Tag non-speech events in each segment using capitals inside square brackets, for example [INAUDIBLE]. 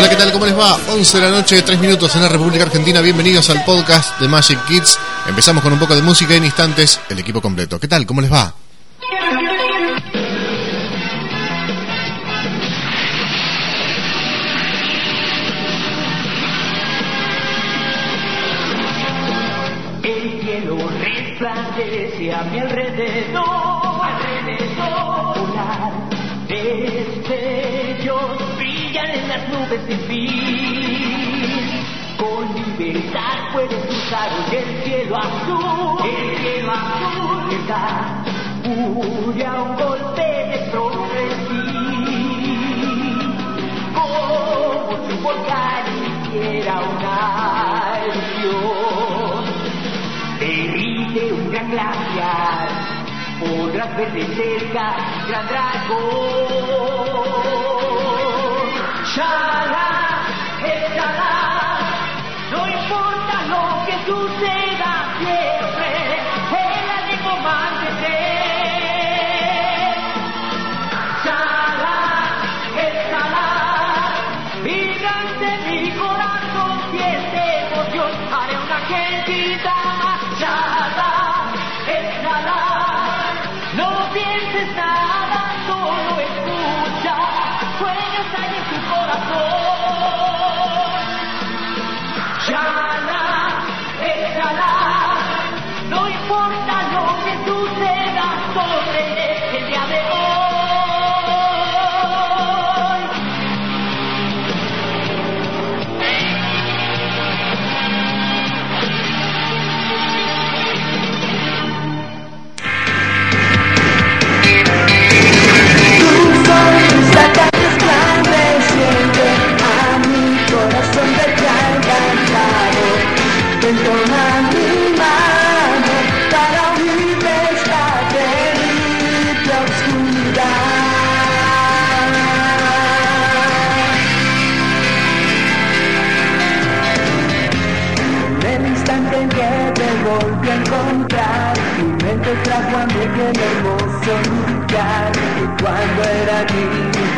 Hola, ¿qué tal? ¿Cómo les va? 11 de la noche, 3 minutos en la República Argentina. Bienvenidos al podcast de Magic Kids. Empezamos con un poco de música en instantes el equipo completo. ¿Qué tal? ¿Cómo les va? Con libertad puedes cruzar hoy el cielo azul, el cielo azul. Está furia, un golpe de frenesí. Como si un volcán hiciera una erupción derrite un gran glaciar, podrás ver de cerca gran dragón. Shala,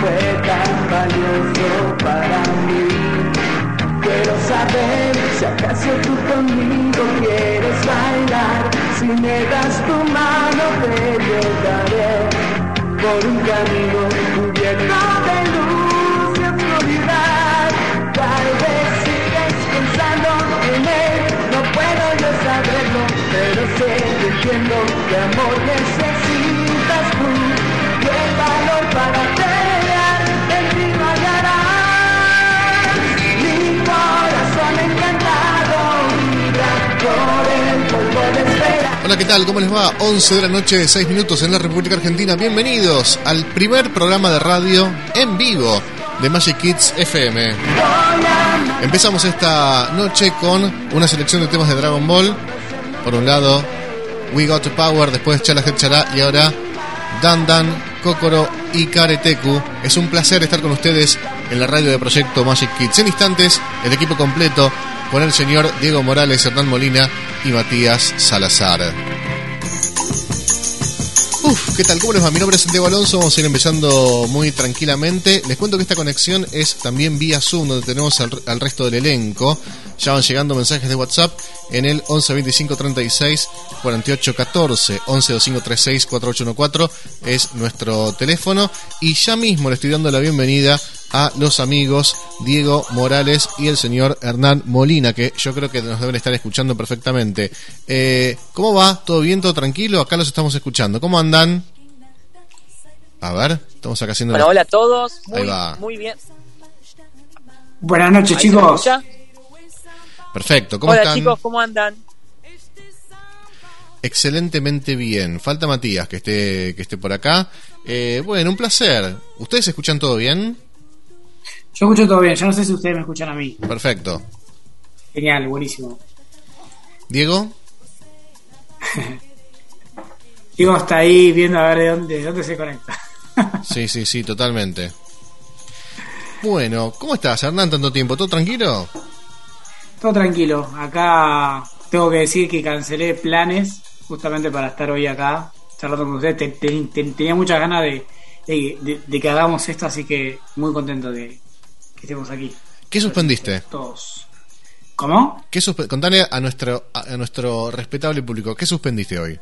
fue tan valioso para mí. Quiero saber si acaso tú conmigo quieres bailar, si me das tu mano te llevaré por un camino cubierto de luz y oscuridad. Tal vez sigues pensando en él, no puedo yo saberlo, pero sé que entiendo que amor necesitas tú y el para pelear Hola, ¿qué tal? ¿Cómo les va? 11 de la noche, 6 minutos en la República Argentina. Bienvenidos al primer programa de radio en vivo de Magic Kids FM. Empezamos esta noche con una selección de temas de Dragon Ball. Por un lado, We Got to Power, después Chala Chala y ahora Dan Dan, Kokoro y Kareteku. Es un placer estar con ustedes en la radio de Proyecto Magic Kids. En instantes, el equipo completo con el señor Diego Morales, Hernán Molina y Matías Salazar. Uf, ¿qué tal? ¿Cómo les va? Mi nombre es Santiago Alonso, vamos a ir empezando muy tranquilamente. Les cuento que esta conexión es también vía Zoom, donde tenemos al, al resto del elenco. Ya van llegando mensajes de WhatsApp en el 11 25 36 48 14, 11 25 36 4814 es nuestro teléfono. Y ya mismo le estoy dando la bienvenida a los amigos Diego Morales y el señor Hernán Molina, que yo creo que nos deben estar escuchando perfectamente. Eh, ¿Cómo va? ¿Todo bien? ¿Todo tranquilo? Acá los estamos escuchando. ¿Cómo andan? A ver, estamos acá haciendo... Bueno, hola a todos. Ahí Muy, va. muy bien. Buenas noches, Ahí chicos. Perfecto, ¿cómo Hola están? chicos, ¿cómo andan? Excelentemente bien. Falta Matías que esté, que esté por acá. Eh, bueno, un placer. ¿Ustedes escuchan todo bien? Yo escucho todo bien, yo no sé si ustedes me escuchan a mí. Perfecto. Genial, buenísimo. Diego, [LAUGHS] Digo, está ahí viendo a ver de dónde, de dónde se conecta. [LAUGHS] sí, sí, sí, totalmente. Bueno, ¿cómo estás, Hernán? ¿Tanto tiempo? ¿Todo tranquilo? Todo tranquilo. Acá tengo que decir que cancelé planes justamente para estar hoy acá charlando con ustedes. Te- te- te- tenía muchas ganas de, de- de- de que hagamos esto, así que muy contento de que estemos aquí. ¿Qué suspendiste? Todos. ¿Cómo? ¿Qué Contale a nuestro, a a nuestro respetable público, ¿qué suspendiste hoy?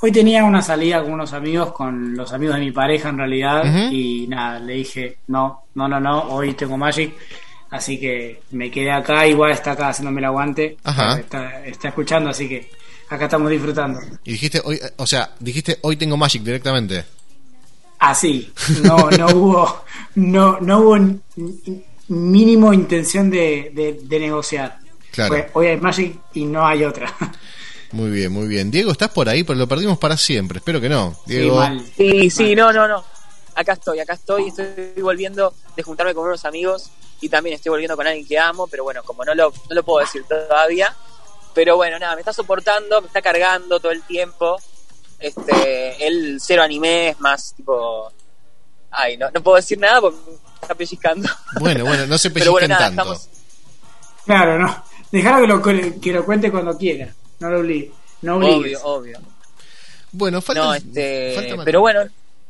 Hoy tenía una salida con unos amigos, con los amigos de mi pareja en realidad, y nada, le dije, no, no, no, no, hoy tengo Magic, así que me quedé acá, igual está acá haciéndome el aguante, Ajá. Está, está escuchando, así que acá estamos disfrutando. Y dijiste hoy, o sea, dijiste hoy tengo Magic directamente. Así, no, no hubo, no, no hubo mínimo intención de, de- de negociar. Claro. Hoy hay Magic y no hay otra. [LAUGHS] Muy bien, muy bien. Diego, ¿estás por ahí? Pero lo perdimos para siempre. Espero que no. Sí, Diego. mal. Sí, sí, no, no, no. Acá estoy, acá estoy, estoy volviendo de juntarme con unos amigos y también estoy volviendo con alguien que amo, pero bueno, como no lo, no lo puedo decir todavía. Pero bueno, nada, me está soportando, me está cargando todo el tiempo. Este, el cero anime es más tipo. Ay, no, no puedo decir nada porque está pellizcando. Bueno, bueno, no se [LAUGHS] pellizquen bueno, nada, tanto. estamos. Claro, no. Dejalo que lo, que lo cuente cuando quiera. No lo. No obligues. Obvio, obvio. Bueno, falta. No, este. falta- Pero bueno,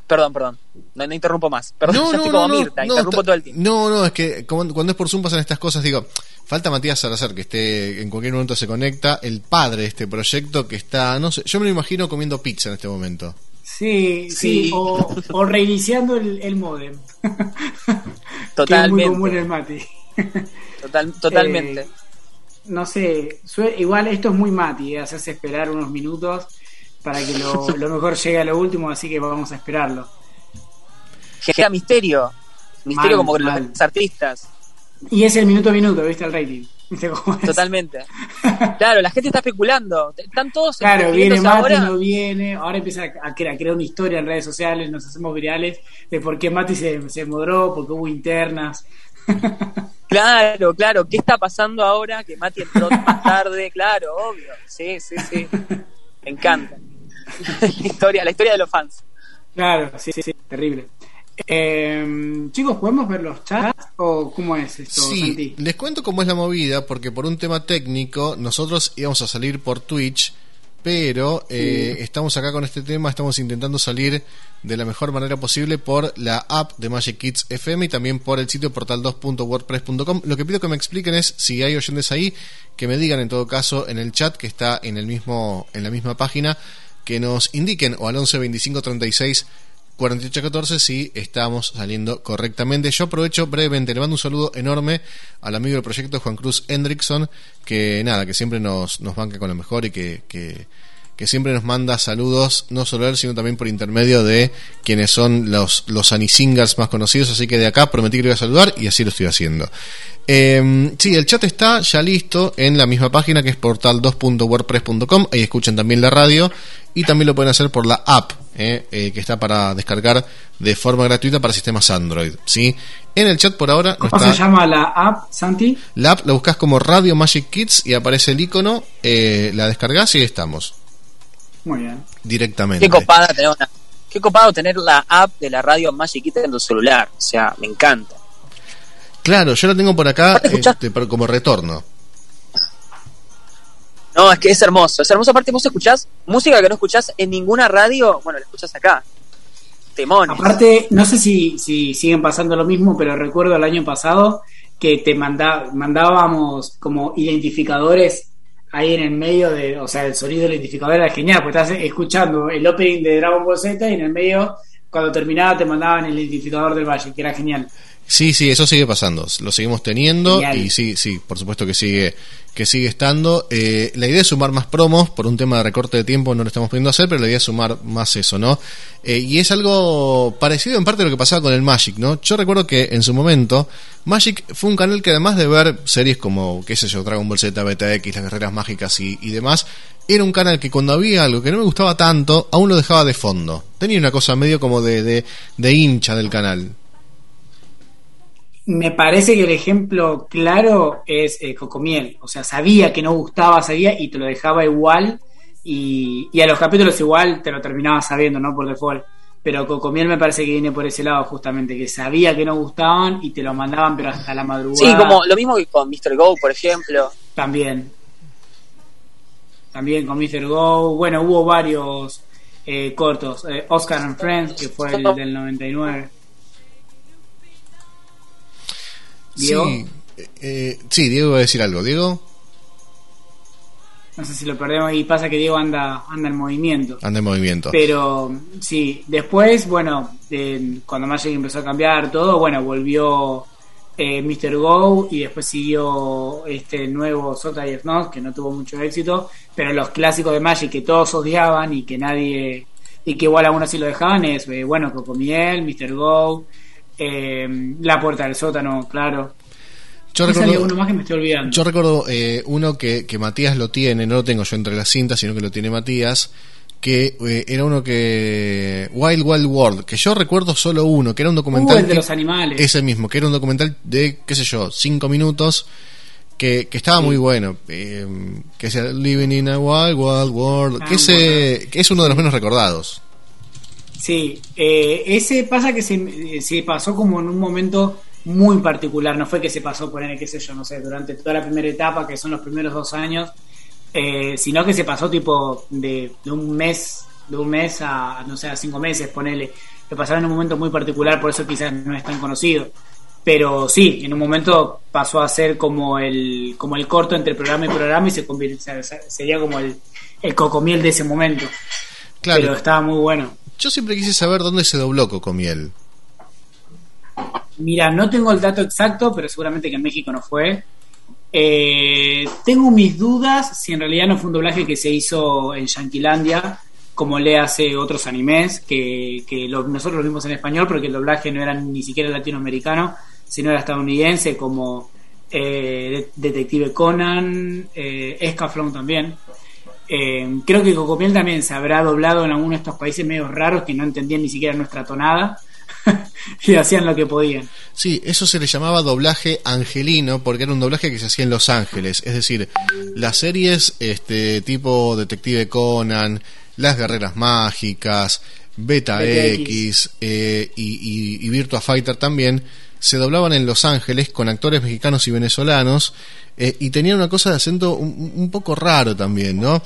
perdón, perdón. No, no interrumpo más. Perdón, No, ya no, estoy no, como no, Mirta, no, interrumpo todo el tiempo. No, no, es que como- cuando es por Zoom pasan estas cosas, digo, falta Matías Salazar, que esté en cualquier momento se conecta, el padre de este proyecto que está, no sé, yo me lo imagino comiendo pizza en este momento. Sí, sí, Sí. O, o reiniciando el, el modem. [LAUGHS] Que es Totalmente. muy común el Mati. Total, totalmente. Eh, no sé, igual esto es muy Mati, eh, hacerse esperar unos minutos para que lo, [LAUGHS] lo mejor llegue a lo último, así que vamos a esperarlo. genera misterio. Misterio Mal, como mal. los artistas. Y es el minuto a minuto, ¿viste el rating? [LAUGHS] ¿Viste cómo es? Totalmente. [LAUGHS] Claro, la gente está especulando. Están todos Claro, viene Mati, ahora. no viene, ahora empieza a, cre- a crear una historia en redes sociales, nos hacemos virales de por qué Mati se, se modró, porque hubo internas. [LAUGHS] Claro, claro. ¿Qué está pasando ahora? Que Mati entró más tarde. Claro, obvio. Sí, sí, sí. Me encanta. la historia, la historia de los fans. Claro, sí, sí, sí, terrible. Eh, chicos, ¿podemos ver los chats o cómo es esto, Sí, Santi? les cuento cómo es la movida, porque por un tema técnico nosotros íbamos a salir por Twitch, pero eh, estamos acá con este tema, estamos intentando salir de la mejor manera posible por la app de Magic Kids FM y también por el sitio portal2.wordpress.com. Lo que pido que me expliquen es si hay oyentes ahí, que me digan en todo caso en el chat que está en el mismo en la misma página que nos indiquen o al 11 25 36 4814 si estamos saliendo correctamente. Yo aprovecho brevemente, le mando un saludo enorme al amigo del proyecto Juan Cruz Hendrickson, que nada, que siempre nos, nos banca con lo mejor y que, que, que siempre nos manda saludos, no solo él, sino también por intermedio de quienes son los, los Anisingers más conocidos, así que de acá prometí que lo iba a saludar y así lo estoy haciendo. Eh, sí, el chat está ya listo en la misma página que es portal2.wordpress.com. Ahí escuchan también la radio y también lo pueden hacer por la app eh, eh, que está para descargar de forma gratuita para sistemas Android. ¿sí? En el chat por ahora no ¿Cómo está. se llama la app, Santi? La app la buscas como Radio Magic Kids y aparece el icono, eh, la descargas y ahí estamos Muy bien. directamente. Qué copada tener una. Qué copado tener la app de la radio más chiquita en tu celular. O sea, me encanta. Claro, yo la tengo por acá este, pero como retorno. No, es que es hermoso. Es hermoso. Aparte, vos escuchás música que no escuchás en ninguna radio. Bueno, la escuchás acá. Temones. Aparte, no sé si, si siguen pasando lo mismo, pero recuerdo el año pasado que te manda, mandábamos como identificadores ahí en el medio de, o sea, el sonido del identificador era genial, porque estás escuchando el opening de Dragon Ball Z y en el medio, cuando terminaba, te mandaban el identificador del Valle, que era genial. Sí, sí, eso sigue pasando. Lo seguimos teniendo Genial. y sí, sí, por supuesto que sigue que sigue estando. Eh, la idea es sumar más promos, por un tema de recorte de tiempo no lo estamos pudiendo hacer, pero la idea es sumar más eso, ¿no? Eh, y es algo parecido en parte a lo que pasaba con el Magic, ¿no? Yo recuerdo que en su momento Magic fue un canal que además de ver series como, qué sé yo, Dragon Ball Z, BTX, las guerreras mágicas y, y demás, era un canal que cuando había algo que no me gustaba tanto, aún lo dejaba de fondo. Tenía una cosa medio como de, de, de hincha del canal. Me parece que el ejemplo claro es eh, Cocomiel, o sea, sabía que no gustaba, sabía y te lo dejaba igual y, y a los capítulos igual te lo terminaba sabiendo, ¿no? Por default. Pero Cocomiel me parece que viene por ese lado justamente, que sabía que no gustaban y te lo mandaban pero hasta la madrugada. Sí, como lo mismo que con Mr. Go, por ejemplo. También. También con Mr. Go. Bueno, hubo varios eh, cortos. Eh, Oscar and Friends, que fue el del 99. Diego. Sí, eh, eh, sí, Diego va a decir algo. Diego, No sé si lo perdemos y pasa que Diego anda, anda en movimiento. anda en movimiento. Pero sí, después, bueno, eh, cuando Magic empezó a cambiar todo, bueno, volvió eh, Mr. Go y después siguió este nuevo Sota y que no tuvo mucho éxito, pero los clásicos de Magic que todos odiaban y que nadie, y que igual algunos sí lo dejaban, es, eh, bueno, Cocomiel, Mr. Go, eh, La Puerta del Sótano, claro. Yo recuerdo, uno más que me estoy olvidando. yo recuerdo eh, uno que, que Matías lo tiene, no lo tengo yo entre las cintas, sino que lo tiene Matías, que eh, era uno que... Wild Wild World, que yo recuerdo solo uno, que era un documental... Uh, el de que- los animales. Ese mismo, que era un documental de, qué sé yo, cinco minutos, que, que estaba muy bueno, eh, que es Living in a Wild Wild World, Ah, que, ese, que es uno de los menos recordados. Sí, eh, ese pasa que se, eh, se pasó como en un momento muy particular, no fue que se pasó por qué sé yo, no sé, durante toda la primera etapa, que son los primeros dos años, eh, sino que se pasó tipo de, de un mes, de un mes a, no sé, a cinco meses, ponele, lo pasaron en un momento muy particular, por eso quizás no es tan conocido. Pero sí, en un momento pasó a ser como el, como el corto entre programa y programa y se convirtió, sería como el, el cocomiel de ese momento. Claro, Pero estaba muy bueno. Yo siempre quise saber dónde se dobló Cocomiel. Mira, no tengo el dato exacto, pero seguramente que en México no fue. Eh, tengo mis dudas si en realidad no fue un doblaje que se hizo en Yanquilandia, como le hace otros animes, que, que nosotros lo vimos en español, porque el doblaje no era ni siquiera latinoamericano, sino era estadounidense, como eh, De- Detective Conan, eh, Escaflón también. Eh, creo que Cocomiel también se habrá doblado en alguno de estos países medio raros que no entendían ni siquiera nuestra tonada [LAUGHS] y hacían lo que podían. Sí, eso se le llamaba doblaje angelino porque era un doblaje que se hacía en Los Ángeles. Es decir, las series este tipo Detective Conan, Las Guerreras Mágicas, Beta Beta X eh, y, y- y Virtua Fighter también se doblaban en Los Ángeles con actores mexicanos y venezolanos eh, y tenían una cosa de acento un, un poco raro también, ¿no?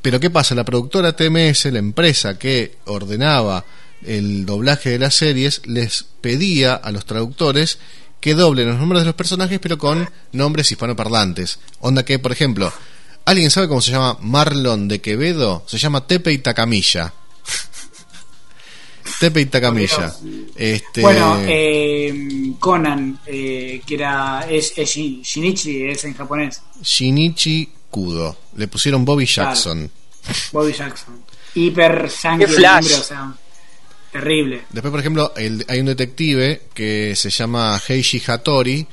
Pero ¿qué pasa? La productora TMS, la empresa que ordenaba el doblaje de las series, les pedía a los traductores que doblen los nombres de los personajes pero con nombres hispanoparlantes. Onda que, por ejemplo, ¿alguien sabe cómo se llama Marlon de Quevedo? Se llama Tepe y Takamilla. Tepe y Takamilla. Este, Bueno, eh, Conan, eh, que era es, es Shin- Shinichi, es en japonés, Shinichi Kudo. Le pusieron Bobby Claro. Jackson. Bobby Jackson. Hiper nombre, o sea, terrible. Después, por ejemplo, el- hay un detective que se llama Heishi Hattori,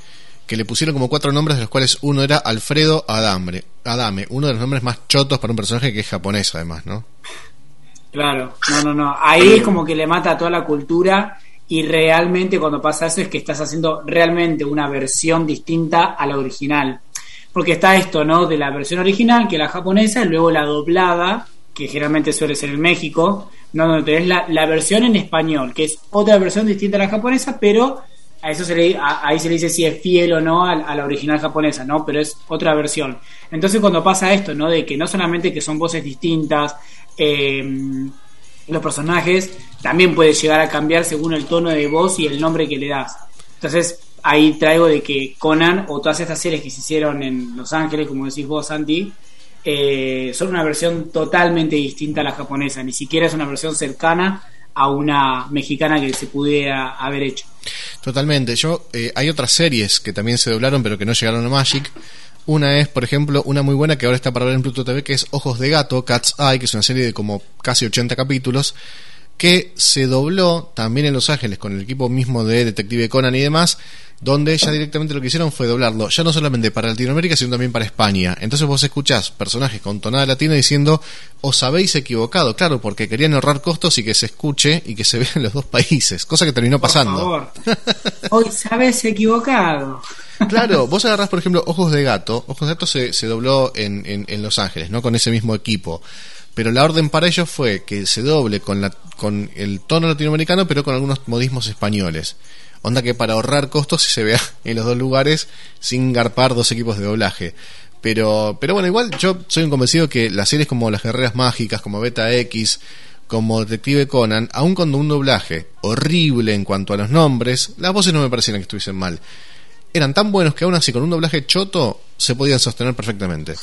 que le pusieron como cuatro nombres, de los cuales uno era Alfredo Adame, Adame, uno de los nombres más chotos para un personaje que es japonés, además, ¿no? Claro, no, no, no. Ahí es como que le mata a toda la cultura y realmente cuando pasa eso es que estás haciendo realmente una versión distinta a la original. Porque está esto, ¿no? De la versión original, que es la japonesa, y luego la doblada, que generalmente suele ser en México, no, donde tenés la, la versión en español, que es otra versión distinta a la japonesa, pero a eso se le, a- ahí se le dice si es fiel o no a, a la original japonesa, ¿no? Pero es otra versión. Entonces cuando pasa esto, ¿no? De que no solamente que son voces distintas, eh, los personajes, también puede llegar a cambiar según el tono de voz y el nombre que le das. Entonces ahí traigo de que Conan o todas estas series que se hicieron en Los Ángeles, como decís vos, Santi, eh, son una versión totalmente distinta a la japonesa, ni siquiera es una versión cercana a una mexicana que se pudiera haber hecho. Totalmente. Yo eh, hay otras series que también se doblaron pero que no llegaron a Magic. Una es, por ejemplo, una muy buena que ahora está para ver en Pluto TV, que es Ojos de Gato, Cat's Eye, que es una serie de como casi 80 capítulos, que se dobló también en Los Ángeles con el equipo mismo de Detective Conan y demás, donde ya directamente lo que hicieron fue doblarlo, ya no solamente para Latinoamérica, sino también para España. Entonces vos escuchás personajes con tonada latina diciendo, os habéis equivocado, claro, porque querían ahorrar costos y que se escuche y que se [LAUGHS] vea en los dos países, cosa que terminó Por pasando. favor. [LAUGHS] Hoy sabes equivocado. Claro, vos agarrás, por ejemplo, Ojos de Gato. Ojos de Gato se, se dobló en, en, Los Ángeles, ¿no? Con ese mismo equipo. Pero la orden para ellos fue que se doble con, la, con el tono latinoamericano, pero con algunos modismos españoles. Onda que para ahorrar costos se vea [LAUGHS] en los dos lugares sin garpar dos equipos de doblaje. Pero, pero bueno, igual yo soy un convencido que las series como Las Guerreras Mágicas, como Beta X, como Detective Conan, aun cuando un doblaje horrible en cuanto a los nombres, las voces no me parecían que estuviesen mal eran tan buenos que aún así con un doblaje choto se podían sostener perfectamente.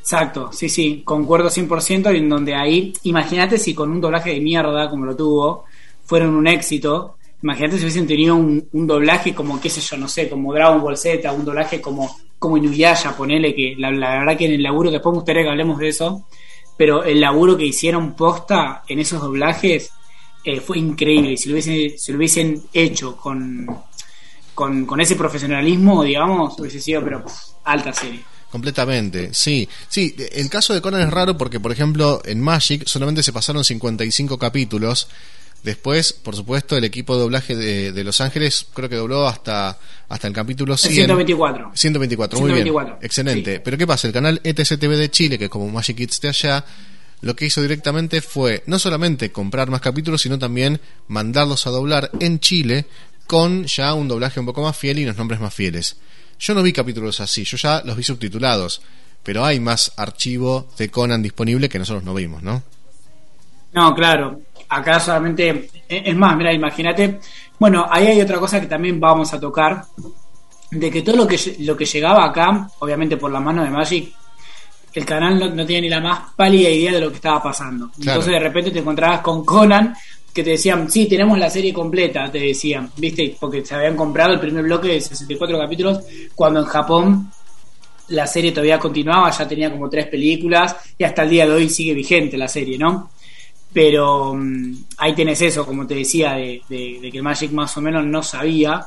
Exacto, sí, sí, concuerdo 100% en donde ahí, imagínate si con un doblaje de mierda como lo tuvo, fueron un éxito, imagínate si hubiesen tenido un, un doblaje como, qué sé yo, no sé, como Dragon Ball Z, un doblaje como, como Inuyasha, ponele, que la, verdad que en el laburo, después me gustaría que hablemos de eso, pero el laburo que hicieron posta en esos doblajes eh, fue increíble, si lo hubiesen, si lo hubiesen hecho con, con, con ese profesionalismo, digamos, hubiese sido, pero pff, alta serie. Completamente, sí. Sí, el caso de Conan es raro porque, por ejemplo, en Magic solamente se pasaron 55 capítulos. Después, por supuesto, el equipo de doblaje de, de Los Ángeles creo que dobló hasta, hasta el capítulo 100. 124. 124, muy bien. 124, Excelente. sí. Pero ¿qué pasa? El canal E ETC TV de Chile, que es como Magic Kids de allá, lo que hizo directamente fue no solamente comprar más capítulos, sino también mandarlos a doblar en Chile con ya un doblaje un poco más fiel y unos nombres más fieles. Yo no vi capítulos así, yo ya los vi subtitulados, pero hay más archivo de Conan disponible que nosotros no vimos, ¿no? No, claro. Acá solamente. Es es más, mira, imagínate. Bueno, ahí hay otra cosa que también vamos a tocar. De que todo lo que, lo que llegaba acá, obviamente por la mano de Magic, el canal no, no tenía ni la más pálida idea de lo que estaba pasando. Claro. Entonces de repente te encontrabas con Conan que te decían, sí, tenemos la serie completa, te decían, ¿viste? Porque se habían comprado el primer bloque de 64 capítulos, cuando en Japón la serie todavía continuaba, ya tenía como tres películas y hasta el día de hoy sigue vigente la serie, ¿no? Pero mm, ahí tenés eso, como te decía, de, de- de que Magic más o menos no sabía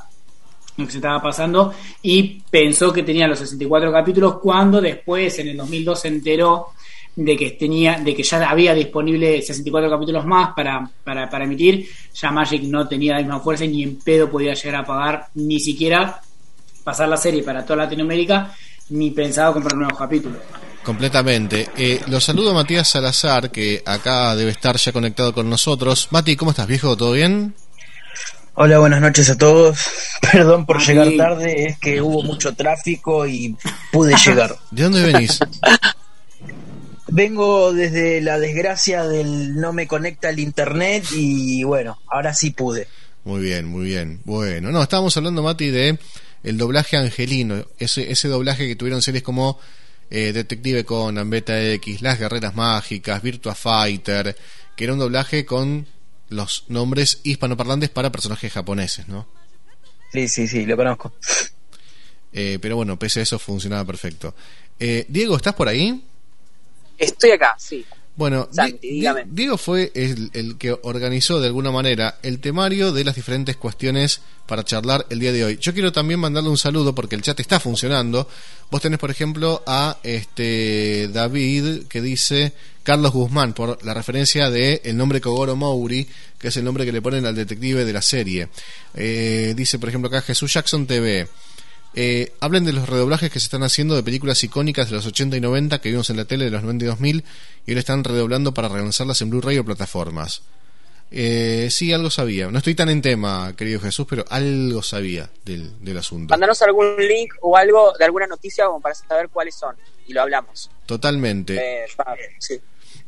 lo que se estaba pasando y pensó que tenía los 64 capítulos cuando después en el 2002 se enteró de que tenía de que ya había disponible 64 capítulos más para, para, para emitir ya Magic no tenía la misma fuerza y ni en pedo podía llegar a pagar ni siquiera pasar la serie para toda Latinoamérica ni pensaba comprar nuevos capítulos Completamente. Eh, lo saludo a Matías Salazar, que acá debe estar ya conectado con nosotros. Mati, ¿cómo estás, viejo? ¿Todo bien? Hola, buenas noches a todos. [LAUGHS] Perdón por llegar tarde, es que hubo mucho tráfico y pude [LAUGHS] llegar. ¿De dónde venís? [LAUGHS] Vengo desde la desgracia del no me conecta el internet y bueno, ahora sí pude. Muy bien, muy bien. Bueno, no, estábamos hablando, Mati, de el doblaje angelino. Ese, ese doblaje que tuvieron series como eh, Detective Conan, Beta X, Las Guerreras Mágicas, Virtua Fighter, que era un doblaje con los nombres hispanoparlantes para personajes japoneses, ¿no? Sí, sí, sí, lo conozco. Eh, pero bueno, pese a eso funcionaba perfecto. Eh, Diego, ¿estás por ahí? Estoy acá, sí. Bueno, Santi, Di- dígame. Di- Diego fue el, el que organizó de alguna manera el temario de las diferentes cuestiones para charlar el día de hoy. Yo quiero también mandarle un saludo porque el chat está funcionando. Vos tenés, por ejemplo, a este David que dice Carlos Guzmán por la referencia de el nombre Kogoro Mouri, que es el nombre que le ponen al detective de la serie. Eh, dice, por ejemplo, acá Jesús Jackson TV. Eh, hablen de los redoblajes que se están haciendo de películas icónicas de los 80 y 90 que vimos en la tele de los 90 y 2000 y ahora están redoblando para relanzarlas en Blu-ray o plataformas. Eh, sí, algo sabía. No estoy tan en tema, querido Jesús, pero algo sabía del, del asunto. Mándanos algún link o algo de alguna noticia como para saber cuáles son y lo hablamos. Totalmente. Eh, sí.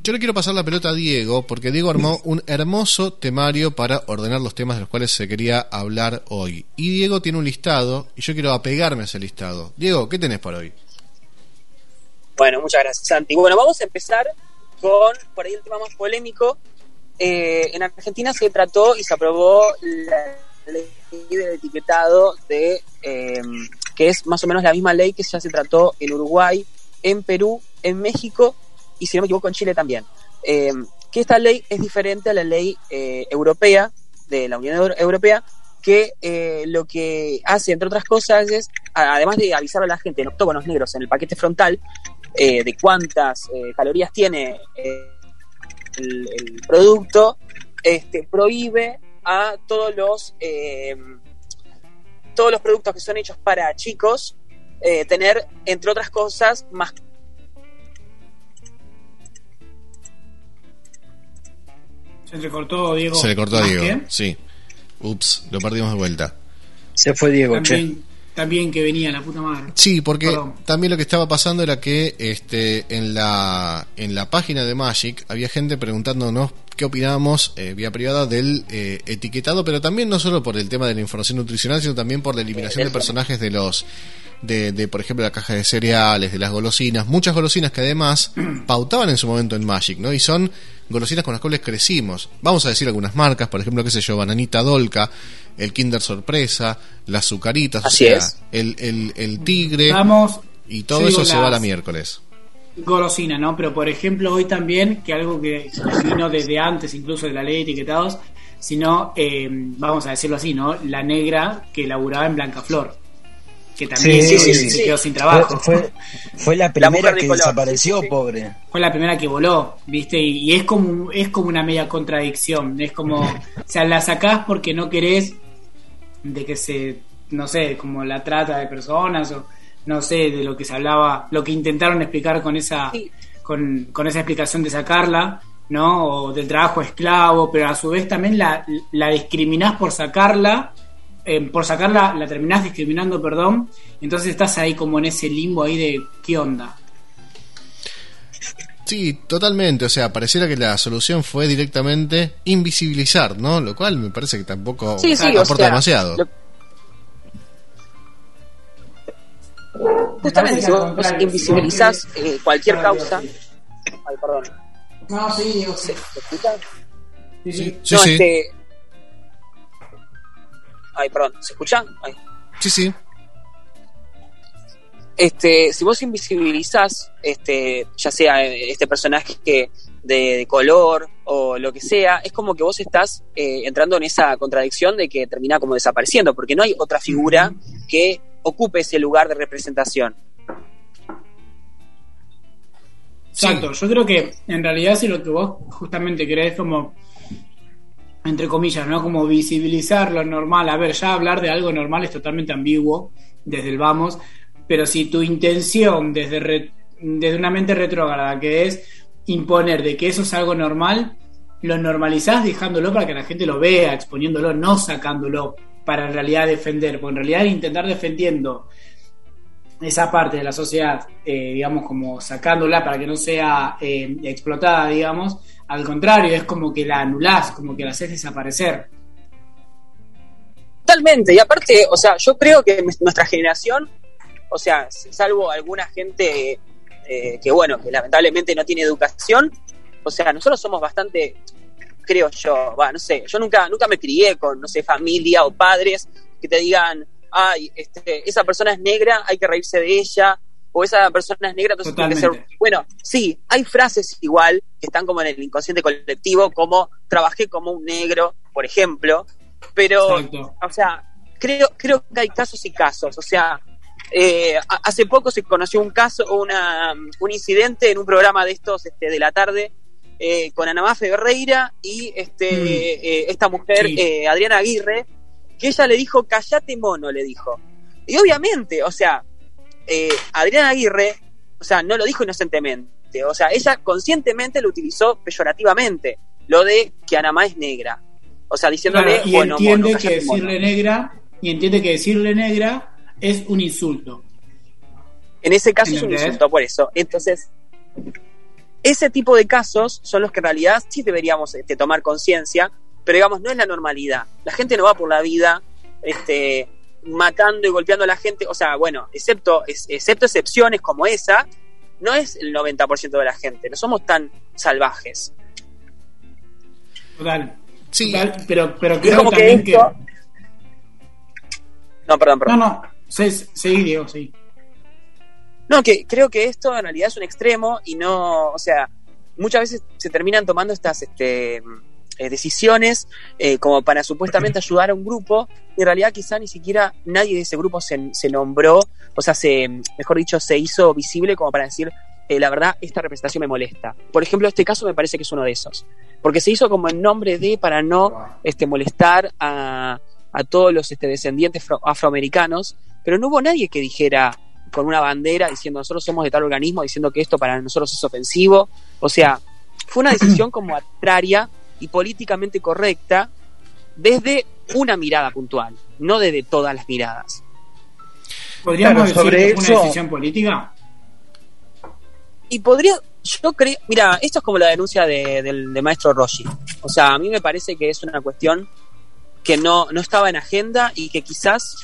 Yo le quiero pasar la pelota a Diego porque Diego armó [LAUGHS] un hermoso temario para ordenar los temas de los cuales se quería hablar hoy. Y Diego tiene un listado y yo quiero apegarme a ese listado. Diego, ¿qué tenés para hoy? Bueno, muchas gracias, Santi. Bueno, vamos a empezar con por ahí el tema más polémico. Eh, en Argentina se trató y se aprobó la ley del etiquetado de eh, que es más o menos la misma ley que ya se trató en Uruguay, en Perú, en México y si no me equivoco en Chile también. Eh, que esta ley es diferente a la ley eh, europea de la Unión Euro- Europea que eh, lo que hace, entre otras cosas, es, además de avisar a la gente en octógonos negros en el paquete frontal, de cuántas calorías tiene el, producto, este, prohíbe a todos los todos los productos que son hechos para chicos tener, entre otras cosas, más se entrecortó Diego Se le cortó a ¿Más Diego. Sí. Ups, lo perdimos de vuelta. Se fue Diego, che. También, que venía, la puta madre. Sí, porque Perdón. también lo que estaba pasando era que este, en, la, en la página de Magic había gente preguntándonos qué opinábamos eh, vía privada del eh, etiquetado, pero también no solo por el tema de la información nutricional, sino también por la eliminación de personajes de los de, de, por ejemplo la caja de cereales, de las golosinas, muchas golosinas que además [CLEARS THROAT] pautaban en su momento en Magic, ¿no? Y son golosinas con las cuales crecimos. Vamos a decir algunas marcas, por ejemplo, qué sé yo, Bananita Dolca, el Kinder Sorpresa, las Zucaritas, o sea, es. el, el, el Tigre, Vamos, y todo eso se va a la miércoles. Golosina, ¿no? Pero por ejemplo, hoy también, que algo que vino desde antes, incluso de la ley de etiquetados, sino, eh, vamos a decirlo así, ¿no? La negra que laburaba en Blancaflor. Que también Sí, hoy sí, se sí. quedó sin trabajo. fue, fue la La primera que desapareció, Sí. pobre. fue la primera que voló, ¿viste? Y, y es como es como una media contradicción, es como, o sea, la sacás porque no querés de que se, no sé, como la trata de personas o no sé, de lo que se hablaba, lo que intentaron explicar con esa Sí. con, con esa explicación de sacarla, ¿no? O del trabajo esclavo, pero a su vez también la, la discriminás por sacarla, eh, por sacarla la terminás discriminando, perdón, entonces estás ahí como en ese limbo ahí de ¿qué onda? Sí, totalmente. O sea, pareciera que la solución fue directamente invisibilizar, ¿no? Lo cual me parece que tampoco Sí, sí, o aporta sea, demasiado. lo- Justamente, si vos invisibilizás eh, cualquier causa. Ay, perdón. No, sí, digo, sí. ¿Se? Sí, sí. Sí, sí, no, sí. este. Ay, perdón, ¿se escucha? Ay. Sí, sí. Este, si vos invisibilizás, este, ya sea eh, este personaje que de, de color o lo que sea, es como que vos estás eh, entrando en esa contradicción de que termina como desapareciendo, porque no hay otra figura que ocupe ese lugar de representación. Exacto, yo creo que en realidad si lo que vos justamente querés como, entre comillas, ¿no? Como visibilizar lo normal. A ver, ya hablar de algo normal es totalmente ambiguo desde el vamos, pero si tu intención desde, desde una mente retrógrada, que es imponer de que eso es algo normal, lo normalizás dejándolo para que la gente lo vea, exponiéndolo, no sacándolo para en realidad defender, porque en realidad intentar defendiendo esa parte de la sociedad, eh, digamos, como sacándola para que no sea eh, explotada, digamos, al contrario, es como que la anulás, como que la haces desaparecer. Totalmente, y aparte, o sea, yo creo que nuestra generación, o sea, salvo alguna gente eh, que, bueno, que lamentablemente no tiene educación, o sea, nosotros somos bastante, creo yo, va, no sé, yo nunca, nunca me crié con, no sé, familia o padres que te digan, ay, este, esa persona es negra, hay que reírse de ella, o esa persona es negra, entonces tiene que ser... Bueno, sí, hay frases igual que están como en el inconsciente colectivo, como trabajé como un negro, por ejemplo, pero Exacto. o sea, creo, creo que hay casos y casos. O sea, eh, hace poco se conoció un caso, una, un incidente en un programa de estos este, de la tarde eh, con Ana Mafe Guerreira y este, Mm. eh, esta mujer, Sí. eh, Adriana Aguirre, que ella le dijo, callate mono, le dijo. Y obviamente, o sea, eh, Adriana Aguirre, o sea, no lo dijo inocentemente. O sea, ella conscientemente lo utilizó peyorativamente, lo de que Anamá es negra. O sea, diciéndole, Claro, y bueno, entiende mono, que mono. decirle negra, y entiende que decirle negra es un insulto. En ese caso es un insulto por eso. Entonces, ese tipo de casos son los que en realidad sí deberíamos este, tomar conciencia, pero digamos, no es la normalidad. La gente no va por la vida este, matando y golpeando a la gente, o sea, bueno, excepto, es- excepto excepciones como esa, no es el 90% de la gente, no somos tan salvajes. Total. Sí. Total, pero, pero Es creo como que también que. esto... No, perdón, No, perdón. no, sí, sí, Diego, sí. No, que creo que esto en realidad es un extremo y no, o sea, muchas veces se terminan tomando estas este, eh, decisiones eh, como para supuestamente [CLEARS THROAT] ayudar a un grupo y en realidad quizá ni siquiera nadie de ese grupo se, se nombró, o sea, se, mejor dicho, se hizo visible como para decir, eh, la verdad, esta representación me molesta. Por ejemplo, este caso me parece que es uno de esos, porque se hizo como en nombre de para no este, molestar a, a todos los este, descendientes afro- afroamericanos, pero no hubo nadie que dijera con una bandera diciendo nosotros somos de tal organismo, diciendo que esto para nosotros es ofensivo. O sea, fue una decisión como arbitraria y políticamente correcta desde una mirada puntual, no desde todas las miradas. ¿Podríamos Claro, decir sobre que fue una decisión política? Y podría, yo creo, mira, esto es como la denuncia de- del de maestro Roshi. O sea, a mí me parece que es una cuestión que no, no estaba en agenda y que quizás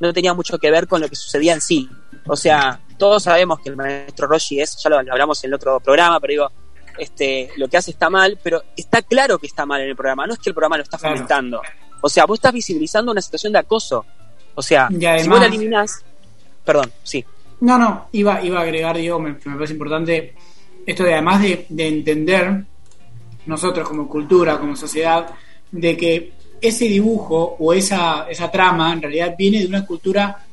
no tenía mucho que ver con lo que sucedía en sí. O sea, todos sabemos que el maestro Roshi es, ya lo, lo hablamos en el otro programa, pero digo, este, lo que hace está mal, pero está claro que está mal en el programa, no es que el programa lo está Claro. fomentando. O sea, vos estás visibilizando una situación de acoso. O sea, si vos la eliminás, perdón, sí. No, no, iba, iba a agregar, Diego, me, me parece importante esto de además de, de entender nosotros como cultura, como sociedad, de que ese dibujo o esa, esa trama en realidad viene de una cultura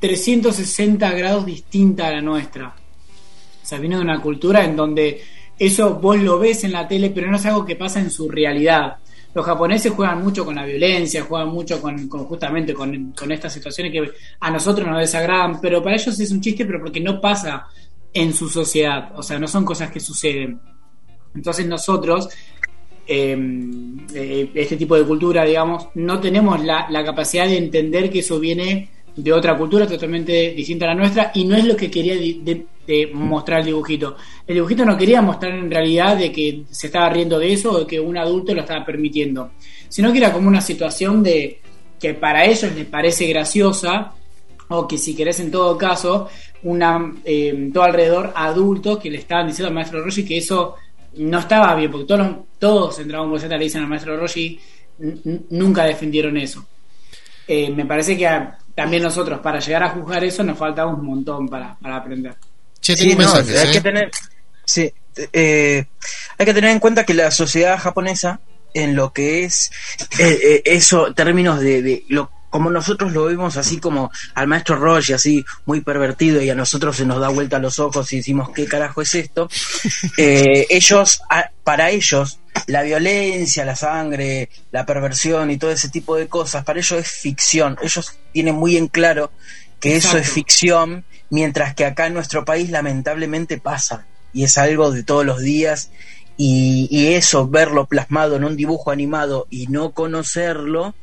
360 grados distinta a la nuestra. O sea, viene de una cultura en donde eso vos lo ves en la tele, pero no es algo que pasa en su realidad. Los japoneses juegan mucho con la violencia, juegan mucho con, justamente con, con estas situaciones que a nosotros nos desagradan, pero para ellos es un chiste, pero porque no pasa en su sociedad, o sea, no son cosas que suceden. Entonces nosotros, eh, eh, este tipo de cultura, digamos, no tenemos la, capacidad de entender que eso viene de otra cultura totalmente distinta a la nuestra y no es lo que quería de- mostrar el dibujito. El dibujito no quería mostrar en realidad de que se estaba riendo de eso o de que un adulto lo estaba permitiendo, sino que era como una situación de que para ellos les parece graciosa o que si querés en todo caso una eh, todo alrededor adultos que le estaban diciendo al maestro Roshi que eso no estaba bien porque todos, los- todos en Dragon Ball Z le dicen al maestro Roshi nunca defendieron eso Eh, me parece que a- también nosotros para llegar a juzgar eso nos falta un montón para, para aprender Che, Sí, tengo no, mensajes, hay ¿eh? que tener, sí, eh, hay que tener en cuenta que la sociedad japonesa, en lo que es eh, eh, eso, términos de, de lo como nosotros lo vimos así como al maestro Roshi, así muy pervertido y a nosotros se nos da vuelta los ojos y decimos qué carajo es esto, [LAUGHS] eh, ellos, a- para ellos, la violencia, la sangre, la perversión y todo ese tipo de cosas, para ellos es ficción, ellos tienen muy en claro que eso es ficción, mientras que acá en nuestro país lamentablemente pasa y es algo de todos los días y, y eso, verlo plasmado en un dibujo animado y no conocerlo,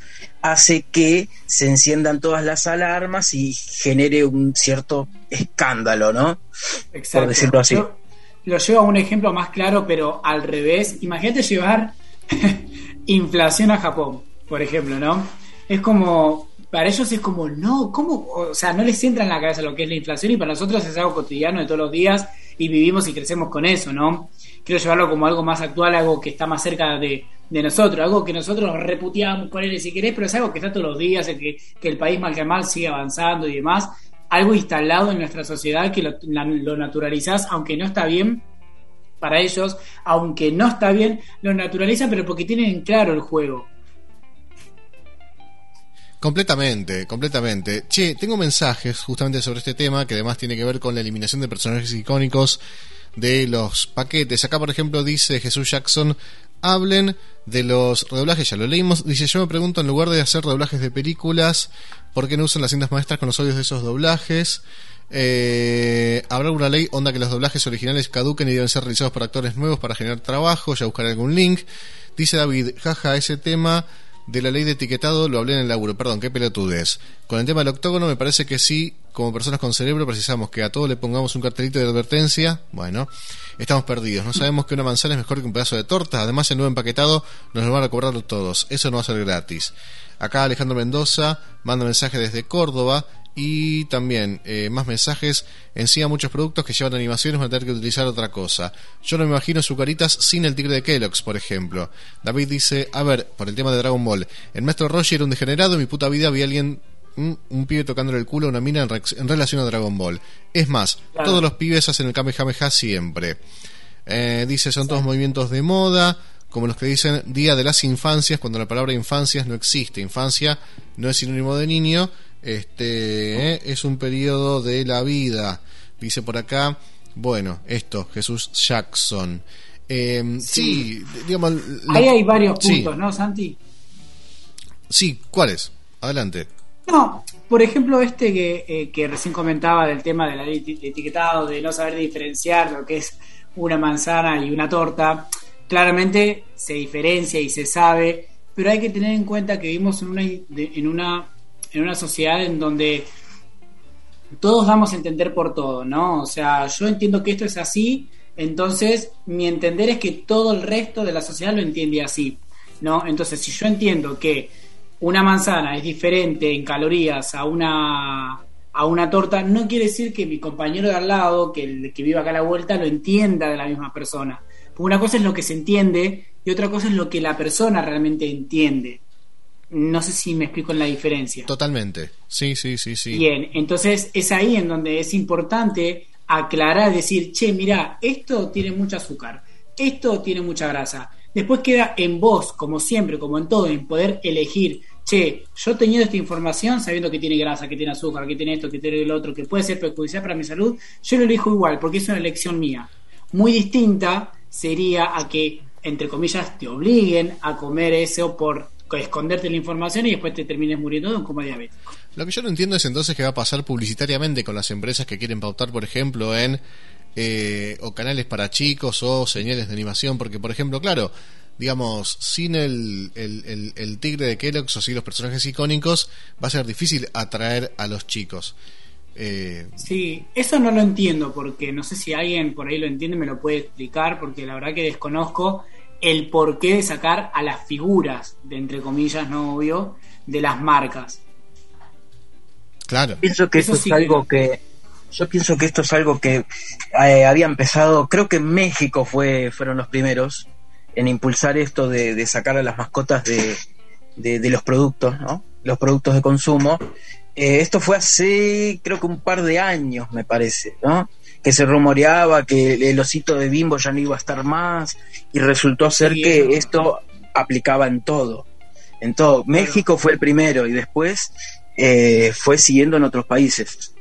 hace que se enciendan todas las alarmas y genere un cierto escándalo, ¿no? Por decirlo así. Yo lo llevo a un ejemplo más claro, pero al revés. Imagínate llevar [LAUGHS] inflación a Japón, por ejemplo, ¿no? Es como, para ellos es como, no, ¿cómo? O sea, no les entra en la cabeza lo que es la inflación y para nosotros es algo cotidiano de todos los días y vivimos y crecemos con eso, ¿no? Quiero llevarlo como algo más actual, algo que está más cerca de, de nosotros, algo que nosotros reputeamos, ponele si querés, pero es algo que está todos los días, el que, el país mal que mal sigue avanzando y demás. Algo instalado en nuestra sociedad que lo, la- naturalizás, aunque no está bien para ellos, aunque no está bien, lo naturalizan, pero porque tienen claro el juego. Completamente, completamente. Che, tengo mensajes justamente sobre este tema que además tiene que ver con la eliminación de personajes icónicos de los paquetes. Acá, por ejemplo, dice Jesús Jackson, hablen de los redoblajes, ya lo leímos. Dice, yo me pregunto, en lugar de hacer doblajes de películas, ¿por qué no usan las cintas maestras con los audios de esos doblajes? Eh, ¿Habrá alguna ley onda que los doblajes originales caduquen y deben ser realizados por actores nuevos para generar trabajo? Ya buscaré algún link. Dice David, jaja, ese tema de la ley de etiquetado lo hablé en el laburo. Perdón, qué pelotudez. Con el tema del octógono me parece que sí, como personas con cerebro precisamos que a todo le pongamos un cartelito de advertencia. Bueno, estamos perdidos. No sabemos que una manzana es mejor que un pedazo de torta. Además, el nuevo empaquetado nos lo van a cobrar todos. Eso no va a ser gratis. Acá Alejandro Mendoza manda mensaje desde Córdoba y también eh, más mensajes. Encima muchos productos que llevan animaciones van a tener que utilizar otra cosa. Yo no me imagino sucaritas sin el tigre de Kellogg's, por ejemplo. David dice, a ver, por el tema de Dragon Ball, el maestro Roshi era un degenerado, en mi puta vida había alguien, mm, un pibe tocándole el culo a una mina en, relación a Dragon Ball. Es más, Claro. todos los pibes hacen el Kamehameha siempre. Eh, dice, son todos movimientos de moda, como los que dicen Día de las Infancias, cuando la palabra infancias no existe. Infancia no es sinónimo de niño, este eh, es un periodo de la vida. Dice por acá, bueno, esto, Jesús Jackson. Eh, sí. digamos. lo- Ahí hay varios sí, puntos, ¿no, Santi? Sí, ¿cuáles? Adelante. No, por ejemplo, este que, eh, que recién comentaba del tema de la ley de etiquetado, de no saber diferenciar lo que es una manzana y una torta, claramente se diferencia y se sabe, pero hay que tener en cuenta que vivimos en una, en una, en una sociedad en donde todos damos a entender por todo, ¿no? O sea, yo entiendo que esto es así, entonces mi entender es que todo el resto de la sociedad lo entiende así, ¿no? Entonces, si yo entiendo que una manzana es diferente en calorías a una a una torta, no quiere decir que mi compañero de al lado, que el que vive acá a la vuelta, lo entienda de la misma persona. una cosa es lo que se entiende y otra cosa es lo que la persona realmente entiende. No sé si me explico en la diferencia. Totalmente. Sí, sí, sí, sí. Bien, entonces es ahí en donde es importante aclarar, decir, che, mira, esto tiene mucho azúcar, esto tiene mucha grasa. Después queda en vos, como siempre, como en todo, en poder elegir, che, yo teniendo esta información, sabiendo que tiene grasa, que tiene azúcar, que tiene esto, que tiene lo otro, que puede ser perjudicial para mi salud, yo lo elijo igual, porque es una elección mía. Muy distinta sería a que, entre comillas, te obliguen a comer eso por esconderte la información y después te termines muriendo de un coma diabético. Lo que yo no entiendo es entonces qué va a pasar publicitariamente con las empresas que quieren pautar, por ejemplo, en eh, o canales para chicos o señales de animación, porque, por ejemplo, claro, digamos, sin el, el, el, tigre de Kellogg's o sin los personajes icónicos, va a ser difícil atraer a los chicos. Eh... Sí, eso no lo entiendo porque no sé si alguien por ahí lo entiende, me lo puede explicar porque la verdad que desconozco el porqué de sacar a las figuras, de entre comillas, no obvio, de las marcas. Claro. Pienso que eso es algo que yo pienso que esto es algo que eh, había empezado, creo que México fue fueron los primeros en impulsar esto de, sacar a las mascotas de, de, los productos, ¿no? Los productos de consumo. Eh, esto fue hace, creo que un par de años, me parece, ¿no? Que se rumoreaba que el osito de Bimbo ya no iba a estar más y resultó ser que esto aplicaba en todo. En todo. México fue el primero y después eh, fue siguiendo en otros países.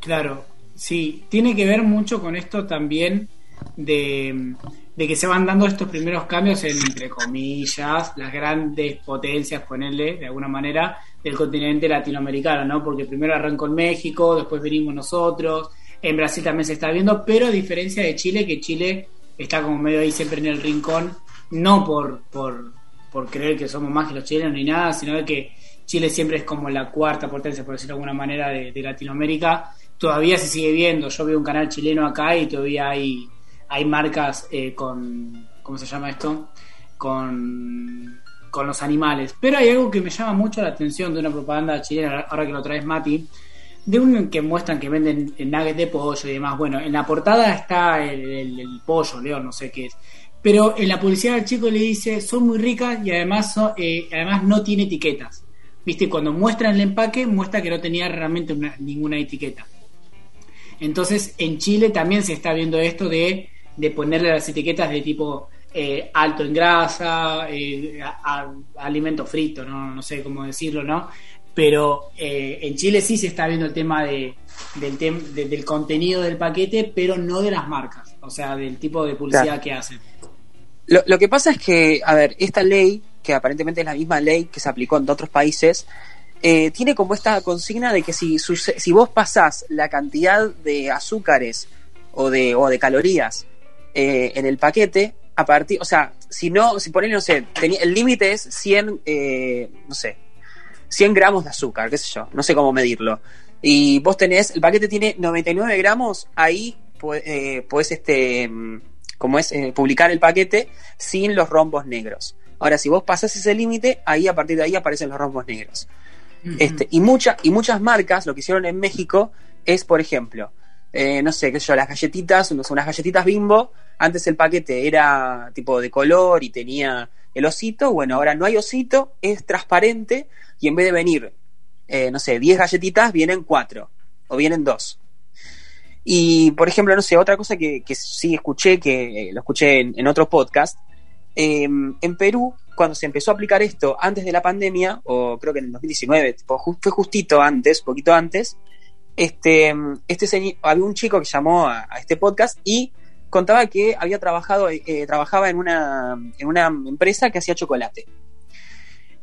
Claro, sí, tiene que ver mucho con esto también de de que se van dando estos primeros cambios en, entre comillas, las grandes potencias, ponerle de alguna manera, del continente latinoamericano, ¿no? Porque primero arrancó en México, después venimos nosotros, en Brasil también se está viendo, pero a diferencia de Chile, que Chile está como medio ahí siempre en el rincón, no por, por, por creer que somos más que los chilenos ni nada, sino de que Chile siempre es como la cuarta potencia, por decirlo de alguna manera, de, Latinoamérica. Todavía se sigue viendo, yo veo un canal chileno acá y todavía hay hay marcas eh, con, ¿cómo se llama esto? Con, con los animales. Pero hay algo que me llama mucho la atención de una propaganda chilena, ahora que lo traes Mati, de un que muestran que venden nuggets de pollo y demás. Bueno, en la portada está el, pollo, León, no sé qué es. Pero en la publicidad al chico le dice, son muy ricas y además, eh, además no tiene etiquetas. Viste, cuando muestran el empaque, muestra que no tenía realmente ninguna etiqueta. Entonces, en Chile también se está viendo esto de de ponerle las etiquetas de tipo eh, alto en grasa, eh, alimento frito, ¿no? no sé cómo decirlo, ¿no? Pero eh, en Chile sí se está viendo el tema de, del, del contenido del paquete, pero no de las marcas, o sea, del tipo de publicidad que hacen. Lo, lo que pasa es que, a ver, esta ley, que aparentemente es la misma ley que se aplicó en otros países, tiene como esta consigna de que si, si vos pasás la cantidad de azúcares o de, o de calorías eh, en el paquete, a partir, o sea, si no, si ponen, no sé, el límite es 100, eh, no sé, 100 gramos de azúcar, qué sé yo, no sé cómo medirlo. Y vos tenés, el paquete tiene 99 gramos, ahí eh, podés, este, mm, como es, publicar el paquete sin los rombos negros. Ahora, si vos pasás ese límite, ahí a partir de ahí aparecen los rombos negros. este, y, mucha, y muchas marcas lo que hicieron en México es, por ejemplo, no sé, qué sé yo, las galletitas, unas galletitas bimbo, antes el paquete era tipo de color y tenía el osito. Bueno, ahora no hay osito, es transparente y en vez de venir, eh, no sé, 10 galletitas, vienen 4 o vienen 2. Y, por ejemplo, no sé, otra cosa que, sí escuché, que eh, lo escuché en, otro podcast, em, en Perú, cuando se empezó a aplicar esto antes de la pandemia, o creo que en el 2019, fue justito antes, poquito antes, este, este había un chico que llamó a este podcast y contaba que había trabajado, eh, trabajaba en una, en una empresa que hacía chocolate.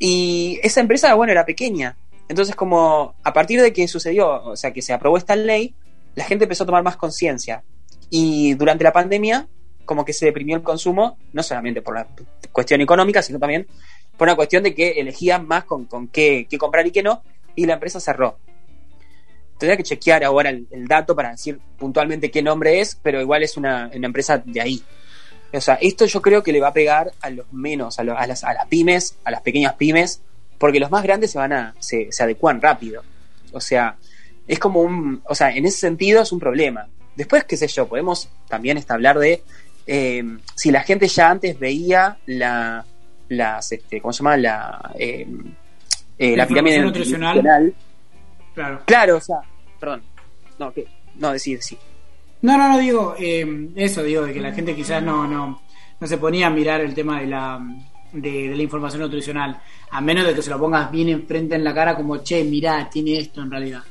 Y esa empresa, bueno, era pequeña. Entonces, como a partir de que sucedió, o sea, que se aprobó esta ley, la gente empezó a tomar más conciencia. Y durante la pandemia, como que se deprimió el consumo, no solamente por la cuestión económica, sino también por una cuestión de que elegían más con, con qué, qué comprar y qué no, y la empresa cerró. tendría que chequear ahora el, dato para decir puntualmente qué nombre es, pero igual es una empresa de ahí. O sea, esto yo creo que le va a pegar a los menos, a, lo- a las, a las pymes, a las pequeñas pymes, porque los más grandes se van a, se, se adecuan rápido. O sea, es como un, o sea, en ese sentido es un problema. Después, qué sé yo, podemos también hablar de eh, si la gente ya antes veía la, las, este, ¿cómo se llama? La, eh, eh, La la pirámide nutricional. nutricional. Claro. Claro, o sea, perdón. No, que, no, decir, sí. No, no, no digo eh, eso, digo, de que la gente quizás no, no, no se ponía a mirar el tema de la, de, la información nutricional, a menos de que se lo pongas bien enfrente en la cara como, che, mirá, tiene esto en realidad.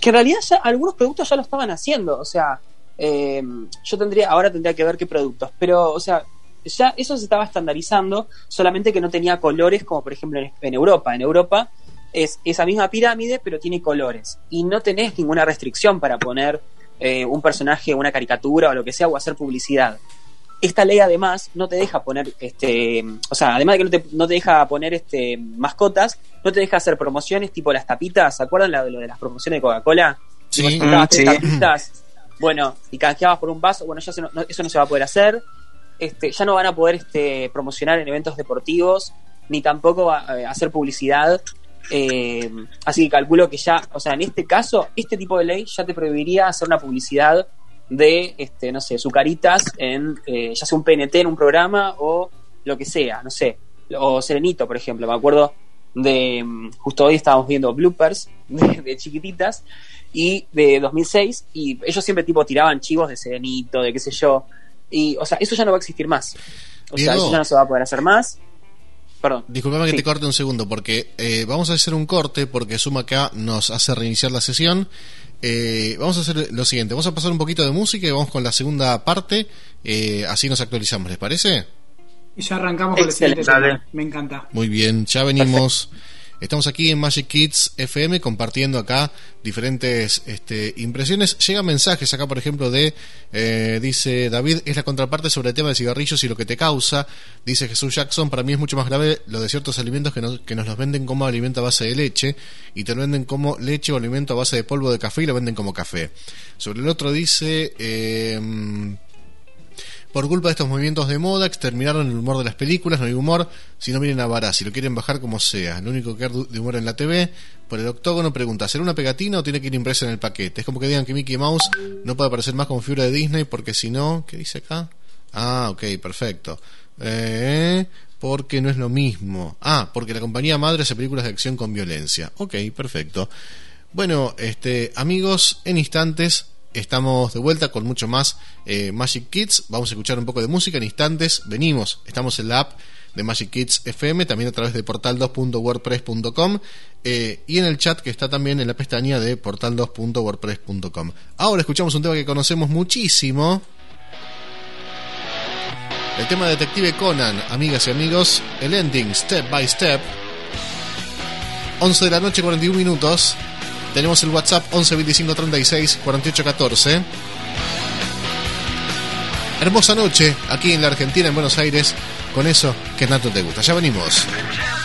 que en realidad ya algunos productos ya lo estaban haciendo, o sea, eh, yo tendría, ahora tendría que ver qué productos, pero, o sea, ya eso se estaba estandarizando, solamente que no tenía colores como por ejemplo en, en Europa. En Europa es esa misma pirámide, pero tiene colores, y no tenés ninguna restricción para poner eh, un personaje, una caricatura o lo que sea, o hacer publicidad. Esta ley además no te deja poner, este, o sea, además de que no te, no te deja poner este mascotas, no te deja hacer promociones tipo las tapitas, ¿se acuerdan la de lo de las promociones de Coca-Cola? Sí. Vos Mm, sí. tapitas, bueno, y canjeabas por un vaso, bueno, ya se no- no- eso no se va a poder hacer. Este, ya no van a poder este, promocionar en eventos deportivos, ni tampoco va- eh, hacer publicidad. Eh, así que calculo que ya, o sea, en este caso, este tipo de ley ya te prohibiría hacer una publicidad de, este, no sé, sucaritas en, eh, ya sea un PNT en un programa o lo que sea, no sé, o Serenito, por ejemplo, me acuerdo de, mm, justo hoy estábamos viendo bloopers [LAUGHS] de, de chiquititas y de 2006 y ellos siempre tipo tiraban chivos de Serenito, de qué sé yo, y, o sea, eso ya no va a existir más. O sea, eso ya no se va a poder hacer más. Perdón. Disculpame que Sí. te corte un segundo, porque eh, vamos a hacer un corte, porque Suma acá nos hace reiniciar la sesión. Eh, vamos a hacer lo siguiente, vamos a pasar un poquito de música y vamos con la segunda parte, eh, así nos actualizamos, ¿les parece? Y ya arrancamos con el siguiente. Me encanta. Muy bien, ya venimos. Estamos aquí en Magic Kids FM compartiendo acá diferentes este, impresiones. Llegan mensajes acá, por ejemplo, de, eh, dice David, es la contraparte sobre el tema de cigarrillos y lo que te causa. Dice Jesús Jackson, para mí es mucho más grave lo de ciertos alimentos que nos, que nos los venden como alimento a base de leche y te lo venden como leche o alimento a base de polvo de café y lo venden como café. Sobre el otro dice... Eh, por culpa de estos movimientos de moda, exterminaron el humor de las películas, no hay humor, si no miren a Bará, si lo quieren bajar como sea. Lo único que hay de humor en la TV, por el octógono pregunta, ¿será una pegatina o tiene que ir impresa en el paquete? Es como que digan que Mickey Mouse no puede aparecer más como figura de Disney porque si no, ¿qué dice acá? Ah, ok, perfecto. Eh, porque no es lo mismo. Ah, porque la compañía madre hace películas de acción con violencia. Ok, perfecto. Bueno, este, amigos, en instantes estamos de vuelta con mucho más eh, Magic Kids. Vamos a escuchar un poco de música en instantes. Venimos, estamos en la app de Magic Kids FM, también a través de portal2.wordpress.com eh, y en el chat que está también en la pestaña de portal2.wordpress.com. Ahora escuchamos un tema que conocemos muchísimo. El tema de Detective Conan, amigas y amigos, el ending Step by Step. 11 de la noche, 41 minutos. Tenemos el WhatsApp 11 25 36 48 14. Hermosa noche aquí en la Argentina, en Buenos Aires, con eso que tanto te gusta. Ya venimos.「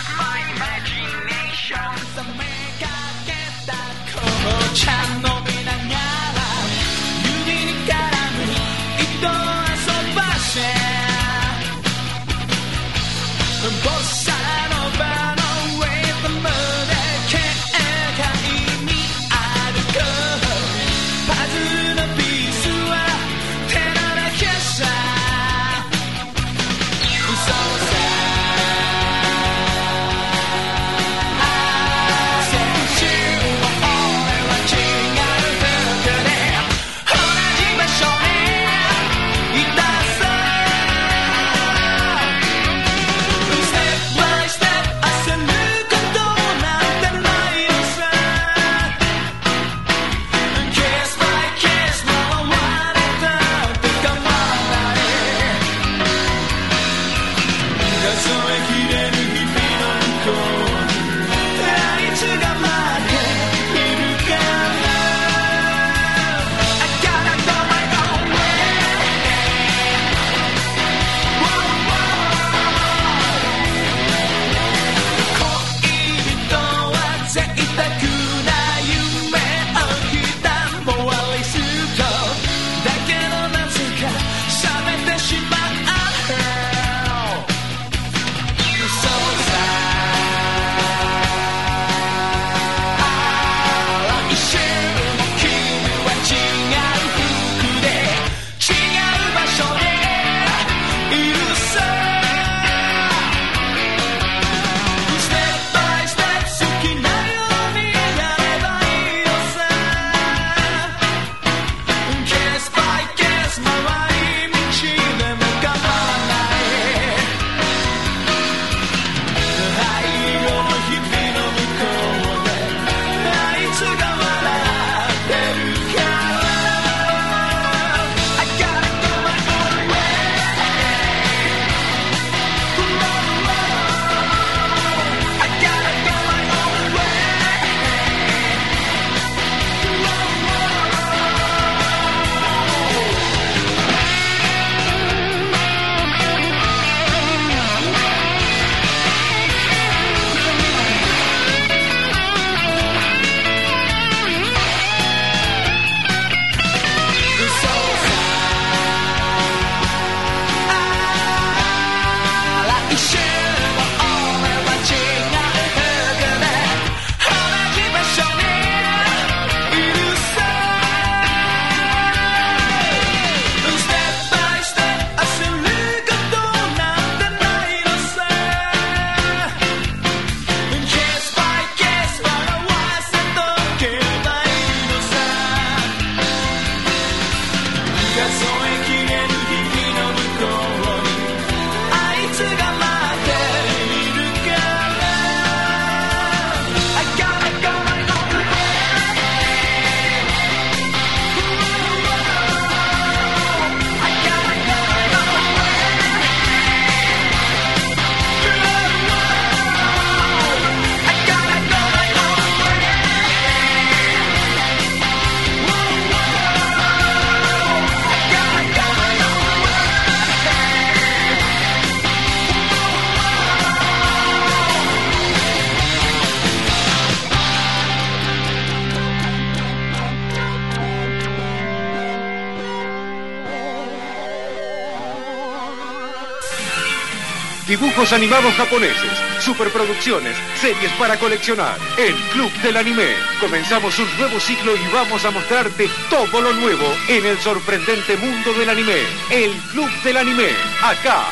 dibujos animados japoneses, superproducciones, series para coleccionar. El Club del Anime. Comenzamos un nuevo ciclo y vamos a mostrarte todo lo nuevo en el sorprendente mundo del anime. El Club del Anime. Acá,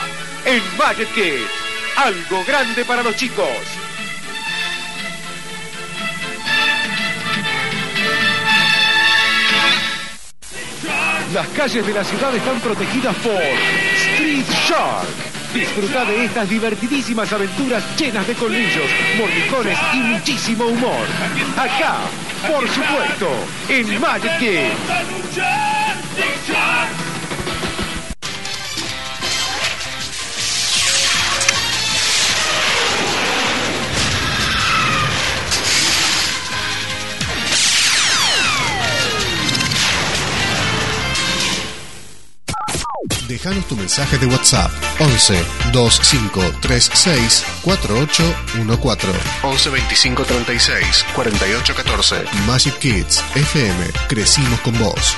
en Magic Kids. Algo grande para los chicos. Las calles de la ciudad están protegidas por Street Shark. Disfruta de estas divertidísimas aventuras llenas de colmillos, mordicones y muchísimo humor. Acá, por supuesto, en Magic. Déjanos tu mensaje de WhatsApp. 11 2536 4814 11 25 36 48 14 Magic Kids FM Crecimos con vos.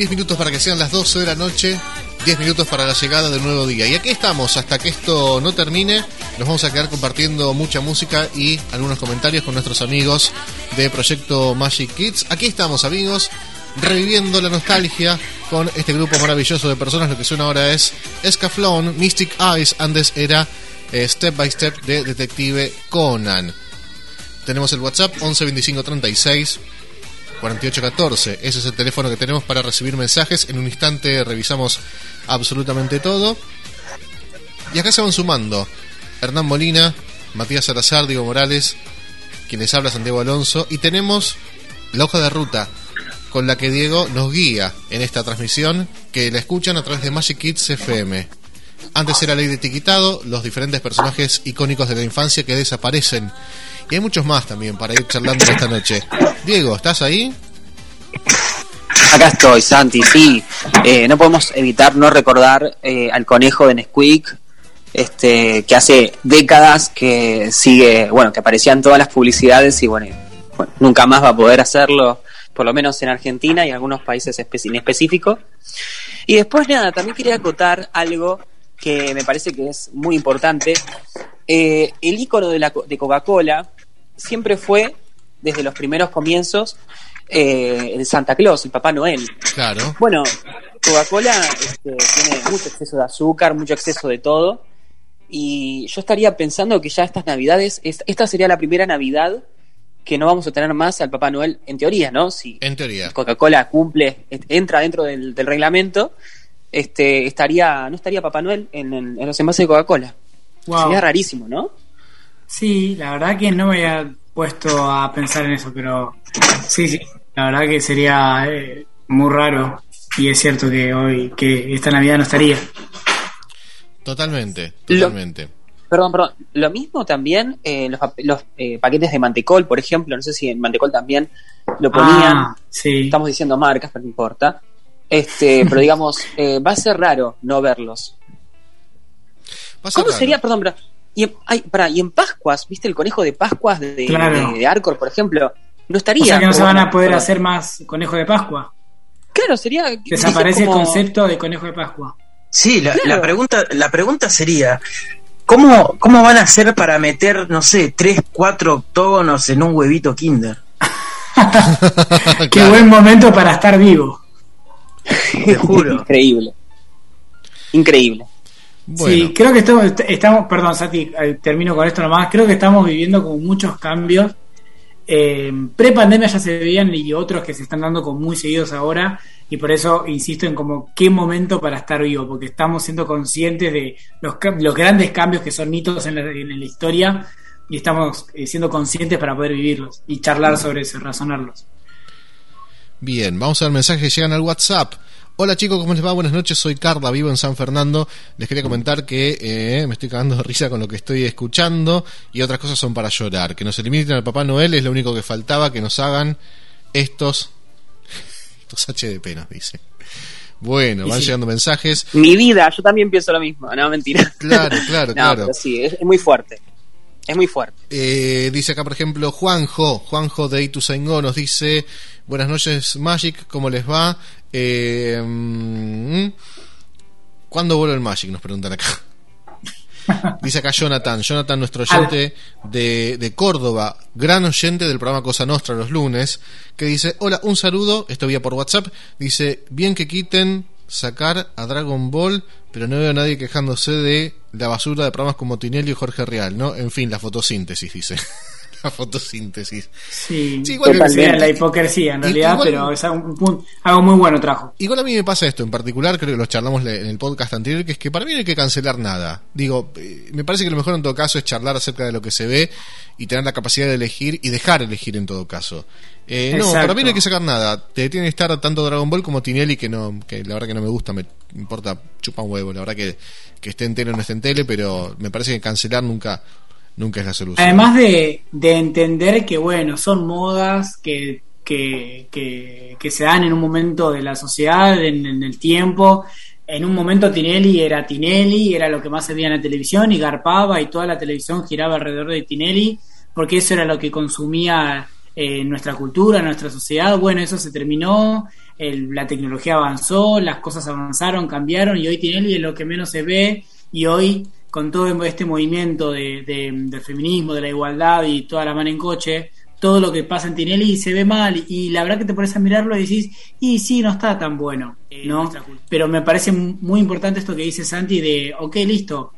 10 minutos para que sean las 12 de la noche, 10 minutos para la llegada del nuevo día. Y aquí estamos, hasta que esto no termine, nos vamos a quedar compartiendo mucha música y algunos comentarios con nuestros amigos de Proyecto Magic Kids. Aquí estamos, amigos, reviviendo la nostalgia con este grupo maravilloso de personas. Lo que suena ahora es Escaflón, Mystic Eyes, antes era eh, Step by Step de Detective Conan. Tenemos el WhatsApp 11 25 36 4814. Ese es el teléfono que tenemos para recibir mensajes. En un instante revisamos absolutamente todo. Y acá se van sumando Hernán Molina, Matías Salazar, Diego Morales, quienes habla Santiago Alonso. Y tenemos la hoja de ruta con la que Diego nos guía en esta transmisión que la escuchan a través de Magic Kids FM. Antes era ley de etiquetado, los diferentes personajes icónicos de la infancia que desaparecen y hay muchos más también para ir charlando esta noche. Diego, ¿estás ahí? Acá estoy, Santi, sí. Eh, no podemos evitar no recordar eh, al conejo de Nesquik, este, que hace décadas que sigue, bueno, que aparecía en todas las publicidades y bueno, nunca más va a poder hacerlo, por lo menos en Argentina y en algunos países en específico. Y después nada, también quería acotar algo que me parece que es muy importante. Eh, el icono de, de Coca-Cola siempre fue, desde los primeros comienzos, eh, el Santa Claus, el Papá Noel. Claro. Bueno, Coca-Cola este, tiene mucho exceso de azúcar, mucho exceso de todo. Y yo estaría pensando que ya estas navidades, es- esta sería la primera Navidad que no vamos a tener más al Papá Noel, en teoría, ¿no? Si En teoría. Coca-Cola cumple, entra dentro del, del reglamento, este, estaría, no estaría Papá Noel en, en- en los envases de Coca-Cola. Wow. Sería rarísimo, ¿no? Sí, la verdad que no me había puesto a pensar en eso, pero sí, sí, la verdad que sería eh, muy raro y es cierto que hoy, que esta Navidad no estaría. Totalmente, Lo- totalmente. Perdón, perdón. Lo mismo también eh, los, los, eh, paquetes de mantecol, por ejemplo. No sé si en mantecol también lo ponían. Ah, sí. Estamos diciendo marcas, pero no importa. Este, pero digamos, eh, va a ser raro no verlos. ¿Cómo raro. sería, perdón, pero, y, en, ay, pará, y en Pascuas, ¿viste el conejo de Pascuas de, Claro. de, de Arcor, por ejemplo? No estaría. O sea que no se van a poder hacer más conejo de Pascua. Claro, sería. Desaparece como- el concepto de conejo de Pascua. Sí, la, Claro. la pregunta, la pregunta sería, ¿cómo, ¿cómo van a hacer para meter, no sé, tres, cuatro octógonos en un huevito kinder? [LAUGHS] Qué Claro. buen momento para estar vivo. Te juro. [LAUGHS] Increíble. Increíble. Bueno, Sí, creo que estamos, estamos, perdón, Sati, eh, termino con esto nomás. Creo que estamos viviendo con muchos cambios. Eh, Pre-pandemia ya se veían y otros que se están dando con muy seguidos ahora. Y por eso insisto en como qué momento para estar vivo, porque estamos siendo conscientes de los, grandes cambios que son hitos en la, en la historia y estamos eh, siendo conscientes para poder vivirlos y charlar sobre eso, razonarlos. bien, vamos a ver mensajes que llegan al WhatsApp. Hola chicos, ¿cómo les va? Buenas noches, soy Carla, vivo en San Fernando. Les quería comentar que eh, me estoy cagando de risa con lo que estoy escuchando y otras cosas son para llorar. Que nos eliminen al Papá Noel es lo único que faltaba, que nos hagan estos, [LAUGHS] estos HDP, nos dice. Bueno, van sí. llegando mensajes. Mi vida, yo también pienso lo mismo. No, mentira. Claro, claro, [LAUGHS] no, claro. pero sí, es, es muy fuerte. Es muy fuerte. Eh, dice acá, por ejemplo, Juanjo, Juanjo de Ituzaingó nos dice, buenas noches Magic, ¿cómo les va? Eh, mm, ¿Cuándo vuelve el Magic? Nos preguntan acá. [LAUGHS] Dice acá Jonathan, Jonathan, nuestro oyente de, de Córdoba, gran oyente del programa Cosa Nostra los lunes, que dice, hola, un saludo, esto vía por WhatsApp, dice, bien que quiten sacar a Dragon Ball, pero no veo a nadie quejándose de la basura de programas como Tinelli y Jorge Real, ¿no? En fin, la fotosíntesis, dice. [LAUGHS] la fotosíntesis. Sí, Sí, igual que la hipocresía en realidad, igual- pero es algo, un punto- algo muy bueno trajo. Igual a mí me pasa esto en particular, creo que lo charlamos en el podcast anterior, que es que para mí no hay que cancelar nada. Digo, eh, me parece que lo mejor en todo caso es charlar acerca de lo que se ve y tener la capacidad de elegir y dejar elegir en todo caso. Eh, no, para mí no hay que sacar nada. Te tiene que estar tanto Dragon Ball como Tinelli, que no que la verdad que no me gusta, me importa chupa un huevo. La verdad que, que esté en tele o no esté en tele, pero me parece que cancelar nunca nunca es la solución. Además de, de entender que, bueno, son modas que, que, que, se dan en un momento de la sociedad, en, en el tiempo. En un momento Tinelli era Tinelli, era lo que más se veía en la televisión y garpaba y toda la televisión giraba alrededor de Tinelli, porque eso era lo que consumía eh, nuestra cultura, nuestra sociedad. Bueno, eso se terminó, el- la tecnología avanzó, las cosas avanzaron, cambiaron y hoy Tinelli es lo que menos se ve y hoy con todo este movimiento de, de- del feminismo, de la igualdad y toda la mano en coche, todo lo que pasa en Tinelli se ve mal y la verdad que te pones a mirarlo y decís, y sí, no está tan bueno, ¿no? Pero me parece muy importante esto que dice Santi de, ok, listo,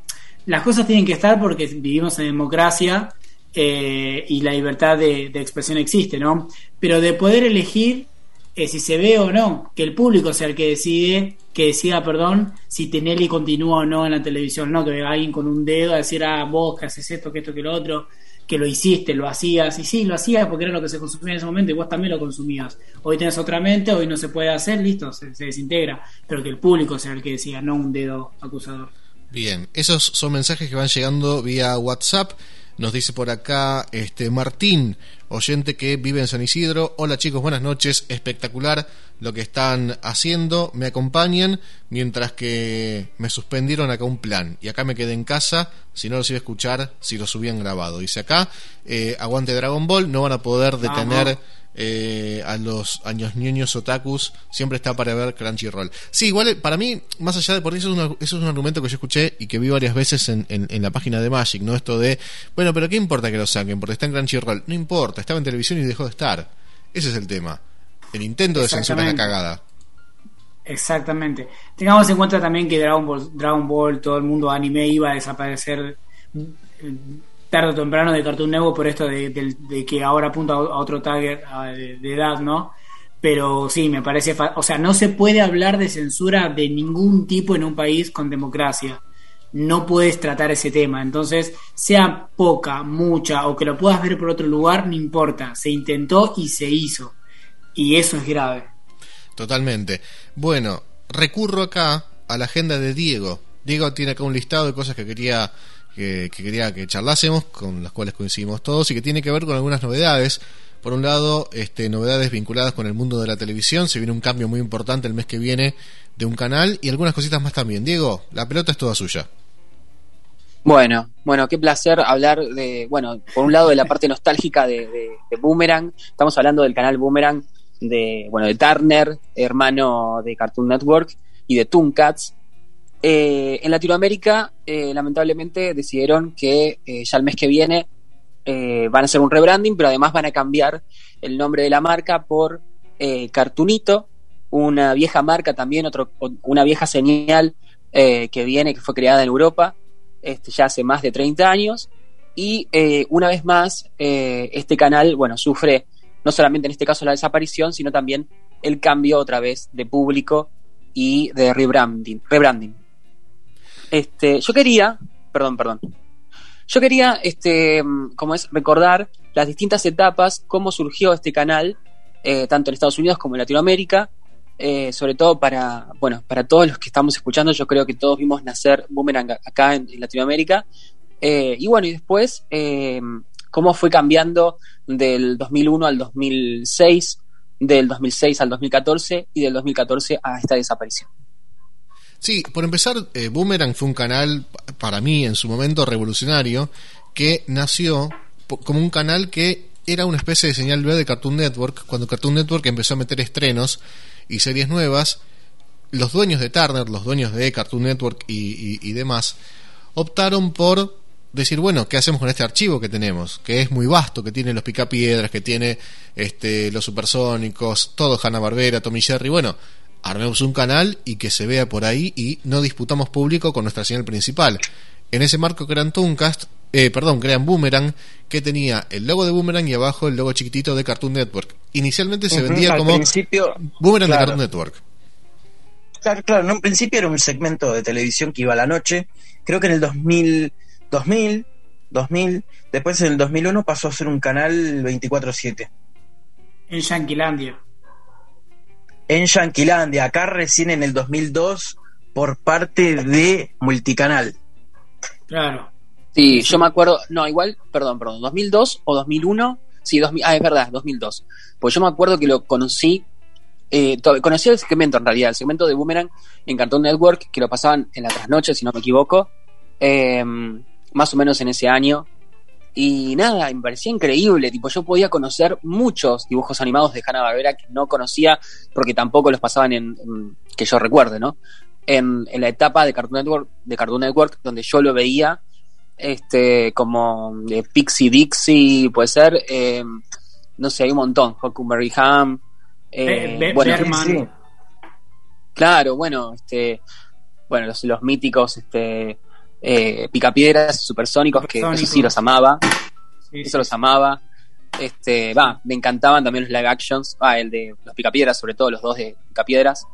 las cosas tienen que estar porque vivimos en democracia eh, y la libertad de, de expresión existe, ¿no? Pero de poder elegir si se ve o no, que el público sea el que decide, que decida, perdón, si Tinelli continúa o no en la televisión, no que venga alguien con un dedo a decir, ah, vos que haces esto, que esto, que lo otro, que lo hiciste, lo hacías, y sí, lo hacías porque era lo que se consumía en ese momento y vos también lo consumías. Hoy tenés otra mente, hoy no se puede hacer, listo, se, se desintegra, pero que el público sea el que decida, no un dedo acusador. Bien, esos son mensajes que van llegando vía WhatsApp. Nos dice por acá este Martín, oyente que vive en San Isidro. Hola chicos, buenas noches. Espectacular lo que están haciendo. Me acompañan mientras que me suspendieron acá un plan. Y acá me quedé en casa. Si no los iba a escuchar, si los subían grabado. Dice acá, eh, aguante Dragon Ball. No van a poder detener. Eh, a los años niños otakus siempre está para ver Crunchyroll. Sí, igual eh, para mí, más allá de por eso es, una- eso es un argumento que yo escuché y que vi varias veces en, en- en la página de Magic, ¿no? Esto de, bueno, pero ¿qué importa que lo saquen? Porque está en Crunchyroll. No importa, estaba en televisión y dejó de estar. Ese es el tema. El intento de censura es la cagada. Exactamente. Tengamos en cuenta también que Dragon Ball, Dragon Ball todo el mundo anime iba a desaparecer tarde o temprano de Cartoon Network por esto de, que ahora apunta a otro tagger de, de edad, ¿no? Pero sí, me parece, o sea, no se puede hablar de censura de ningún tipo en un país con democracia. No puedes tratar ese tema. Entonces, sea poca, mucha o que lo puedas ver por otro lugar, no importa. Se intentó y se hizo. Y eso es grave. Totalmente. Bueno, recurro acá a la agenda de Diego. Diego tiene acá un listado de cosas que quería que, que quería que charlásemos, con las cuales coincidimos todos y que tiene que ver con algunas novedades. Por un lado, este, novedades vinculadas con el mundo de la televisión. Se viene un cambio muy importante el mes que viene de un canal y algunas cositas más también. Diego, la pelota es toda suya. Bueno, bueno, qué placer hablar de, bueno, por un lado de la parte nostálgica de Boomerang. Estamos hablando del canal Boomerang de, bueno, de Turner, hermano de Cartoon Network y de Tooncats. Eh, en Latinoamérica, eh, lamentablemente, decidieron que eh, ya el mes que viene eh, van a hacer un rebranding, pero además van a cambiar el nombre de la marca por Cartoonito, una vieja marca también, otro, una vieja señal que viene, que fue creada en Europa este, ya hace más de 30 años. Y una vez más, este canal, bueno, sufre no solamente en este caso la desaparición, sino también el cambio otra vez de público y de rebranding. Este, yo quería, perdón, perdón. Yo quería, este, como es, recordar las distintas etapas, cómo surgió este canal, eh, tanto en Estados Unidos como en Latinoamérica, eh, sobre todo para, bueno, para todos los que estamos escuchando, yo creo que todos vimos nacer Boomerang acá en, en Latinoamérica. Eh, y bueno, y después, cómo fue cambiando del 2001 al 2006, del 2006 al 2014 y del 2014 a esta desaparición. Sí, por empezar, eh, Boomerang fue un canal, pa- para mí en su momento revolucionario, que nació como un canal que era una especie de señal B de Cartoon Network. Cuando Cartoon Network empezó a meter estrenos y series nuevas, los dueños de Turner, los dueños de Cartoon Network y, y- y demás, optaron por decir, bueno, ¿qué hacemos con este archivo que tenemos? Que es muy vasto, que tiene los picapiedras, que tiene este, los supersónicos, todo Hanna-Barbera, Tommy Jerry. Bueno, armemos un canal y que se vea por ahí y no disputamos público con nuestra señal principal. En ese marco crean Tooncast, eh, perdón, crean Boomerang, que tenía el logo de Boomerang y abajo el logo chiquitito de Cartoon Network. Inicialmente se vendía como principio, Boomerang de. Cartoon Network. Claro, claro, en un principio era un segmento de televisión que iba a la noche. Creo que en el 2000, 2000, 2000, después en el 2001 pasó a ser un canal 24/7. En Yanquilandia. En Yanquilandia, acá recién en el 2002 por parte de Multicanal. Claro. Sí, yo me acuerdo, no, igual, perdón, perdón, 2002 o 2001, sí, 2000, ah, es verdad, 2002. Pues yo me acuerdo que lo conocí, eh, conocí el segmento en realidad, el segmento de Boomerang en Cartoon Network, que lo pasaban en la trasnoche, si no me equivoco, eh, más o menos en ese año. Y nada, me parecía increíble, tipo, yo podía conocer muchos dibujos animados de Hanna-Barbera que no conocía porque tampoco los pasaban en, en- que yo recuerde, ¿no? En, en la etapa de Cartoon Network, de Cartoon Network, donde yo lo veía, este, como de Pixie Dixie, puede ser, eh, no sé, hay un montón, Huckleberry Ham, eh, Be- bueno, sí. claro, bueno, este, bueno, los, los míticos, este, eh, picapiedras, supersónicos, que eso sí los amaba, Sí, eso los amaba, este, va, me encantaban también los live actions, ah, el de los picapiedras, sobre todo los dos de picapiedras,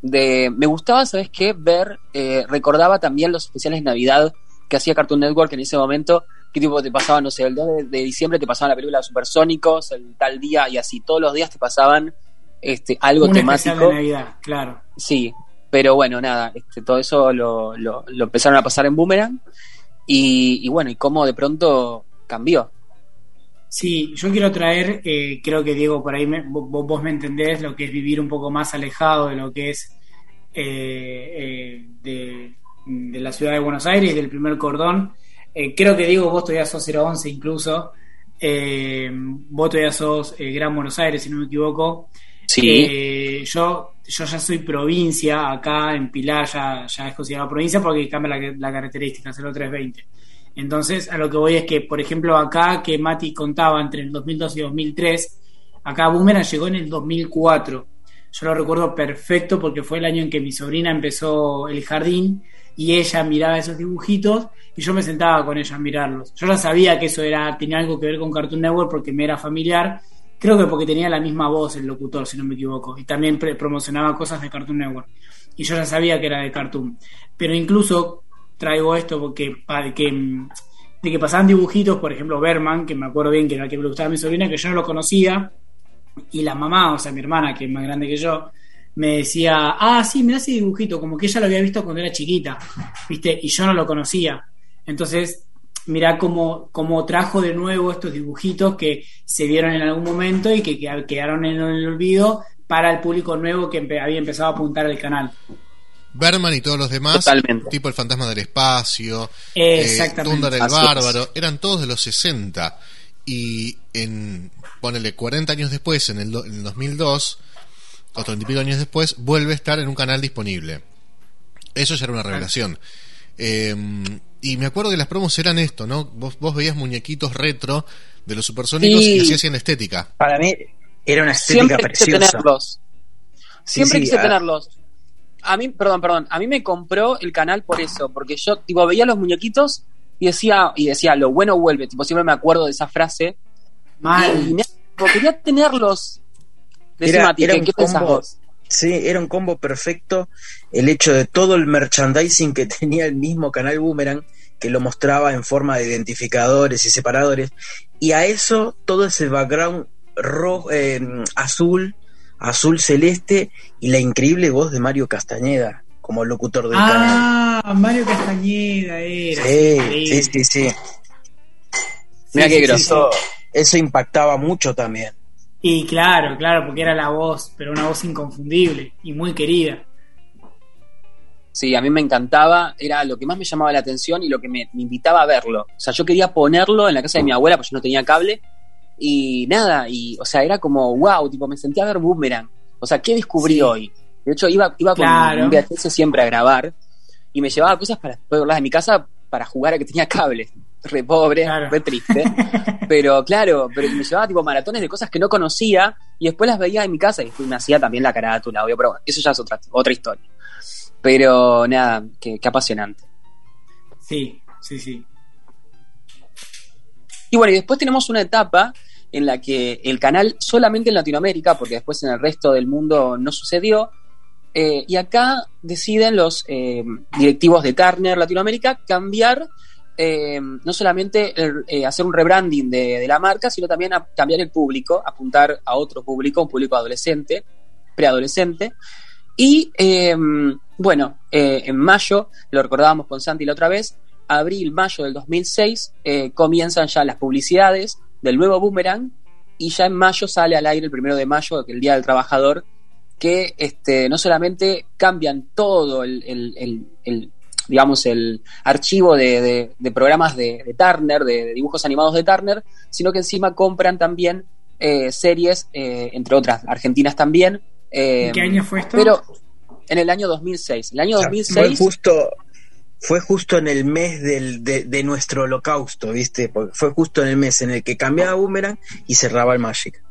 de, me gustaba, ¿sabes qué? Ver, eh, recordaba también los especiales de Navidad que hacía Cartoon Network en ese momento, que tipo te pasaban, no sé, el 2 de, de diciembre te pasaban la película de Supersónicos, el tal día, y así todos los días te pasaban este, algo Un especial temático. de Navidad, claro. Sí, pero bueno, nada, este, todo eso lo, lo, lo empezaron a pasar en Boomerang, y, y bueno, y cómo de pronto cambió. Sí, yo quiero traer, eh, creo que Diego, por ahí me- vos, vos me entendés lo que es vivir un poco más alejado de lo que es eh, eh, de, de la ciudad de Buenos Aires, del primer cordón. Eh, creo que Diego, vos todavía sos 011 incluso. Eh, vos todavía sos eh, Gran Buenos Aires, si no me equivoco. Sí, Eh, yo, yo ya soy provincia, acá en Pilar ya, ya es considerado provincia porque cambia la, la característica, 0320. Entonces, a lo que voy es que, por ejemplo, acá que Mati contaba entre el 2002 y 2003, acá Boomerang llegó en el 2004. yo lo recuerdo perfecto porque fue el año en que mi sobrina empezó el jardín y ella miraba esos dibujitos y yo me sentaba con ella a mirarlos. Yo ya sabía que eso era tenía algo que ver con Cartoon Network porque me era familiar, creo que porque tenía la misma voz el locutor, si no me equivoco, y también pre- promocionaba cosas de Cartoon Network. Y yo ya sabía que era de Cartoon. Pero incluso traigo esto porque pa- que, mm, de que pasaban dibujitos, por ejemplo, Berman, que me acuerdo bien que era el que me gustaba a mi sobrina, que yo no lo conocía, y la mamá, o sea, mi hermana, que es más grande que yo, me decía, ah, sí, me ese dibujito, como que ella lo había visto cuando era chiquita, ¿viste? Y yo no lo conocía. Entonces, mirá cómo, cómo trajo de nuevo estos dibujitos que se vieron en algún momento y que queda- quedaron en el olvido para el público nuevo que empe- había empezado a apuntar al canal. Berman y todos los demás, Totalmente. tipo el fantasma del espacio, Eh. Tundar el Así es. bárbaro, eran todos de los 60 y en, ponele 40 años después, en el, do- en el 2002, o 30 y pico años después, vuelve a estar en un canal disponible. Eso ya era una revelación. Eh, y me acuerdo que las promos eran esto, ¿no? Vos, vos veías muñequitos retro de los supersónicos Sí. y así hacían estética. Para mí era una estética Siempre quise preciosa. tenerlos. Siempre sí, quise ah. tenerlos. A mí, perdón, perdón, a mí me compró el canal por eso, porque yo tipo veía los muñequitos y decía, y decía, lo bueno vuelve, tipo siempre me acuerdo de esa frase. Y Mal. me- tipo, quería tenerlos. Decime, Era- era ¿qué, un qué pensás combo. vos? Sí, era un combo perfecto el hecho de todo el merchandising que [LAUGHS] tenía el mismo canal Boomerang, que lo mostraba en forma de identificadores y separadores, y a eso todo ese background rojo, eh, azul, azul celeste y la increíble voz de Mario Castañeda como locutor del canal. Ah, Mario Castañeda era. Sí, sí, sí, Sí, qué sí, eso impactaba mucho también. Y claro, claro, porque era la voz, pero una voz inconfundible y muy querida. Sí, a mí me encantaba, era lo que más me llamaba la atención y lo que me, me invitaba a verlo. O sea, yo quería ponerlo en la casa de mi abuela, porque yo no tenía cable, y nada, y, o sea, era como, wow, tipo, me sentía a ver Boomerang. O sea, ¿qué descubrí Sí. hoy? De hecho, iba, iba Claro. con un VHS siempre a grabar, y me llevaba cosas para después verlas en mi casa para jugar a que tenía cable. Re pobre, Claro. re triste. Pero claro, pero me llevaba tipo maratones de cosas que no conocía y después las veía en mi casa y después me hacía también la carátula, obvio, pero bueno, eso ya es otra, otra historia. Pero nada, qué, qué apasionante. Sí, sí, sí. Y bueno, y después tenemos una etapa en la que el canal solamente en Latinoamérica, porque después en el resto del mundo no sucedió, eh, y acá deciden los eh, directivos de Turner Latinoamérica cambiar, eh, no solamente eh, hacer un rebranding de, la marca, sino también a cambiar el público, apuntar a otro público, un público adolescente, preadolescente. Y eh, bueno, en mayo, lo recordábamos con Santi la otra vez, abril, mayo del 2006, eh, comienzan ya las publicidades del nuevo Boomerang y ya en mayo sale al aire el primero de mayo, el Día del Trabajador, que este, no solamente cambian todo el, digamos, el archivo de, de- de programas de, de Turner, de, de dibujos animados de Turner, sino que encima compran también eh, series, eh, entre otras, argentinas también. eh, ¿En qué año fue esto? Pero en el año 2006. El año O sea, 2006... Fue justo, fue justo en el mes del, de, de nuestro holocausto, ¿viste? Porque fue justo en el mes en el que cambiaba Boomerang y cerraba el Magic.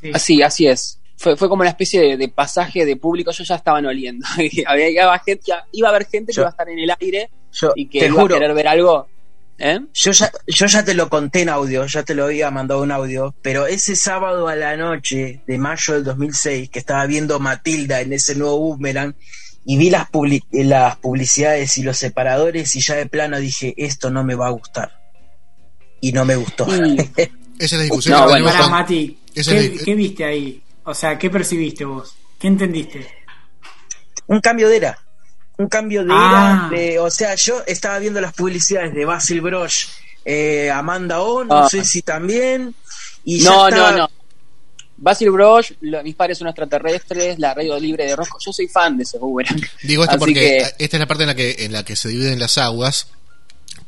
Sí. Así, así es. Fue, fue como una especie de, de pasaje de público. Yo ya estaban oliendo. [LAUGHS] Había, iba, gente, iba a haber gente que Yo- iba a estar en el aire Yo y que te iba juro, a querer ver algo. ¿Eh? yo ya, yo ya te lo conté en audio, ya te lo había mandado un audio, pero ese sábado a la noche de mayo del 2006, que estaba viendo Matilda en ese nuevo Boomerang, y vi las, publi- las publicidades y los separadores, y ya de plano dije, esto no me va a gustar. Y no me gustó. Y- Esa es la discusión No, que bueno, con- Mati, Esa ¿qué, es la- qué viste ahí? O sea, ¿qué percibiste vos? ¿Qué entendiste? un cambio de era. Un cambio de Ah. era. de- o sea, yo estaba viendo las publicidades de Basil Brosh, eh, Amanda O, no Ah. sé si también. Y no, ya estaba- no, no. Basil Brosh, lo- mis padres son extraterrestres, la radio libre de Rosco. Yo soy fan de ese boomerang. Digo esto Así porque que- esta es la parte en la que en la que se dividen las aguas,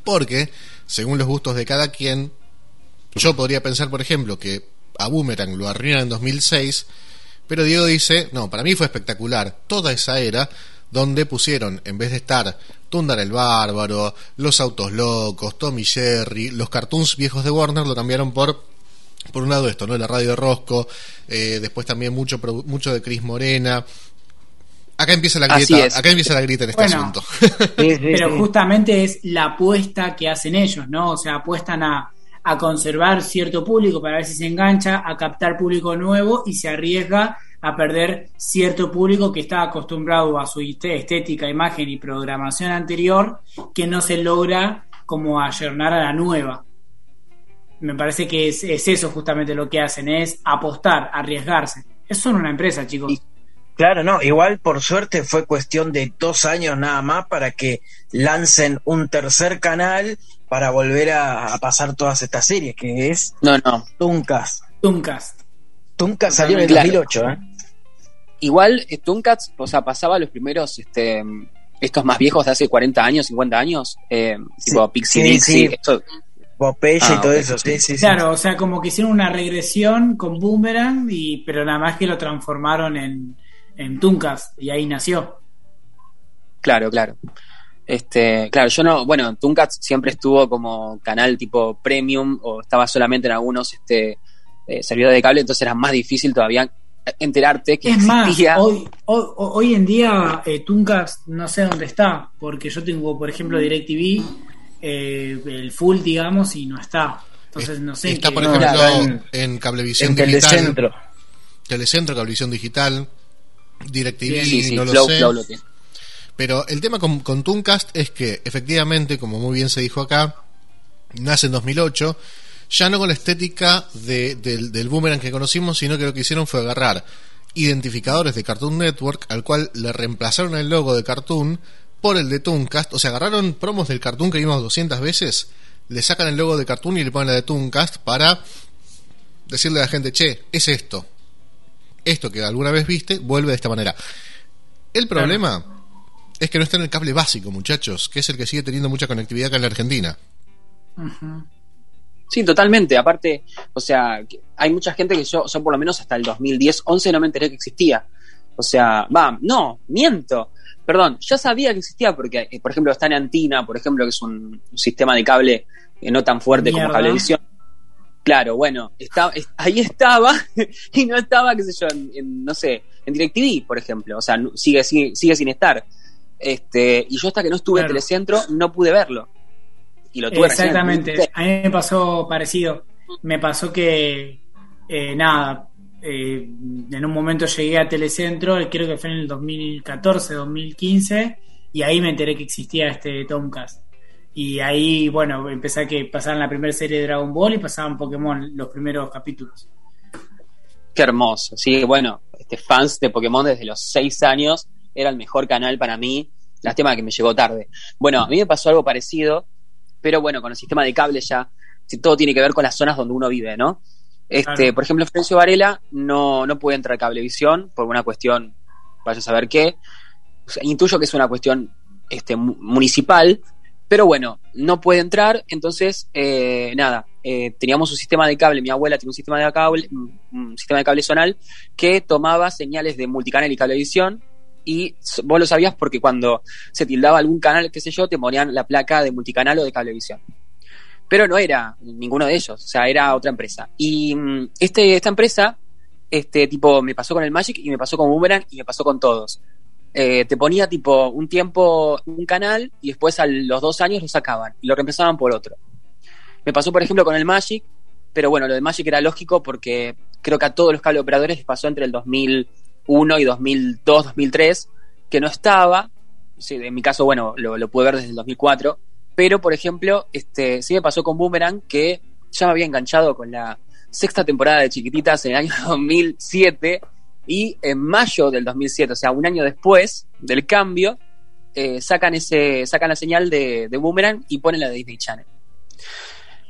porque según los gustos de cada quien, yo podría pensar, por ejemplo, que a Boomerang lo arruinan en 2006, pero Diego dice, no, para mí fue espectacular toda esa era donde pusieron, en vez de estar Tundar el Bárbaro, Los Autos Locos, Tommy Jerry, los cartoons viejos de Warner lo cambiaron por por un lado esto, ¿no? La radio de Rosco, eh, después también mucho, mucho de Cris Morena. Acá empieza la grieta, acá empieza la grieta en este Bueno. asunto. [LAUGHS] Sí, sí, Pero sí. justamente es la apuesta que hacen ellos, ¿no? O sea, apuestan a, a conservar cierto público para ver si se engancha, a captar público nuevo y se arriesga a perder cierto público que está acostumbrado a su estética, imagen y programación anterior que no se logra como ayornar a la nueva. Me parece que es, es eso justamente lo que hacen, es apostar, arriesgarse. Es son una empresa, chicos. Claro, no, igual por suerte fue cuestión de dos años nada más para que lancen un tercer canal para volver a, a pasar todas estas series, que es No, no. Tuncas. Tuncast. Tuncas salió en el Claro. 2008, ¿eh? Igual eh, Tuncats, o sea, pasaba los primeros, este, estos más viejos de hace 40 años, 50 años, eh, tipo Pixie sí, Dixie, sí. esto- Popeye Ah, y todo eso, sí, sí, sí. Claro, o sea, como que hicieron una regresión con Boomerang, y, pero nada más que lo transformaron en, en Tuncast, y ahí nació. Claro, claro. Este, claro, yo no, bueno, Tuncats siempre estuvo como canal tipo premium o estaba solamente en algunos este, eh, servidores de cable, entonces era más difícil todavía enterarte que Es más, hoy, hoy, hoy en día eh, Tuncast no sé dónde está, porque yo tengo, por ejemplo, DirecTV, eh, el full, digamos, y no está. Entonces no sé. Está, por ejemplo, en- en, Cablevisión En Digital. Telecentro. Telecentro, Cablevisión Digital, DirecTV, sí, sí, no lo Flow, sé. Flow lo tiene. Pero el tema con, con Tooncast es que, efectivamente, como muy bien se dijo acá, nace en 2008, ya no con la estética de- del, del boomerang que conocimos, sino que lo que hicieron fue agarrar identificadores de Cartoon Network, al cual le reemplazaron el logo de Cartoon por el de Tooncast. O sea, agarraron promos del Cartoon que vimos 200 veces, le sacan el logo de Cartoon y le ponen la de Tooncast para decirle a la gente, che, es esto. Esto que alguna vez viste, vuelve de esta manera. El problema es que no está en el cable básico, muchachos, que es el que sigue teniendo mucha conectividad acá en la Argentina. Sí, totalmente. Aparte, o sea, hay mucha gente que yo, yo por lo menos hasta el 2010, 11 no me enteré que existía. O sea, va, no, miento. Perdón, ya sabía que existía porque, eh, por ejemplo, está en Antina, por ejemplo, que es un, un sistema de cable eh, no tan fuerte como Mierda. Cablevisión. Claro, bueno, está, es- ahí estaba [LAUGHS] y no estaba, qué sé yo, en, en, no sé, en DirecTV, por ejemplo. O sea, sigue, sigue, sigue sin estar. Este, y yo hasta que no estuve en. Telecentro no pude verlo. Y lo tuve Exactamente. 2016. A mí me pasó parecido. Me pasó que, eh, nada, eh, en un momento llegué a Telecentro, creo que fue en el 2014, 2015, y ahí me enteré que existía este Tomcast. Y ahí, bueno, empecé a que pasaban la primera serie de Dragon Ball y pasaban Pokémon los primeros capítulos. Qué hermoso. Sí, bueno, este, fans de Pokémon desde los 6 años era el mejor canal para mí. Lástima que me llegó tarde. Bueno, a mí me pasó algo parecido, pero bueno, con el sistema de cable ya, si todo tiene que ver con las zonas donde uno vive, ¿no? Este, Claro. por ejemplo, Florencio Varela no, no puede entrar a Cablevisión por una cuestión, vaya a saber qué. O sea, intuyo que es una cuestión este, mu- municipal, pero bueno, no puede entrar, entonces, eh, nada, eh, teníamos un sistema de cable, mi abuela tiene un sistema de cable, un un sistema de cable zonal que tomaba señales de multicanal y cablevisión y vos lo sabías porque cuando se tildaba algún canal, qué sé yo, te ponían la placa de multicanal o de cablevisión. Pero no era ninguno de ellos, o sea, era otra empresa. Y mm, este, esta empresa, este tipo, me pasó con el Magic y me pasó con Boomerang y me pasó con todos. Eh, te ponía tipo un tiempo un canal y después a los dos años lo sacaban y lo reemplazaban por otro. Me pasó, por ejemplo, con el Magic, pero bueno, lo de Magic era lógico porque creo que a todos los cable operadores les pasó entre el 2001 y 2002, 2003, que no estaba. En mi caso, bueno, lo, lo pude ver desde el 2004. Pero, por ejemplo, este, sí me pasó con Boomerang que ya me había enganchado con la sexta temporada de Chiquititas en el año [LAUGHS] 2007 y en mayo del 2007, o sea, un año después del cambio, eh, sacan ese sacan la señal de, de Boomerang y ponen la de Disney Channel.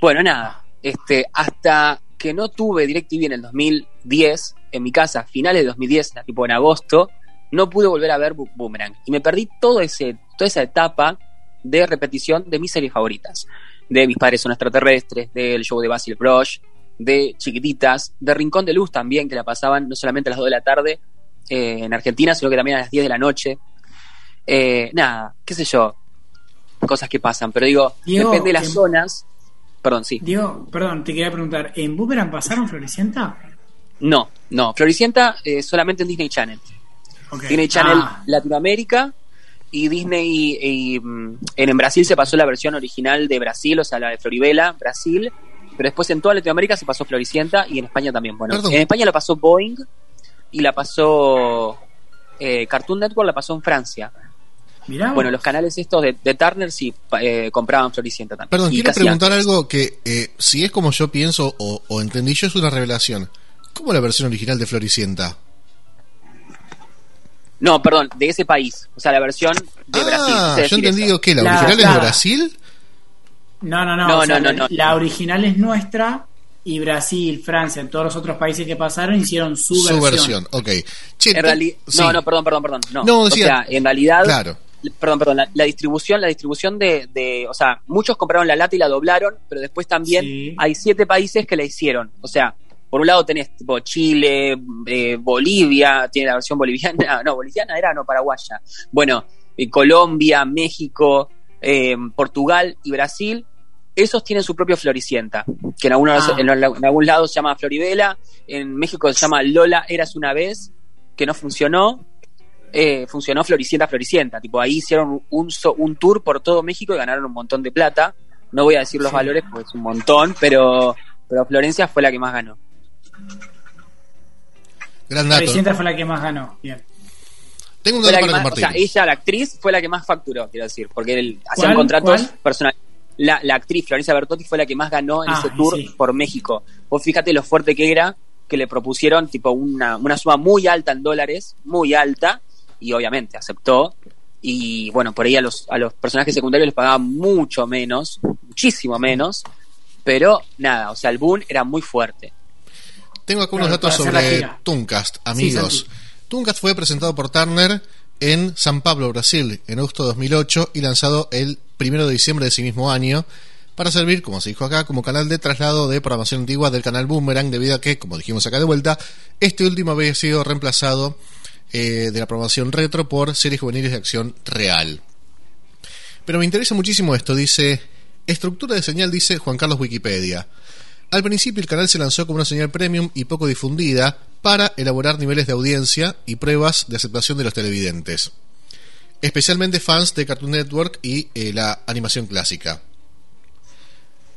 Bueno, nada, este, hasta que no tuve DirecTV en el 2010, en mi casa, finales de 2010, era tipo en agosto, no pude volver a ver Bo- Boomerang. Y me perdí todo ese, toda esa etapa de repetición de mis series favoritas. De Mis padres son extraterrestres, del show de Basil Brush, de Chiquititas, de Rincón de Luz también, que la pasaban no solamente a las 2 de la tarde eh, en Argentina, sino que también a las 10 de la noche. Eh, nada, qué sé yo, cosas que pasan, pero digo, Diego, depende de las zonas. Perdón, sí. Diego, perdón, te quería preguntar, ¿en Boomerang pasaron Floricienta? No, no. Floricienta eh, solamente en Disney Channel. Disney Channel Ah, Latinoamérica y Disney y, mm, en, en Brasil se pasó la versión original de Brasil, o sea, la de Floribela, Brasil, pero después en toda Latinoamérica se pasó Floricienta y en España también. Bueno, Perdón. en España la pasó Boeing y la pasó eh, Cartoon Network, la pasó en Francia. mirá. Bueno, los canales estos de, de Turner sí eh, compraban Floricienta también. Perdón, quiero preguntar antes. algo que, eh, si es como yo pienso o, o entendí yo, es una revelación. ¿Cómo la versión original de Floricienta? No, perdón, de ese país, o sea, la versión de ah, Brasil. quise yo decir entendí eso. que la, La- original es la- de Brasil. No, no, no. No, o sea, no, la, no, no. la original es nuestra y Brasil, Francia, todos los otros países que pasaron hicieron su, Su versión, ok. Che, En realidad, sí. no, no, perdón, perdón, perdón. No, No, o sea, en realidad, Claro. perdón, perdón, la, la distribución, la distribución de, de, o sea, muchos compraron la lata y la doblaron, pero después también Sí. hay siete países que la hicieron. O sea, por un lado tenés tipo Chile, eh, Bolivia, tiene la versión boliviana, [LAUGHS] no, boliviana era, no, paraguaya. Bueno, eh, Colombia, México, eh, Portugal y Brasil. Esos tienen su propio Floricienta, que en, algunos, Ah. en, en algún lado se llama Floribela, en México se llama Lola Eras una vez, que no funcionó, eh, funcionó Floricienta Floricienta. Tipo, ahí hicieron un, so- un tour por todo México y ganaron un montón de plata. No voy a decir los Sí. valores porque es un montón, pero, pero Florencia fue la que más ganó. Gran dato. Fue la que más ganó. Bien. Tengo un dato para más- o compartir. sea, ella, la actriz, fue la que más facturó, quiero decir, porque el- hacían contratos ¿Cuál? personales. La, la actriz Florencia Bertotti fue la que más ganó en Ah, ese tour sí. por México. Vos fíjate lo fuerte que era, que le propusieron tipo una, una suma muy alta en dólares, muy alta, y obviamente aceptó. Y bueno, por ahí a los, a los personajes secundarios les pagaban mucho menos, muchísimo menos, pero nada, o sea, el boom era muy fuerte. Tengo acá unos Claro, datos sobre. Tooncast, amigos. Tooncast fue presentado por Turner en San Pablo, Brasil, en agosto de 2008 y lanzado el 1 de diciembre de ese mismo año para servir, como se dijo acá, como canal de traslado de programación antigua del canal Boomerang, debido a que, como dijimos acá de vuelta, este último había sido reemplazado eh, de la programación retro por series juveniles de acción real. Pero me interesa muchísimo esto, dice, estructura de señal, dice Juan Carlos Wikipedia. Al principio el canal se lanzó como una señal premium y poco difundida para elaborar niveles de audiencia y pruebas de aceptación de los televidentes, especialmente fans de Cartoon Network y eh, la animación clásica.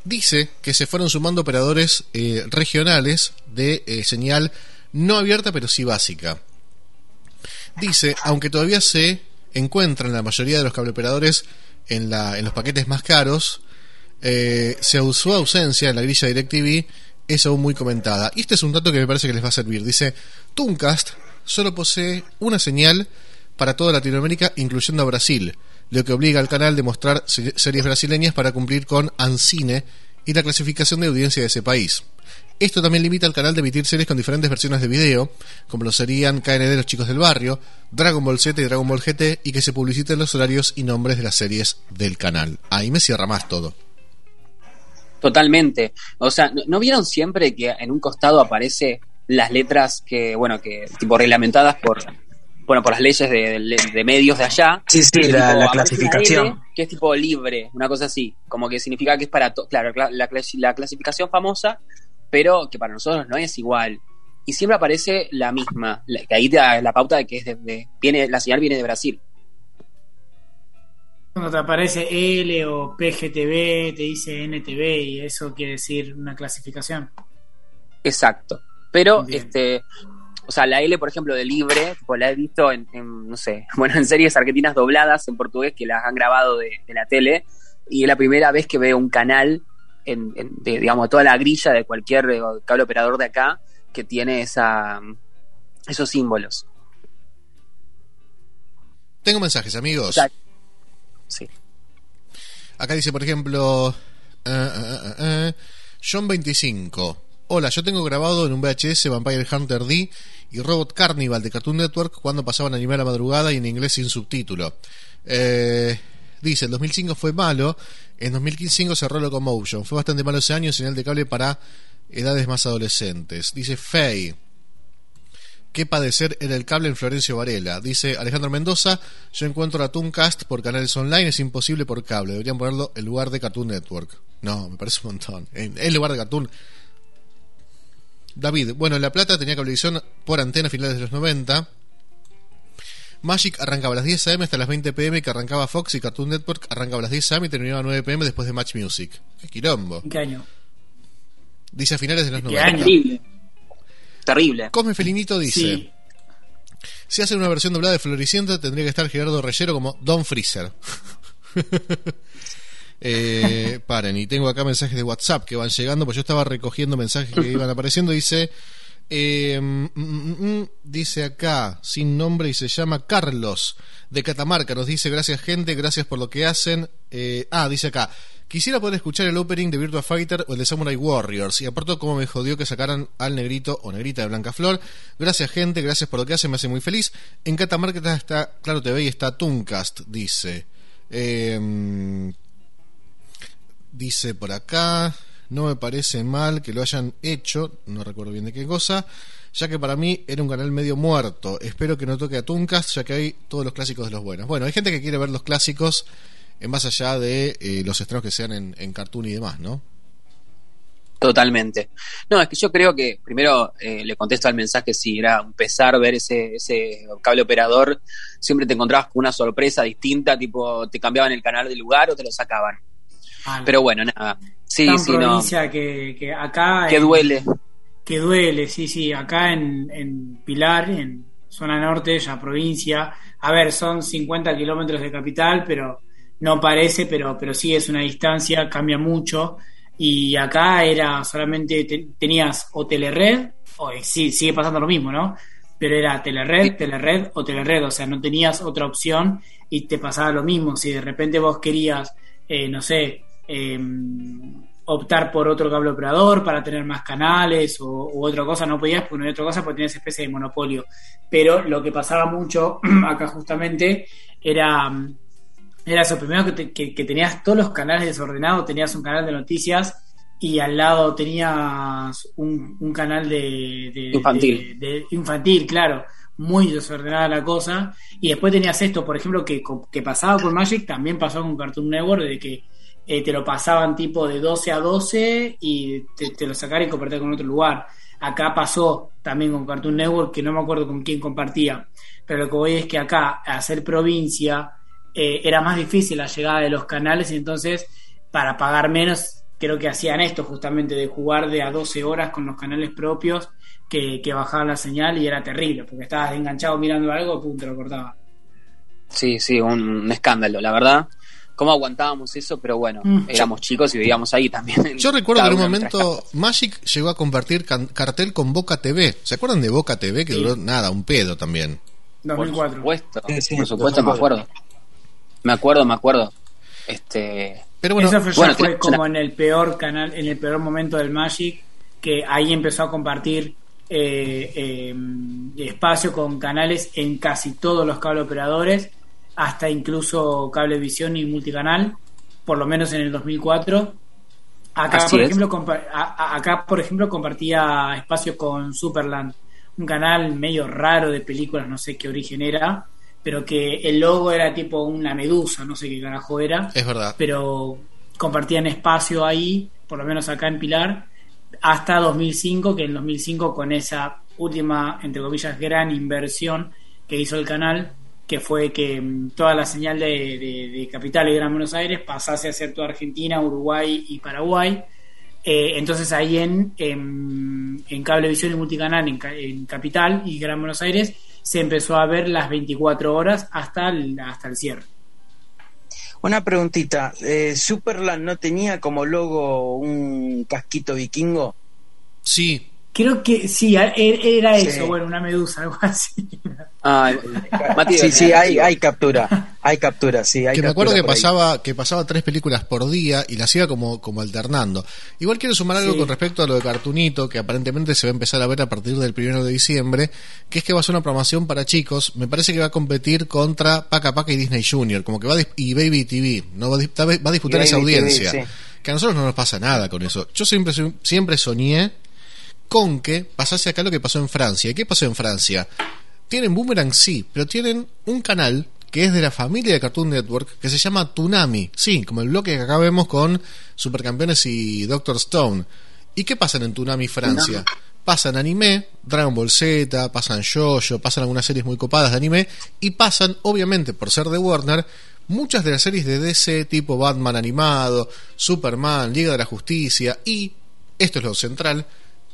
Dice que se fueron sumando operadores eh, regionales de eh, señal no abierta pero sí básica. Dice, aunque todavía se encuentran la mayoría de los cableoperadores en, la, en los paquetes más caros, eh, se su ausencia en la grilla DirecTV es aún muy comentada. Y este es un dato que me parece que les va a servir. Dice, Tooncast solo posee una señal para toda Latinoamérica, incluyendo a Brasil, lo que obliga al canal de mostrar se- series brasileñas para cumplir con ANCINE y la clasificación de audiencia de ese país. Esto también limita al canal de emitir series con diferentes versiones de video, como lo serían KND Los Chicos del Barrio, Dragon Ball Z y Dragon Ball GT, y que se publiciten los horarios y nombres de las series del canal. Ahí me cierra más todo. Totalmente. O sea, ¿no, no vieron siempre que en un costado aparece las letras que, bueno, que tipo reglamentadas por, bueno, por las leyes de, de- de medios de allá? Sí, sí, Que, la- clasificación. L, que es tipo libre, una cosa así, como que significa que es para claro, cla- la, la clasificación famosa, pero que para nosotros no es igual. Y siempre aparece la misma, que ahí te da la pauta de que es de- viene, la señal viene de Brasil. Cuando te aparece L o PGTV, te dice NTV y eso quiere decir una clasificación. Exacto. Pero, Bien. este, o sea, la L, por ejemplo, de libre, tipo, la he visto en, en, no sé, [LAUGHS] bueno, en series argentinas dobladas en portugués que las han grabado de, de la tele, y es la primera vez que veo un canal, en, en- de, digamos, toda la grilla de cualquier eh, cable operador de acá, que tiene esa, esos símbolos. Tengo mensajes, amigos. O sea, sí. Acá dice, por ejemplo, eh, eh, eh, eh, John25. Hola, yo tengo grabado en un VHS Vampire Hunter D y Robot Carnival de Cartoon Network cuando pasaban anime a la madrugada y en inglés sin subtítulo. Dice, el 2005 fue malo, en 2015 cerró Locomotion. Fue bastante malo ese año, señal de cable para edades más adolescentes. Dice Faye. Qué padecer era el cable en Florencio Varela. Dice Alejandro Mendoza, yo encuentro a Tooncast por canales online, es imposible por cable. Deberían ponerlo en lugar de Cartoon Network. No, me parece un montón. En, en lugar de Cartoon. David, bueno, La Plata tenía cablevisión por antena a finales de los 90. Magic arrancaba a las 10 am hasta las 20 pm que arrancaba Fox y Cartoon Network arrancaba a las 10 am y terminaba a 9 pm después de Match Music. ¡Qué quilombo! ¿En qué año? Dice a finales de los ¿Qué 90. año? Terrible. Cosme Felinito dice: Sí. Si hacen una versión doblada de Floricienta, tendría que estar Gerardo Reyero como Don Freezer. [LAUGHS] Eh, paren, y tengo acá mensajes de WhatsApp que van llegando, pues yo estaba recogiendo mensajes que iban apareciendo. Dice: eh, mm, mm, mm, Dice acá, sin nombre, y se llama Carlos de Catamarca. Nos dice: Gracias, gente, gracias por lo que hacen. Eh, ah, dice acá. Quisiera poder escuchar el opening de Virtua Fighter o el de Samurai Warriors. Y aporto cómo me jodió que sacaran al negrito o negrita de Blanca Flor. Gracias, gente. Gracias por lo que hacen. Me hace muy feliz. En Catamarca está Claro TV y está Tooncast, dice. Eh, dice por acá. No me parece mal que lo hayan hecho. No recuerdo bien de qué cosa. Ya que para mí era un canal medio muerto. Espero que no toque a Tooncast, ya que hay todos los clásicos de los buenos. Bueno, hay gente que quiere ver los clásicos en más allá de eh, los estrenos que sean en, Cartoon y demás, ¿no? Totalmente. No, es que yo creo que primero eh, le contesto al mensaje si era un pesar ver ese, ese cable operador. Siempre te encontrabas con una sorpresa distinta, tipo te cambiaban el canal de lugar o te lo sacaban. Pero bueno, nada. Sí, Tan sí, no. provincia que, que acá. Que en- duele. Que duele, sí, sí. Acá en, en Pilar, en zona norte, ya provincia. A ver, son 50 kilómetros de capital, pero no parece, pero, pero sí es una distancia, cambia mucho. Y acá era solamente, te- tenías o Telered, o sí, sigue pasando lo mismo, ¿no? Pero era Telered, Telered o Telered, o sea, no tenías otra opción y te pasaba lo mismo. Si de repente vos querías, eh, no sé, eh, optar por otro cable operador para tener más canales o u otra cosa, no podías porque no había otra cosa porque tenías especie de monopolio. Pero lo que pasaba mucho [CLEARS THROAT] acá justamente era, era eso, primero que, te- que- que tenías todos los canales desordenados, tenías un canal de noticias y al lado tenías un, un canal de, de- Infantil. de- de infantil, claro, muy desordenada la cosa. Y después tenías esto, por ejemplo, que, que pasaba con Magic, también pasó con Cartoon Network, de que eh, te lo pasaban tipo de 12 a 12 y te, lo sacaron y compartían con otro lugar. Acá pasó también con Cartoon Network, que no me acuerdo con quién compartía, pero lo que voy es que acá, al ser provincia, eh, era más difícil la llegada de los canales y entonces para pagar menos creo que hacían esto justamente de jugar de a 12 horas con los canales propios que, que bajaban la señal y era terrible porque estabas enganchado mirando algo pum te lo cortaba Sí, sí, un escándalo, la verdad. ¿Cómo aguantábamos eso? Pero bueno, Mm. éramos chicos y vivíamos ahí también. [LAUGHS] Yo recuerdo que en un momento Magic llegó a compartir cartel con Boca TV. ¿Se acuerdan de Boca TV? Que Sí. duró nada, un pedo también. Por 2004 supuesto, Sí, sí, por supuesto, me 2004. acuerdo. Me acuerdo, me acuerdo. Este, Pero bueno, eso fue, bueno, como en el peor canal en el peor momento del Magic que ahí empezó a compartir eh, eh, espacio con canales en casi todos los cable operadores hasta incluso cablevisión y multicanal por lo menos en el 2004 acá Así por es. ejemplo acá por ejemplo compartía espacio con Superland un canal medio raro de películas no sé qué origen era pero que el logo era tipo una medusa no sé qué carajo era es verdad. pero compartían espacio ahí, por lo menos acá en Pilar, hasta 2005, que en 2005 con esa última, entre comillas, gran inversión que hizo el canal, que fue que mm, toda la señal de, de- de Capital y Gran Buenos Aires pasase a ser toda Argentina, Uruguay y Paraguay. Eh, entonces ahí en, en, en Cablevisión y Multicanal en, en Capital y Gran Buenos Aires se empezó a ver las 24 horas hasta el, hasta el cierre. Una preguntita, eh, ¿Superland no tenía como logo un casquito vikingo? Sí, Creo que sí, e- era Sí. eso, bueno, una medusa, [LAUGHS] algo así. ay, Mati, Sí, sí, hay, hay captura, hay captura, sí, hay que me acuerdo que ahí. pasaba que pasaba tres películas por día y las iba como, como alternando. Igual quiero sumar algo Sí. con respecto a lo de Cartunito, que aparentemente se va a empezar a ver a partir del primero de diciembre, que es que va a ser una programación para chicos. Me parece que va a competir contra Paca Paca y Disney Junior, como que va a dis- y Baby TV, no va a, va a disputar Y esa Baby TV, audiencia. sí. Que a nosotros no nos pasa nada con eso. Yo siempre soy- siempre soñé con que pasase acá lo que pasó en Francia. ¿Y qué pasó en Francia? Tienen Boomerang, sí, pero tienen un canal que es de la familia de Cartoon Network, que se llama Toonami. Sí, como el bloque que acá vemos con Supercampeones y Doctor Stone. ¿Y qué pasan en Toonami Francia? Pasan anime, Dragon Ball Z, pasan Jojo, pasan algunas series muy copadas de anime y pasan, obviamente, por ser de Warner, muchas de las series de DC tipo Batman animado, Superman, Liga de la Justicia y, esto es lo central,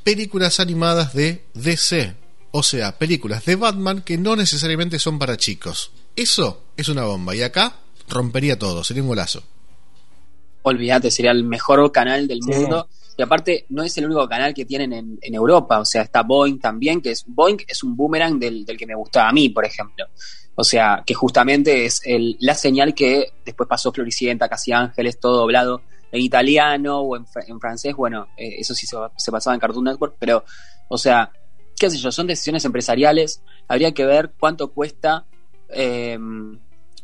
películas animadas de DC. O sea, películas de Batman que no necesariamente son para chicos. Eso es una bomba y acá rompería todo, sería un golazo. Olvídate, sería el mejor canal del Sí. mundo. Y aparte, no es el único canal que tienen en, en Europa. O sea, está Boeing también, que es Boeing es un boomerang del, del que me gustaba a mí, por ejemplo. O sea, que justamente es el, la señal que después pasó Floricienta, Casi Ángeles, todo doblado en italiano o en, en francés. Bueno, eh, eso sí se, se pasaba en Cartoon Network, pero, o sea, qué sé yo, son decisiones empresariales. Habría que ver cuánto cuesta. eh,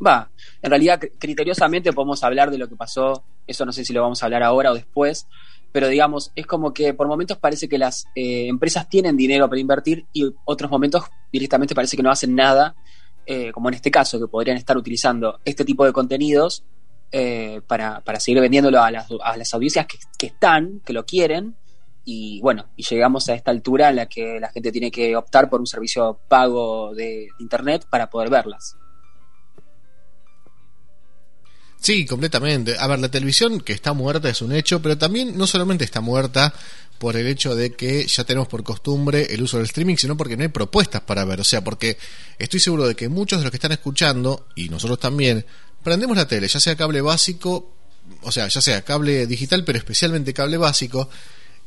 Va, en realidad cri- criteriosamente podemos hablar de lo que pasó, eso no sé si lo vamos a hablar ahora o después, pero digamos, es como que por momentos parece que las eh, empresas tienen dinero para invertir y otros momentos directamente parece que no hacen nada, eh, como en este caso, que podrían estar utilizando este tipo de contenidos eh, para, para seguir vendiéndolo a las, a las audiencias que, que están, que lo quieren, y bueno, y llegamos a esta altura en la que la gente tiene que optar por un servicio pago de internet para poder verlas. Sí, completamente. A ver, la televisión que está muerta es un hecho, pero también no solamente está muerta por el hecho de que ya tenemos por costumbre el uso del streaming, sino porque no hay propuestas para ver. O sea, porque estoy seguro de que muchos de los que están escuchando, y nosotros también, prendemos la tele, ya sea cable básico, o sea, ya sea cable digital, pero especialmente cable básico,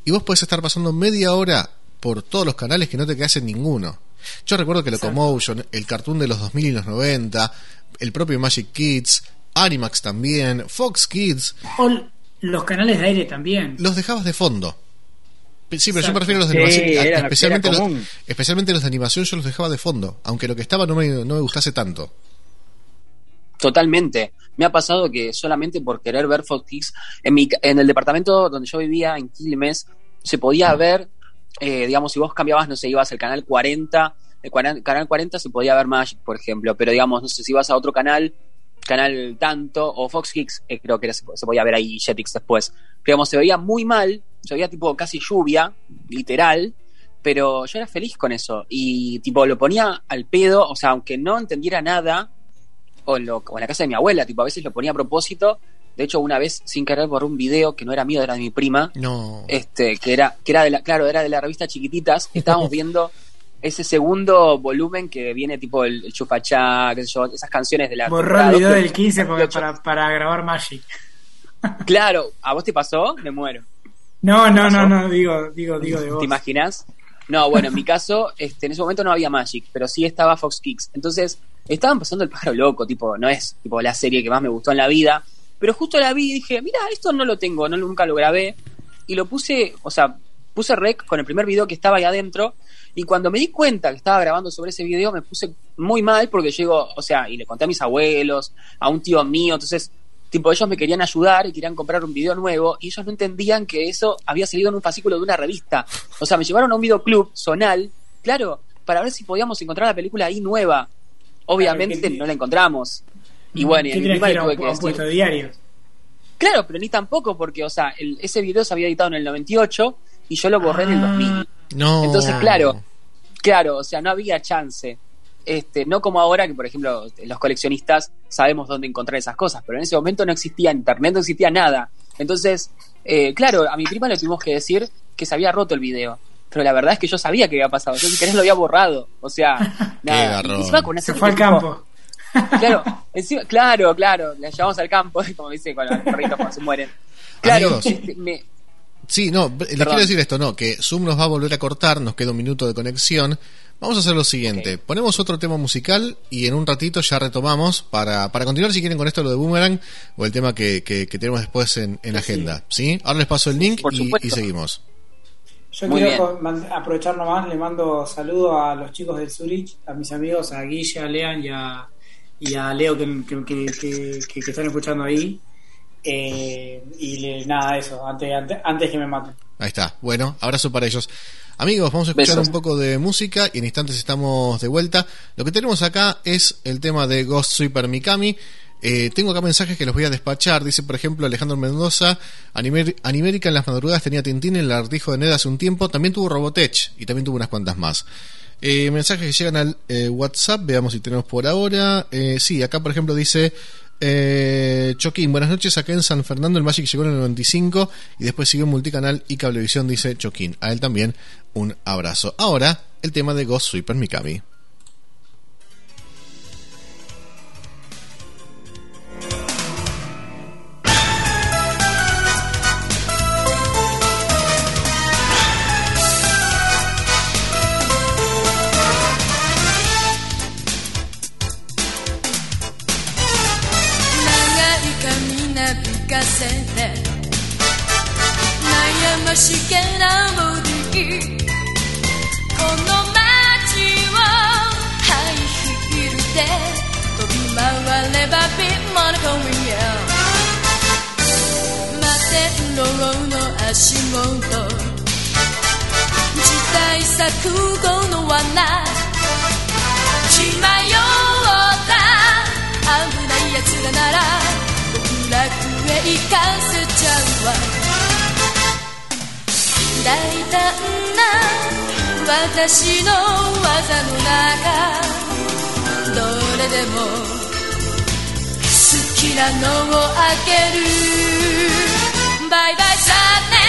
y vos podés estar pasando media hora por todos los canales que no te quedas en ninguno. Yo recuerdo que Locomotion, el cartoon de los 2000 y los 90, el propio Magic Kids, Animax también, Fox Kids, O los canales de aire también. los dejabas de fondo. Sí, pero yo Exacto. me refiero a los de Sí, animación, a- era especialmente, era los, especialmente los de animación yo los dejaba de fondo, aunque lo que estaba no me, no me gustase tanto. Totalmente. Me ha pasado que solamente por querer ver Fox Kids, en, mi, en el departamento donde yo vivía, en Quilmes, se podía ver, eh, digamos, si vos cambiabas, no sé, ibas al canal 40, el cuaran- canal 40 se podía ver Magic, por ejemplo, pero digamos, no sé, si ibas a otro canal, canal tanto, o Fox Kids, eh, creo que era- se, se podía ver ahí Jetix después. Pero, digamos, se veía muy mal, se veía tipo casi lluvia, literal, pero yo era feliz con eso. Y tipo, lo ponía al pedo, o sea, aunque no entendiera nada, o en, lo- o en la casa de mi abuela, tipo, a veces lo ponía a propósito. De hecho, una vez, sin querer, borré un video que no era mío, era de mi prima, No. este, que era, que era de la, claro, era de la revista Chiquititas. [LAUGHS] Estábamos viendo ese segundo volumen que viene tipo el, el chufachá, qué sé yo, esas canciones de la. Borró el video del 15 para, 28. para, para grabar Magic. [LAUGHS] Claro, ¿a vos te pasó? Me muero. No, no, no, no, digo, digo, digo de ¿Te vos. imaginas? No, bueno, en mi caso, este, en ese momento no había Magic, pero sí estaba Fox Kicks. Entonces, estaban pasando el pájaro loco, tipo, no es tipo la serie que más me gustó en la vida, pero justo la vi y dije, mira, esto no lo tengo, no nunca lo grabé. Y lo puse, o sea, puse rec con el primer video que estaba ahí adentro. Y cuando me di cuenta que estaba grabando sobre ese video, me puse muy mal porque llego, o sea, y le conté a mis abuelos, a un tío mío, entonces, tipo, ellos me querían ayudar y querían comprar un video nuevo y ellos no entendían que eso había salido en un fascículo de una revista. O sea, me llevaron a un videoclub zonal, claro, para ver si podíamos encontrar la película ahí nueva. Obviamente Claro, no la encontramos. Y bueno, y ¿Qué a mi tenías prima que tuve que un decir-? Claro, pero ni tampoco, porque, o sea, el- ese video se había editado en el 98 y yo lo borré en el Ah. 2000. No. Entonces, claro, claro, o sea, no había chance. Este, no como ahora que, por ejemplo, los coleccionistas sabemos dónde encontrar esas cosas, pero en ese momento no existía internet, no existía nada. Entonces, eh, claro, a mi prima le tuvimos que decir que se había roto el video. Pero la verdad es que yo sabía que había pasado. Yo, si querés, lo había borrado. O sea, [LAUGHS] nada. garrón. Encima con una Se fue al campo. Claro, [LAUGHS] encima, claro, claro. La llevamos al campo, [LAUGHS] como dice con los perritos cuando se mueren. Claro, este, me, Sí, no, le quiero decir esto, no, que Zoom nos va a volver a cortar, nos queda un minuto de conexión. Vamos a hacer lo siguiente, ponemos otro tema musical y en un ratito ya retomamos para, para continuar si quieren con esto lo de Boomerang o el tema que, que, que tenemos después en, en agenda. ¿Sí? Ahora les paso el link y seguimos. Yo Muy quiero bien. aprovechar nomás, le mando saludos a los chicos del Zurich, a mis amigos, a Guille, a Lean y a, y a Leo que, que, que, que- que- que están escuchando ahí. Eh, y le- nada, eso, antes, antes, antes que me maten. Ahí está. Bueno, abrazo para ellos. Amigos, vamos a escuchar Besos. un poco de música y en instantes estamos de vuelta. Lo que tenemos acá es el tema de Ghost Sweeper Mikami. Eh, tengo acá mensajes que los voy a despachar. Dice, por ejemplo, Alejandro Mendoza: Animérica en las madrugadas tenía Tintín, el artijo de Ned hace un tiempo. También tuvo Robotech y también tuvo unas cuantas más. Eh, mensajes que llegan al eh, WhatsApp, veamos si tenemos por ahora. Sí, acá por ejemplo dice eh, Choquín, buenas noches, acá en San Fernando el Magic llegó en el 95 y después siguió en Multicanal y Cablevisión, dice Choquín. A él también un abrazo. Ahora, el tema de Ghost Sweeper Mikami. 楽へ行かせちゃうわ大胆な私の技の中どれでも好きなのをあげる。バイバイじゃね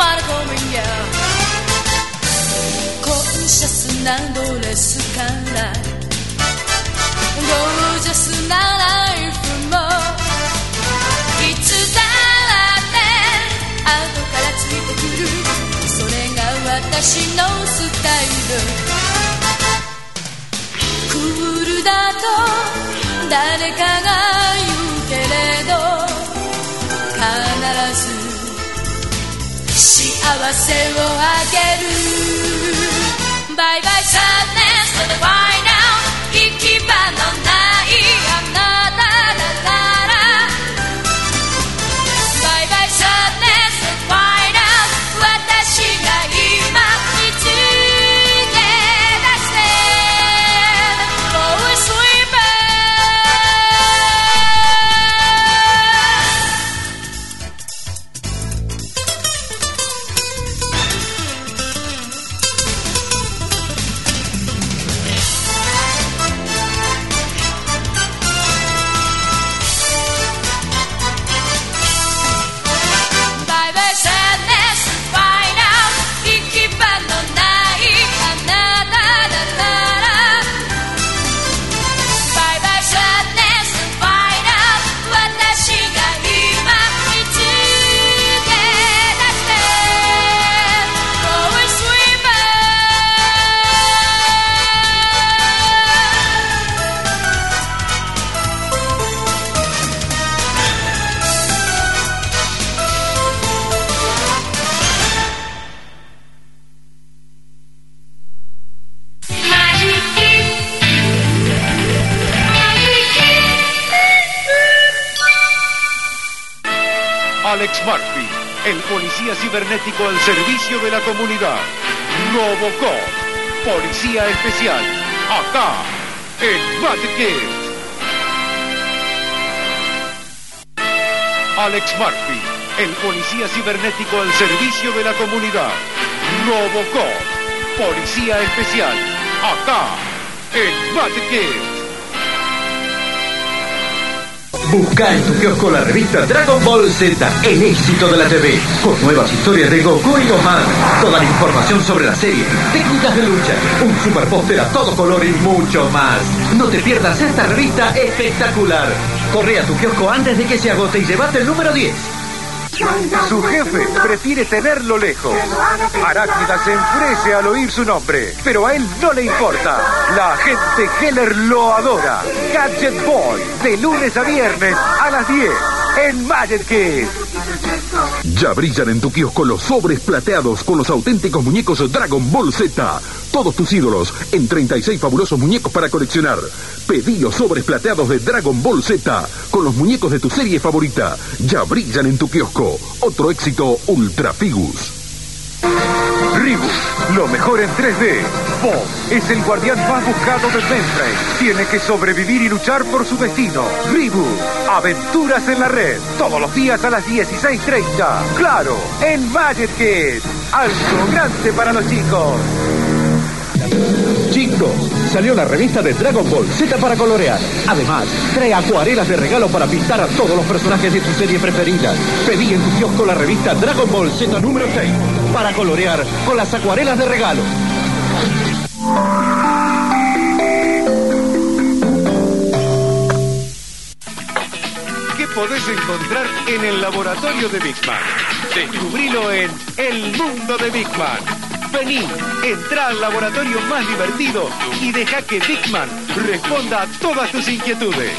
マルコミヤコンシャスなドレスから。ゴージャスなライフも。いつだって後からついてくる。それが私のスタイル。クールだと誰かが言う。合わせをあげるバイバイ sadness to the find el policía cibernético al servicio de la comunidad. Robocop, policía especial, acá, en Mad. Alex Murphy, el policía cibernético al servicio de la comunidad. Robocop, policía especial, acá, en Mad. Busca en tu kiosco la revista Dragon Ball Z, el éxito de la TV, con nuevas historias de Goku y Gohan, toda la información sobre la serie, técnicas de lucha, un super póster a todo color y mucho más. No te pierdas esta revista espectacular. Corre a tu kiosco antes de que se agote y llevate el número 10. Su jefe prefiere tenerlo lejos. Arácnida se enfurece al oír su nombre, pero a él no le importa. La agente Heller lo adora. Gadget Boy, de lunes a viernes a las 10 en Magic Kids. Ya brillan en tu kiosco los sobres plateados con los auténticos muñecos Dragon Ball Z. Todos tus ídolos en 36 fabulosos muñecos para coleccionar. Pedí los sobres plateados de Dragon Ball Z con los muñecos de tu serie favorita. Ya brillan en tu kiosco. Otro éxito Ultra Figus. Ribus, lo mejor en 3D. Bob es el guardián más buscado del mainframe. Tiene que sobrevivir y luchar por su destino. Ribus, aventuras en la red. Todos los días a las 16.30. Claro, en Magic Kids. Algo grande para los chicos. Salió la revista de Dragon Ball Z para colorear. Además, trae acuarelas de regalo para pintar a todos los personajes de tu serie preferida. Pedí en tu kiosco la revista Dragon Ball Z número 6 para colorear con las acuarelas de regalo. ¿Qué podés encontrar en el laboratorio de Big Man? Descubrilo en El Mundo de Big Man. Vení, entra al laboratorio más divertido y deja que Big Man responda a todas tus inquietudes.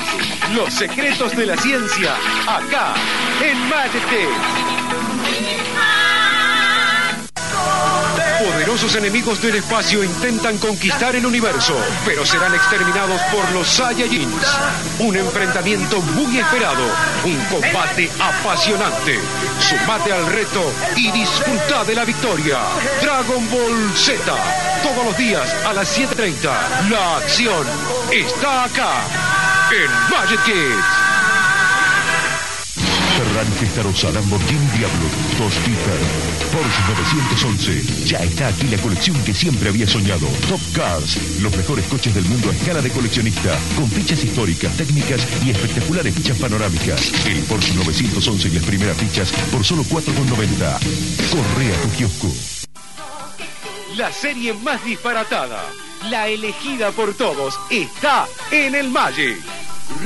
Los secretos de la ciencia, acá, en Magic Poderosos enemigos del espacio intentan conquistar el universo, pero serán exterminados por los Saiyajins. Un enfrentamiento muy esperado, un combate apasionante. Sumate al reto y disfruta de la victoria. Dragon Ball Z, todos los días a las 7.30. La acción está acá, en Magic Kids. Ferrari Testarossa, Lamborghini Diablo, Viper, Porsche 911. Ya está aquí la colección que siempre había soñado. Top Cars, los mejores coches del mundo a escala de coleccionista, con fichas históricas, técnicas y espectaculares fichas panorámicas. El Porsche 911 y las primeras fichas por solo 4,90. Corre a tu kiosco. La serie más disparatada, la elegida por todos, está en el Magic.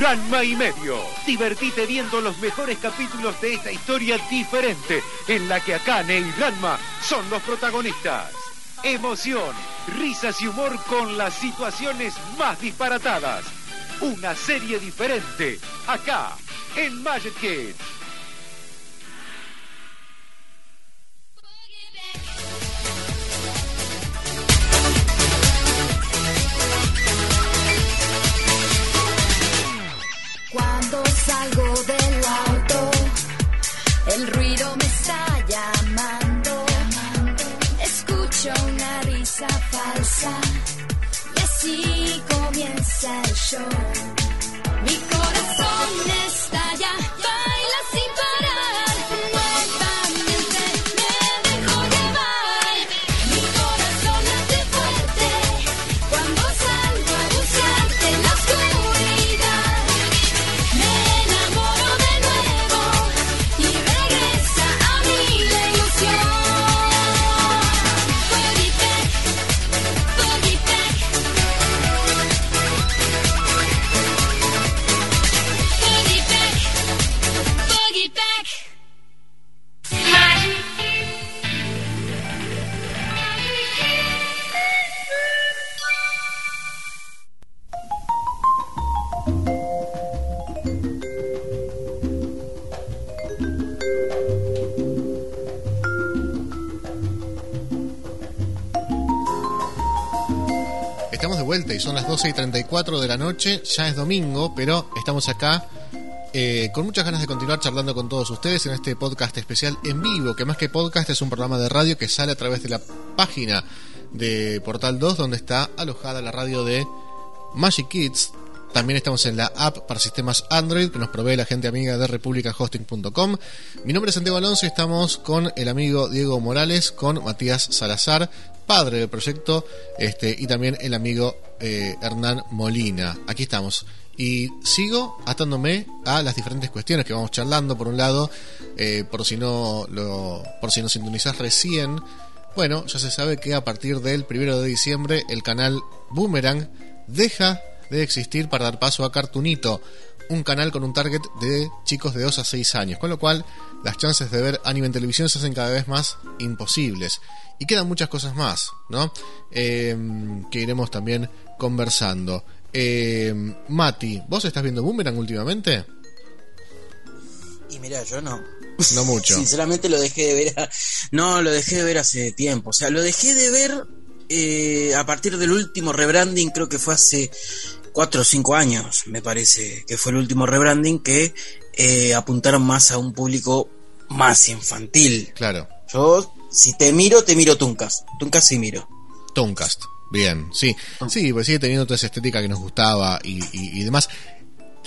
Ranma y medio. Divertite viendo los mejores capítulos de esta historia diferente, en la que Akane y Ranma son los protagonistas. Emoción, risas y humor con las situaciones más disparatadas. Una serie diferente, acá, en Magic Kids. Salgo del auto, el ruido me está llamando. Escucho una risa falsa y así comienza el show. Mi corazón estalla, vuelta y son las 12 y 34 de la noche, ya es domingo, pero estamos acá eh, con muchas ganas de continuar charlando con todos ustedes en este podcast especial en vivo, que más que podcast es un programa de radio que sale a través de la página de Portal 2, donde está alojada la radio de Magic Kids, También estamos en la app para sistemas Android que nos provee la gente amiga de republicahosting.com. Mi nombre es Santiago Alonso y estamos con el amigo Diego Morales, con Matías Salazar, padre del proyecto, este, y también el amigo eh, Hernán Molina. Aquí estamos. Y sigo atándome a las diferentes cuestiones que vamos charlando. Por un lado, eh, por si no por si no sintonizás recién, bueno, ya se sabe que a partir del primero de diciembre el canal Boomerang deja de existir para dar paso a Cartoonito, un canal con un target de chicos de 2 a 6 años, con lo cual las chances de ver anime en televisión se hacen cada vez más imposibles. Y quedan muchas cosas más, ¿no? Eh, que iremos también conversando. Eh, Mati, ¿vos estás viendo Boomerang últimamente? Y mira, yo no. No mucho. [LAUGHS] Sinceramente lo dejé de ver. a- No, lo dejé de ver hace tiempo. O sea, lo dejé de ver eh, a partir del último rebranding, creo que fue hace cuatro o cinco años, me parece, que fue el último rebranding que eh, apuntaron más a un público más infantil. Claro. Yo, si te miro, te miro Tuncas. Tuncas sí miro. Tomcast. Bien, sí. Sí, pues sigue teniendo toda esa estética que nos gustaba y, y- y demás.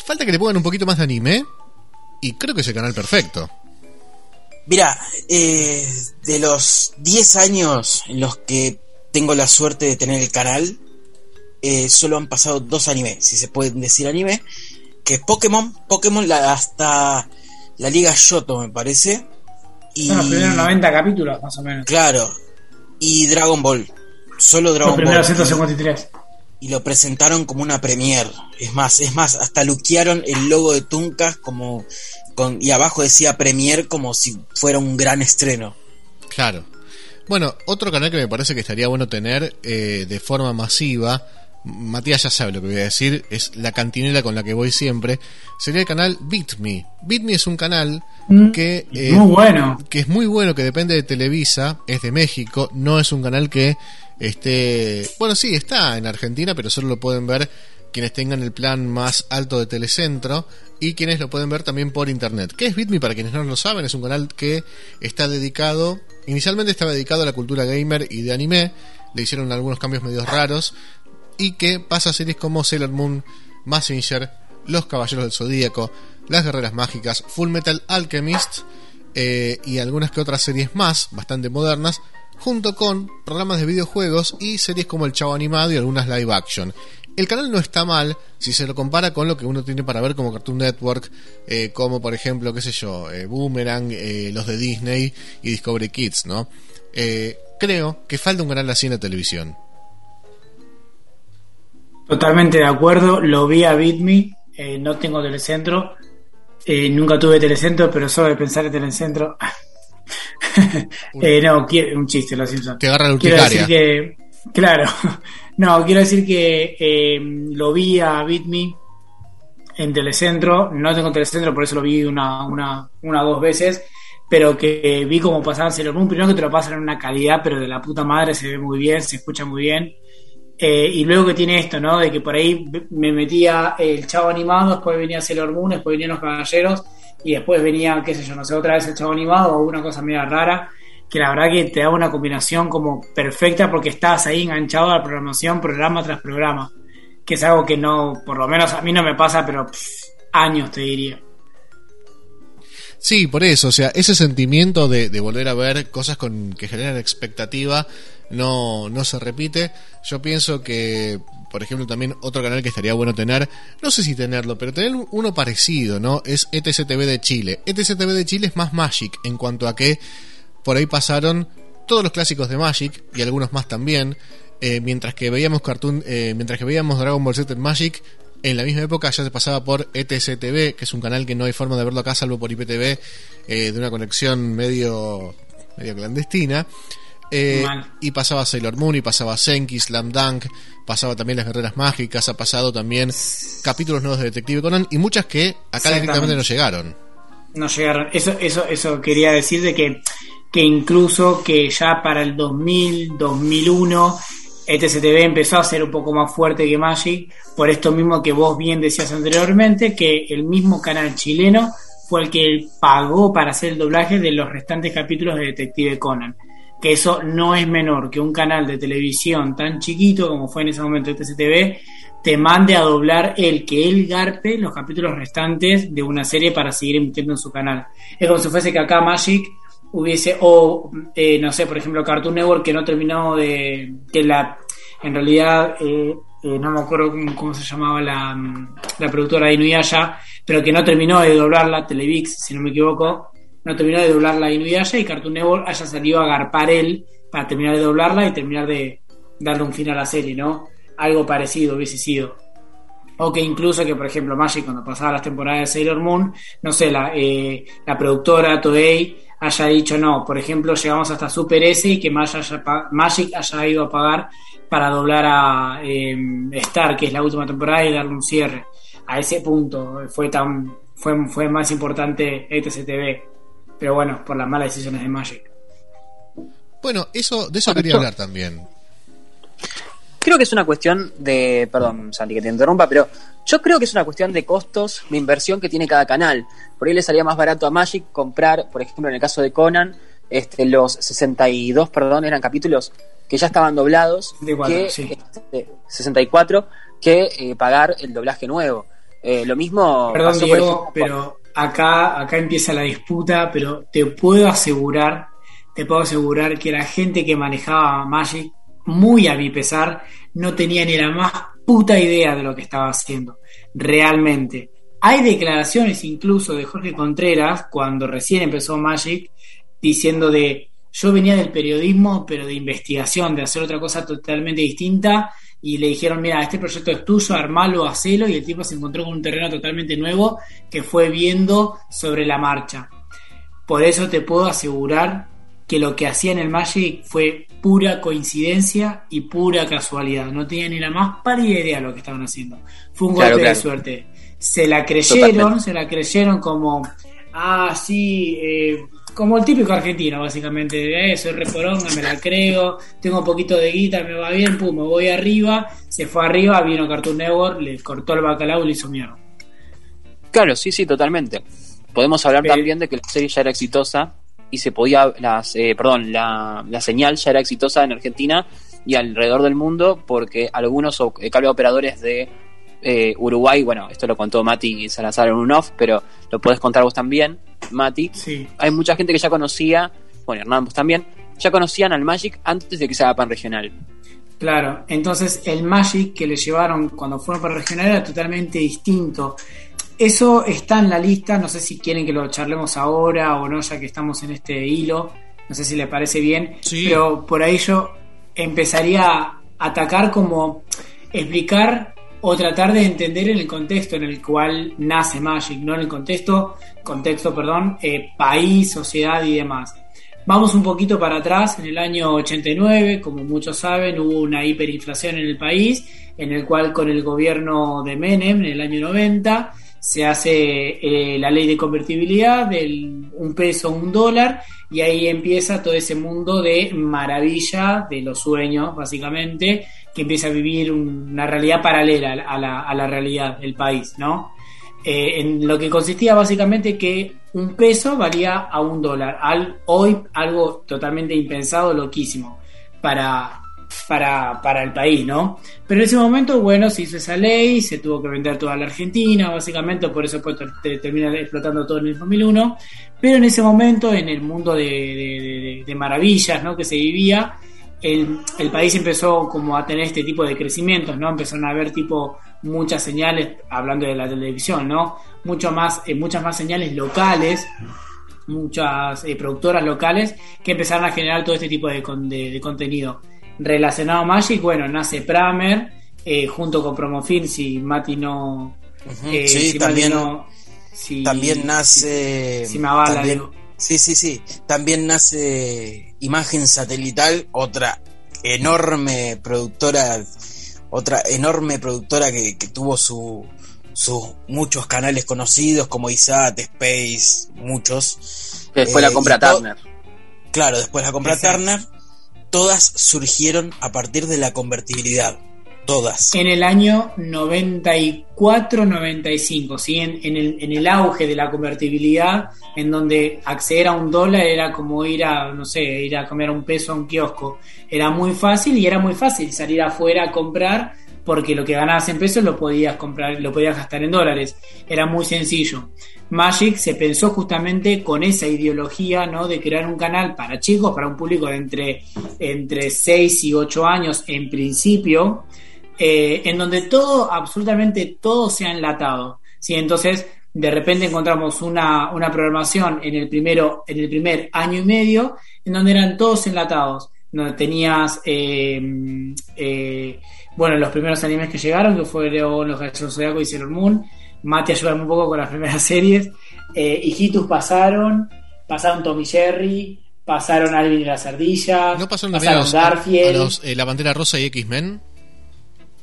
Falta que le pongan un poquito más de anime y creo que es el canal perfecto. Mira, eh, de los 10 años en los que tengo la suerte de tener el canal, eh, solo han pasado dos animes, si se pueden decir anime, que es Pokémon, Pokémon la- hasta la Liga Yoto me parece, y los primeros 90 capítulos, más o menos. claro, y Dragon Ball, solo Los Dragon primeros Ball. 153. Y lo presentaron como una premiere. Es más, es más, hasta luquearon el logo de Tuncas como con y abajo decía premiere como si fuera un gran estreno. Claro. Bueno, otro canal que me parece que estaría bueno tener eh, de forma masiva, Matías ya sabe lo que voy a decir, es la cantinela con la que voy siempre, sería el canal BitMe. BitMe es un canal Mm, que, eh, muy bueno. que es muy bueno, que depende de Televisa, es de México, no es un canal que esté, bueno, sí, está en Argentina, pero solo lo pueden ver quienes tengan el plan más alto de Telecentro y quienes lo pueden ver también por internet. ¿Qué es BitMe? Para quienes no lo saben, es un canal que está dedicado, inicialmente estaba dedicado a la cultura gamer y de anime, le hicieron algunos cambios medios raros y que pasa a series como Sailor Moon, Massinger, Los Caballeros del Zodíaco, Las Guerreras Mágicas, Full Metal Alchemist eh, y algunas que otras series más, bastante modernas, junto con programas de videojuegos y series como El Chavo Animado y algunas live action. El canal no está mal si se lo compara con lo que uno tiene para ver como Cartoon Network, eh, como por ejemplo, qué sé yo, eh, Boomerang, los de Disney y Discovery Kids, ¿no? Creo que falta un canal así en la televisión. Totalmente de acuerdo. Lo vi a BitMe. eh, no tengo telecentro. eh, nunca tuve telecentro, pero solo de pensar en telecentro. [LAUGHS] eh, no, un chiste, lo siento. Te agarra la Quiero decir urticaria. que. Claro. [LAUGHS] No, quiero decir que eh, lo vi a BitMe en Telecentro. No tengo Telecentro, por eso lo vi una, una, una o dos veces. Pero que vi cómo pasaban Sailor Moon. Primero que te lo pasan en una calidad, pero de la puta madre, se ve muy bien, se escucha muy bien. Eh, y luego que tiene esto, ¿no? De que por ahí me metía el chavo animado, después venía Sailor Moon, después venían los caballeros, y después venía, qué sé yo, no sé, otra vez el chavo animado o una cosa media rara, que la verdad que te da una combinación como perfecta porque estás ahí enganchado a la programación, programa tras programa, que es algo que no, por lo menos a mí no me pasa, pero pff, años te diría. Sí, por eso, o sea, ese sentimiento de, de volver a ver cosas con que generan expectativa no, no se repite. Yo pienso que, por ejemplo, también otro canal que estaría bueno tener, no sé si tenerlo, pero tener uno parecido, ¿no? Es ETCTV de Chile. ETCTV de Chile es más Magic en cuanto a que por ahí pasaron todos los clásicos de Magic y algunos más también. eh, mientras que veíamos Cartoon, eh, mientras que veíamos Dragon Ball Z en Magic, en la misma época ya se pasaba por ETCTV, que es un canal que no hay forma de verlo acá salvo por IPTV, eh, de una conexión medio, medio clandestina. Eh, y pasaba Sailor Moon, y pasaba Senki, Slam Dunk, pasaba también Las Guerreras Mágicas, ha pasado también capítulos nuevos de Detective Conan y muchas que acá directamente no llegaron. no llegaron. Eso, eso, eso quería decir de que, que incluso que ya para el 2000, 2001, ETCTV empezó a ser un poco más fuerte que Magic, por esto mismo que vos bien decías anteriormente, que el mismo canal chileno fue el que pagó para hacer el doblaje de los restantes capítulos de Detective Conan. Que eso no es menor que un canal de televisión tan chiquito como fue en ese momento ETCTV, te mande a doblar el que él garpe los capítulos restantes de una serie para seguir emitiendo en su canal. Es como si fuese que acá Magic hubiese, o eh, no sé, por ejemplo, Cartoon Network que no terminó de, que la, en realidad, eh, eh, no me acuerdo cómo, se llamaba la, la productora de Inuyasha, pero que no terminó de doblarla, Televix, si no me equivoco, no terminó de doblarla Inuyasha y Cartoon Network haya salido a agarpar él para terminar de doblarla y terminar de darle un fin a la serie, ¿no? Algo parecido hubiese sido. O que incluso que, por ejemplo, Magic, cuando pasaba las temporadas de Sailor Moon, no sé, la, eh, la productora Toei haya dicho no, por ejemplo, llegamos hasta Super S y que Magic haya, ido a pagar para doblar a eh, Star, que es la última temporada, y darle un cierre. A ese punto fue tan fue, fue más importante ETCTV. Pero bueno, por las malas decisiones de Magic. Bueno, eso, de eso quería hablar también. Creo que es una cuestión de. Perdón, Santi, que te interrumpa, pero yo creo que es una cuestión de costos de inversión que tiene cada canal. Por ahí le salía más barato a Magic comprar, por ejemplo, en el caso de Conan, este, los 62, perdón, eran capítulos que ya estaban doblados, De cuatro, que, sí. este, 64, que eh, pagar el doblaje nuevo. Eh, lo mismo. Perdón, pasó, por ejemplo, pero acá, acá empieza la disputa, pero te puedo asegurar, te puedo asegurar que la gente que manejaba Magic, muy a mi pesar, no tenía ni la más puta idea de lo que estaba haciendo. Realmente. Hay declaraciones incluso de Jorge Contreras, cuando recién empezó Magic, diciendo de yo venía del periodismo, pero de investigación, de hacer otra cosa totalmente distinta, y le dijeron, mira, este proyecto es tuyo, armalo, hacelo, y el tipo se encontró con un terreno totalmente nuevo que fue viendo sobre la marcha. Por eso te puedo asegurar que lo que hacía en el Magic fue pura coincidencia y pura casualidad. No tenía ni la más pálida idea de lo que estaban haciendo. Fue un Claro, golpe de suerte. Se la creyeron, Totalmente. se la creyeron como, ah, sí, eh, como el típico argentino, básicamente. Eh, soy reporonga, me la creo, tengo un poquito de guita, me va bien, pum, me voy arriba. Se fue arriba, vino Cartoon Network, le cortó el bacalao y le hizo mierda. Claro, sí, sí, totalmente. Podemos hablar Pero- también de que la serie ya era exitosa y se podía, las, eh, perdón, la, la señal ya era exitosa en Argentina y alrededor del mundo porque algunos eh, cable operadores de eh, Uruguay, bueno, esto lo contó Mati Salazar en un off, pero lo podés contar vos también, Mati. Sí. Hay mucha gente que ya conocía, bueno, Hernán vos también, ya conocían al Magic antes de que se haga pan regional. Claro, entonces el Magic que le llevaron cuando fueron para regional era totalmente distinto. Eso está en la lista, no sé si quieren que lo charlemos ahora o no, ya que estamos en este hilo, no sé si le parece bien, Sí. pero por ahí yo empezaría a atacar como explicar o tratar de entender en el contexto en el cual nace Magic, no en el contexto, contexto, perdón, eh, país, sociedad y demás. Vamos un poquito para atrás, en el año 89, como muchos saben, hubo una hiperinflación en el país, en el cual con el gobierno de Menem, en el año 90, se hace eh, la ley de convertibilidad del un peso, un dólar, y ahí empieza todo ese mundo de maravilla, de los sueños, básicamente, que empieza a vivir un- una realidad paralela a la, a la realidad del país, ¿no? Eh, en lo que consistía básicamente que un peso valía a un dólar. Al, hoy algo totalmente impensado, loquísimo para, para, para el país, ¿no? Pero en ese momento, bueno, se hizo esa ley, se tuvo que vender toda la Argentina, básicamente, por eso pues, te- termina explotando todo en el 2001. Pero en ese momento, en el mundo de, de- de- de maravillas ¿no? que se vivía, el, el país empezó como a tener este tipo de crecimientos, ¿no? Empezaron a haber tipo muchas señales, hablando de la televisión, ¿no? Mucho más, eh, muchas más señales locales, muchas eh, productoras locales que empezaron a generar todo este tipo de, con- de- de contenido. Relacionado a Magic, bueno, nace Pramer, eh, junto con Promofilm, si Mati no... Eh, sí, si Mati también, no- si- también nace. si me avala, también- digo. Sí, sí, sí. También nace Imagen Satelital, otra enorme productora, otra enorme productora que, que tuvo su, sus muchos canales conocidos como ISAT, Space, muchos. Que fue Eh, la compra Turner. Claro, después la compra. Turner. Todas surgieron a partir de la convertibilidad. En el año 4.95, ¿sí? En, en el, en el auge de la convertibilidad, en donde acceder a un dólar era como ir a, no sé, ir a comer un peso a un kiosco. Era muy fácil y era muy fácil salir afuera a comprar porque lo que ganabas en pesos lo podías comprar, lo podías gastar en dólares. Era muy sencillo. Magic se pensó justamente con esa ideología, ¿no? De crear un canal para chicos, para un público de entre, entre 6 y 8 años en principio, eh, en donde todo, absolutamente todo sea enlatado. ¿sí? Entonces, de repente encontramos una, una programación en el, primero, en el primer año y medio, en donde eran todos enlatados. Donde tenías, eh, eh, bueno, los primeros animes que llegaron, que fueron los Gallos Zodiaco y Sailor Moon. Mati ayudame un poco con las primeras [LAUGHS] series. Eh, Hijitus pasaron, pasaron Tommy Jerry, pasaron Alvin y las ardillas, ¿No pasaron a los, a Garfield. los, eh, La Bandera Rosa y X-Men?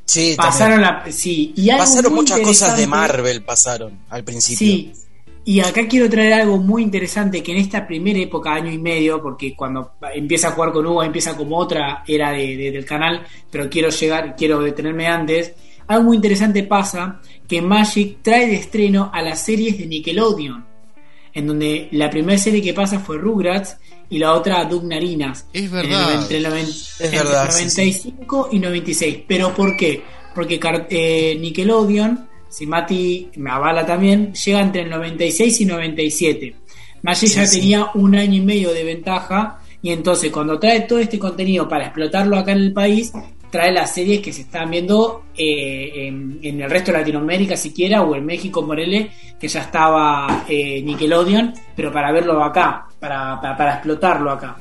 Sí, Pasaron la, sí, y algo pasaron muchas cosas de Marvel, pasaron al principio. Sí, y acá quiero traer algo muy interesante que en esta primera época, año y medio, porque cuando empieza a jugar con Hugo empieza como otra era de- de- del canal, pero quiero llegar, quiero detenerme antes. Algo muy interesante pasa que Magic trae de estreno a las series de Nickelodeon, en donde la primera serie que pasa fue Rugrats y la otra Doug Narinas. Es En el verdad. entre el noven- entre verdad, sí, 95 y 96. ¿Pero por qué? Porque eh, Nickelodeon, si Mati me avala también, llega entre el 96 y 97. Magic ya tenía un año y medio de ventaja y entonces cuando trae todo este contenido para explotarlo acá en el país, trae las series que se están viendo eh, en, el resto de Latinoamérica siquiera o en México, Morele, que ya estaba eh, Nickelodeon, pero para verlo acá, para, para, explotarlo acá.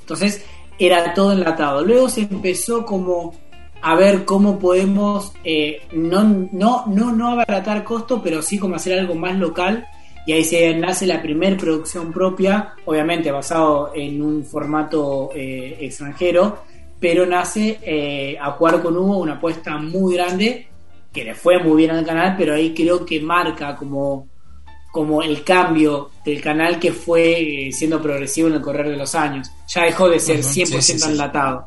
Entonces era todo enlatado. Luego se empezó como a ver cómo podemos eh, no, no, no, no abaratar costo, pero sí como hacer algo más local. Y ahí se nace la primer producción propia, obviamente basado en un formato extranjero, pero nace eh, a jugar con Hugo una apuesta muy grande que le fue muy bien al canal, pero ahí creo que marca como, como el cambio del canal que fue eh, siendo progresivo en el correr de los años. Ya dejó de ser 100% sí, sí, sí. enlatado.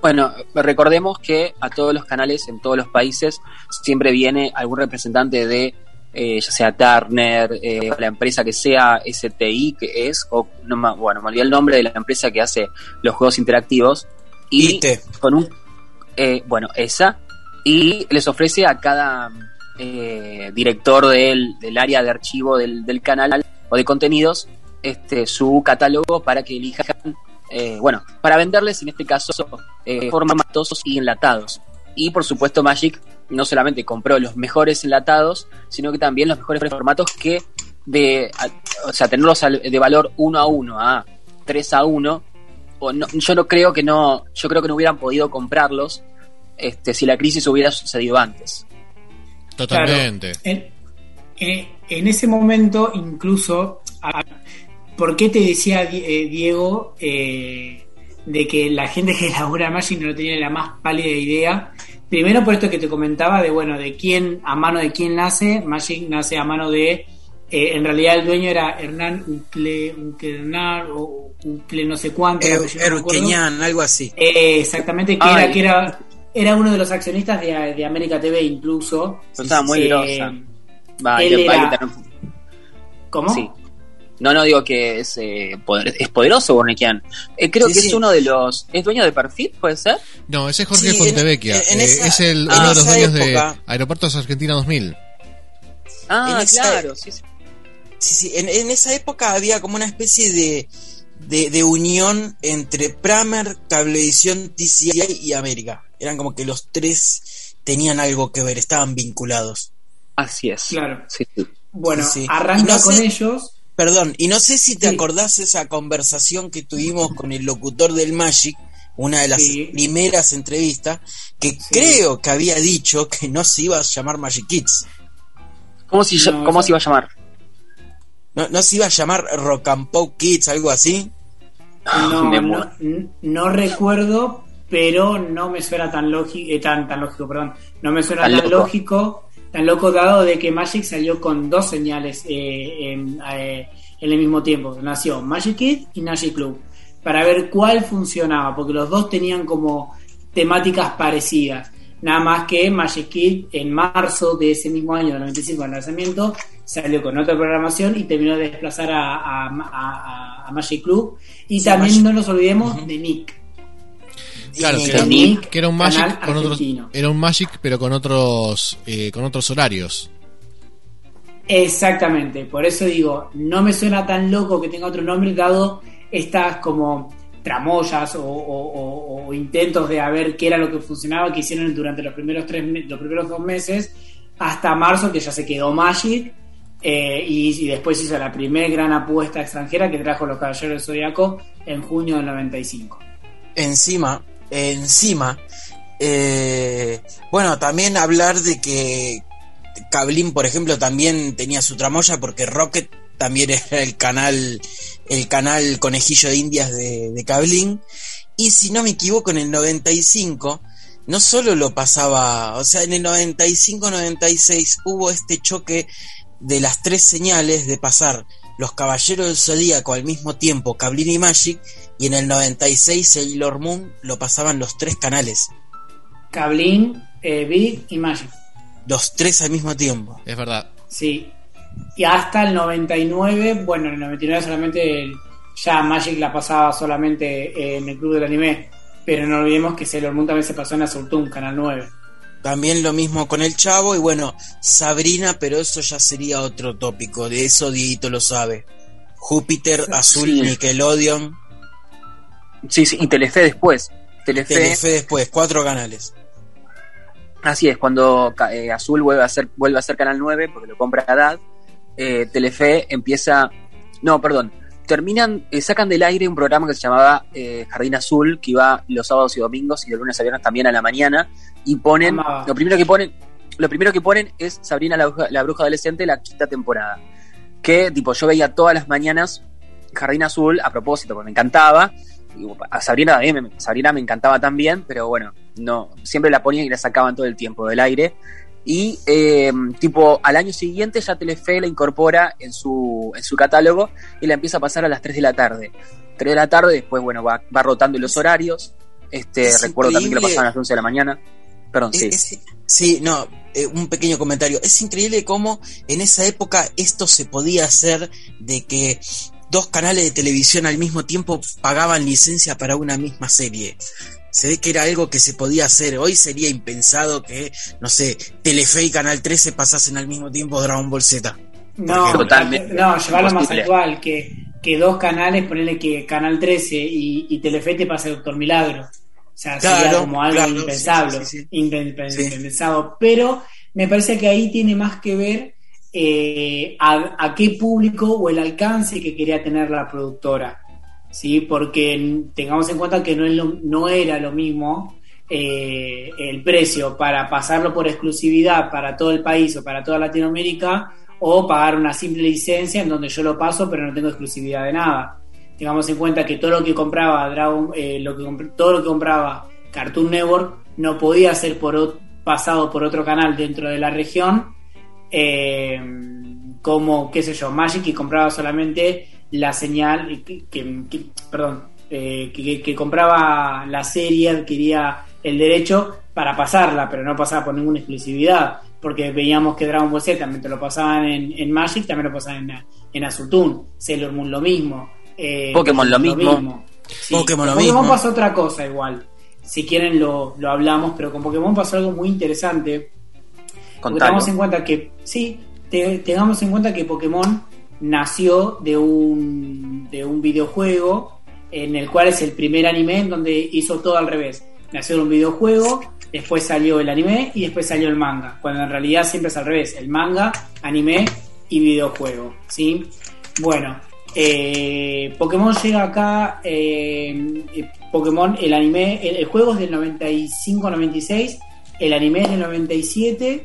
Bueno, recordemos que a todos los canales en todos los países siempre viene algún representante de eh, ya sea Turner, eh, o la empresa que sea STI, que es, o no bueno, me olvidé el nombre de la empresa que hace los juegos interactivos, y Ite. con un, eh, bueno, esa, y les ofrece a cada eh, director del, del área de archivo del, del canal o de contenidos este su catálogo para que elijan, eh, bueno, para venderles en este caso eh, formatos y enlatados. Y por supuesto Magic no solamente compró los mejores enlatados, sino que también los mejores formatos que de, a- o sea, tenerlos al- de valor 1 a 1 a 3 a 1, o no- yo no creo que no, yo creo que no hubieran podido comprarlos este, si la crisis hubiera sucedido antes. Totalmente. En, en- en ese momento, incluso, ¿por qué te decía eh, Diego eh, de que la gente que [LAUGHS] elabora Magic no tenía la más pálida idea? Primero por esto que te comentaba de, bueno, de quién, a mano de quién nace. Magic nace a mano de, eh, en realidad el dueño era Hernán Ucle, Uclenar o Ucle no sé cuánto. Er- no. Erqueñán, algo así. Eh, exactamente, que Ay. era, que era, era uno de los accionistas de, de América TV incluso. Pero estaba muy Eh, grosa. Va, él era- ¿Cómo? Sí. No, no digo que es, eh, poder- es poderoso Bornequian. Eh, creo Sí, que sí. es uno de los. ¿Es dueño de Perfil? ¿Puede ser? No, ese es Jorge Sí, Fontevecchia. en eh, esa- es el, uno de los dueños época- de Aeropuertos Argentina 2000. Ah, claro. Sí, sí. Sí, sí, en, en esa época había como una especie de, de, de unión entre Pramer, Cablevisión, TCI y América. Eran como que los tres tenían algo que ver, estaban vinculados. Así es. Claro. Sí, sí. Bueno, Sí, sí. arranca no con sé- ellos. Perdón, y no sé si te Sí. acordás esa conversación que tuvimos con el locutor del Magic, una de las Sí. primeras entrevistas, que creo que había dicho que no se iba a llamar Magic Kids. ¿Cómo, si, No, ¿cómo se iba a llamar? No, no se iba a llamar Rock and Pop Kids, algo así. No, no, recuerdo, pero no me suena tan lógico, tan, tan lógico, perdón. No me suena Tan tan, loco. lógico, tan loco dado de que Magic salió con dos señales eh, en, eh, en el mismo tiempo. Nació Magic Kid y Magic Club. Para ver cuál funcionaba, porque los dos tenían como temáticas parecidas. Nada más que Magic Kid en marzo de ese mismo año, del 95, el lanzamiento, salió con otra programación y terminó de desplazar a, a- a- a Magic Club. Y Sí, también Magic- no nos olvidemos de Nick. Claro, que era, Nick, que era un Magic con otros, era un Magic pero con otros eh, con otros horarios. Exactamente, por eso digo, no me suena tan loco que tenga otro nombre, dado estas como tramoyas o, o- o- o intentos de a ver qué era lo que funcionaba que hicieron durante los primeros tres los primeros dos meses hasta marzo que ya se quedó Magic eh, y, después hizo la primera gran apuesta extranjera que trajo los Caballeros del Zodiaco en junio del 95. encima, encima, eh, bueno, también hablar de que Cablín, por ejemplo, también tenía su tramoya porque Rocket también era el canal, el canal conejillo de indias de, de Cablín. Y si no me equivoco, en el 95 no solo lo pasaba, o sea, en el 95-96 hubo este choque de las tres señales de pasar los Caballeros del Zodíaco al mismo tiempo, Cablín y Magic, y en el 96 Sailor Moon lo pasaban los tres canales, Cablín, eh, Big y Magic. los tres al mismo tiempo. Es verdad. Sí. Y hasta el 99, bueno, en el 99 solamente ya Magic la pasaba solamente en el club del anime. Pero no olvidemos que Sailor Moon también se pasó en Azultun, Canal 9. También lo mismo con el Chavo y bueno, Sabrina, pero eso ya sería otro tópico, de eso Dieguito lo sabe. Júpiter, Azul, Sí. Nickelodeon, Sí, sí, y Telefe después. Telefe, Telefe después, cuatro canales. así es, cuando eh, Azul vuelve a ser vuelve a ser Canal 9 porque lo compra Haddad, eh, Telefe empieza, no, perdón, terminan, eh, sacan del aire un programa que se llamaba eh, Jardín Azul, que iba los sábados y domingos y de lunes a viernes también a la mañana, y ponen, Amaba. lo primero que ponen, lo primero que ponen es Sabrina la bruja, la bruja adolescente, la quinta temporada. Que tipo, yo veía todas las mañanas Jardín Azul a propósito, porque me encantaba. Y a Sabrina también, me- Sabrina me encantaba también, pero bueno, no, siempre la ponían y la sacaban todo el tiempo del aire. Y eh, tipo, al año siguiente ya Telefe la incorpora en su, en su catálogo y la empieza a pasar a las 3 de la tarde. 3 de la tarde, después, bueno, va, va rotando los horarios. Este, Es recuerdo también que lo increíble. pasaban a las 11 de la mañana. Perdón, sí. Es- sí, no, eh, un pequeño comentario. Es increíble cómo en esa época esto se podía hacer de que dos canales de televisión al mismo tiempo pagaban licencia para una misma serie. Se ve que era algo que se podía hacer. Hoy sería impensado que, no sé, Telefe y Canal 13 pasasen al mismo tiempo Dragon Ball Z. No, Totalmente. no, llevarlo más actual, que, que dos canales, ponerle que Canal 13 y, y Telefe te pase Doctor Milagro. O sea, sería como algo claro, impensable, sí, sí, sí. impen- Sí. impensado. Pero me parece que ahí tiene más que ver eh, a, a qué público o el alcance que quería tener la productora. ¿Sí? Porque tengamos en cuenta que no, es lo- no era lo mismo eh, el precio para pasarlo por exclusividad para todo el país o para toda Latinoamérica o pagar una simple licencia en donde yo lo paso pero no tengo exclusividad de nada. Tengamos en cuenta que todo lo que compraba Dragon, eh, lo que todo lo que compraba Cartoon Network no podía ser por pasado por otro canal dentro de la región eh, como, qué sé yo, Magic y compraba solamente la señal, que, que- que- perdón, eh, que, compraba la serie, adquiría el derecho para pasarla, pero no pasaba por ninguna exclusividad, porque veíamos que Dragon Ball Z también te lo pasaban en, en Magic, también lo pasaban en, en Azultun, Sailor Moon lo mismo, eh, Pokémon lo mismo. Sí, Pokémon lo con mismo. pasó otra cosa igual. Si quieren lo, lo hablamos, pero con Pokémon pasó algo muy interesante. Tengamos en cuenta que, sí, te- tengamos en cuenta que Pokémon nació de un, de un videojuego en el cual es el primer anime en donde hizo todo al revés. Nació de un videojuego, después salió el anime y después salió el manga. Cuando en realidad siempre es al revés, el manga, anime y videojuego. ¿sí? Bueno, eh, Pokémon llega acá, eh, eh, Pokémon, el anime, el, el juego es del 95-96, el anime es del 97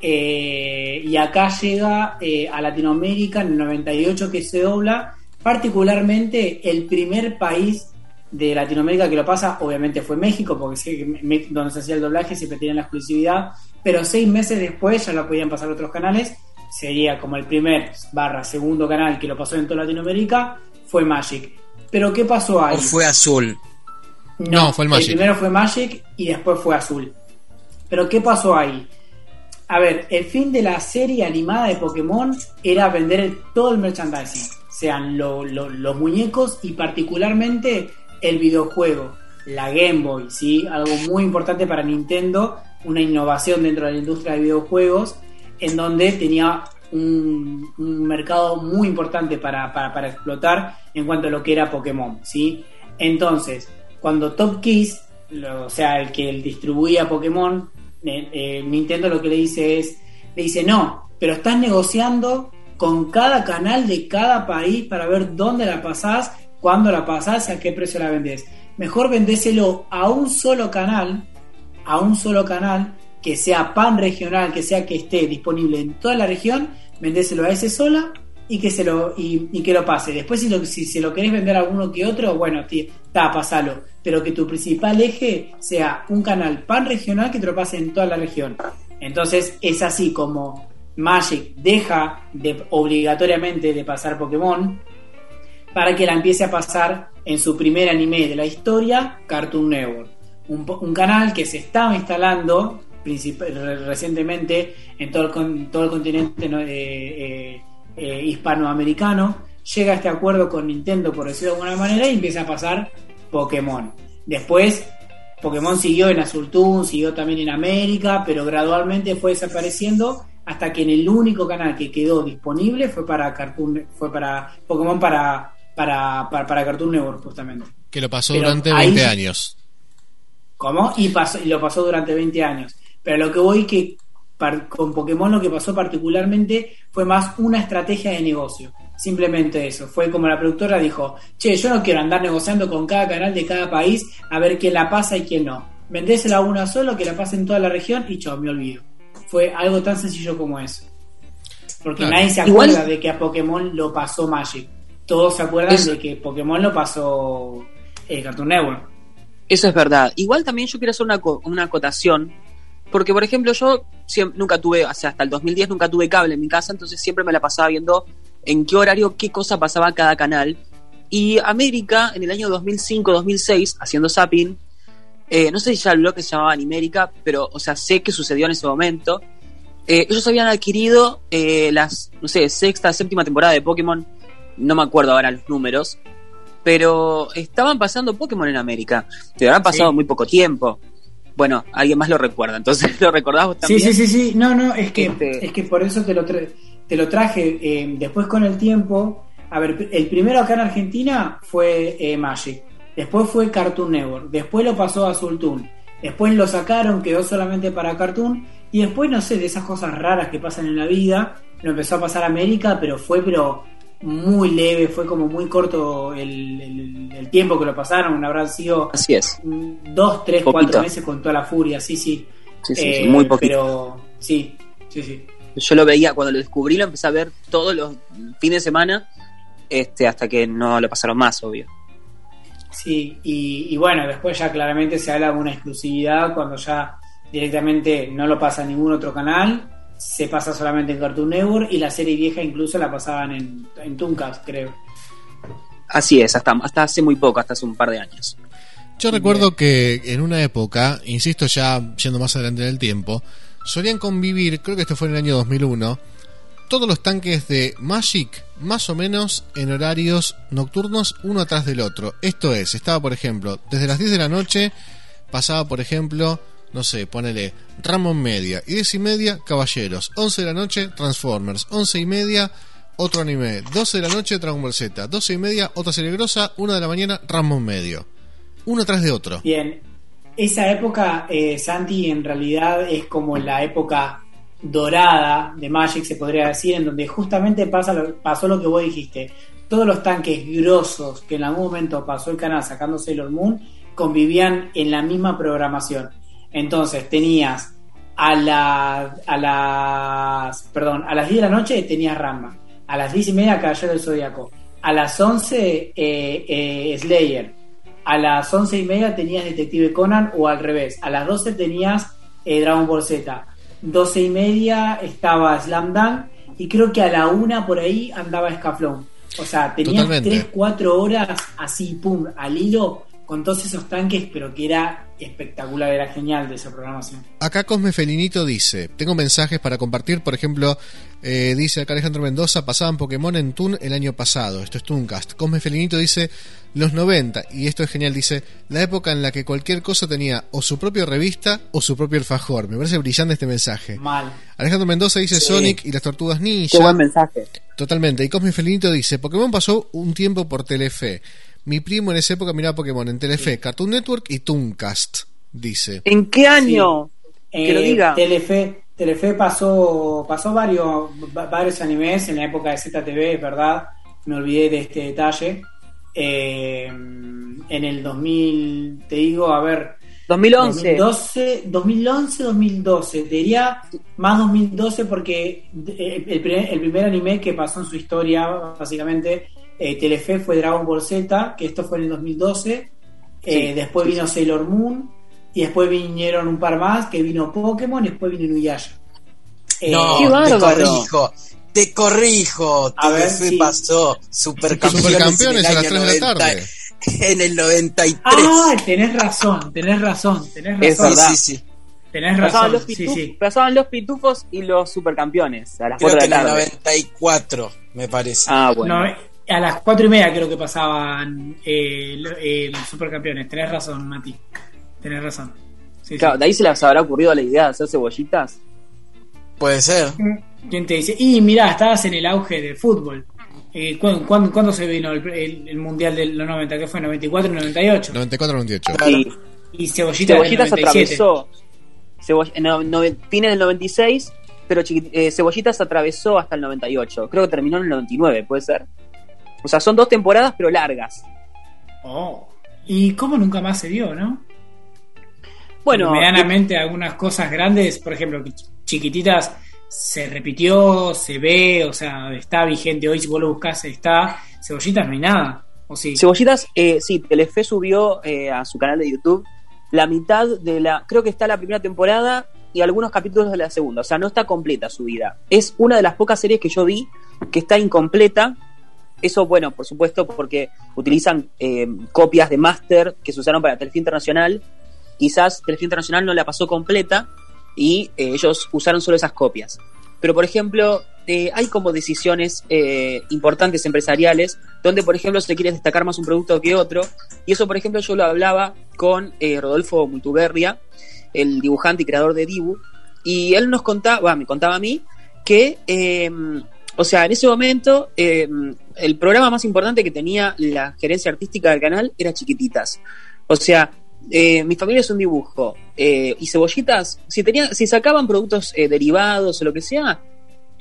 eh, y acá llega eh, a Latinoamérica en el 98 que se dobla, particularmente el primer país de Latinoamérica que lo pasa, obviamente fue México, porque sé que donde se hacía el doblaje siempre tenían la exclusividad, pero seis meses después ya lo podían pasar otros canales, sería como el primer barra segundo canal que lo pasó en toda Latinoamérica, fue Magic. Pero ¿qué pasó ahí? O fue Azul. No, fue el Magic. primero fue Magic y después fue Azul. Pero ¿qué pasó ahí? A ver, el fin de la serie animada de Pokémon era vender todo el merchandising, sean lo- lo- los muñecos y particularmente el videojuego, la Game Boy, ¿sí? Algo muy importante para Nintendo, una innovación dentro de la industria de videojuegos, en donde tenía un, mercado muy importante para, explotar en cuanto a lo que era Pokémon, ¿sí? Entonces, cuando Top lo- o sea, el que distribuía Pokémon, eh, Nintendo lo que le dice es, le dice, no, pero estás negociando con cada canal de cada país para ver dónde la pasás, cuándo la pasás, a qué precio la vendés. Mejor vendéselo a un solo canal, a un solo canal, que sea pan regional, que sea que esté disponible en toda la región, vendéselo a ese sola y que se lo y, que lo pase. Después si, lo, si se lo querés vender a alguno que otro, bueno, está, pasalo. Pero que tu principal eje sea un canal pan regional que te lo pase en toda la región. Entonces es así como Magic deja de, obligatoriamente de pasar Pokémon para que la empiece a pasar en su primer anime de la historia, Cartoon Network. Un, canal que se estaba instalando recientemente en todo el, continente eh, eh, eh, hispanoamericano. Llega a este acuerdo con Nintendo, por decirlo de alguna manera, y empieza a pasar Pokémon. Después, Pokémon siguió en Azul Toon, siguió también en América, pero gradualmente fue desapareciendo hasta que en el único canal que quedó disponible fue para Cartoon, fue para Pokémon para, para, para, para Cartoon Network, justamente. Que lo pasó Pero durante ahí- 20 años. ¿Cómo? Y, pasó, y lo pasó durante 20 años. Pero lo que voy que con Pokémon lo que pasó particularmente fue más una estrategia de negocio. Simplemente eso. Fue como la productora dijo, che, yo no quiero andar negociando con cada canal de cada país a ver quién la pasa y quién no. Vendésela a una solo, que la pase en toda la región y chao, me olvido. Fue algo tan sencillo como eso. Porque Claro. nadie se Igual- acuerda de que a Pokémon lo pasó Magic. Todos se acuerdan Es- de que Pokémon lo pasó eh, Cartoon Network. Eso es verdad. Igual también yo quiero hacer una, co- una acotación, porque por ejemplo yo siem- nunca tuve, o sea, hasta el 2010 nunca tuve cable en mi casa, entonces siempre me la pasaba viendo en qué horario, qué cosa pasaba cada canal. Y América, en el año 2005-2006, haciendo zapping, eh, no sé si ya el bloque se llamaba Animérica, pero, o sea, sé que sucedió en ese momento. Eh, ellos habían adquirido eh, las, no sé, sexta, séptima temporada de Pokémon, no me acuerdo ahora los números, pero estaban pasando Pokémon en América. Te habrán pasado Sí. muy poco tiempo. Bueno, alguien más lo recuerda, entonces [LAUGHS] lo recordás vos Sí, también. sí, sí, sí. No, no, es que, Este- es que por eso te lo, tra- te lo traje. eh, después con el tiempo. A ver, el primero acá en Argentina fue eh, Magic. Después fue Cartoon Network. Después lo pasó a Azul Toon. Después lo sacaron, quedó solamente para Cartoon. Y después, no sé, de esas cosas raras que pasan en la vida, lo empezó a pasar a América, pero fue pero muy leve, fue como muy corto el, el- el tiempo que lo pasaron. Habrán sido Así es. dos, tres, Poquito. cuatro meses con toda la furia, sí, sí. Sí, sí, Eh, sí, muy poquito. Pero sí, sí, sí. Yo lo veía, cuando lo descubrí, lo empecé a ver todos los fines de semana, este, hasta que no lo pasaron más, obvio. Sí, y, y bueno, después ya claramente se habla de una exclusividad cuando ya directamente no lo pasa en ningún otro canal, se pasa solamente en Cartoon Network y la serie vieja incluso la pasaban en, en Tooncast, creo. Así es, hasta, hasta hace muy poco, hasta hace un par de años. Yo recuerdo que en una época, insisto ya yendo más adelante en el tiempo, solían convivir, creo que esto fue en el año 2001, todos los tanques de Magic más o menos en horarios nocturnos uno atrás del otro. Esto es, estaba por ejemplo, desde las 10 de la noche pasaba por ejemplo, no sé, ponele Ramón Media y 10 y media Caballeros, 11 de la noche Transformers, 11 y media otro anime, 12 de la noche Dragon Ball Z, 12 y media otra serie grosa, 1 de la mañana Ramón Medio. Uno tras de otro. Bien, esa época, eh, Santi, en realidad es como la época dorada de Magic, se podría decir, en donde justamente pasa pasó lo que vos dijiste. Todos los tanques grosos que en algún momento pasó el canal sacando Sailor Moon convivían en la misma programación. Entonces tenías a, la, a las perdón, a las 10 de la noche tenías Ramba, a las 10 y media Caballero del Zodíaco, a las 11 eh, eh, Slayer, a las 11 y media tenías Detective Conan o al revés, a las 12 tenías eh, Dragon Ball Z, 12 y media estaba Slam Dunk y creo que a la una por ahí andaba Scaflón. O sea, tenías. 3, 4 horas así, pum, al hilo con todos esos tanques, pero que era espectacular, era genial de esa programación. Acá Cosme Felinito dice, tengo mensajes para compartir, por ejemplo, eh, dice acá Alejandro Mendoza, pasaban Pokémon en Toon el año pasado, esto es Tooncast. Cosme Felinito dice, los 90, y esto es genial, dice, la época en la que cualquier cosa tenía o su propia revista o su propio alfajor. Me parece brillante este mensaje. Mal. Alejandro Mendoza dice Sí. Sonic y las tortugas ninja. Qué buen mensaje. Totalmente. Y Cosme Felinito dice, Pokémon pasó un tiempo por Telefe. Mi primo en esa época miraba Pokémon en Telefe, Cartoon Network y Tooncast, dice. ¿En qué año? Que lo Eh, diga. Telefe, Telefe pasó, pasó varios, va- varios animes en la época de ZTV, es verdad. Me olvidé de este detalle. Eh, en el 2000, te digo, a ver. 2011. 2012, 2011, 2012. Te diría más 2012 porque eh, el primer, el primer anime que pasó en su historia, básicamente, eh, Telefe fue Dragon Ball Z, que esto fue en el 2012. Eh, Sí, después sí, vino Sailor Moon. Y después vinieron un par más, que vino Pokémon y después vino Inuyasha. Eh, No, qué te corrijo. Te corrijo. A ver, Telefe sí. pasó Supercampeones, Supercampeones en el a las año 3 de la 90, tarde. En el 93. Ah, tenés razón, tenés razón, tenés Es razón. verdad. sí, sí. Tenés Pasaban razón, los, sí, pituf- sí. pasaban los pitufos y los supercampeones a las Creo 4 que de en la el tarde. 94, me parece. Ah, bueno. No, a las cuatro y media creo que pasaban eh, eh, los supercampeones. Tenés razón, Mati. Tenés razón. Sí, sí. Claro, de ahí se les habrá ocurrido la idea de hacer cebollitas. Puede ser. ¿Quién te dice? Y mirá, estabas en el auge del fútbol. Eh, ¿cuándo, cuándo- cuándo se vino el, el- el Mundial de los 90? ¿Qué fue? ¿94 y 98? 94-98. Y Y Cebollita del Cebollitas 97. atravesó. Ceboll- en no, no- fines del 96, pero eh, Cebollitas atravesó hasta el 98. Creo que terminó en el 99, puede ser. O sea, son dos temporadas, pero largas. Oh. ¿Y cómo nunca más se dio, no? Bueno, medianamente algunas cosas grandes, por ejemplo, chiquititas, se repitió, se ve, o sea, está vigente hoy, si vos lo buscás, está. Cebollitas no hay nada, ¿o sí? Cebollitas, eh, sí, Telefe subió eh, a su canal de YouTube la mitad de la. Creo que está la primera temporada y algunos capítulos de la segunda. O sea, no está completa su vida. Es una de las pocas series que yo vi que está incompleta. Eso, bueno, por supuesto, porque utilizan eh, copias de máster que se usaron para Telefe Internacional. Quizás Telefe Internacional no la pasó completa y eh, ellos usaron solo esas copias. Pero, por ejemplo, eh, hay como decisiones importantes empresariales donde, por ejemplo, se quiere destacar más un producto que otro. Y eso, por ejemplo, yo lo hablaba con Rodolfo Multuberria, el dibujante y creador de Dibu, y él nos contaba, bah, me contaba a mí, que, eh, o sea, en ese momento, eh, el programa más importante que tenía la gerencia artística del canal era Chiquititas. O sea, eh, mi familia es un dibujo. eh, y cebollitas, si tenían, si sacaban productos derivados o lo que sea,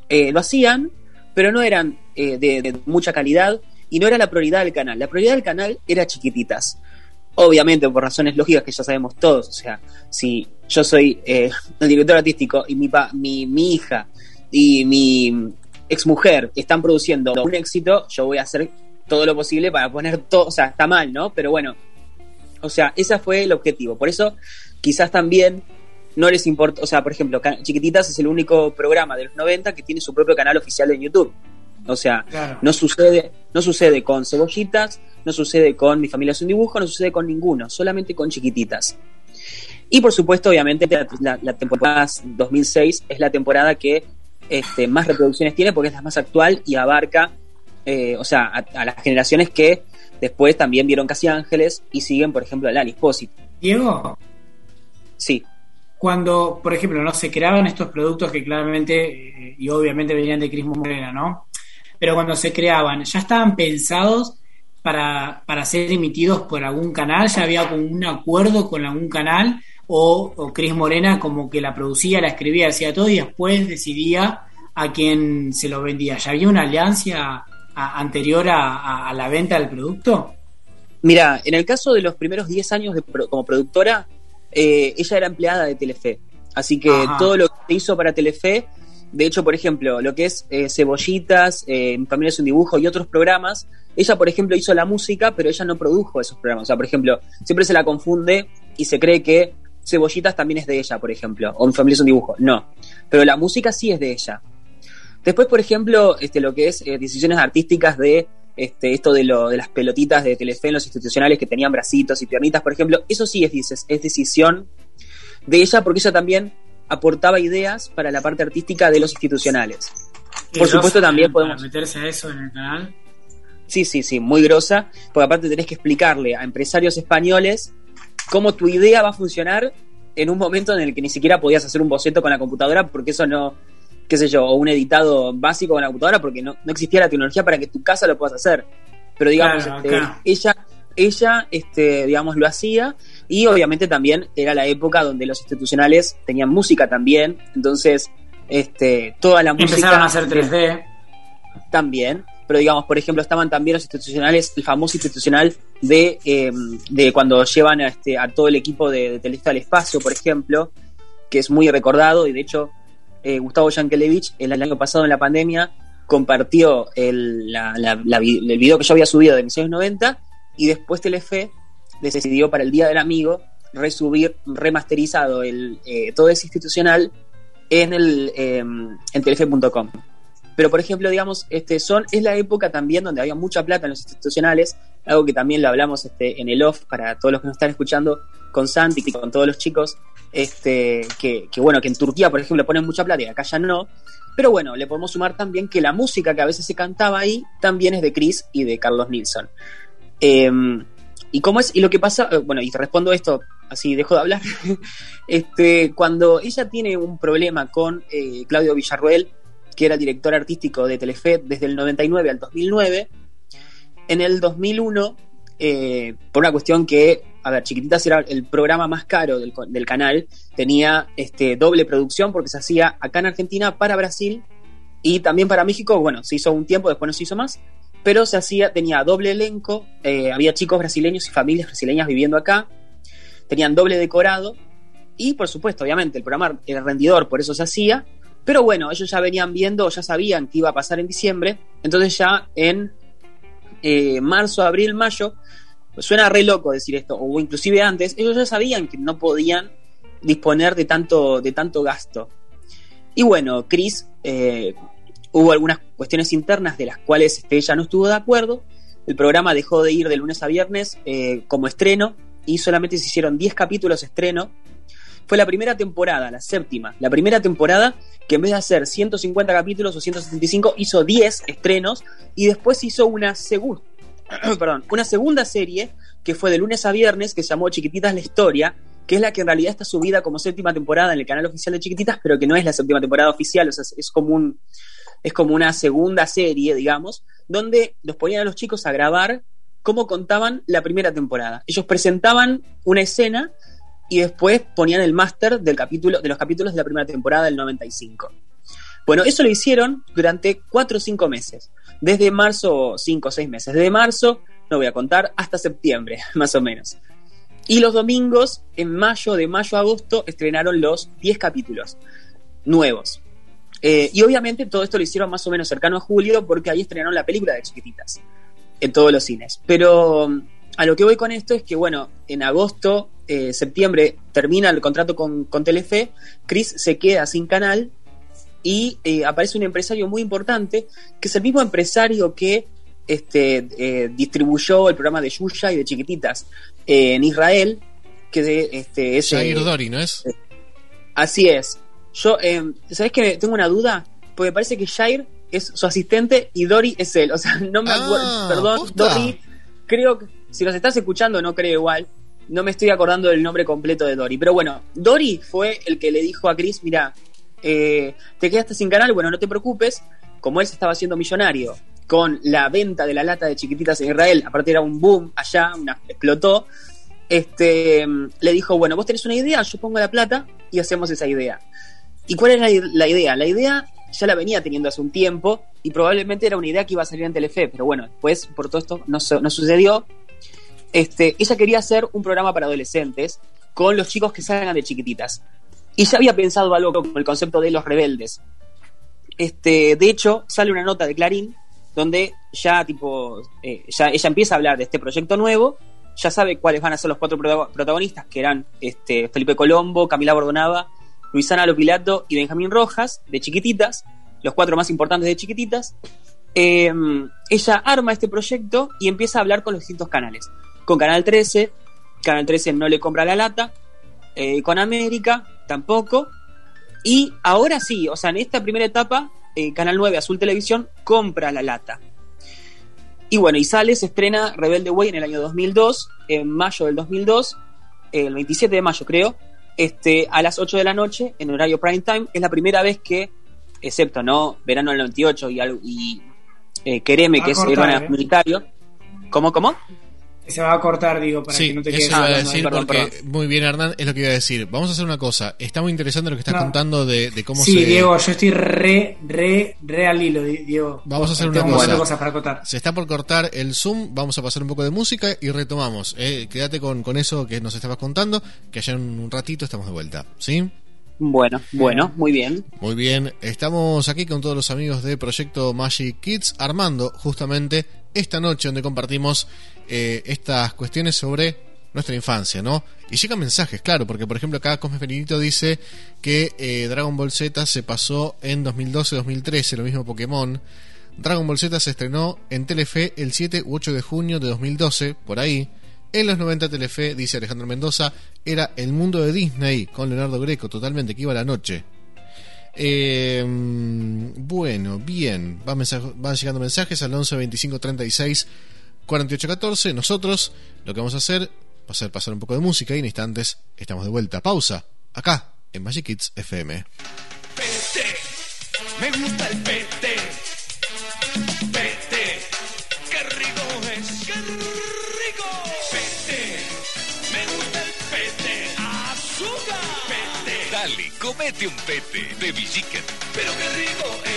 lo hacían, pero no eran de, mucha calidad y no era la prioridad del canal. La prioridad del canal era chiquititas. Obviamente, por razones lógicas que ya sabemos todos. O sea, si yo soy el director artístico y mi, pa- mi, mi hija y mi exmujer están produciendo un éxito, yo voy a hacer todo lo posible para poner todo. O sea, está mal, ¿no? Pero bueno, o sea, ese fue el objetivo. Por eso, quizás también no les importa. O sea, por ejemplo, Chiquititas es el único programa de los 90 que tiene su propio canal oficial en YouTube. O sea, Claro. no sucede, no sucede con cebollitas, no sucede con Mi familia es un dibujo, no sucede con ninguno, solamente con chiquititas. Y por supuesto, obviamente, la, la- la temporada 2006 es la temporada que este, más reproducciones tiene porque es la más actual y abarca, eh, o sea, a, a las generaciones que después también vieron Casi Ángeles y siguen, por ejemplo, a Lali Espósito. Diego, Sí, cuando, por ejemplo, no se creaban estos productos que claramente eh, y obviamente venían de Cris Morena, ¿no? Pero cuando se creaban, ¿ya estaban pensados para, para ser emitidos por algún canal? ¿Ya había como un acuerdo con algún canal? ¿O, o Cris Morena como que la producía, la escribía, hacía todo y después decidía a quién se lo vendía? ¿Ya había una alianza a- anterior a, la venta del producto? Mira, en el caso de los primeros 10 años de como productora, eh, ella era empleada de Telefe. Así que Ajá. todo lo que hizo para Telefe, de hecho, por ejemplo, lo que es eh, Cebollitas, eh, Mi familia es un dibujo y otros programas, ella, por ejemplo, hizo la música, pero ella no produjo esos programas. O sea, por ejemplo, siempre se la confunde y se cree que Cebollitas también es de ella, por ejemplo, o Mi familia es un dibujo. No, pero la música sí es de ella. Después, por ejemplo, este, lo que es eh, decisiones artísticas de este, esto de, lo, de las pelotitas de Telefe en los institucionales que tenían bracitos y piernitas, por ejemplo, eso sí es, dices, es decisión de ella porque ella también aportaba ideas para la parte artística de los institucionales. Por supuesto también para podemos... meterse a eso en el canal. Sí, sí, sí, muy grosa, porque aparte tenés que explicarle a empresarios españoles cómo tu idea va a funcionar en un momento en el que ni siquiera podías hacer un boceto con la computadora, porque eso no, qué sé yo, o un editado básico con la computadora, porque no, no existía la tecnología para que tu casa lo puedas hacer. Pero digamos, Claro, este, ella, ella, este, digamos, lo hacía, y obviamente también era la época donde los institucionales tenían música también, entonces, este, toda la música Empezaron a hacer 3D. también, pero digamos, por ejemplo, estaban también los institucionales, el famoso institucional de, eh, de cuando llevan a, este, a todo el equipo de, de al espacio, por ejemplo, que es muy recordado y de hecho eh, Gustavo Yankelevich el, el año pasado en la pandemia compartió el, la- el video que yo había subido de mis años 90 y después Telefe decidió para el Día del Amigo resubir remasterizado el, eh, todo ese institucional en el eh, en telefe.com. Pero por ejemplo, digamos, este son es la época también donde había mucha plata en los institucionales, algo que también lo hablamos este en el off para todos los que nos están escuchando con Santi y con todos los chicos, este que, que bueno, que en Turquía, por ejemplo, ponen mucha plata y acá ya no. Pero bueno, le podemos sumar también que la música que a veces se cantaba ahí también es de Chris y de Carlos Nilsson. Eh, y cómo es, y lo que pasa, eh, bueno, y te respondo esto, así dejo de hablar. [LAUGHS] este, cuando ella tiene un problema con eh, Claudio Villarruel, que era director artístico de Telefe desde el 99 al 2009, en el 2001, eh, por una cuestión que, a ver, Chiquititas era el programa más caro del, del canal, tenía este, doble producción porque se hacía acá en Argentina para Brasil y también para México, bueno, se hizo un tiempo, después no se hizo más, pero se hacía, tenía doble elenco, eh, había chicos brasileños y familias brasileñas viviendo acá, tenían doble decorado y por supuesto, obviamente, el programa era rendidor, por eso se hacía, pero bueno, ellos ya venían viendo, ya sabían que iba a pasar en diciembre, entonces ya en eh, marzo, abril, mayo, pues suena re loco decir esto, o inclusive antes, ellos ya sabían que no podían disponer de tanto, de tanto gasto. Y bueno, Chris, eh, hubo algunas cuestiones internas de las cuales este, ella no estuvo de acuerdo. El programa dejó de ir de lunes a viernes eh, como estreno y solamente se hicieron 10 capítulos estreno. Fue la primera temporada, la séptima, la primera temporada que en vez de hacer 150 capítulos o 175 hizo 10 estrenos y después hizo una segunda [CLEARS THROAT] perdón, una segunda serie que fue de lunes a viernes que se llamó Chiquititas la Historia, que es la que en realidad está subida como séptima temporada en el canal oficial de Chiquititas, pero que no es la séptima temporada oficial, o sea, es como un es como una segunda serie, digamos, donde los ponían a los chicos a grabar cómo contaban la primera temporada. Ellos presentaban una escena y después ponían el máster del capítulo de los capítulos de la primera temporada del 95. Bueno, eso lo hicieron durante cuatro o cinco meses. Desde marzo, cinco o seis meses. Desde marzo, no voy a contar, hasta septiembre, [LAUGHS] más o menos. Y los domingos, en mayo, de mayo a agosto, estrenaron los 10 capítulos nuevos. Eh, y obviamente todo esto lo hicieron más o menos cercano a julio porque ahí estrenaron la película de Chiquititas en todos los cines. Pero a lo que voy con esto es que, bueno, en agosto, eh, septiembre termina el contrato con, con Telefe, Chris se queda sin canal y eh, aparece un empresario muy importante, que es el mismo empresario que este, eh, distribuyó el programa de Yuya y de Chiquititas eh, en Israel, que de, este, es... Jair Dori, ¿no es? Así es. Yo, ¿sabes que Tengo una duda, porque parece que Jair es su asistente y Dory es él. O sea, [LAUGHS] no me acuerdo. Ah, Perdón, posta. Dory. Creo que si nos estás escuchando, no creo igual. No me estoy acordando del nombre completo de Dory. Pero bueno, Dory fue el que le dijo a Chris: Mira, eh, te quedaste sin canal. Bueno, no te preocupes. Como él se estaba haciendo millonario con la venta de la lata de chiquititas en Israel, aparte era un boom allá, una- explotó. Este, le dijo: Bueno, vos tenés una idea, yo pongo la plata y hacemos esa idea. ¿Y cuál era la, idea? La idea ya la venía teniendo hace un tiempo y probablemente era una idea que iba a salir en Telefe, pero bueno, después por todo esto no, no sucedió. Este, ella quería hacer un programa para adolescentes con los chicos que salgan de chiquititas. Y ya había pensado algo como el concepto de los rebeldes. Este, de hecho, sale una nota de Clarín donde ya tipo eh, ella empieza a hablar de este proyecto nuevo, ya sabe cuáles van a ser los cuatro protago- protagonistas, que eran este, Felipe Colombo, Camila Bordonava, Luisana Lopilato y Benjamín Rojas, de Chiquititas, los cuatro más importantes de Chiquititas. eh, ella arma este proyecto y empieza a hablar con los distintos canales. Con Canal 13, Canal 13 no le compra la lata, eh, con América tampoco, y ahora sí, o sea, en esta primera etapa, eh, Canal 9, Azul Televisión, compra la lata. Y bueno, y sale, se estrena Rebelde Way en el año 2002, en mayo del 2002, el 27 de mayo creo, este, a las 8 de la noche, en horario prime time. Es la primera vez que, excepto, ¿no? Verano del 98 y, algo- y eh, Quereme, que es cortar, el ¿eh? militario. ¿Cómo, cómo? Se va a cortar, digo, para Sí, que no te eso quedes iba a decir perdón, porque, perdón. muy bien Hernán, es lo que iba a decir. Vamos a hacer una cosa, está muy interesante lo que estás No. contando de, de cómo Sí, se... Diego, yo estoy re, re, re al hilo, Di- Diego. Vamos a hacer una Tengo cosa. cosas para acotar. Se está por cortar el Zoom, vamos a pasar un poco de música y retomamos. Eh, quédate con, con eso que nos estabas contando, que allá en un ratito estamos de vuelta. ¿Sí? Bueno, bueno, muy bien. Muy bien, estamos aquí con todos los amigos de Proyecto Magic Kids armando justamente esta noche donde compartimos eh, estas cuestiones sobre nuestra infancia, ¿no? Y llegan mensajes, claro, porque por ejemplo acá Cosme Felinito dice que eh, Dragon Ball Z se pasó en 2012-2013, lo mismo Pokémon. Dragon Ball Z se estrenó en Telefe el 7 u 8 de junio de 2012, por ahí. En los 90 Telefe, dice Alejandro Mendoza, era el mundo de Disney con Leonardo Greco, totalmente, que iba a la noche. Eh, bueno, bien. Van, mensaje- van llegando mensajes al 11 25 36 48 14. Nosotros lo que vamos a hacer va a ser pasar un poco de música y en instantes estamos de vuelta. Pausa. Acá, en Magic Kids FM. Pete, me gusta el. Pete, Comete un pete de Villiquen. Pero qué rico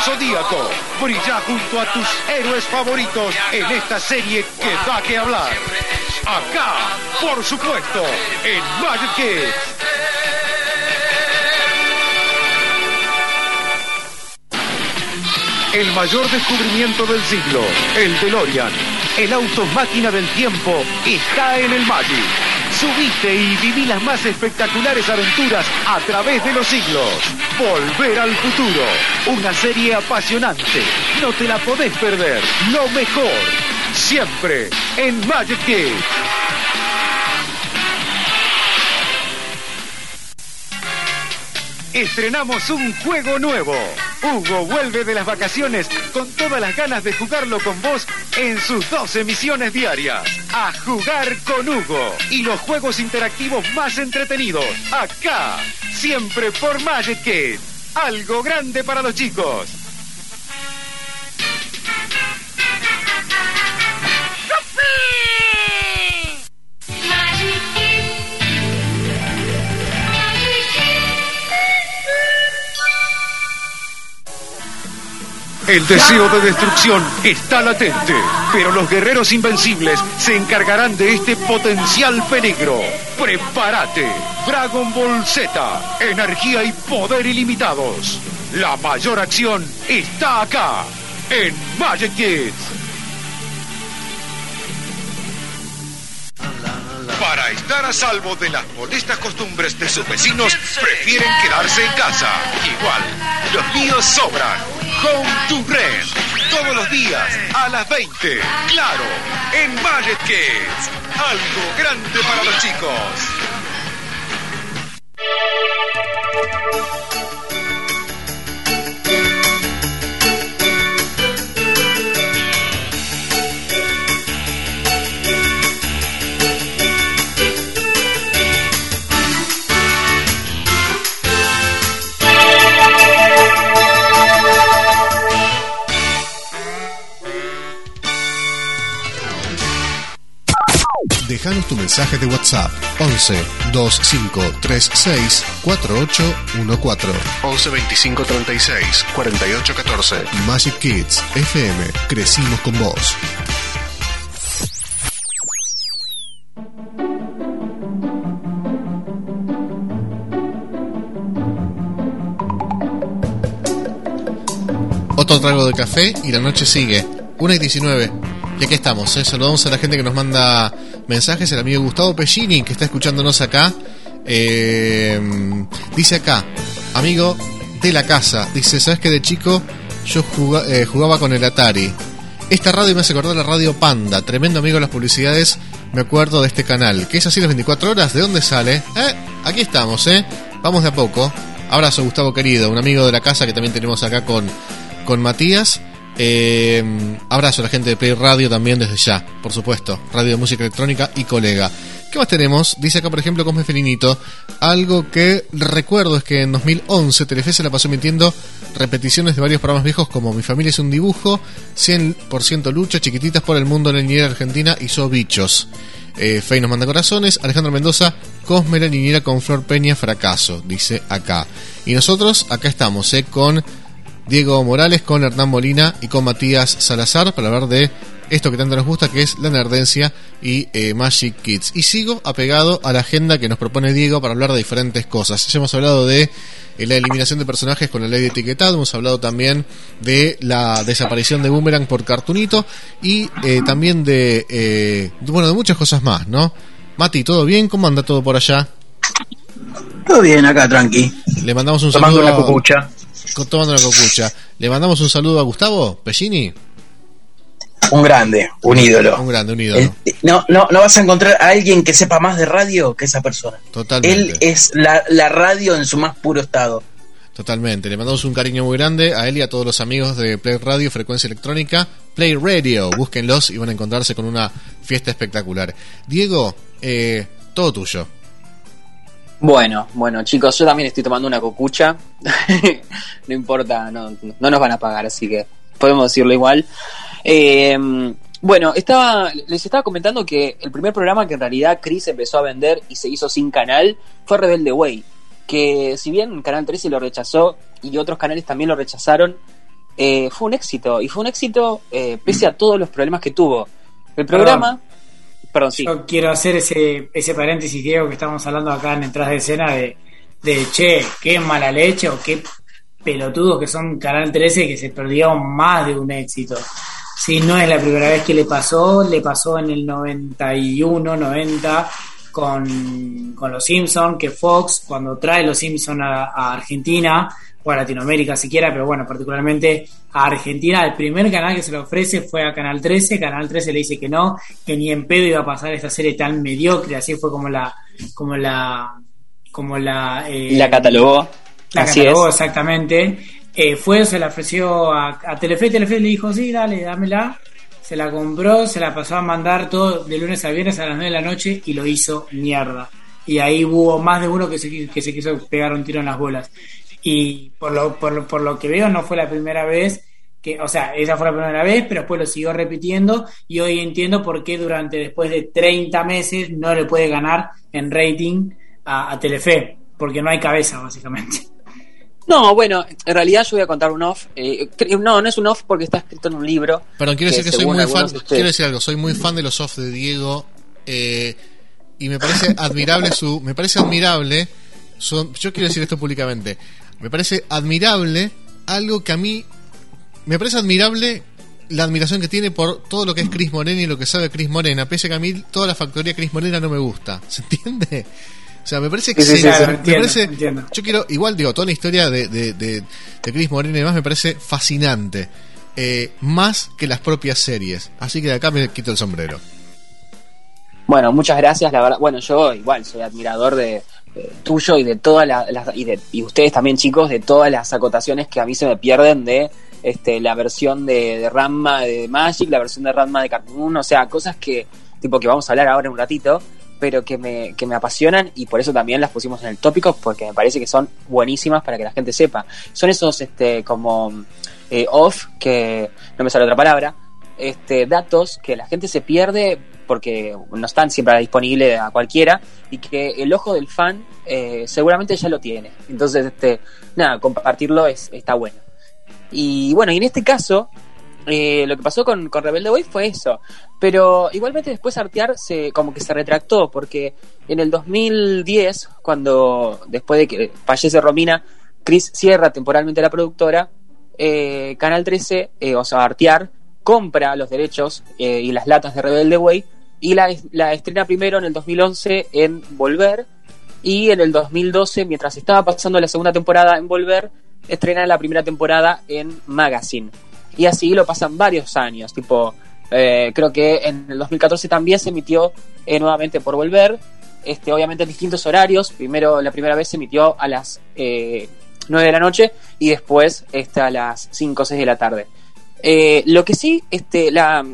Zodíaco, brilla junto a tus héroes favoritos en esta serie que da que hablar. Acá, por supuesto, en Magic Kids. El mayor descubrimiento del siglo, el DeLorean, el auto máquina del tiempo, está en el Magic. Subite y viví las más espectaculares aventuras a través de los siglos. Volver al futuro, una serie apasionante. No te la podés perder. Lo mejor, siempre en Magic Kids. Estrenamos un juego nuevo. Hugo vuelve de las vacaciones con todas las ganas de jugarlo con vos en sus dos emisiones diarias. A jugar con Hugo y los juegos interactivos más entretenidos. Acá, siempre por Magic Kids. Algo grande para los chicos. El deseo de destrucción está latente, pero los guerreros invencibles se encargarán de este potencial peligro. Prepárate. Dragon Ball Z, energía y poder ilimitados. La mayor acción está acá, en Magic Kids. Para estar a salvo de las molestas costumbres de sus vecinos, prefieren quedarse en casa. Igual, los míos sobran. Home to Rent. Todos los días a las 20. Claro, en Magic. Algo grande para los chicos. Dejanos tu mensaje de WhatsApp 11 2536 4814 11 25 36 48 14 Magic Kids FM Crecimos con vos. Otro trago de café y la noche sigue. 1 y 19. Y aquí estamos, ¿eh? saludamos a la gente que nos manda mensajes. El amigo Gustavo Pellini, que está escuchándonos acá. Eh, dice acá, amigo de la casa. Dice, ¿sabes que de chico yo eh, jugaba con el Atari? Esta radio me hace acordar la radio Panda. Tremendo amigo de las publicidades. Me acuerdo de este canal. ¿Qué es así las 24 horas? ¿De dónde sale? Eh, aquí estamos, ¿eh? Vamos de a poco. Abrazo, Gustavo querido. Un amigo de la casa que también tenemos acá con, con Matías. Eh, abrazo a la gente de Play Radio también desde ya, por supuesto. Radio de música electrónica y colega. ¿Qué más tenemos? Dice acá, por ejemplo, Cosme Felinito. Algo que recuerdo es que en 2011 Telefe se la pasó emitiendo repeticiones de varios programas viejos como Mi familia es un dibujo, 100% lucha, Chiquititas por el mundo, La niñera argentina y So Bichos. Eh, Fey nos manda corazones. Alejandro Mendoza, Cosme la niñera con Flor Peña, fracaso, dice acá. Y nosotros acá estamos, eh, con Diego Morales, con Hernán Molina y con Matías Salazar para hablar de esto que tanto nos gusta, que es la nerdencia y eh, Magic Kids. Y sigo apegado a la agenda que nos propone Diego para hablar de diferentes cosas. Ya hemos hablado de eh, la eliminación de personajes con la ley de etiquetado, hemos hablado también de la desaparición de Boomerang por Cartunito y eh, también de, eh, bueno, de muchas cosas más, ¿no? Mati, ¿todo bien? ¿Cómo anda todo por allá? Todo bien acá, tranqui. Le mandamos un Tomando saludo. la copucha. con- tomando la copucha. Le mandamos un saludo a Gustavo Pellini. Un grande, un ídolo. Un grande, un ídolo. El- no, no, no vas a encontrar a alguien que sepa más de radio que esa persona. Totalmente. Él es la, la radio en su más puro estado. Totalmente. Le mandamos un cariño muy grande a él y a todos los amigos de Play Radio, Frecuencia Electrónica, Play Radio. Búsquenlos y van a encontrarse con una fiesta espectacular. Diego, eh, todo tuyo. Bueno, bueno, chicos, yo también estoy tomando una cocucha. [LAUGHS] no importa, no, no nos van a pagar, así que podemos decirlo igual. Eh, bueno, estaba, les estaba comentando que el primer programa que en realidad Chris empezó a vender y se hizo sin canal fue Rebelde Way. Que si bien Canal 13 lo rechazó y otros canales también lo rechazaron, eh, fue un éxito. Y fue un éxito eh, pese a todos los problemas que tuvo. El programa. Yo quiero hacer ese, ese paréntesis, Diego, que estamos hablando acá en detrás de escena de, de che, qué mala leche o qué pelotudos que son Canal 13 que se perdieron más de un éxito. Si no es la primera vez que le pasó, le pasó en el 91, 90 con, con Los Simpsons, que Fox cuando trae Los Simpsons a, a Argentina, o a Latinoamérica siquiera, pero bueno, particularmente a Argentina, el primer canal que se le ofrece fue a Canal 13, Canal 13 le dice que no, que ni en pedo iba a pasar esta serie tan mediocre, así fue como la, como la, como la, eh, La catalogó. la Así catalogó es. exactamente. Eh, fue, se la ofreció a, a Telefe, Telefe le dijo, sí, dale, dámela. Se la compró, se la pasó a mandar todo de lunes a viernes a las 9 de la noche y lo hizo mierda. Y ahí hubo más de uno que se, que se quiso pegar un tiro en las bolas. Y por lo, por, lo- por lo que veo, no fue la primera vez que, o sea, esa fue la primera vez, pero después lo siguió repitiendo y hoy entiendo por qué durante después de 30 meses no le puede ganar en rating a, a Telefe, porque no hay cabeza, básicamente. No, bueno, en realidad yo voy a contar un off. eh, no, no es un off porque está escrito en un libro. Perdón, quiero decir que soy muy fan. ustedes- Quiero decir algo, soy muy fan de los off de Diego. eh, y me parece admirable su. Me parece admirable. su- yo quiero decir esto públicamente. Me parece admirable algo que a mí. Me parece admirable la admiración que tiene por todo lo que es Chris Morena y lo que sabe Chris Morena. Pese a que a mí toda la factoría Chris Morena no me gusta. [LAUGHS] ¿Se entiende? O sea, me parece Sí, sí, sí, excelente. claro, me entiendo, parece, entiendo. yo quiero, igual digo, toda la historia de, de, de, de Chris Morena y demás me parece fascinante. Eh, más que las propias series. Así que de acá me quito el sombrero. Bueno, muchas gracias, la verdad. Bueno, yo igual soy admirador de tuyo y de todas la- las y de y ustedes también chicos de todas las acotaciones que a mí se me pierden de este la versión de, de Ranma de Magic, la versión de Ranma de Cartoon, o sea, cosas que tipo que vamos a hablar ahora en un ratito, pero que me, que me apasionan y por eso también las pusimos en el tópico porque me parece que son buenísimas para que la gente sepa. Son esos este como eh, off que no me sale otra palabra, este, datos que la gente se pierde porque no están siempre disponibles a cualquiera y que el ojo del fan eh, seguramente ya lo tiene. Entonces, este, nada, compartirlo es, está bueno. Y bueno, y en este caso, eh, lo que pasó con, con Rebelde Way fue eso. Pero igualmente después Artear se, como que se retractó, porque en el 2010, cuando después de que fallece Romina, Chris cierra temporalmente la productora, eh, Canal 13, eh, o sea, Artear, compra los derechos y las latas de Rebelde Way y la, la estrena primero en el 2011 en Volver y en el 2012, mientras estaba pasando la segunda temporada en Volver, estrena la primera temporada en Magazine. Y así lo pasan varios años, tipo, eh, creo que en el 2014 también se emitió eh, nuevamente por Volver, este, obviamente en distintos horarios, primero la primera vez se emitió a las eh, 9 de la noche y después este, a las 5 o 6 de la tarde. Eh, lo que sí, este, la,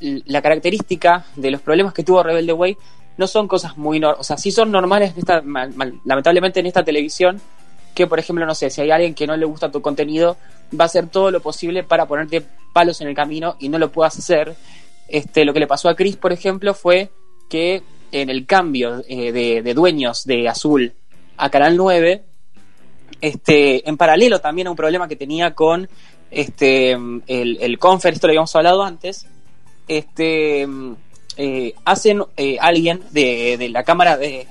la característica de los problemas que tuvo Rebelde Way no son cosas muy normales, o sea, sí son normales, lamentablemente en esta televisión, que por ejemplo, no sé, si hay alguien que no le gusta tu contenido, va a hacer todo lo posible para ponerte palos en el camino y no lo puedas hacer. Este, lo que le pasó a Chris, por ejemplo, fue que en el cambio eh, de, de dueños de Azul a Canal 9, este, en paralelo también a un problema que tenía con este, el, el Confer, esto lo habíamos hablado antes, este, eh, hacen eh, alguien de, la cámara de,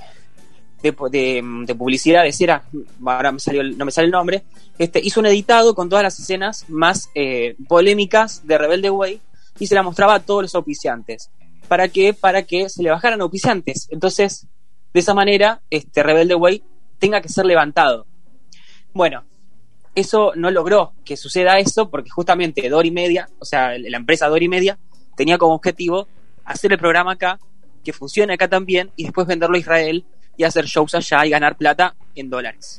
de, de- publicidad de cera, ahora me salió el- no me sale el nombre, este, hizo un editado con todas las escenas más eh, polémicas de Rebelde Way y se la mostraba a todos los auspiciantes. ¿Para qué? Para que se le bajaran auspiciantes. Entonces, de esa manera, este Rebelde Way tenga que ser levantado. Bueno, eso no logró que suceda eso porque justamente Dory Media, o sea, la empresa Dory Media, tenía como objetivo hacer el programa acá, que funcione acá también, y después venderlo a Israel y hacer shows allá y ganar plata en dólares.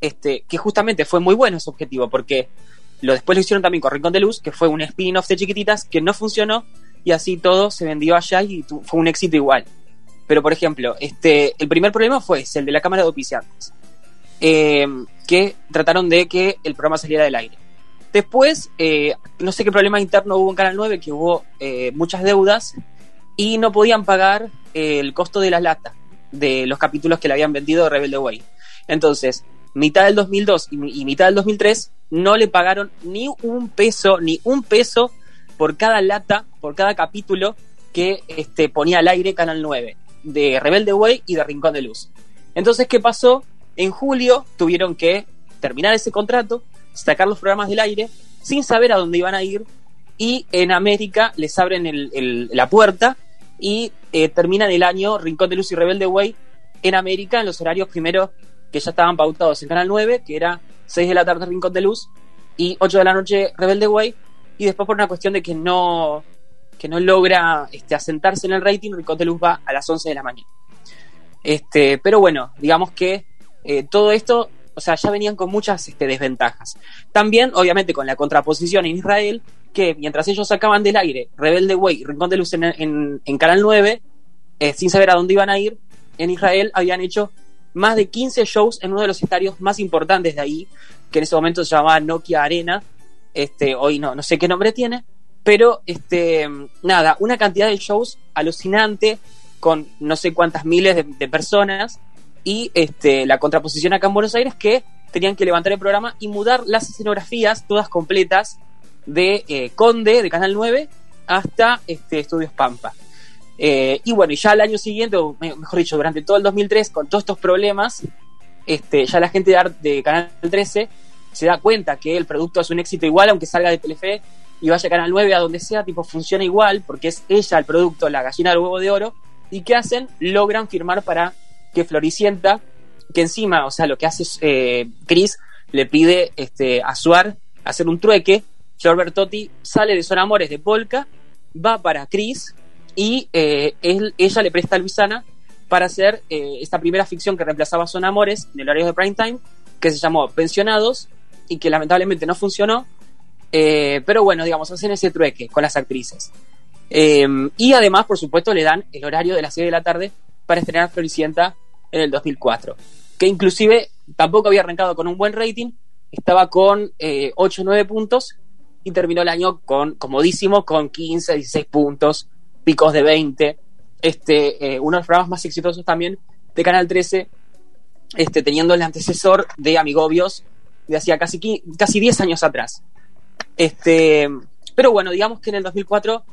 Este, que justamente fue muy bueno ese objetivo, porque lo después lo hicieron también con Rincón de Luz, que fue un spin-off de chiquititas que no funcionó, y así todo se vendió allá y fue un éxito igual. Pero, por ejemplo, este, el primer problema fue el de la cámara de oficiantes, eh, que trataron de que el programa saliera del aire. Después, eh, no sé qué problema interno hubo en Canal 9, que hubo eh, muchas deudas y no podían pagar eh, el costo de la lata de los capítulos que le habían vendido de Rebelde Way. Entonces, mitad del 2002 y, y mitad del 2003 no le pagaron ni un peso, ni un peso por cada lata, por cada capítulo que este, ponía al aire Canal 9, de Rebelde Way y de Rincón de Luz. Entonces, ¿qué pasó? En julio tuvieron que terminar ese contrato, sacar los programas del aire, sin saber a dónde iban a ir, y en América les abren el- la puerta y eh, terminan el año Rincón de Luz y Rebelde Way en América en los horarios primero que ya estaban pautados en Canal 9, que era 6 de la tarde Rincón de Luz y 8 de la noche Rebelde Way, y después por una cuestión de que no que no logra este, asentarse en el rating, Rincón de Luz va a las 11 de la mañana. Este, pero bueno, digamos que eh, todo esto, o sea, ya venían con muchas este, desventajas. También, obviamente, con la contraposición en Israel, que mientras ellos sacaban del aire Rebelde Way y Rincón de Luz en, Canal 9, eh, sin saber a dónde iban a ir, en Israel habían hecho más de 15 shows en uno de los estadios más importantes de ahí, que en ese momento se llamaba Nokia Arena, este, hoy no, no sé qué nombre tiene, pero este, nada, una cantidad de shows alucinante con no sé cuántas miles de personas y este, la contraposición acá en Buenos Aires que tenían que levantar el programa y mudar las escenografías todas completas de eh, Conde, de Canal 9, hasta este, Estudios Pampa. Eh, y bueno, y ya al año siguiente, o me- mejor dicho, durante todo el 2003, con todos estos problemas, este, ya la gente de Canal 13 se da cuenta que el producto es un éxito igual, aunque salga de Telefe y vaya a Canal 9, a donde sea, tipo, funciona igual, porque es ella el producto, la gallina del huevo de oro. ¿Y qué hacen? Logran firmar para que Floricienta, que encima, o sea, lo que hace eh, Chris, le pide este, a Suar hacer un trueque. Flor Bertotti sale de Son Amores de Polka, va para Chris y eh, ella le presta a Luisana para hacer eh, esta primera ficción que reemplazaba Son Amores en el horario de prime time, que se llamó Pensionados y que lamentablemente no funcionó. Pero bueno, digamos, hacen ese trueque con las actrices. Y además, por supuesto, le dan el horario de las 6 de la tarde para estrenar Floricienta en el 2004. Que inclusive tampoco había arrancado con un buen rating, estaba con eh, 8 o 9 puntos y terminó el año con comodísimo, con 15, 16 puntos, picos de 20. Este, eh, uno de los programas más exitosos también de Canal 13, este, teniendo el antecesor de Amigobios de hacía casi, casi 10 años atrás. Este, pero bueno, digamos que en el 2004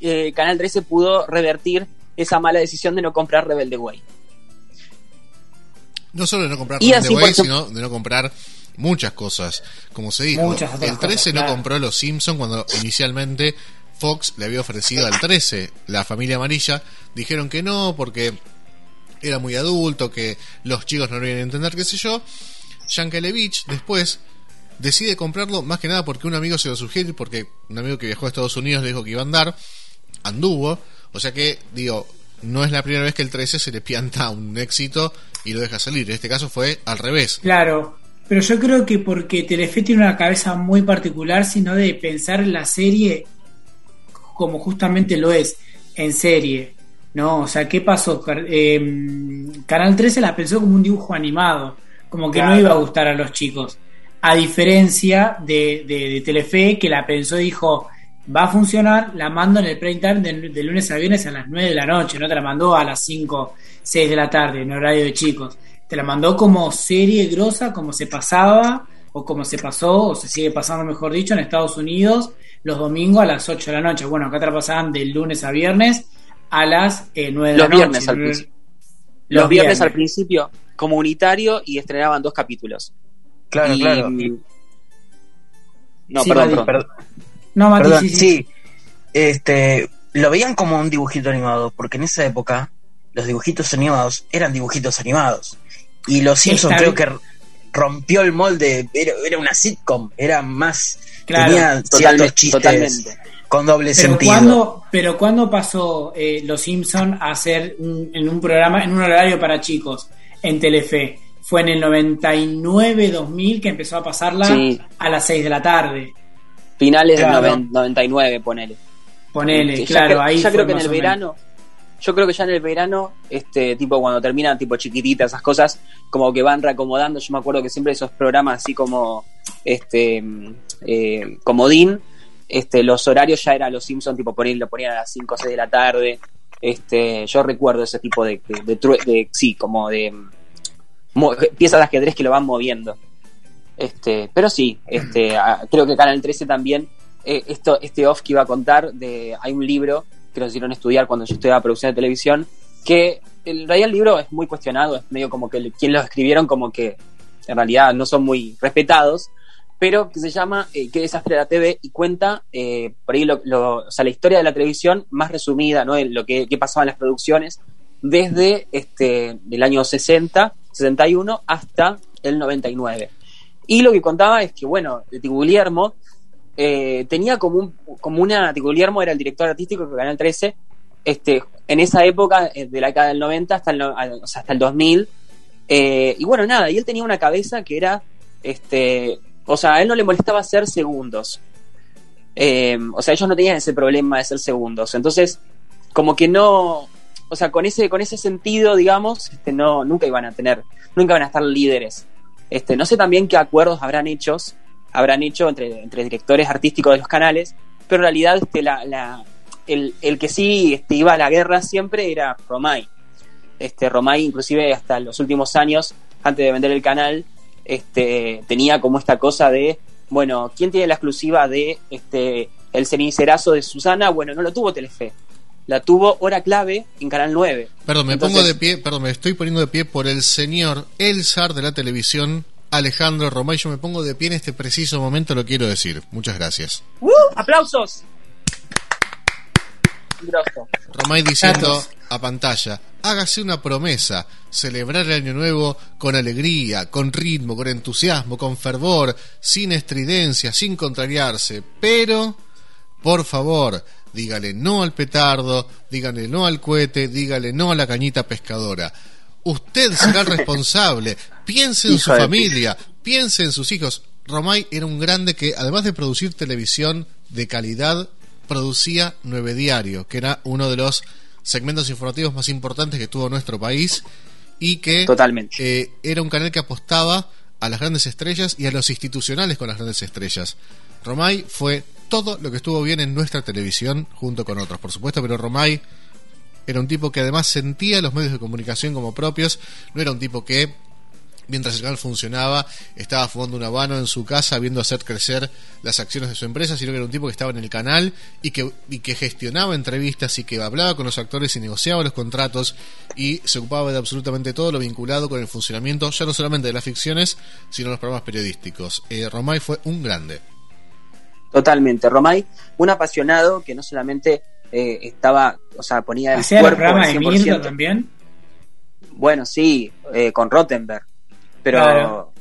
eh, Canal 13 pudo revertir esa mala decisión de no comprar Rebelde Way. No solo de no comprar Y Rebelde Way, sino de no comprar muchas cosas. Como se dijo, el 13 cosas, no claro. compró Los Simpsons cuando inicialmente Fox le había ofrecido al 13 la familia amarilla. Dijeron que no porque era muy adulto, que los chicos no lo iban a entender, qué sé yo. Yankelevich después decide comprarlo más que nada porque un amigo se lo sugiere, porque un amigo que viajó a Estados Unidos le dijo que iba a andar, anduvo, o sea que, digo, no es la primera vez que el 13 se le pianta un éxito y lo deja salir, en este caso fue al revés. Claro, pero yo creo que porque Telefe tiene una cabeza muy particular, sino de pensar la serie como justamente lo es, en serie. ¿No? O sea, ¿qué pasó? Eh, Canal 13 la pensó como un dibujo animado, como que Claro. no iba a gustar a los chicos. A diferencia de, de, de Telefe, que la pensó y dijo, va a funcionar, la mando en el prime time de, de lunes a viernes a las 9 de la noche, no te la mandó a las 5, 6 de la tarde, en horario de chicos. Te la mandó como serie grosa, como se pasaba, o como se pasó, o se sigue pasando, mejor dicho, en Estados Unidos, los domingos a las 8 de la noche. Bueno, acá te la pasaban del lunes a viernes a las eh, 9 de Los la viernes noche. al principio. Los viernes al principio, comunitario, y estrenaban dos capítulos. Claro, Y- claro. No, Sí, perdón, perdón. Perdón. No, Mati, Perdón, sí, sí. sí. Este, lo veían como un dibujito animado, porque en esa época los dibujitos animados eran dibujitos animados. Y los Simpsons creo que rompió el molde, era, era una sitcom, era más, Claro, tenía ciertos totalmente, chistes totalmente. con doble Pero sentido. ¿cuándo, pero ¿cuándo pasó eh, Los Simpson a hacer un- en un programa, en un horario para chicos, en Telefe? Fue en el 99-2000 que empezó a pasarla Sí. a las 6 de la tarde. Finales Claro. del noven- 99, ponele. Ponele, Que ya claro, cre- ahí ya creo que en el verano yo creo que ya en el verano este tipo cuando terminan tipo chiquitita esas cosas como que van reacomodando yo me acuerdo que siempre esos programas así como este eh, comodín este los horarios ya eran los Simpsons tipo poner, lo ponían a las 5 o 6 de la tarde este yo recuerdo ese tipo de, de, de sí como de piezas de ajedrez que lo van moviendo este, pero sí, este, creo que Canal 13 también, eh, esto, este off que iba a contar, de, hay un libro que nos hicieron estudiar cuando yo estudiaba producción de televisión, que en realidad el libro es muy cuestionado, es medio como que quien lo escribieron como que en realidad no son muy respetados, pero que se llama eh, Qué desastre la TV y cuenta eh, por ahí lo, lo- o sea, la historia de la televisión más resumida, ¿no? En lo que, qué pasaba en las producciones desde este, el año 60, 61 hasta el 99. Y lo que contaba es que, bueno, Tico Guillermo eh, tenía como, un, como una. Guillermo era el director artístico de Canal 13. Este, en esa época, eh, de la década del 90 hasta el, o sea, hasta el 2000. eh, y bueno, nada, y él tenía una cabeza que era. este O sea, a él no le molestaba hacer segundos. O sea, ellos no tenían ese problema de ser segundos. Entonces, como que no. O sea, con ese, con ese sentido, digamos, este, no, nunca iban a tener, nunca van a estar líderes. Este, no sé también qué acuerdos habrán hechos, habrán hecho entre, entre directores artísticos de los canales, pero en realidad este, el que sí este, iba a la guerra siempre era Romay. Este, Romay, inclusive hasta los últimos años, antes de vender el canal, este, tenía como esta cosa de, bueno, ¿quién tiene la exclusiva de este, el cenicerazo de Susana? Bueno, no lo tuvo Telefe, la tuvo Hora Clave en Canal 9. Perdón, me Entonces- pongo de pie, perdón, me estoy poniendo de pie por el señor, el zar de la televisión, Alejandro Romay. Yo me pongo de pie en este preciso momento, lo quiero decir. Muchas gracias. ¡Uh! ¡Aplausos! Grosso. Romay diciendo Carlos. a pantalla, hágase una promesa, celebrar el año nuevo con alegría, con ritmo, con entusiasmo, con fervor, sin estridencia, sin contrariarse, pero, por favor, dígale no al petardo, dígale no al cohete, dígale no a la cañita pescadora. Usted será el [LAUGHS] responsable, piense en su familia, piense en sus hijos. Romay era un grande que, además de producir televisión de calidad, producía Nueve Diario, que era uno de los segmentos informativos más importantes que tuvo nuestro país y que Totalmente. eh, era un canal que apostaba a las grandes estrellas y a los institucionales con las grandes estrellas. Romay fue todo lo que estuvo bien en nuestra televisión, junto con otros, por supuesto, pero Romay era un tipo que además sentía los medios de comunicación como propios, no era un tipo que mientras el canal funcionaba, estaba fumando un habano en su casa viendo hacer crecer las acciones de su empresa, sino que era un tipo que estaba en el canal y que, y que gestionaba entrevistas y que hablaba con los actores y negociaba los contratos y se ocupaba de absolutamente todo lo vinculado con el funcionamiento, ya no solamente de las ficciones, sino de los programas periodísticos. Eh, Romay fue un grande. Totalmente. Romay, un apasionado que no solamente eh, estaba, o sea, ponía el ¿Hacía el cuerpo programa al de 100%. Mirta también? Bueno, sí, eh, con Rottenberg. Pero. Claro.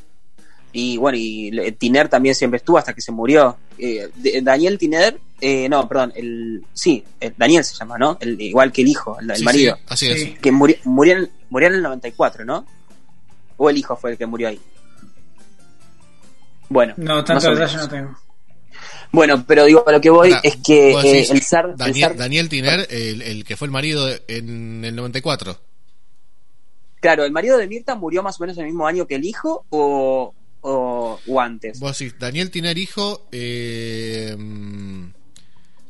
Y bueno, y Tiner también siempre estuvo hasta que se murió. Eh, de- Daniel Tiner, eh, no, perdón, el, sí, eh, Daniel se llama, ¿no? El, igual que el hijo, el, el Sí, marido. sí, así es. Que murió, murió, en, murió en el 94, ¿no? O el hijo fue el que murió ahí. Bueno, No, tanto detalle no tengo. Bueno, pero digo, a lo que voy Ahora, es que eh, el zar, el Daniel, zar- Daniel Tiner, el, el que fue el marido en el 94. claro, el marido de Mirta murió más o menos el mismo año que el hijo o, o, o antes. Vos decís, Daniel Tiner, hijo, eh,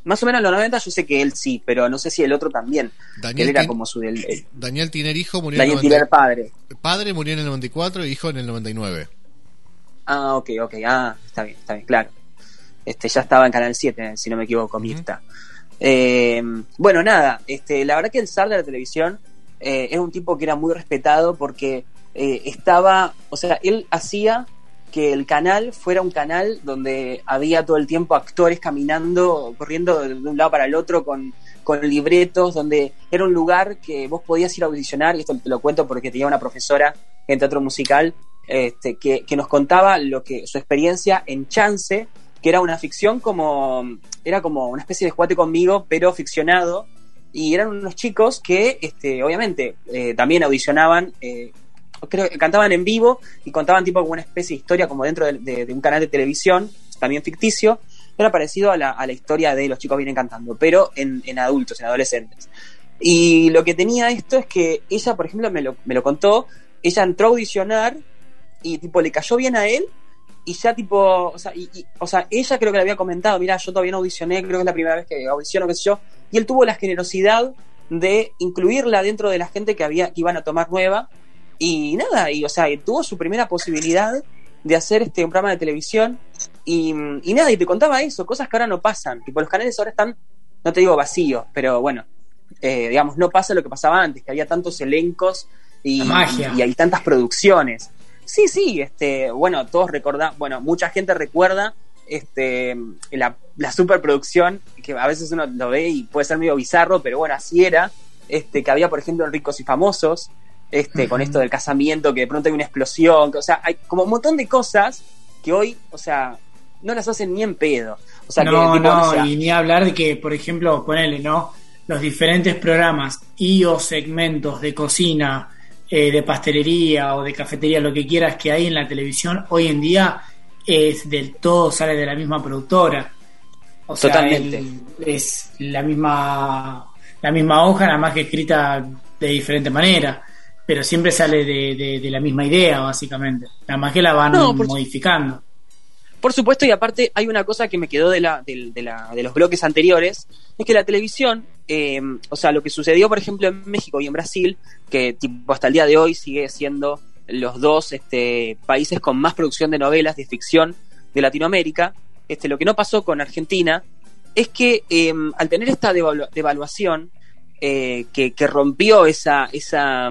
Más o menos en los 90 yo sé que él sí, pero no sé si el otro también. Daniel él era Tin- como su... el- el- Daniel Tiner, hijo, murió Daniel en el 90 Tiner padre. Padre murió en el 94 y hijo en el 99. Ah, ok, ok. Ah, está bien, está bien, claro. Este, ya estaba en Canal 7, si no me equivoco, Mirta. Eh, bueno, nada, este, la verdad que el zar de la televisión eh, es un tipo que era muy respetado porque eh, estaba, o sea, él hacía que el canal fuera un canal donde había todo el tiempo actores caminando, corriendo de un lado para el otro con, con libretos, donde era un lugar que vos podías ir a audicionar, y esto te lo cuento porque tenía una profesora en teatro musical este, que, que nos contaba lo que su experiencia en Chance, que era una ficción como era como una especie de juguete conmigo, pero ficcionado. Y eran unos chicos que, este, obviamente, eh, también audicionaban, eh, creo cantaban en vivo y contaban tipo como una especie de historia como dentro de, un canal de televisión, también ficticio. Era parecido a la, historia de los chicos vienen cantando, pero en, en adultos, en adolescentes. Y lo que tenía esto es que ella, por ejemplo, me lo, me lo contó, ella entró a audicionar y tipo le cayó bien a él y ya tipo, o sea, y- y- o sea, ella creo que le había comentado, mira, yo todavía no audicioné, creo que es la primera vez que audiciono, qué sé yo, y él tuvo la generosidad de incluirla dentro de la gente que había, que iban a tomar nueva, y nada, y o sea, y tuvo su primera posibilidad de hacer este un programa de televisión, y, y nada, y te contaba eso, cosas que ahora no pasan, tipo los canales ahora están, no te digo vacíos, pero bueno, eh, digamos, no pasa lo que pasaba antes, que había tantos elencos y, y hay tantas producciones. Sí, sí, este, bueno, todos recordan, bueno, mucha gente recuerda este, la, la superproducción, que a veces uno lo ve y puede ser medio bizarro, pero bueno, así era, este, que había, por ejemplo, en Ricos y Famosos, este, con esto del casamiento, que de pronto hay una explosión, que, o sea, hay como un montón de cosas que hoy, o sea, no las hacen ni en pedo. O sea, no, que, tipo, no, o sea, y ni hablar de que, por ejemplo, ponele, ¿no? Los diferentes programas y o segmentos de cocina, eh, de pastelería o de cafetería, lo que quieras que hay en la televisión, hoy en día es del todo, sale de la misma productora. O sea, Totalmente. el- es la misma, la misma hoja, nada más que escrita de diferente manera. Pero siempre sale de, de- de la misma idea, básicamente. Nada más que la van No, por- modificando. Por supuesto, y aparte hay una cosa que me quedó de, la, del- de, la- de los bloques anteriores, es que la televisión, eh, o sea, lo que sucedió, por ejemplo, en México y en Brasil, que tipo hasta el día de hoy sigue siendo los dos este, países con más producción de novelas de ficción de Latinoamérica, este, lo que no pasó con Argentina es que eh, al tener esta devalu- devaluación eh, que, que rompió esa, esa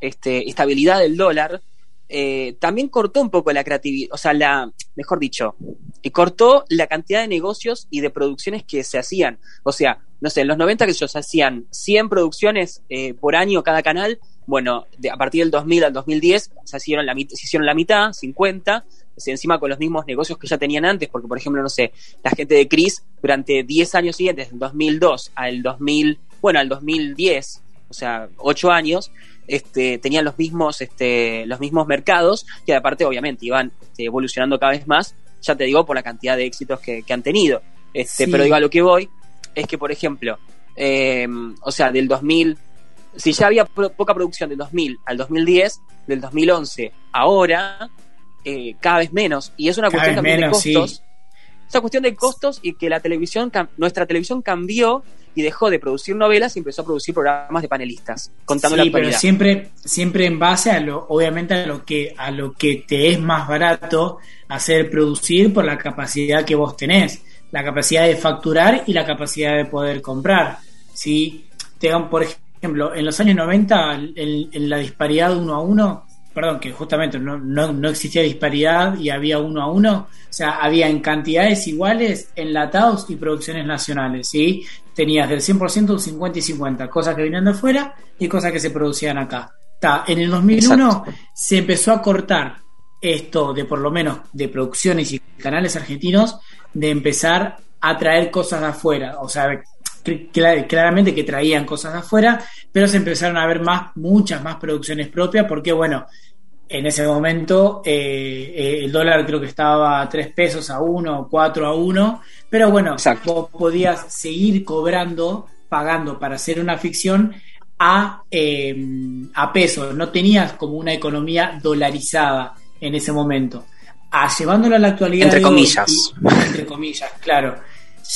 este, estabilidad del dólar, eh, también cortó un poco la creatividad, o sea, la, mejor dicho, y cortó la cantidad de negocios y de producciones que se hacían. O sea, no sé, en los 90 que ellos hacían 100 producciones eh, por año cada canal, bueno, a partir del 2000 al 2010 se hicieron la, mitad, 50, se- encima con los mismos negocios que ya tenían antes, porque por ejemplo, no sé, la gente de Chris durante 10 años siguientes, del 2002 al 2000, bueno, al 2010, o sea, 8 años, este, tenían los mismos, este, los mismos mercados, que aparte obviamente iban este, evolucionando cada vez más, ya te digo, por la cantidad de éxitos que, que han tenido. Este, Sí. Pero digo, a lo que voy es que, por ejemplo, eh, o sea, del 2000, si ya había pro- poca producción del 2000 al 2010, del 2011 ahora, eh, cada vez menos. Y es una Cada cuestión también menos, de sí. costos. Es una cuestión de costos y que la televisión, nuestra televisión cambió y dejó de producir novelas y empezó a producir programas de panelistas, contando la Sí, pero actualidad. siempre, siempre en base a lo, obviamente a lo que, a lo que te es más barato hacer producir por la capacidad que vos tenés, la capacidad de facturar y la capacidad de poder comprar. Si te dan, por ejemplo, en los años 90, en, en la disparidad uno a uno, perdón, que justamente no, no, no existía disparidad y había uno a uno, o sea, había en cantidades iguales enlatados y producciones nacionales, ¿sí? Tenías del 100% un 50 y 50, cosas que venían de afuera y cosas que se producían acá. Ta, en el 2001 se empezó a cortar esto de por lo menos de producciones y canales argentinos de empezar a traer cosas de afuera, o sea, cl- cla- claramente que traían cosas de afuera, pero se empezaron a ver más, muchas más producciones propias, porque bueno, en ese momento eh, eh, el dólar creo que estaba a 3 pesos a 1 o 4 a 1, pero bueno, vos podías seguir cobrando, pagando para hacer una ficción a, eh, a pesos, no tenías como una economía dolarizada en ese momento. A, llevándolo a la actualidad. Entre hoy, comillas. entre comillas, claro.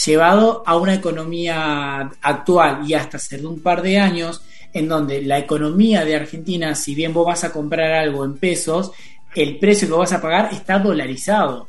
Llevado a una economía actual y hasta hace de un par de años, en donde la economía de Argentina, si bien vos vas a comprar algo en pesos, el precio que vas a pagar está dolarizado.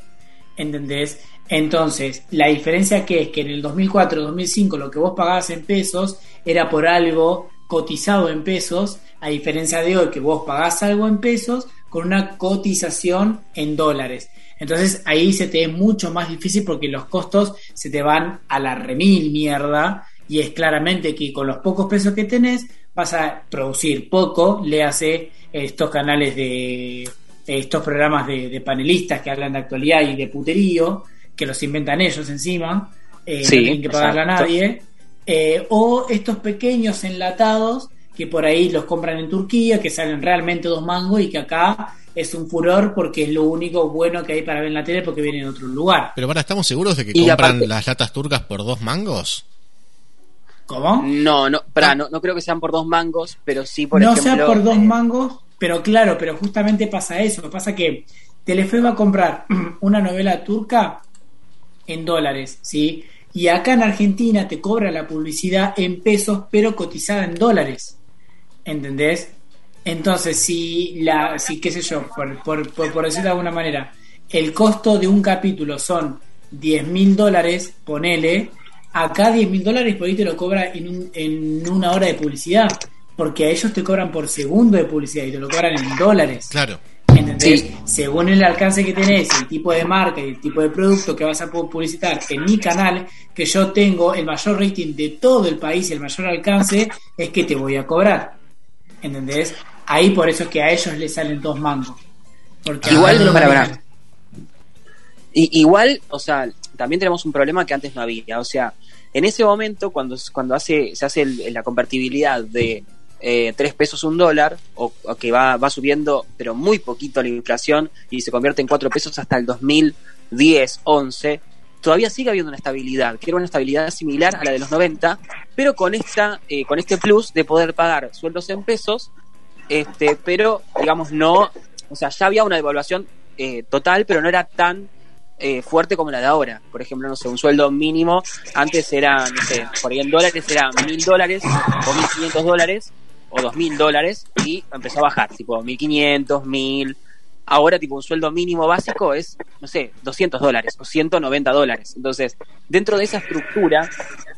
¿Entendés? Entonces, la diferencia que es que en el 2004-2005 lo que vos pagabas en pesos era por algo cotizado en pesos, a diferencia de hoy que vos pagás algo en pesos con una cotización en dólares. Entonces ahí se te es mucho más difícil porque los costos se te van a la remil mierda y es claramente que con los pocos pesos que tenés vas a producir poco, le hace estos canales de, estos programas de, de panelistas que hablan de actualidad y de puterío, que los inventan ellos encima, eh, Sí, no tienen que pagarle a nadie, eh, o estos pequeños enlatados que por ahí los compran en Turquía, que salen realmente dos mangos y que acá es un furor porque es lo único bueno que hay para ver en la tele porque viene de otro lugar. Pero para, ¿estamos seguros de que Y compran aparte- las latas turcas por dos mangos? ¿Cómo? No, no, pará, no, no creo que sean por dos mangos, pero sí, por no ejemplo. sea por dos eh, mangos, pero claro, pero justamente pasa eso. Pasa que Telefe va a comprar [CLEARS THROAT] una novela turca en dólares, ¿sí? Y acá en Argentina te cobra la publicidad en pesos, pero cotizada en dólares. ¿Entendés? Entonces, si la, si qué sé yo, por, por, por, por decirlo de alguna manera, el costo de un capítulo son 10 mil dólares, ponele, acá 10 mil dólares por ahí te lo cobra en, un- en una hora de publicidad, porque a ellos te cobran por segundo de publicidad y te lo cobran en dólares. Claro. ¿Entendés? Sí. Según el alcance que tenés, el tipo de marca y el tipo de producto que vas a pu- publicitar en mi canal, que yo tengo el mayor rating de todo el país y el mayor alcance, es que te voy a cobrar. ¿Entendés? Ahí por eso es que a ellos les salen dos mangos. Porque Igual, lo para, para. Y, igual, o sea, también tenemos un problema que antes no había. O sea, en ese momento, cuando, cuando hace, se hace la convertibilidad de eh, 3 pesos un dólar, o, o que va, va subiendo, pero muy poquito la inflación, y se convierte en 4 pesos hasta el 2010, 11, todavía sigue habiendo una estabilidad, que era una estabilidad similar a la de los 90, pero con, esta, eh, con este plus de poder pagar sueldos en pesos, este, pero digamos no, o sea, ya había una devaluación eh, total, pero no era tan eh, fuerte como la de ahora. Por ejemplo, no sé, un sueldo mínimo antes era, no sé, por ahí en dólares era mil dólares o mil quinientos dólares o dos mil dólares y empezó a bajar, tipo mil quinientos, mil. Ahora, tipo, un sueldo mínimo básico es, no sé, 200 dólares o 190 dólares. Entonces, dentro de esa estructura,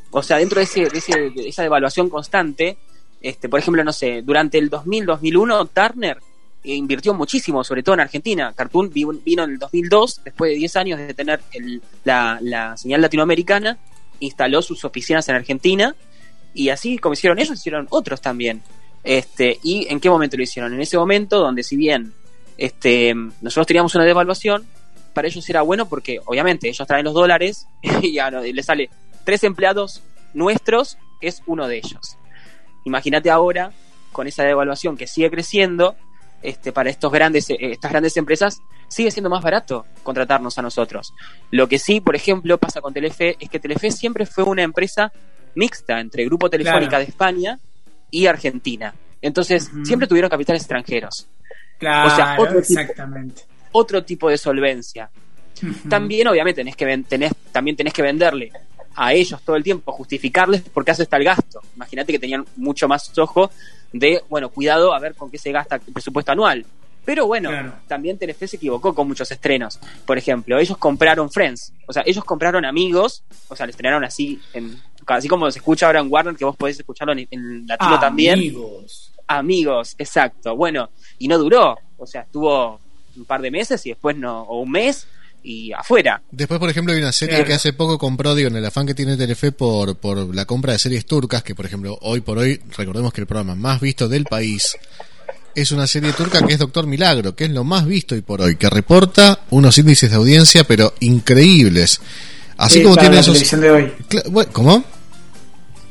o sea, dentro de, ese, de, ese- de esa devaluación constante, este, por ejemplo, no sé, durante el 2000-2001, Turner invirtió muchísimo, sobre todo en Argentina. Cartoon vi- vino en el 2002, después de 10 años de tener la señal latinoamericana, instaló sus oficinas en Argentina y así como hicieron ellos, hicieron otros también. Este, ¿Y en qué momento lo hicieron? En ese momento donde si bien este, nosotros teníamos una devaluación, para ellos era bueno porque obviamente ellos traen los dólares [LAUGHS] y ya no, les sale tres empleados nuestros, es uno de ellos. Imagínate ahora, con esa devaluación que sigue creciendo, este, para estos grandes, eh, estas grandes empresas, sigue siendo más barato contratarnos a nosotros. Lo que sí, por ejemplo, pasa con Telefe, es que Telefe siempre fue una empresa mixta entre Grupo Telefónica Claro. de España y Argentina. Entonces, siempre tuvieron capitales extranjeros. Claro, o sea, otro tipo- exactamente. Otro tipo de solvencia. También, obviamente, tenés que tenés, también tenés que venderle a ellos todo el tiempo, justificarles por qué hace está el gasto. Imagínate que tenían mucho más ojo de, bueno, cuidado a ver con qué se gasta el presupuesto anual. Pero bueno, también Telefe se equivocó con muchos estrenos. Por ejemplo, ellos compraron Friends, o sea, ellos compraron Amigos, o sea, le estrenaron así, en, así como se escucha ahora en Warner, que vos podés escucharlo en, en latino también. Amigos. Amigos, exacto. Bueno, y no duró, o sea, estuvo un par de meses y después no, o un mes y afuera. Después, por ejemplo, hay una serie Claro. que hace poco compró, digo, en el afán que tiene Telefe por, por la compra de series turcas, que por ejemplo, hoy por hoy, recordemos que el programa más visto del país es una serie turca que es Doctor Milagro, que es lo más visto hoy por hoy, que reporta unos índices de audiencia, pero increíbles. Así Sí, como tiene la esos... televisión de hoy. ¿Cómo?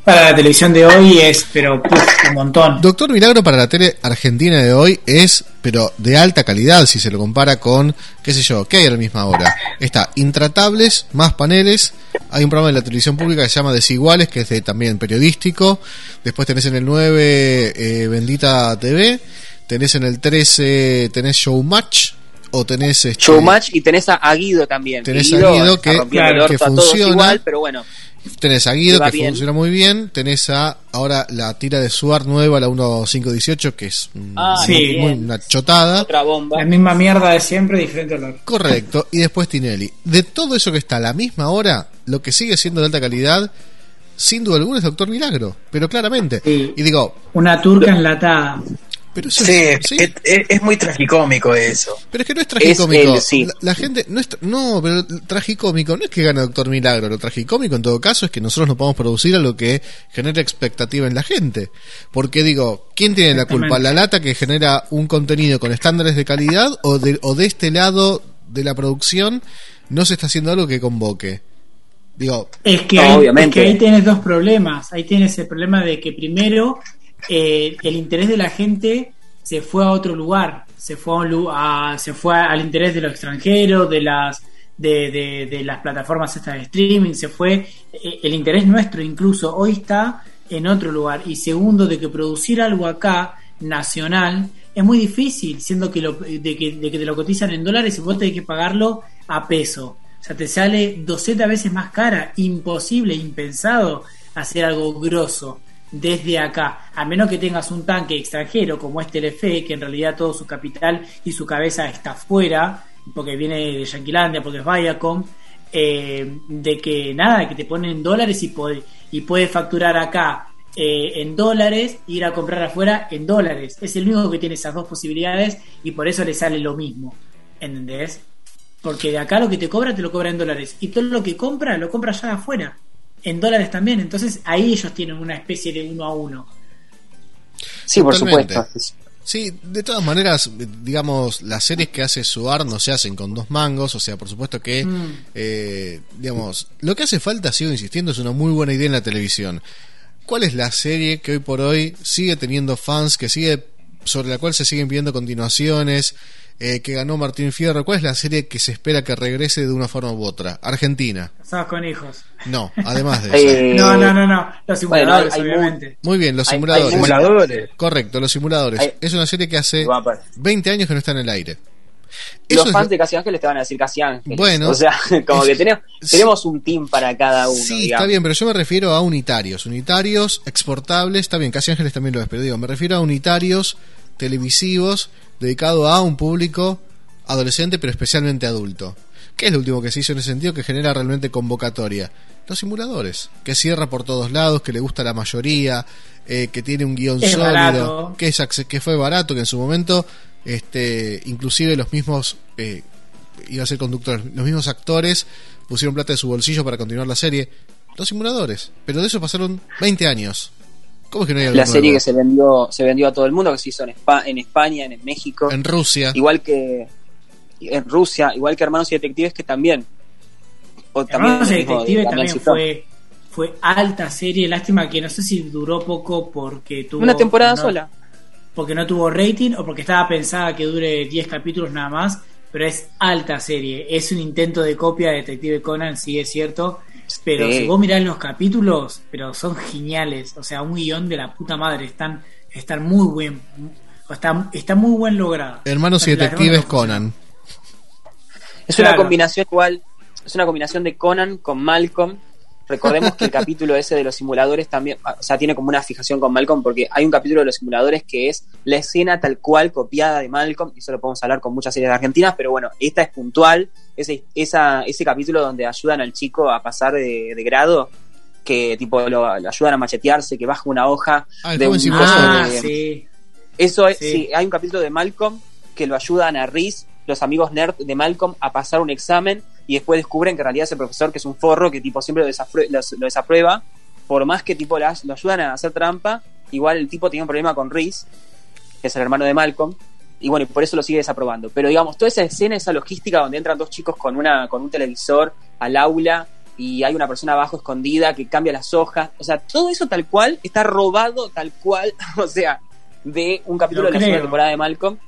Para la televisión de hoy es, pero un montón. Doctor Milagro para la tele argentina de hoy es, pero de alta calidad si se lo compara con, qué sé yo, ¿qué hay a la misma hora? Está Intratables, más paneles, hay un programa de la televisión pública que se llama Desiguales, que es de, también periodístico, después tenés en el 9 eh, Bendita TV, tenés en el 13, tenés Showmatch, o tenés... Este, Showmatch y tenés a, Guido también. Tenés Guido a Guido que- claro, funciona. igual, pero bueno. Tenés a Guido, que bien. funciona muy bien. Tenés a ahora la tira de Suar nueva, la 1518, que es mm, Ah, muy- sí. muy- una chotada. Otra bomba. La misma mierda de siempre, diferente olor. Correcto. Y después Tinelli. De todo eso que está a la misma hora, lo que sigue siendo de alta calidad, sin duda alguna es Doctor Milagro. Pero claramente. Y digo, Una turca enlatada. Pero eso Sí, es, sí. Es, es- es muy tragicómico eso. Pero es que no es tragicómico. el- sí. la, la gente no es tra- no, pero tragicómico no es que gana Doctor Milagro, lo tragicómico en todo caso es que nosotros no podemos producir a lo que genera expectativa en la gente. Porque digo, ¿quién tiene la culpa? ¿La lata que genera un contenido con estándares de calidad o de, o de este lado de la producción no se está haciendo algo que convoque? Digo, Es que, No, obviamente. es que ahí tienes dos problemas. Ahí tienes el problema de que primero eh, el interés de la gente se fue a otro lugar, se fue a, un a- se fue al interés de los extranjeros, de las de las plataformas estas de streaming, se fue eh, el interés nuestro incluso hoy está en otro lugar. Y segundo, de que producir algo acá nacional es muy difícil, siendo que, lo, de, que, de que te lo cotizan en dólares y vos tenés que pagarlo a peso. O sea, te sale 200 veces más cara, imposible, impensado hacer algo grosso desde acá, a menos que tengas un tanque extranjero como es Telefe, que en realidad todo su capital y su cabeza está fuera, porque viene de Yanquilandia, porque es Viacom, eh, de que nada, que te ponen dólares y puede, y puedes facturar acá eh, en dólares, ir a comprar afuera en dólares. Es el único que tiene esas dos posibilidades y por eso le sale lo mismo. ¿Entendés? Porque de acá lo que te cobra, te lo cobra en dólares. Y todo lo que compra, lo compra allá afuera. En dólares también. Entonces ahí ellos tienen una especie de uno a uno. Sí, por supuesto. Sí, de todas maneras, digamos, las series que hace Suar no se hacen con dos mangos, o sea, por supuesto que, Mm. eh, digamos, lo que hace falta, sigo insistiendo, es una muy buena idea en la televisión. ¿Cuál es la serie que hoy por hoy sigue teniendo fans, que sigue, sobre la cual se siguen viendo continuaciones, eh, que ganó Martín Fierro? ¿Cuál es la serie que se espera que regrese de una forma u otra? Argentina. Casados con hijos. No, además de [LAUGHS] eso. Eh, No, no, no, no. Los simuladores, obviamente. Muy bien, los hay- hay simuladores. Simuladores. Correcto, los simuladores. Hay- Es una serie que hace Va, pues. 20 años que no está en el aire. Los Eso es fans lo- de Casi Ángeles te van a decir Casi Ángeles. Bueno, o sea, [LAUGHS] como es- que tenemos, tenemos un team para cada uno. Sí, digamos. está bien, pero yo me refiero a unitarios. Unitarios exportables, está bien, Casi Ángeles también lo es, pero digo, me refiero a unitarios televisivos dedicados a un público adolescente, pero especialmente adulto. ¿Qué es lo último que se hizo en ese sentido que genera realmente convocatoria? Los simuladores, que cierra por todos lados, que le gusta a la mayoría, eh, que tiene un guion Es sólido, barato. que, es, que fue barato, que en su momento, este, inclusive los mismos, eh, iba a ser conductores, los mismos actores pusieron plata de su bolsillo para continuar la serie. Los simuladores, pero de eso pasaron 20 años. ¿Cómo es que no hay algo La serie nuevo? que se vendió, se vendió a todo el mundo, que se hizo en, Espa- en España, en México, En Rusia. igual que en Rusia, igual que Hermanos y Detectives, que también. O Hermanos lo y mismo de Detective Damián también fue, fue alta serie. Lástima que no sé si duró poco porque tuvo. Una temporada no- sola. Porque no tuvo rating o porque estaba pensada que dure 10 capítulos nada más. Pero es alta serie. Es un intento de copia de Detective Conan, sí es cierto. Pero Sí. si vos mirás los capítulos, pero son geniales. O sea, un guion de la puta madre. Están, están muy buen. Está, está muy buen logrado. Hermanos y detectives Conan. Es una combinación igual, es una combinación de Conan con Malcolm. Recordemos que el capítulo ese de los simuladores también, o sea, tiene como una fijación con Malcolm porque hay un capítulo de los simuladores que es la escena tal cual copiada de Malcolm, y eso lo podemos hablar con muchas series argentinas, pero bueno, esta es puntual, ese, esa, ese capítulo donde ayudan al chico a pasar de, de grado, que tipo lo, lo ayudan a machetearse, que baja una hoja Ah, de un. Ah, de- sí. eso es, Sí. sí, hay un capítulo de Malcolm que lo ayudan a Reese, los amigos nerd de Malcolm, a pasar un examen y después descubren que en realidad ese profesor que es un forro, que tipo siempre lo, desaprueba, por más que tipo las- lo ayudan a hacer trampa, igual el tipo tiene un problema con Reese, que es el hermano de Malcolm, y bueno, y por eso lo sigue desaprobando. Pero digamos, toda esa escena, esa logística donde entran dos chicos con, una, con un televisor al aula y hay una persona abajo escondida que cambia las hojas, o sea, todo eso tal cual está robado tal cual, [LAUGHS] o sea, de un capítulo Lo de la segunda temporada de Malcolm,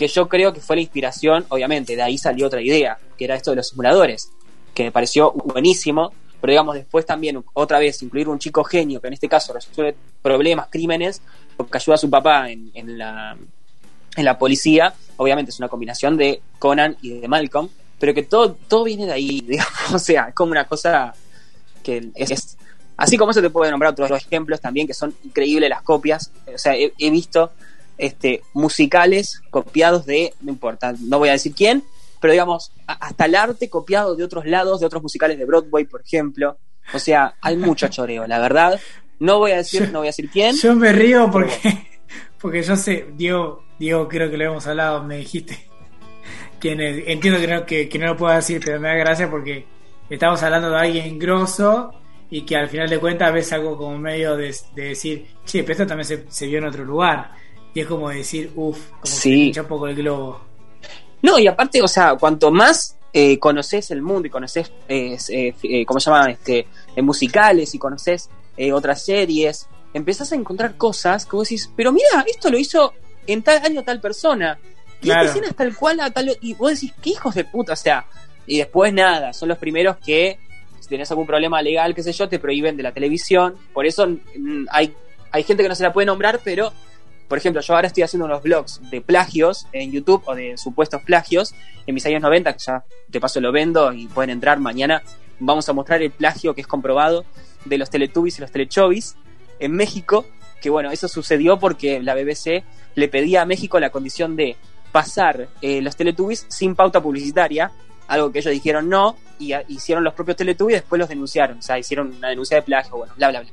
que yo creo que fue la inspiración, obviamente, de ahí salió otra idea, que era esto de los simuladores, que me pareció buenísimo, pero digamos, después también, otra vez, incluir un chico genio, que en este caso resuelve problemas, crímenes, porque ayuda a su papá en, la, en la policía, obviamente es una combinación de Conan y de Malcolm, pero que todo, todo viene de ahí, [LAUGHS] digamos, o sea, es como una cosa que es, así como eso te puedo nombrar otros ejemplos también que son increíbles las copias, o sea, he visto este musicales copiados de, no importa, no voy a decir quién, pero digamos, hasta el arte copiado de otros lados, de otros musicales de Broadway, por ejemplo, o sea, hay mucho choreo, la verdad, no voy a decir, no voy a decir quién, Yo me río porque, [LAUGHS] porque yo sé, Diego, Diego creo que lo hemos hablado, me dijiste. Que ne- entiendo que no, que, que no lo puedo decir, pero me da gracia porque estamos hablando de alguien grosso y que al final de cuentas ves algo como medio de, de decir, che, pero esto también se, se vio en otro lugar. Y es como decir, uff, como que Sí. un poco el globo. No, y aparte, o sea, cuanto más eh, conoces el mundo y conoces, eh, eh, eh, ¿cómo se llama? Este, eh, musicales y conoces eh, otras series, empezás a encontrar cosas que vos decís, pero mira, esto lo hizo en tal año tal persona. Y Claro. esta escena es tal cual a tal... Y vos decís, qué hijos de puta, o sea... Y después nada, son los primeros que, si tenés algún problema legal, qué sé yo, te prohíben de la televisión. Por eso mm, hay, hay gente que no se la puede nombrar, pero por ejemplo, yo ahora estoy haciendo unos blogs de plagios en YouTube o de supuestos plagios en mis años 90, que ya de paso lo vendo y pueden entrar mañana. Vamos a mostrar el plagio que es comprobado de los Teletubbies y los Telechovis en México. Que bueno, eso sucedió porque la BBC le pedía a México la condición de pasar eh, los Teletubbies sin pauta publicitaria, algo que ellos dijeron no, y hicieron los propios Teletubbies y después los denunciaron. O sea, hicieron una denuncia de plagio, bueno, bla, bla, bla.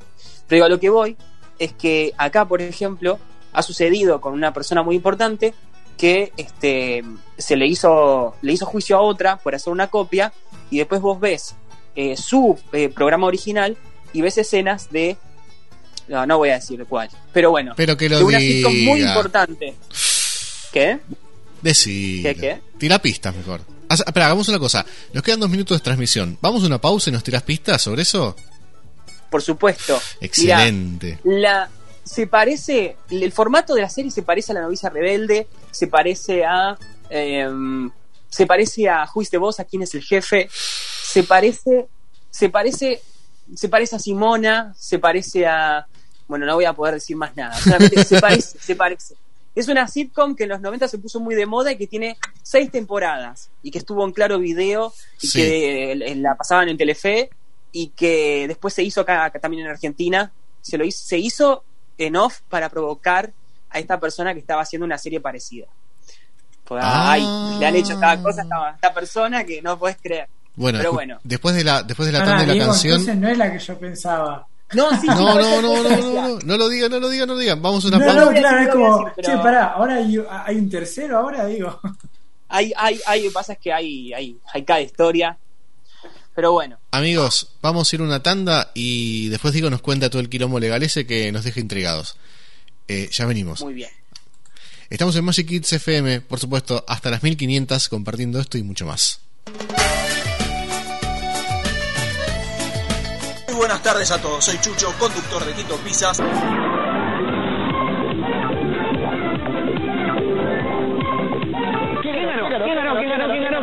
Pero digo, a lo que voy es que acá, por ejemplo, ha sucedido con una persona muy importante que este, se le hizo, le hizo juicio a otra por hacer una copia y después vos ves eh, su eh, programa original y ves escenas de... No, no voy a decir cuál, pero bueno, Pero que lo de una sitcom muy diga. importante. ¿Qué? Decí. ¿Qué, qué? Tira pistas mejor. Haz- espera, hagamos una cosa. Nos quedan dos minutos de transmisión. ¿Vamos a una pausa y nos tiras pistas sobre eso? Por supuesto. Excelente. Mirá, la, se parece, el formato de la serie se parece a La novicia rebelde, se parece a, em, se parece a Juiz de Voz, a quién es el jefe, se parece, se parece, se parece a Simona, se parece a, bueno, no voy a poder decir más nada, solamente se [LAUGHS] parece, se parece. Es una sitcom que en los 90 se puso muy de moda y que tiene seis temporadas y que estuvo en Claro Video y Sí. que la pasaban en Telefe y que después se hizo acá, acá también en Argentina. Se, lo hizo, se hizo en off para provocar a esta persona que estaba haciendo una serie parecida. Pues, Ah. ay, le han hecho cada cosa a esta, esta persona que no puedes creer. Bueno, Pero bueno. después de la, después de la tanda de la Diego, canción. no es la que yo pensaba. No, sí, No, no, no, no, no, no, no lo digan, no lo digan, no lo digan. Vamos a una No, pausa. no, claro, es como, decir, pero- che, pará, ahora hay, hay un tercero, ahora digo. Hay, hay, hay, lo que pasa es que hay, hay, hay cada historia. Pero bueno, Amigos, vamos a ir a una tanda y después Diego nos cuenta todo el quilombo legal ese que nos deja intrigados. Eh, ya venimos. muy bien. Estamos en Magic Kids FM, por supuesto, hasta las 1500 compartiendo esto y mucho más. Muy buenas tardes a todos, soy Chucho, conductor de Tito Pizzas. ¿Quién ganó? ¿Quién ganó? ¿Quién ganó? ¿Quién ganó?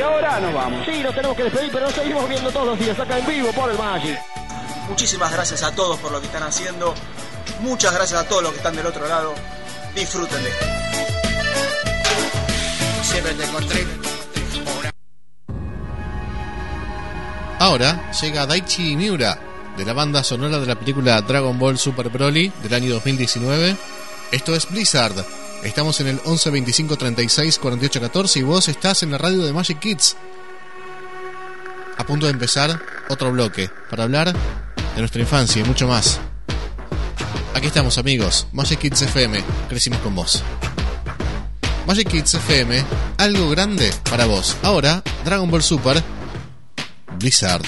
Y ahora nos vamos. Sí, nos tenemos que despedir, pero nos seguimos viendo todos los días acá en vivo por el Magic. Muchísimas gracias a todos por lo que están haciendo. Muchas gracias a todos los que están del otro lado. Disfruten de esto. Siempre te encontré. Ahora llega Daichi Miura, de la banda sonora de la película Dragon Ball Super Broly del año 2019. Esto es Blizzard. Estamos en el 11 25 36 48 14 y vos estás en la radio de Magic Kids. A punto de empezar otro bloque para hablar de nuestra infancia y mucho más. Aquí estamos amigos, Magic Kids FM, crecimos con vos. Magic Kids FM, algo grande para vos. Ahora, Dragon Ball Super Blizzard.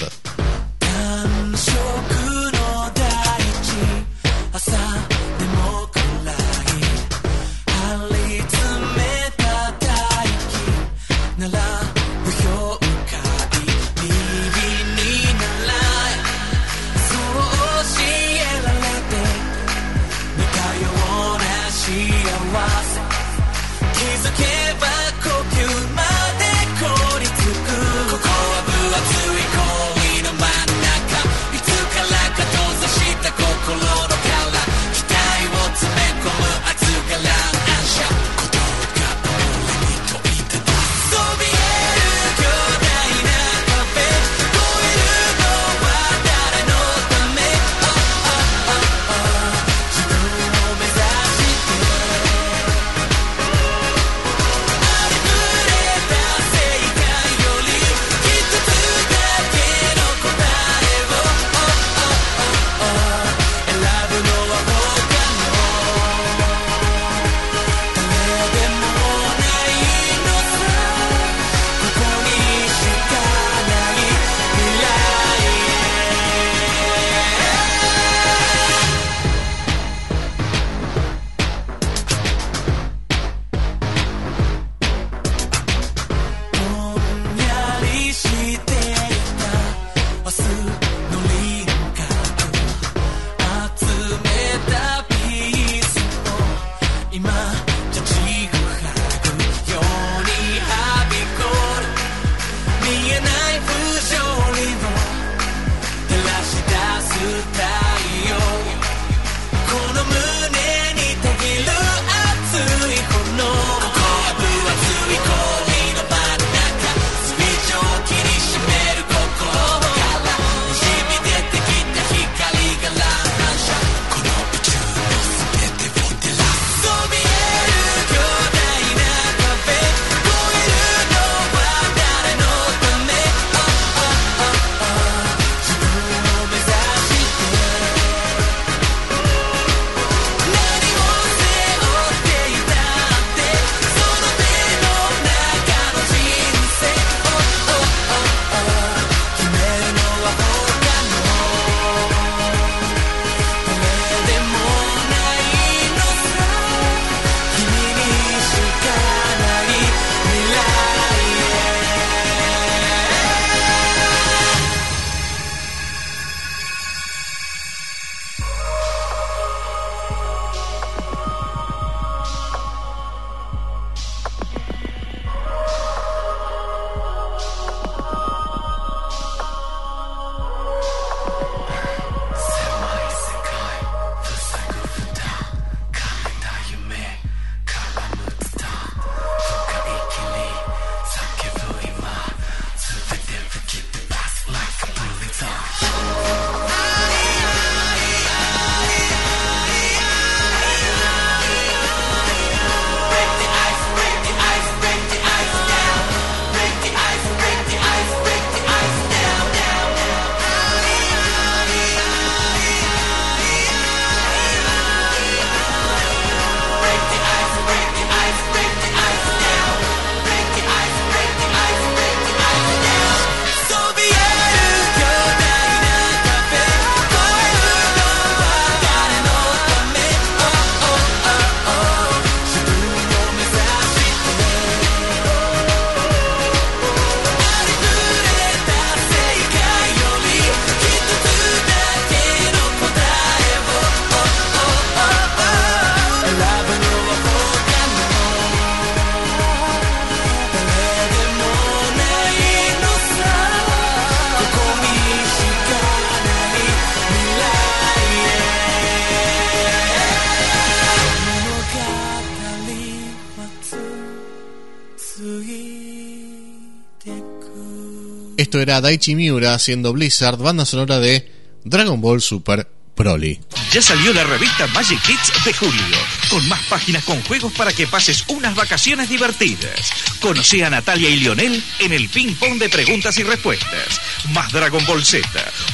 Esto era Daichi Miura haciendo Blizzard, banda sonora de Dragon Ball Super Broly. Ya salió la revista Magic Kids de julio, con más páginas con juegos para que pases unas vacaciones divertidas. Conocí a Natalia y Lionel en el ping pong de preguntas y respuestas. Más Dragon Ball Z,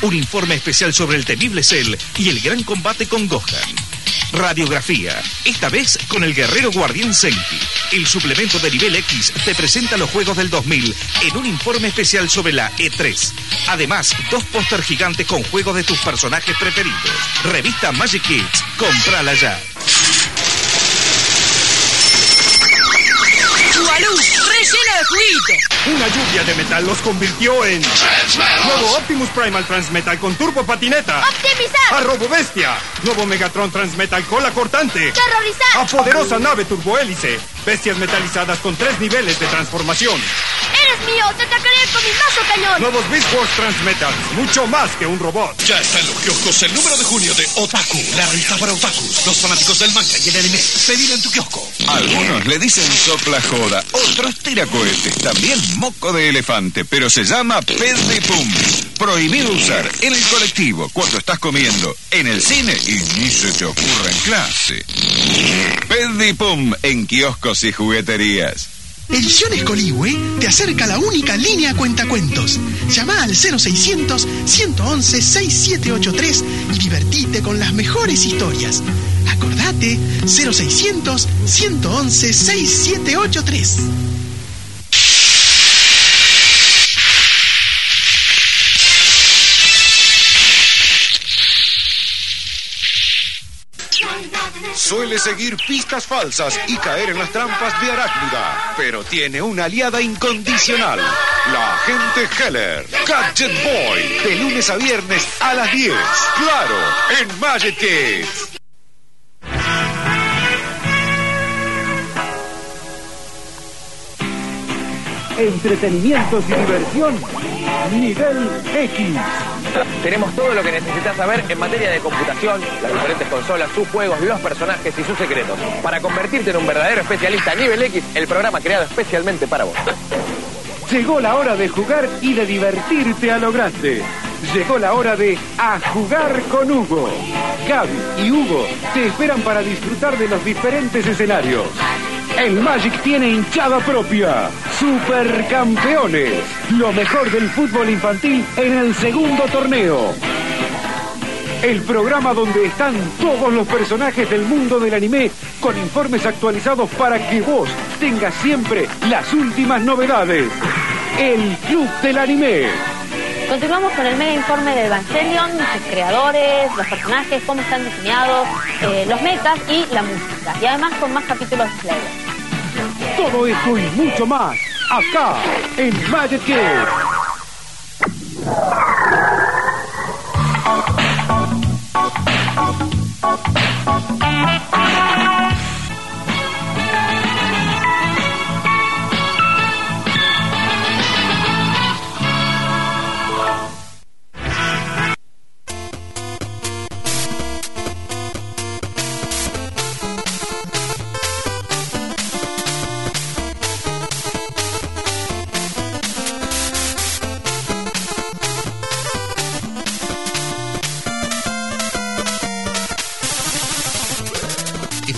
un informe especial sobre el temible Cell y el gran combate con Gohan. Radiografía, esta vez con el guerrero guardián Senki. El suplemento de nivel X te presenta los juegos del 2000 en un informe especial sobre la E3. Además, dos póster gigantes con juegos de tus personajes preferidos. Revista Magic Kids, cómprala ya. Relleno de. Una lluvia de metal los convirtió en Nuevo Optimus Primal Transmetal con turbo patineta ¡Optimizar! A Robo Bestia Nuevo Megatron Transmetal cola cortante ¡Terrorizar! A poderosa nave turbohélice Bestias metalizadas con tres niveles de transformación ¡Eres mío! ¡Te atacaré con mi mazo cañón! Nuevos Beast Wars Transmetals Mucho más que un robot Ya está en los kioscos el número de junio de Otaku, la revista para otakus, los fanáticos del manga y el anime. Pedila en tu kiosco. Algunos le dicen sopla joda, otros tira cohetes, también moco de elefante, pero se llama pez de pum. Prohibido usar en el colectivo, cuando estás comiendo, en el cine y ni se te ocurra en clase. Pez de pum en kioscos y jugueterías. Ediciones Coligüe te acerca la única línea cuentacuentos. Llama al 0600 111 6783 y divertite con las mejores historias. Acordate 0600 111 6783. Suele seguir pistas falsas y caer en las trampas de Arácnida, pero tiene una aliada incondicional, la agente Heller, Gadget Boy, de lunes a viernes a las 10, claro, en Magic Kids. Entretenimientos y diversión. Nivel X. Tenemos todo lo que necesitas saber en materia de computación, las diferentes consolas, sus juegos, los personajes y sus secretos. Para convertirte en un verdadero especialista nivel X, el programa creado especialmente para vos. Llegó la hora de jugar y de divertirte a lo grande. Llegó la hora de A Jugar con Hugo. Gaby y Hugo te esperan para disfrutar de los diferentes escenarios. El Magic tiene hinchada propia. Supercampeones. Lo mejor del fútbol infantil en el segundo torneo. El programa donde están todos los personajes del mundo del anime con informes actualizados para que vos tengas siempre las últimas novedades. El Club del Anime. Continuamos con el mega informe de Evangelion, sus creadores, los personajes, cómo están diseñados, eh, los mechas y la música. Y además con más capítulos de. Todo esto y mucho más acá en Magic Kids.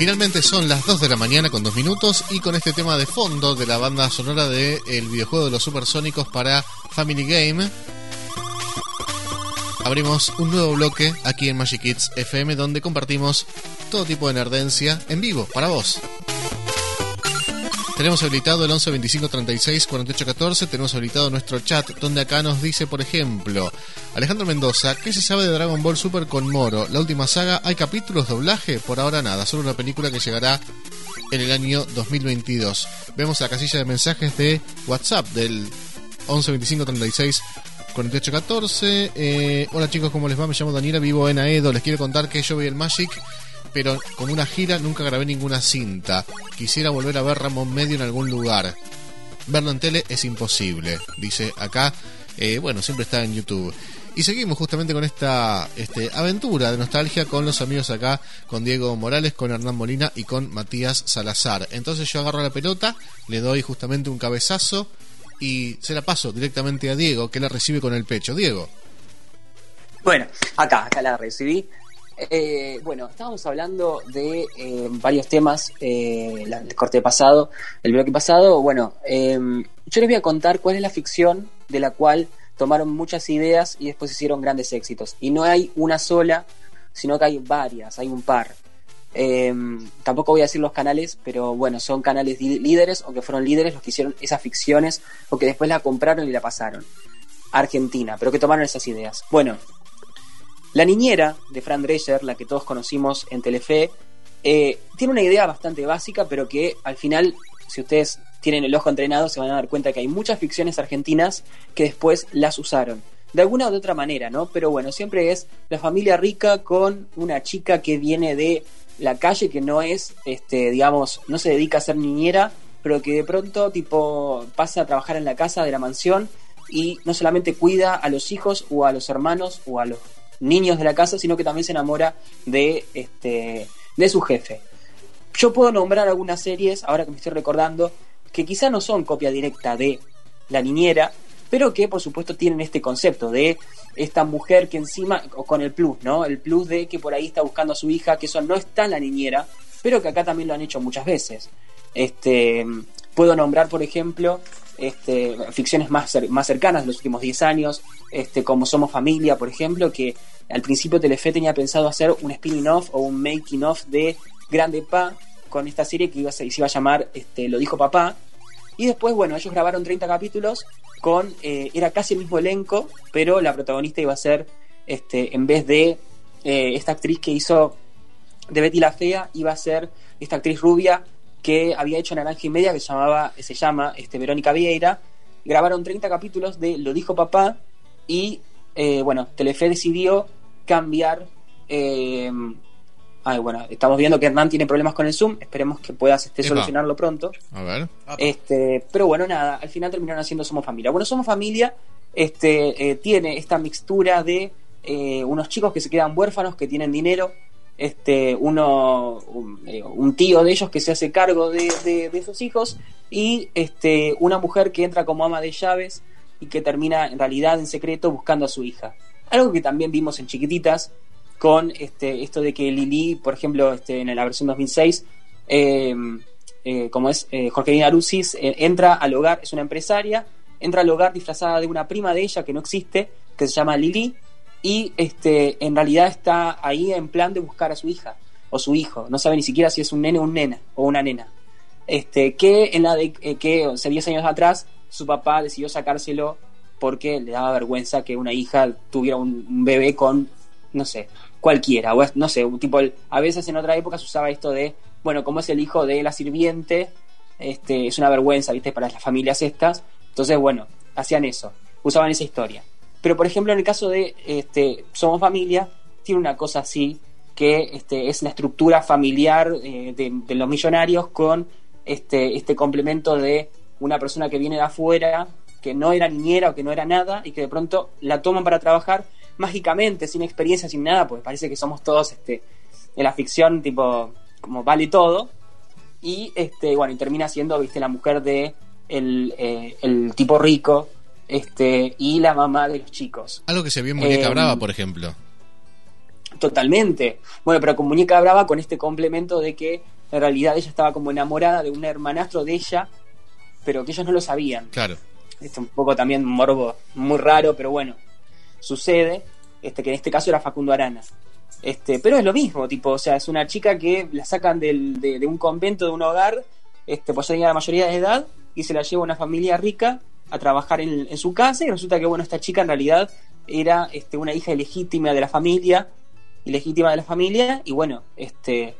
Finalmente son las 2 de la mañana con 2 minutos y con este tema de fondo de la banda sonora del videojuego de los supersónicos para Family Game. Abrimos un nuevo bloque aquí en Magic Kids FM donde compartimos todo tipo de nerdencia en vivo para vos. Tenemos habilitado el 11 25 36 48 14. Tenemos habilitado nuestro chat, donde acá nos dice, por ejemplo, Alejandro Mendoza, ¿qué se sabe de Dragon Ball Super con Moro? La última saga, ¿hay capítulos, doblaje? Por ahora nada, solo una película que llegará en el año 2022. Vemos la casilla de mensajes de WhatsApp del 11 25 36 48 14. Eh, hola chicos, ¿cómo les va? Me llamo Daniela, vivo en Aedo. Les quiero contar que yo vi el Magic pero con una gira nunca grabé ninguna cinta. Quisiera volver a ver Ramón Medio en algún lugar. Verlo en tele es imposible, dice acá. Eh, bueno, siempre está en YouTube. Y seguimos justamente con esta este, aventura de nostalgia con los amigos acá, con Diego Morales, con Hernán Molina y con Matías Salazar. Entonces yo agarro la pelota, le doy justamente un cabezazo y se la paso directamente a Diego, que la recibe con el pecho. Diego. Bueno, acá, acá la recibí. Eh, bueno, estábamos hablando de eh, varios temas eh, el corte pasado, el bloque pasado. Bueno, eh, yo les voy a contar cuál es la ficción de la cual tomaron muchas ideas y después hicieron grandes éxitos. Y no hay una sola, sino que hay varias, hay un par. Eh, tampoco voy a decir los canales, pero bueno, son canales líderes o que fueron líderes los que hicieron esas ficciones o que después la compraron y la pasaron. Argentina, pero que tomaron esas ideas. Bueno, la niñera de Fran Drescher, la que todos conocimos en Telefe, eh, tiene una idea bastante básica, pero que al final, si ustedes tienen el ojo entrenado, se van a dar cuenta que hay muchas ficciones argentinas que después las usaron. De alguna de otra manera, ¿no? Pero bueno, siempre es la familia rica con una chica que viene de la calle, que no es, este, digamos, no se dedica a ser niñera, pero que de pronto, tipo, pasa a trabajar en la casa de la mansión y no solamente cuida a los hijos o a los hermanos o a los niños de la casa, sino que también se enamora de, este, de su jefe. Yo puedo nombrar algunas series, ahora que me estoy recordando, que quizá no son copia directa de La Niñera, pero que por supuesto tienen este concepto de esta mujer que encima, o con el plus, ¿no? El plus de que por ahí está buscando a su hija, que eso no está en La Niñera, pero que acá también lo han hecho muchas veces. Este, puedo nombrar, por ejemplo, este, ficciones más, más cercanas de los últimos 10 años, este, como Somos Familia, por ejemplo, que al principio Telefe tenía pensado hacer un spin-off o un making-off de Grande Pa con esta serie que iba se iba a llamar este, Lo dijo papá. Y después, bueno, ellos grabaron 30 capítulos con, eh, era casi el mismo elenco, pero la protagonista iba a ser, este, en vez de eh, esta actriz que hizo de Betty la Fea, iba a ser esta actriz rubia que había hecho Naranja y Media, que se, llamaba, se llama este, Verónica Vieira. Grabaron 30 capítulos de Lo dijo papá y, eh, bueno, Telefe decidió cambiar... eh, ay, bueno, estamos viendo que Hernán tiene problemas con el Zoom, esperemos que puedas este, Epa. solucionarlo pronto. A ver. Este, pero bueno, nada, al final terminaron haciendo Somos Familia. Bueno, Somos Familia este, eh, tiene esta mixtura de eh, unos chicos que se quedan huérfanos, que tienen dinero, este, uno, un, eh, un tío de ellos que se hace cargo de, de, esos hijos y este, una mujer que entra como ama de llaves y que termina en realidad en secreto buscando a su hija. Algo que también vimos en Chiquititas con este, esto de que Lili, por ejemplo, este, en la versión 2006, eh, eh, como es eh, Jorgelina Arusis, eh, entra al hogar, es una empresaria, entra al hogar disfrazada de una prima de ella que no existe, que se llama Lili, y este, en realidad está ahí en plan de buscar a su hija o su hijo, no sabe ni siquiera si es un nene o un nena o una nena. Este, que en la de, eh, que o sea, 10 años atrás su papá decidió sacárselo porque le daba vergüenza que una hija tuviera un, bebé con, no sé, cualquiera, o no sé, un tipo, a veces en otra época se usaba esto de, bueno, como es el hijo de la sirviente, este, es una vergüenza, viste, para las familias estas, entonces, bueno, hacían eso, usaban esa historia. Pero, por ejemplo, en el caso de este, Somos Familia, tiene una cosa así, que este, es la estructura familiar eh, de, los millonarios con este, este complemento de una persona que viene de afuera, que no era niñera o que no era nada, y que de pronto la toman para trabajar mágicamente, sin experiencia, sin nada, porque parece que somos todos este, en la ficción, tipo, como vale todo, y este, bueno, y termina siendo, viste, la mujer de el, eh, el tipo rico, este, y la mamá de los chicos. Algo que se vio en Muñeca Eh, Brava, por ejemplo. Totalmente. Bueno, pero con Muñeca Brava con este complemento de que en realidad ella estaba como enamorada de un hermanastro de ella, pero que ellos no lo sabían. Claro. Es un poco también morbo muy raro, pero bueno, sucede, este, que en este caso era Facundo Arana. Este, pero es lo mismo, tipo, o sea, es una chica que la sacan del- de, de un convento, de un hogar, este, pues ya tenía la mayoría de edad, y se la lleva a una familia rica a trabajar en, en su casa, y resulta que, bueno, esta chica en realidad era este, una hija ilegítima de la familia, ilegítima de la familia, y bueno, este,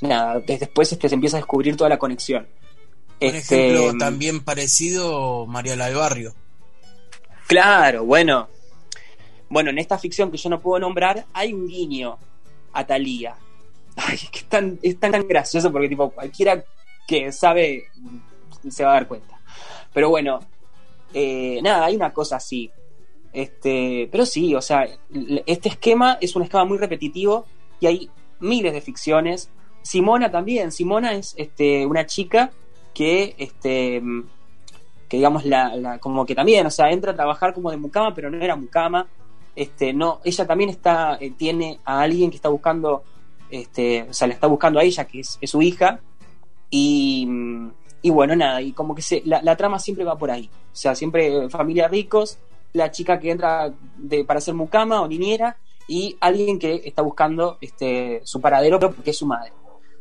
nada, des- después este, se empieza a descubrir toda la conexión. Por Este, ejemplo, también parecido Mariela del Barrio. Claro, bueno. Bueno, en esta ficción que yo no puedo nombrar, hay un guiño a Talía. Ay, es que es tan, es tan, tan gracioso porque tipo cualquiera que sabe mm, se va a dar cuenta. Pero bueno, eh, nada, hay una cosa así. Este, pero sí, o sea, este esquema es un esquema muy repetitivo y hay miles de ficciones. Simona también, Simona es este, una chica que, este, que digamos, la, la- como que también, o sea, entra a trabajar como de mucama, pero no era mucama. Este, no, ella también está, eh, tiene a alguien que está buscando, este, o sea, le está buscando a ella, que es, es su hija, y, mm, y bueno, nada, y como que se, la, trama siempre va por ahí. O sea, siempre eh, familia ricos, la chica que entra de, para ser mucama o niñera, y alguien que está buscando este, su paradero porque es su madre.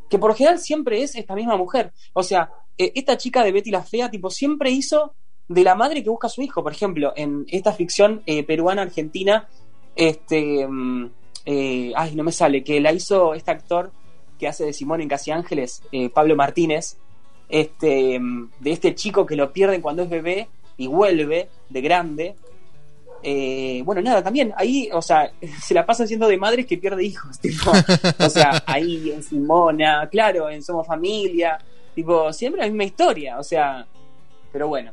Que por general siempre es esta misma mujer. O sea, eh, esta chica de Betty la Fea, tipo, siempre hizo de la madre que busca a su hijo. Por ejemplo, en esta ficción eh, peruana-argentina, este. mm, ay, no me sale, que la hizo este actor que hace de Simón en Casi Ángeles, Pablo Martínez, este, de este chico que lo pierden cuando es bebé y vuelve de grande. Eh, bueno, nada, también ahí, o sea, [LAUGHS] se la pasa siendo de madres que pierde hijos, [LAUGHS] tipo, o sea, ahí en Simona, claro, en Somos Familia, tipo, siempre la misma historia, o sea, pero bueno.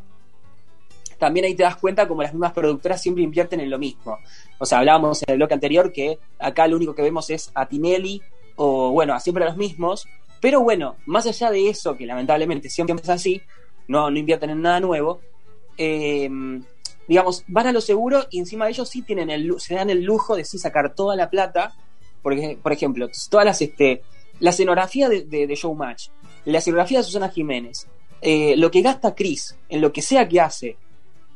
También ahí te das cuenta como las mismas productoras siempre invierten en lo mismo. O sea, hablábamos en el bloque anterior que acá lo único que vemos es a Tinelli o, bueno, siempre a los mismos. Pero bueno, más allá de eso, que lamentablemente siempre es así, no, no invierten en nada nuevo, eh, digamos, van a lo seguro y encima de ellos sí tienen el, se dan el lujo de sí sacar toda la plata. Porque, por ejemplo, todas las, este, la escenografía de, de, de Showmatch, la escenografía de Susana Jiménez, eh, lo que gasta Chris en lo que sea que hace,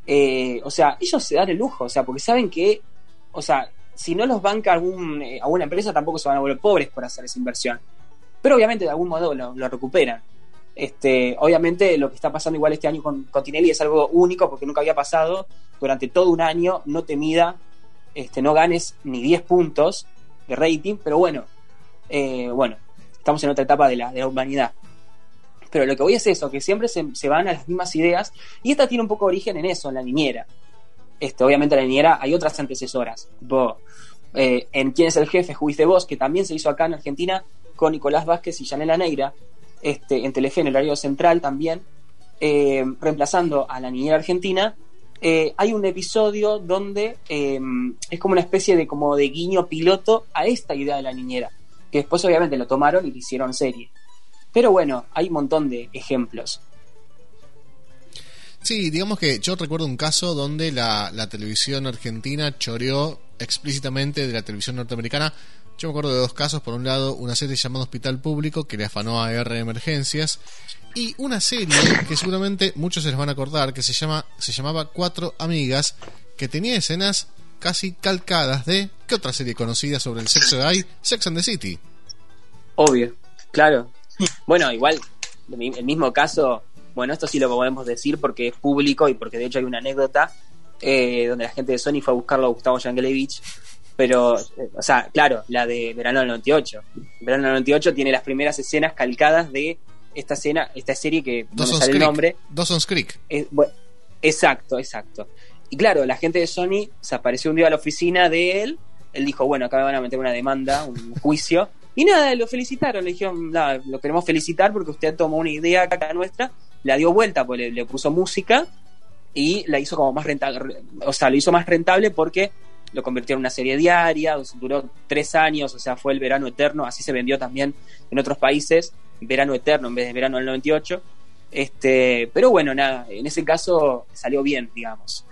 eh, o sea, ellos se dan el lujo, o sea, porque saben que, o sea, si no los banca algún, eh, alguna empresa, tampoco se van a volver pobres por hacer esa inversión. Pero obviamente de algún modo lo, recuperan. Este, obviamente lo que está pasando igual este año con, con Tinelli es algo único porque nunca había pasado durante todo un año, no te mida, este, no ganes ni 10 puntos de rating, pero bueno, eh, bueno, estamos en otra etapa de la, de la humanidad. Pero lo que voy es eso, que siempre se, se van a las mismas ideas y esta tiene un poco de origen en eso, en la niñera. Este, obviamente en la niñera hay otras antecesoras, tipo eh, en ¿Quién es el jefe? Juice vos, que también se hizo acá en Argentina con Nicolás Vázquez y Yanela Neira, este, en Telefe, en el horario central también, eh, reemplazando a la niñera argentina. eh, hay un episodio donde eh, es como una especie de, como de guiño piloto a esta idea de la niñera, que después obviamente lo tomaron y lo hicieron serie. Pero bueno, hay un montón de ejemplos. Sí, digamos que yo recuerdo un caso donde la, la televisión argentina choreó explícitamente de la televisión norteamericana. Yo me acuerdo de dos casos. Por un lado, una serie llamada Hospital Público que le afanó a R Emergencias. Y una serie que seguramente muchos se les van a acordar que se, llama, se llamaba Cuatro Amigas, que tenía escenas casi calcadas de. ¿Qué otra serie conocida sobre el sexo hay? Sex and the City. Obvio, claro. Bueno, igual, el mismo caso, bueno, esto sí lo podemos decir porque es público y porque de hecho hay una anécdota eh, donde la gente de Sony fue a buscarlo a Gustavo Yankelevich. Pero, eh, o sea, claro, la de Verano del 98. Verano del 98 tiene las primeras escenas calcadas de esta escena, esta serie que no me sale el nombre. Dawson's Creek. Bueno, exacto, exacto. Y claro, la gente de Sony se apareció un día a la oficina de él. Él dijo, bueno, acá me van a meter una demanda, un [LAUGHS] juicio. Y nada, lo felicitaron. Le dijeron, "Nada, lo queremos felicitar porque usted tomó una idea acá nuestra, la dio vuelta, pues le, le puso música y la hizo como más rentable. O sea, lo hizo más rentable porque lo convirtió en una serie diaria, duró tres años, o sea, fue el verano eterno. Así se vendió también en otros países, verano eterno en vez de verano del 98. Este, pero bueno, nada, en ese caso salió bien, digamos.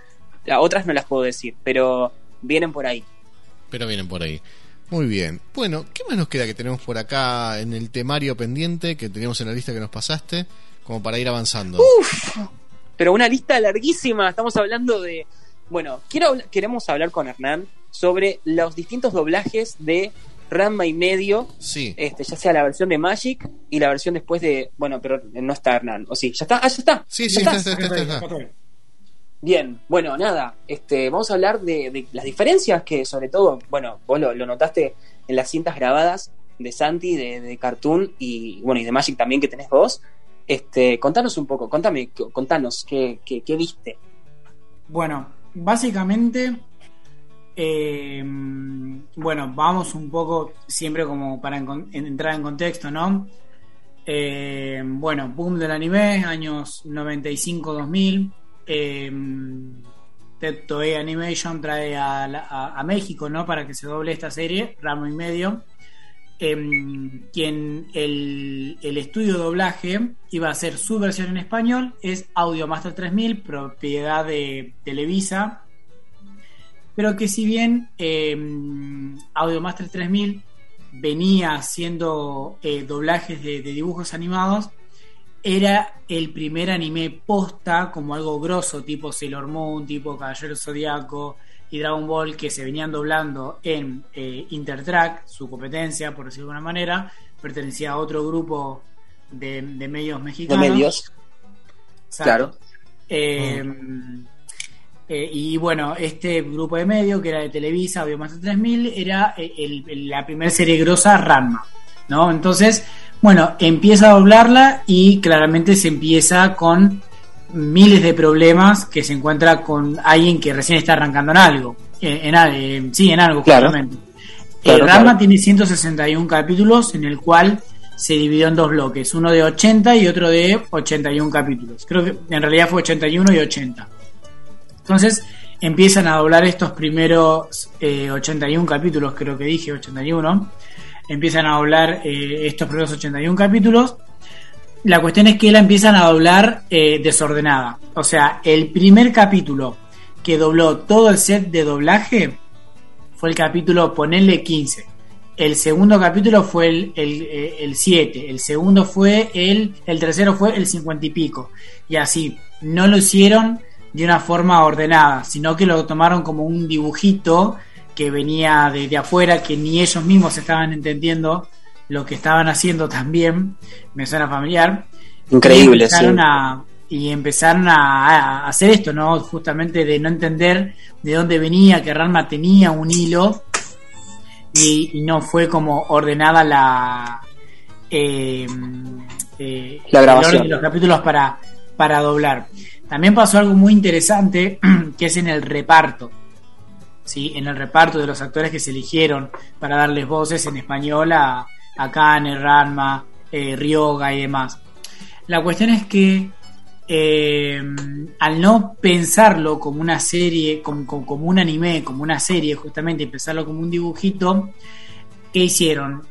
Las otras no las puedo decir, pero vienen por ahí. Pero vienen por ahí. Muy bien. Bueno, ¿qué más nos queda que tenemos por acá en el temario pendiente que teníamos en la lista que nos pasaste? Como para ir avanzando. Uf, pero una lista larguísima. Estamos hablando de. Bueno, quiero, queremos hablar con Hernán sobre los distintos doblajes de Ranma y medio. Sí. Este, ya sea la versión de Magic y la versión después de. Bueno, pero no está Hernán. ¿O sí? ¿Ya está? Ah, ya está. Sí, ¿Ya sí, está? está, está, está, está. Bien, bueno, nada, este, vamos a hablar de, de las diferencias que sobre todo, bueno, vos lo, lo notaste en las cintas grabadas de Santi, de, de Cartoon y bueno, y de Magic también que tenés vos. Este, contanos un poco, contame, contanos qué, qué, qué viste. Bueno, básicamente, eh, bueno, vamos un poco siempre como para entrar en contexto, ¿no? Eh, bueno, boom del anime, años 95-2000. eh, Toei Animation trae a, a- a México, ¿no? Para que se doble esta serie, Ramo y Medio. Em, quien el, estudio doblaje iba a hacer su versión en español es Audio Master 3000, propiedad de Televisa. Pero que si bien em, Audio Master 3000 venía haciendo eh, doblajes de, dibujos animados, era el primer anime posta como algo grosso, tipo Sailor Moon, tipo Caballero Zodiaco y Dragon Ball, que se venían doblando en eh, Intertrack, su competencia, por decirlo de alguna manera, pertenecía a otro grupo de, de medios De mexicanos. medios. Exacto. Claro. Eh, eh, y bueno, este grupo de medio que era de Televisa, Biomaster 3000, era el- el- la primera serie grosa Ranma, ¿no? Entonces, bueno, empieza a doblarla y claramente se empieza con miles de problemas que se encuentra con alguien que recién está arrancando en algo. Eh, en, eh, sí, en algo, Claro. justamente. Claro, Eh, Ranma claro. tiene 161 capítulos, en el cual se dividió en dos bloques, uno de 80 y otro de 81 capítulos. Creo que en realidad fue 81 y 80. Entonces empiezan a doblar estos primeros eh, 81 capítulos, creo que dije 81. Empiezan a doblar eh, estos primeros 81 capítulos. La cuestión es que la empiezan a doblar eh, desordenada. O sea, el primer capítulo que dobló todo el set de doblaje fue el capítulo Ponerle 15. El segundo capítulo fue el, el, eh, el 7. El segundo fue el. El tercero fue el 50 y pico. Y así. No lo hicieron de una forma ordenada, sino que lo tomaron como un dibujito que venía de, de afuera, que ni ellos mismos estaban entendiendo lo que estaban haciendo también. Me suena familiar. Increíble, Y empezaron sí. a- y empezaron a, a hacer esto, ¿no? Justamente de no entender de dónde venía, que Ranma tenía un hilo y, y no fue como ordenada la eh, eh, La el grabación. orden de los capítulos para, para doblar. También pasó algo muy interesante [CLEARS THROAT] que es en el reparto. ¿sí? En el reparto de los actores que se eligieron para darles voces en español a, a Kane, Ranma, eh, Ryoga y demás. La cuestión es que eh, al no pensarlo como una serie, como, como- como un anime, como una serie, justamente, y pensarlo como un dibujito, ¿qué hicieron?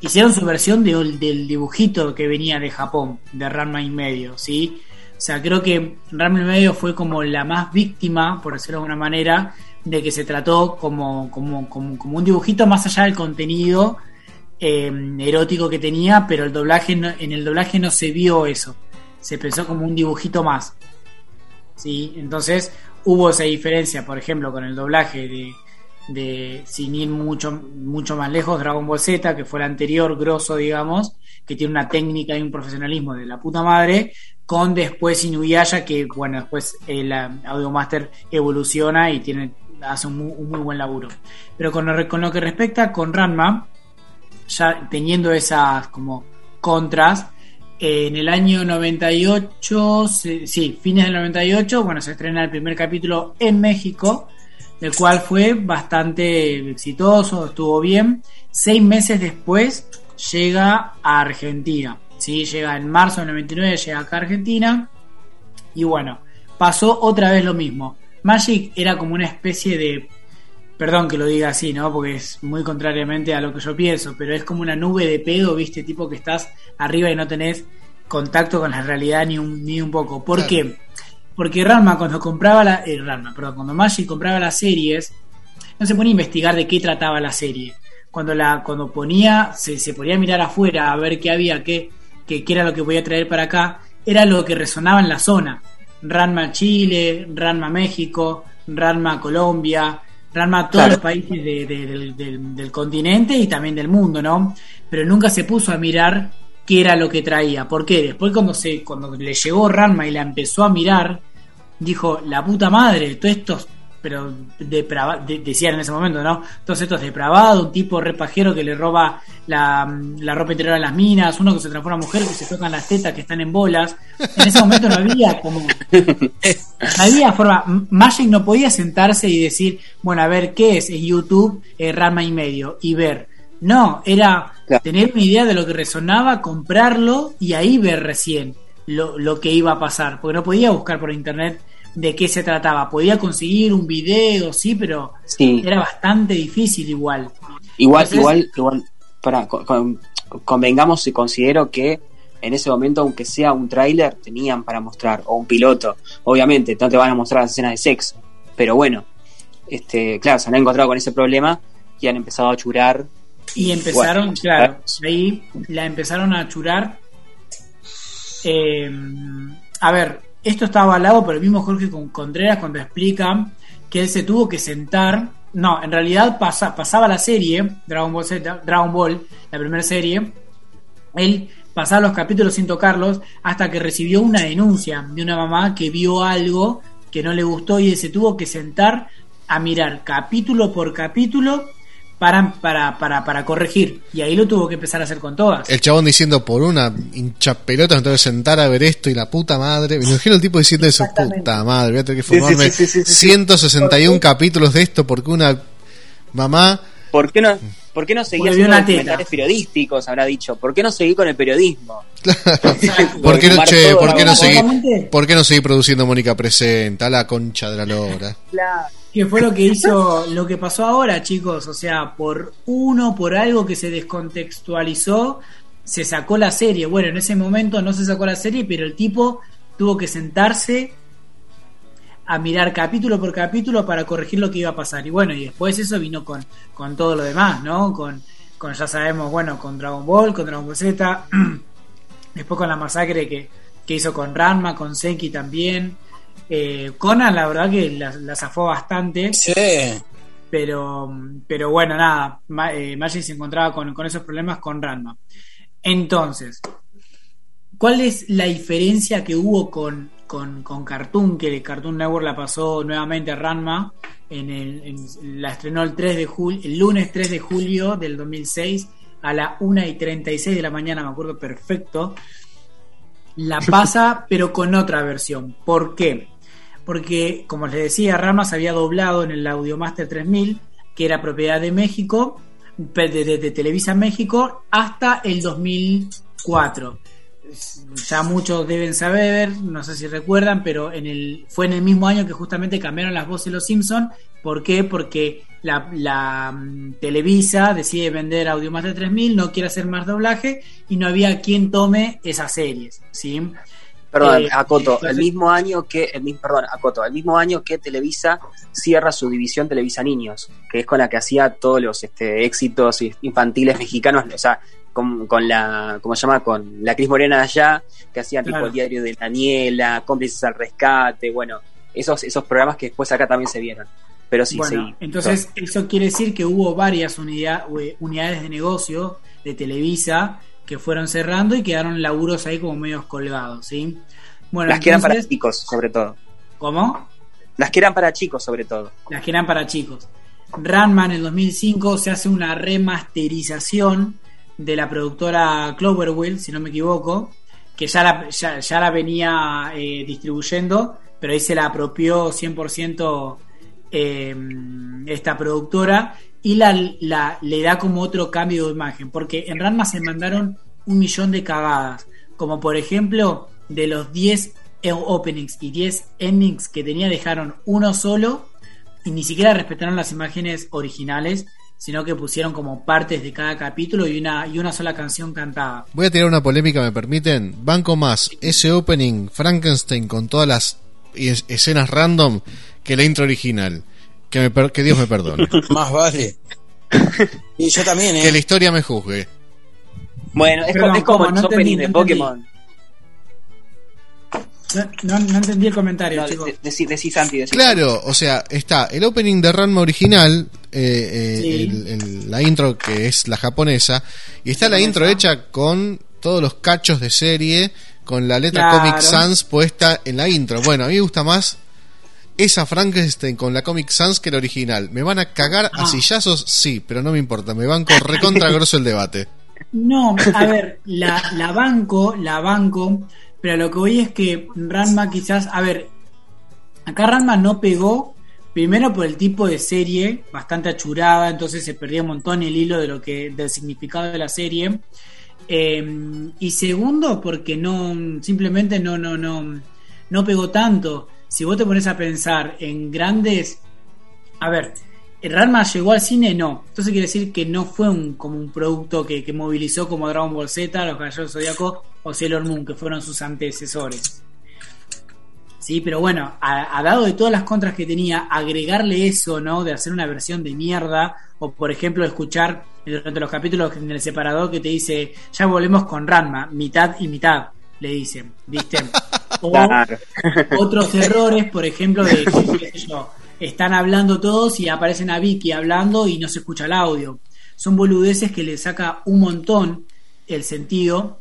Hicieron su versión de- del dibujito que venía de Japón, de Ranma y medio, ¿sí? O sea, creo que Ranma y medio fue como la más víctima, por decirlo de alguna manera, de que se trató como, como, como, como un dibujito más allá del contenido eh, erótico que tenía, pero el doblaje no- en el doblaje no se vio eso. Se pensó como un dibujito más. ¿sí? Entonces hubo esa diferencia, por ejemplo, con el doblaje de, de sin ir mucho, mucho más lejos, Dragon Ball Z, que fue el anterior grosso, digamos, que tiene una técnica y un profesionalismo de la puta madre, con después Inuyasha, que bueno, después el Audio Master evoluciona y tiene, hace un muy, buen laburo. Pero con con lo que respecta con Ranma, ya teniendo esas como contras, en el año 98, se- sí, fines del 98, bueno, se estrena el primer capítulo en México, el cual fue bastante exitoso, estuvo bien. Seis meses después llega a Argentina, ¿sí? llega en marzo del 99, llega acá a Argentina, y bueno, pasó otra vez lo mismo. Magic era como una especie de Perdón que lo diga así, ¿no? Porque es muy contrariamente a lo que yo pienso, pero es como una nube de pedo, ¿viste? Tipo que estás arriba y no tenés contacto con la realidad ni un, ni un poco. ¿Por qué? Porque Ranma cuando compraba la... eh, perdón, cuando Magic compraba las series, no se ponía a investigar de qué trataba la serie. Cuando la cuando ponía, se, se ponía a mirar afuera a ver qué había, qué, qué, qué era lo que podía traer para acá, era lo que resonaba en la zona. Ranma Chile, Ranma México, Ranma Colombia, Ranma todos Claro. los países de- de- del, del- del continente y también del mundo, ¿no? Pero nunca se puso a mirar qué era lo que traía. ¿Por qué? Después cuando se cuando le llegó Ranma y la empezó a mirar, dijo, la puta madre, todos estos, pero deprava- de- decían en ese momento, ¿no? Todos estos depravados, un tipo repajero que le roba la, la ropa interior a las minas, uno que se transforma en mujer, que se tocan las tetas, que están en bolas. En ese momento no había como... No había forma. Magic no podía sentarse y decir, bueno, a ver, ¿qué es? En YouTube, eh, Rama y medio, y ver. No, era tener una idea de lo que resonaba, comprarlo y ahí ver recién lo, lo que iba a pasar. Porque no podía buscar por internet de qué se trataba. Podía conseguir un video, sí, pero Sí. era bastante difícil igual. Igual, Entonces- igual, igual, para, con- con- convengamos y considero que en ese momento, aunque sea un tráiler, tenían para mostrar, o un piloto. Obviamente, no te van a mostrar las escenas de sexo, pero bueno, este, claro, se han encontrado con ese problema y han empezado a churar. Y empezaron, Bueno, claro, ahí la empezaron a churar. Eh, a ver, esto está avalado por el mismo Jorge Con- Contreras cuando explica que él se tuvo que sentar. No, en realidad pasa- pasaba la serie, Dragon Ball Z, Dragon Ball, la primera serie. Él pasaba los capítulos sin tocarlos hasta que recibió una denuncia de una mamá que vio algo que no le gustó y él se tuvo que sentar a mirar capítulo por capítulo para, para, para, para corregir. Y ahí lo tuvo que empezar a hacer con todas. El chabón diciendo por una hincha pelota, me tengo que sentar a ver esto y la puta madre. Me imagino el tipo diciendo eso, puta madre, voy a tener que Sí, sí, formarme sí, sí, sí, sí. 161 capítulos de esto porque una mamá. ¿Por qué no, por qué no seguí haciendo documentales periodísticos? Habrá dicho. ¿Por qué no seguí con el periodismo? [LAUGHS] ¿Por qué no, che, ¿por qué no seguí. ¿por qué no seguí produciendo Mónica Presenta? La concha de la lora. Que fue lo que hizo, lo que pasó ahora, chicos. O sea, por uno, por algo que se descontextualizó, se sacó la serie. Bueno, en ese momento no se sacó la serie, pero el tipo tuvo que sentarse a mirar capítulo por capítulo para corregir lo que iba a pasar. Y bueno, y después eso vino con, con todo lo demás, ¿no? Con, con, ya sabemos, bueno, con Dragon Ball, con Dragon Ball Z, [CLEARS THROAT] después con la masacre que, que hizo con Ranma, con Senki también. Eh, Conan, la verdad que la, la zafó bastante. Pero, pero bueno, nada, Ma- eh, Magic se encontraba con, con esos problemas con Ranma. Entonces, ¿cuál es la diferencia que hubo con, con, con Cartoon? Que Cartoon Network la pasó nuevamente a Ranma. En el, en- la estrenó el 3 de julio, el lunes 3 de julio del 2006 a la 1 y 36 de la mañana, me acuerdo perfecto. La pasa, pero con otra versión. ¿Por qué? Porque, como les decía, Ranma se había doblado en el Audiomaster 3000, que era propiedad de México, de, de- de Televisa México, hasta el 2004. Ya muchos deben saber, no sé si recuerdan, pero en el, fue en el mismo año que justamente cambiaron las voces de los Simpsons. ¿Por qué? Porque la, la, mm, Televisa decide vender Audiomaster 3000, no quiere hacer más doblaje y no había quien tome esas series. ¿sí? Perdón, Eh, Acoto, entonces- el mismo año que el perdón, Acoto, el mismo año que Televisa cierra su división Televisa Niños, que es con la que hacía todos los este, éxitos infantiles mexicanos, o sea, con, con la, ¿cómo se llama? Con la Cris Morena de allá, que hacían tipo el diario de Daniela, cómplices al rescate, bueno, esos, esos programas que después acá también se vieron. Pero sí, Bueno, sí. entonces eso quiere decir que hubo varias unidad- ue- unidades de negocio de Televisa que fueron cerrando y quedaron laburos ahí como medios colgados, ¿sí? Bueno, las que eran para chicos, sobre todo. ¿Cómo? Las que eran para chicos, sobre todo. Las que eran para chicos. Ranma en el 2005 se hace una remasterización de la productora Cloverfield, si no me equivoco, que ya la, ya, ya la venía eh, distribuyendo, pero ahí se la apropió 100% eh, esta productora y la, la- le da como otro cambio de imagen, porque en Ranma se mandaron un millón de cagadas, como por ejemplo de los 10 openings y 10 endings que tenía dejaron uno solo y ni siquiera respetaron las imágenes originales, sino que pusieron como partes de cada capítulo y una, y una sola canción cantada. Voy a tirar una polémica, ¿me permiten? Banco más ese opening Frankenstein con todas las es- escenas random que la intro original. Que, me per- que Dios me perdone. [LAUGHS] Más vale. [LAUGHS] Y yo también, ¿eh? que la historia me juzgue. Bueno, es, Perdón, co- es como el No opening entendí, de. Pokémon. No, no- no entendí el comentario, No, chicos. de- decí, decí, Santi, decí. Claro, o sea, está el opening de Ranma original, eh, eh, Sí. el- el- la intro que es la japonesa, y está la intro hecha con todos los cachos de serie, con la letra Claro. Comic Sans puesta en la intro. Bueno, a mí me gusta más esa Frankenstein con la Comic Sans que la original. ¿Me van a cagar Ah. a sillazos? Sí, pero no me importa, me banco recontra grosso el debate. No, a ver, la, la banco, la banco, pero lo que voy es que Ranma quizás, a ver, acá Ranma no pegó, primero por el tipo de serie, bastante achurada, entonces se perdía un montón el hilo de lo que, del significado de la serie. Eh, y segundo, porque no, simplemente no, no, no, no pegó tanto. si vos te pones a pensar en grandes. A ver, Ranma llegó al cine, no. Entonces quiere decir que no fue un, como un producto que, que movilizó como Dragon Ball Z, los Caballeros Zodíaco o Sailor Moon, que fueron sus antecesores. Sí, pero bueno, a, a dado de todas las contras que tenía, agregarle eso, ¿no? De hacer una versión de mierda, o por ejemplo, escuchar durante los capítulos en el separador que te dice, ya volvemos con Ranma, mitad y mitad, le dicen, ¿viste? [LAUGHS] O Claro. otros errores, por ejemplo, de que, qué sé yo, están hablando todos y aparecen a Vicky hablando y no se escucha el audio. Son boludeces que le saca un montón el sentido.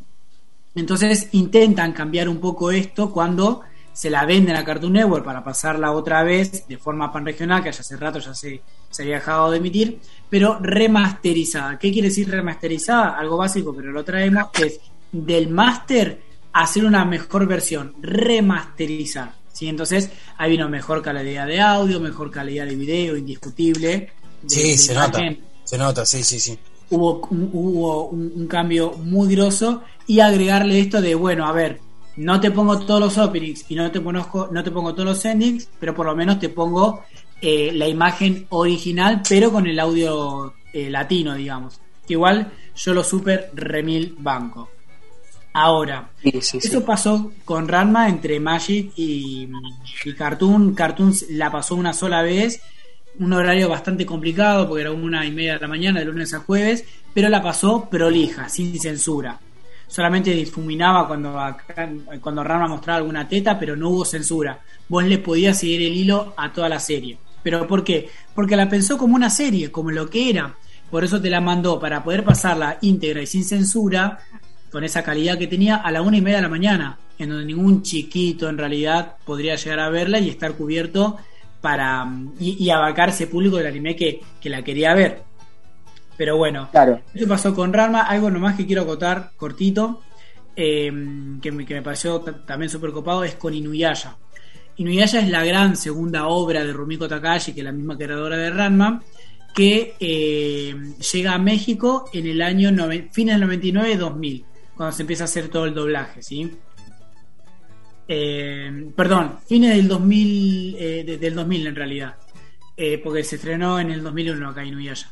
Entonces intentan cambiar un poco esto cuando se la venden a Cartoon Network para pasarla otra vez de forma pan regional, que ya hace rato ya se, se había dejado de emitir, pero remasterizada. ¿Qué quiere decir remasterizada? Algo básico, pero lo traemos, es del máster hacer una mejor versión, remasterizar. ¿Sí? Entonces, ahí vino mejor calidad de audio, mejor calidad de video, indiscutible. de- Sí, de se nota. Se nota, sí, sí, sí. Hubo, un, hubo un, un cambio muy grosso y agregarle esto de, bueno, a ver, no te pongo todos los openings y no te, conozco, no te pongo todos los endings, pero por lo menos te pongo eh, la imagen original, pero con el audio eh, latino, digamos. Que igual yo lo super remil banco. Ahora, eso pasó con Ranma entre Magic y, y Cartoon. Cartoon la pasó una sola vez, un horario bastante complicado porque era una y media de la mañana, de lunes a jueves, pero la pasó prolija, sin censura. Solamente difuminaba cuando, acá- cuando Ranma mostraba alguna teta, pero no hubo censura. Vos le podías seguir el hilo a toda la serie. ¿Pero por qué? Porque la pensó como una serie, como lo que era. Por eso te la mandó para poder pasarla íntegra y sin censura, con esa calidad que tenía, a la una y media de la mañana, en donde ningún chiquito en realidad podría llegar a verla y estar cubierto para mm, y, y abarcar ese público del anime que, que la quería ver. Pero bueno, Claro. eso pasó con Ranma. Algo nomás que quiero acotar cortito, eh, que, me, que me pareció ta- también súper copado, es con Inuyasha. Inuyasha es la gran segunda obra de Rumiko Takahashi, que es la misma creadora de Ranma, que eh, llega a México en el año fines del 99-2000, cuando se empieza a hacer todo el doblaje, ¿sí? Eh, perdón, fines del 2000, eh, de- del 2000 en realidad, eh, porque se estrenó en el 2001 acá Inuyasha.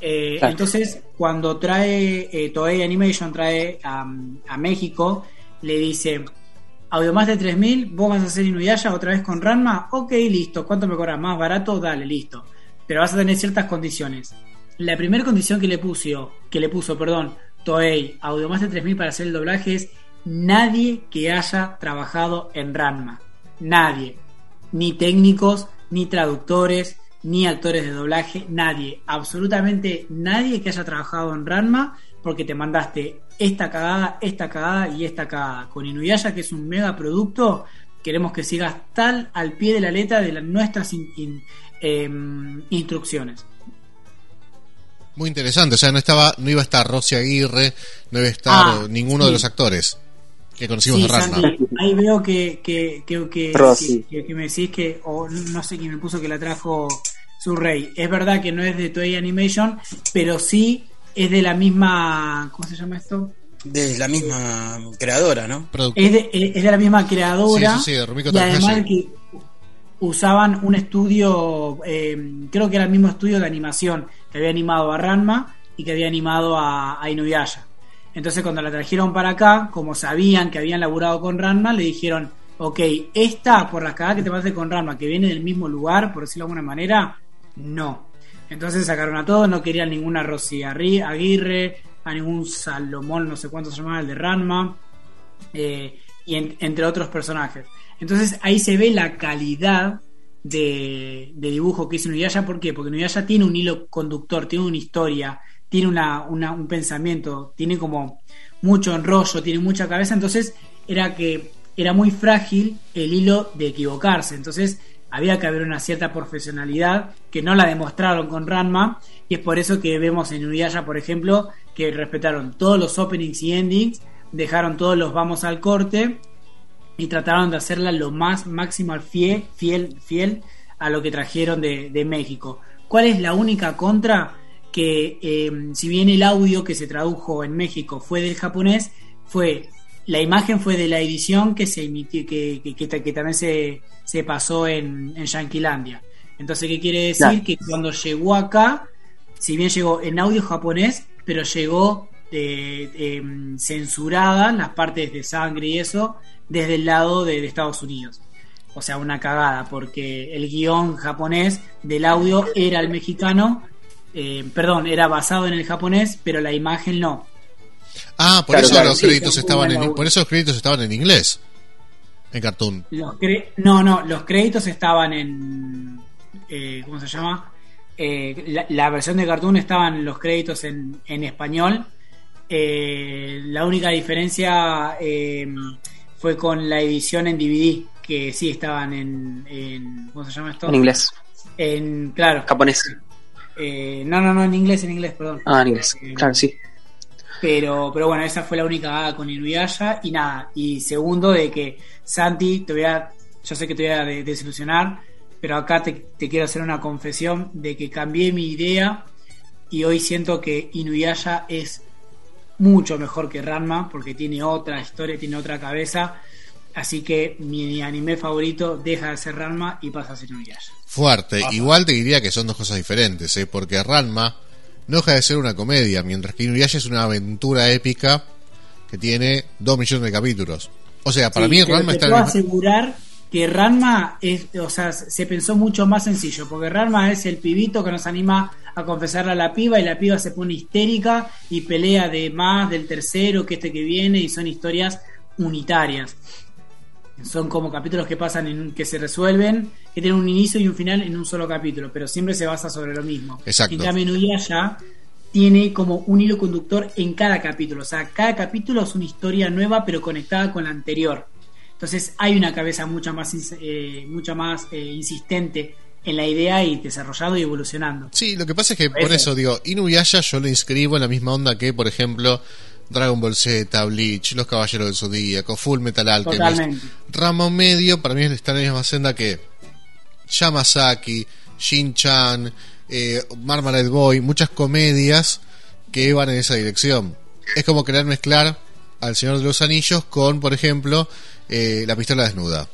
Eh, Claro. Entonces, cuando trae Toei Animation, trae a, a México, le dice, audio más de 3000, vos vas a hacer Inuyasha otra vez con Ranma, ok, listo, ¿cuánto me cobras? ¿Más barato? Dale, listo. Pero vas a tener ciertas condiciones. La primera condición que le puso, que le puso, perdón, Toei, audio más de 3000 para hacer el doblaje es nadie que haya trabajado en Ranma. Nadie. Ni técnicos, ni traductores, ni actores de doblaje, nadie. Absolutamente nadie que haya trabajado en Ranma porque te mandaste esta cagada, esta cagada y esta cagada. Con Inuyasha, que es un mega producto, queremos que sigas tal al pie de la letra de nuestras em, instrucciones. Muy interesante, o sea, no estaba, no iba a estar Rosy Aguirre, no iba a estar Ah, ninguno sí. de los actores que conocimos Sí, de. Santi, ahí veo que, que, que, que, Rosy. que- que me decís que, o no sé quién me puso que la trajo su rey. Es verdad que no es de Toei Animation, pero sí es de la misma. ¿Cómo se llama esto? De la misma creadora, ¿no? Es de, es de la misma creadora. Sí, sí, sí, de Rumiko y además que usaban un estudio, eh, creo que era el mismo estudio de animación que había animado a Ranma y que había animado a, a Inuyasha. Entonces cuando la trajeron para acá, como sabían que habían laburado con Ranma, le dijeron, ok, esta por la cagada que te pase con Ranma, que viene del mismo lugar, por decirlo de alguna manera, no. Entonces sacaron a todos, no querían ninguna Rosy Aguirre, a ningún Salomón, no sé cuánto se llamaba, el de Ranma, eh, y en- entre otros personajes. Entonces ahí se ve la calidad de, dibujo que hizo Inuyasha. ¿Por qué? Porque Inuyasha tiene un hilo conductor, tiene una historia, tiene una, un pensamiento, tiene como mucho enrollo, tiene mucha cabeza. Entonces era que era muy frágil el hilo de equivocarse. Entonces había que haber una cierta profesionalidad que no la demostraron con Ranma. Y es por eso que vemos en Inuyasha, por ejemplo, que respetaron todos los openings y endings, dejaron todos los vamos al corte y trataron de hacerla lo más máximo al fiel, fiel, fiel a lo que trajeron de, de México. ¿Cuál es la única contra? Que eh, si bien el audio que se tradujo en México fue del japonés, fue la imagen fue de la edición que se emitió, que, que, que- que también se, se pasó en, en Yanquilandia. Entonces, ¿qué quiere decir? Claro. Que cuando llegó acá, si bien llegó en audio japonés, pero llegó eh, em, censurada las partes de sangre y eso desde el lado de, de Estados Unidos. O sea, una cagada, porque el guion japonés del audio era el mexicano, eh, perdón, era basado en el japonés, pero la imagen no. Ah, por Claro, eso claro, los sí, créditos estaban en, por eso los créditos estaban en inglés. En cartoon. Los cre- no, no, los créditos estaban en. eh, ¿Cómo se llama? Eh, la, la versión de cartoon estaban los créditos en, en español. Eh, la única diferencia eh, fue con la edición en DVD, que sí estaban en. en- ¿Cómo se llama esto? En inglés. En, claro. Japonés. Eh, no, no, no, en inglés, en inglés, perdón. Ah, en inglés. Eh, Claro, sí. Pero, pero bueno, esa fue la única con Inuyasha y nada. Y segundo, de que Santi, te voy a, yo sé que te voy a de- desilusionar, pero acá te, te quiero hacer una confesión de que cambié mi idea y hoy siento que Inuyasha es mucho mejor que Ranma porque tiene otra historia, tiene otra cabeza. Así que mi anime favorito deja de ser Ranma y pasa a ser Inuyasha. Fuerte. Igual te diría que son dos cosas diferentes, ¿eh? porque Ranma no deja de ser una comedia, mientras que Inuyasha es una aventura épica que tiene dos millones de capítulos. O sea, para Sí, mí Ranma te está puedo asegurar que Ranma es, o sea, se pensó mucho más sencillo, porque Ranma es el pibito que nos anima a confesarle a la piba y la piba se pone histérica y pelea de más del tercero que este que viene y son historias unitarias. Son como capítulos que pasan en que se resuelven, que tienen un inicio y un final en un solo capítulo, pero siempre se basa sobre lo mismo. Exacto. En cambio, Inuyasha tiene como un hilo conductor en cada capítulo. O sea, cada capítulo es una historia nueva, pero conectada con la anterior. Entonces hay una cabeza mucho más, eh, mucho más eh, insistente en la idea y desarrollado y evolucionando. Sí, lo que pasa es que por Eso. eso digo, Inuyasha yo lo inscribo en la misma onda que, por ejemplo, Dragon Ball Z, Bleach, Los Caballeros del Zodíaco, Full Metal Alchemist. Totalmente. Ramo medio para mí está en la misma senda que Yamasaki, Shin-Chan, eh, Marmalade Boy, muchas comedias que van en esa dirección. Es como querer mezclar al Señor de los Anillos con, por ejemplo, eh, La Pistola Desnuda.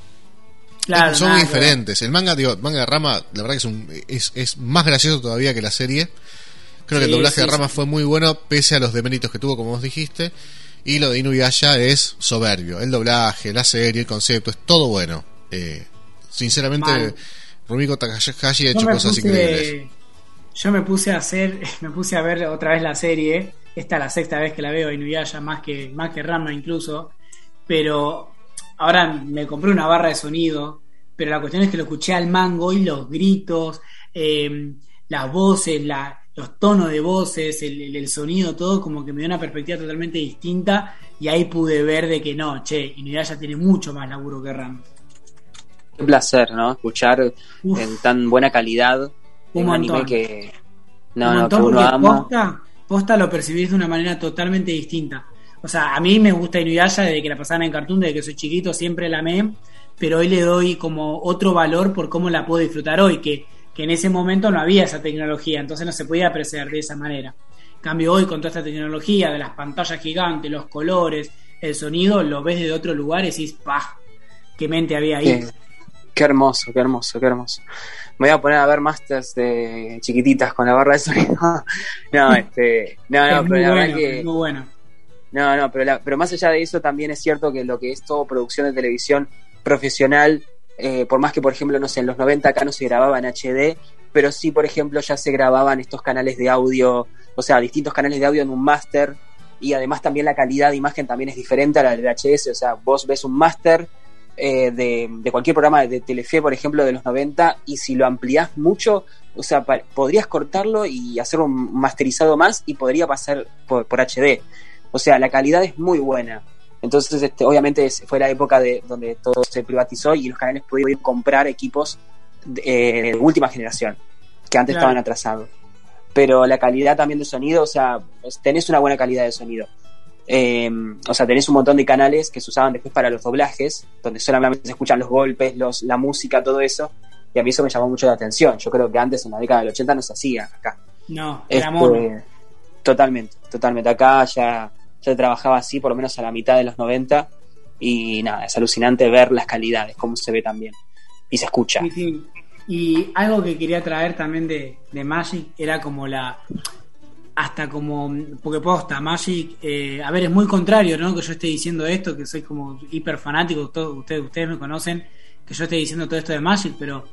Claro, Son nada diferentes. El manga, digo, manga de Rama, la verdad que es, un- es, es más gracioso todavía que la serie. Creo que el Sí, doblaje de Rama sí. fue muy bueno, pese a los deméritos que tuvo, como vos dijiste. Y lo de Inuyasha es soberbio. El doblaje, la serie, el concepto, es todo bueno. Eh, sinceramente, Mal. Rumiko Takahashi ha hecho cosas puse- increíbles. Yo me puse a hacer, [LAUGHS] me puse a ver otra vez la serie. Esta es la sexta vez que la veo Inuyasha, más que, más que Rama incluso. Pero ahora me compré una barra de sonido. Pero la cuestión es que lo escuché al mango y los gritos, eh, las voces, la, los tonos de voces, el, el- el sonido, todo como que me dio una perspectiva totalmente distinta. Y ahí pude ver de que no, che, Inuyasha tiene mucho más laburo que Rama. Qué placer, ¿no? Escuchar Uf. en tan buena calidad Un un, anime que. No, un no, que uno ama. posta, posta lo percibís de una manera totalmente distinta. O sea, a mí me gusta Inuyasha desde que la pasaban en Cartoon, desde que soy chiquito, siempre la amé, pero hoy le doy como otro valor por cómo la puedo disfrutar hoy, que, que en ese momento no había esa tecnología, entonces no se podía apreciar de esa manera. En cambio hoy con toda esta tecnología de las pantallas gigantes, los colores, el sonido, lo ves desde otro lugar y decís, ¡pah! ¿Qué mente había ahí? Qué, qué hermoso, qué hermoso, qué hermoso. Me voy a poner a ver masters de chiquititas con la barra de sonido. [LAUGHS] no, este. No, no, es pero la verdad que. es muy bueno. No, no, pero, la- pero más allá de eso también es cierto que lo que es todo producción de televisión profesional, eh, por más que por ejemplo, no sé, en los 90 acá no se grababa en HD, pero sí, por ejemplo, ya se grababan estos canales de audio, o sea, distintos canales de audio en un máster, y además también la calidad de imagen también es diferente a la del VHS, o sea, vos ves un máster eh, de, de cualquier programa de Telefe, por ejemplo, de los 90, y si lo ampliás mucho, o sea, podrías cortarlo y hacer un masterizado más y podría pasar por, por HD. O sea, la calidad es muy buena. Entonces, este, obviamente es- fue la época de donde todo se privatizó y los canales pudieron comprar equipos de, eh, de última generación, que antes Claro. estaban atrasados. Pero la calidad también de sonido, o sea, tenés una buena calidad de sonido. Eh, o sea, tenés un montón de canales que se usaban después para los doblajes, donde solamente se escuchan los golpes, los, la música, todo eso. Y a mí eso me llamó mucho la atención. Yo creo que antes, en la década del 80, no se hacía acá. No, Este, era mono. totalmente, totalmente. Acá ya, ya trabajaba así por lo menos a la mitad de los 90 y nada, es alucinante ver las calidades, cómo se ve también y se escucha. Y algo que quería traer también de, de Magic era como la. Hasta como. Porque posta, Magic. eh, a ver, es muy contrario, ¿no? Que yo esté diciendo esto, que soy como hiper fanático. Todos, ustedes, ustedes me conocen. Que yo esté diciendo todo esto de Magic, pero.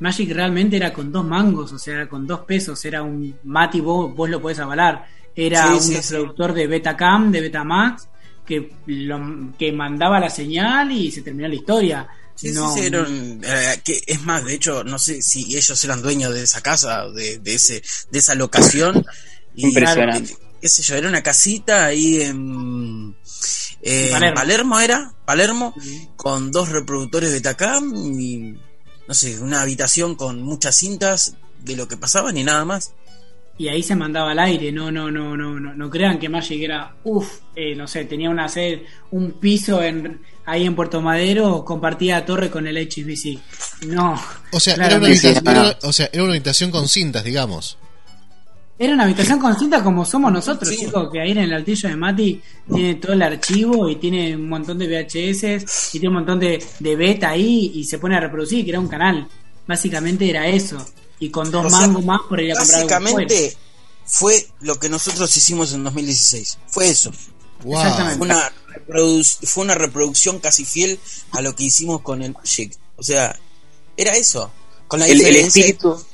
Magic realmente era con dos mangos, o sea, con dos pesos. Era un. Mati, vos, vos lo podés avalar. Era Sí, un sí, sí. reproductor de Betacam, de Betamax. Que, lo- que mandaba la señal y se terminó la historia. Sí, No, sí, sí, era un- eh, que es más, de hecho, no sé si ellos eran dueños de esa casa, de, de ese, de esa locación. Y, Impresionante. qué sé yo, era una casita ahí en, eh, en Palermo. Palermo. era, Palermo, con dos reproductores de Tacam y, no sé, una habitación con muchas cintas de lo que pasaba ni nada más. Y ahí se mandaba al aire, no, no, no, no, no, no crean que Magic era, uff, no sé, tenía una sed, un piso en ahí en Puerto Madero, compartía torre con el HSBC. No. O sea, era una, era- o sea, era una habitación con cintas, digamos. Era una habitación con cinta como somos nosotros, chicos, que ahí en el altillo de Mati tiene todo el archivo y tiene un montón de VHS y tiene un montón de, de beta ahí y se pone a reproducir, que era un canal. Básicamente era eso. Y con dos O sea, mangos más por ir a comprar Básicamente fue lo que nosotros hicimos en 2016. Fue eso. Wow. Fue una, reprodu- fue una reproducción casi fiel a lo que hicimos con el Magic. O sea, era eso. Con la El- el diferencia. espíritu.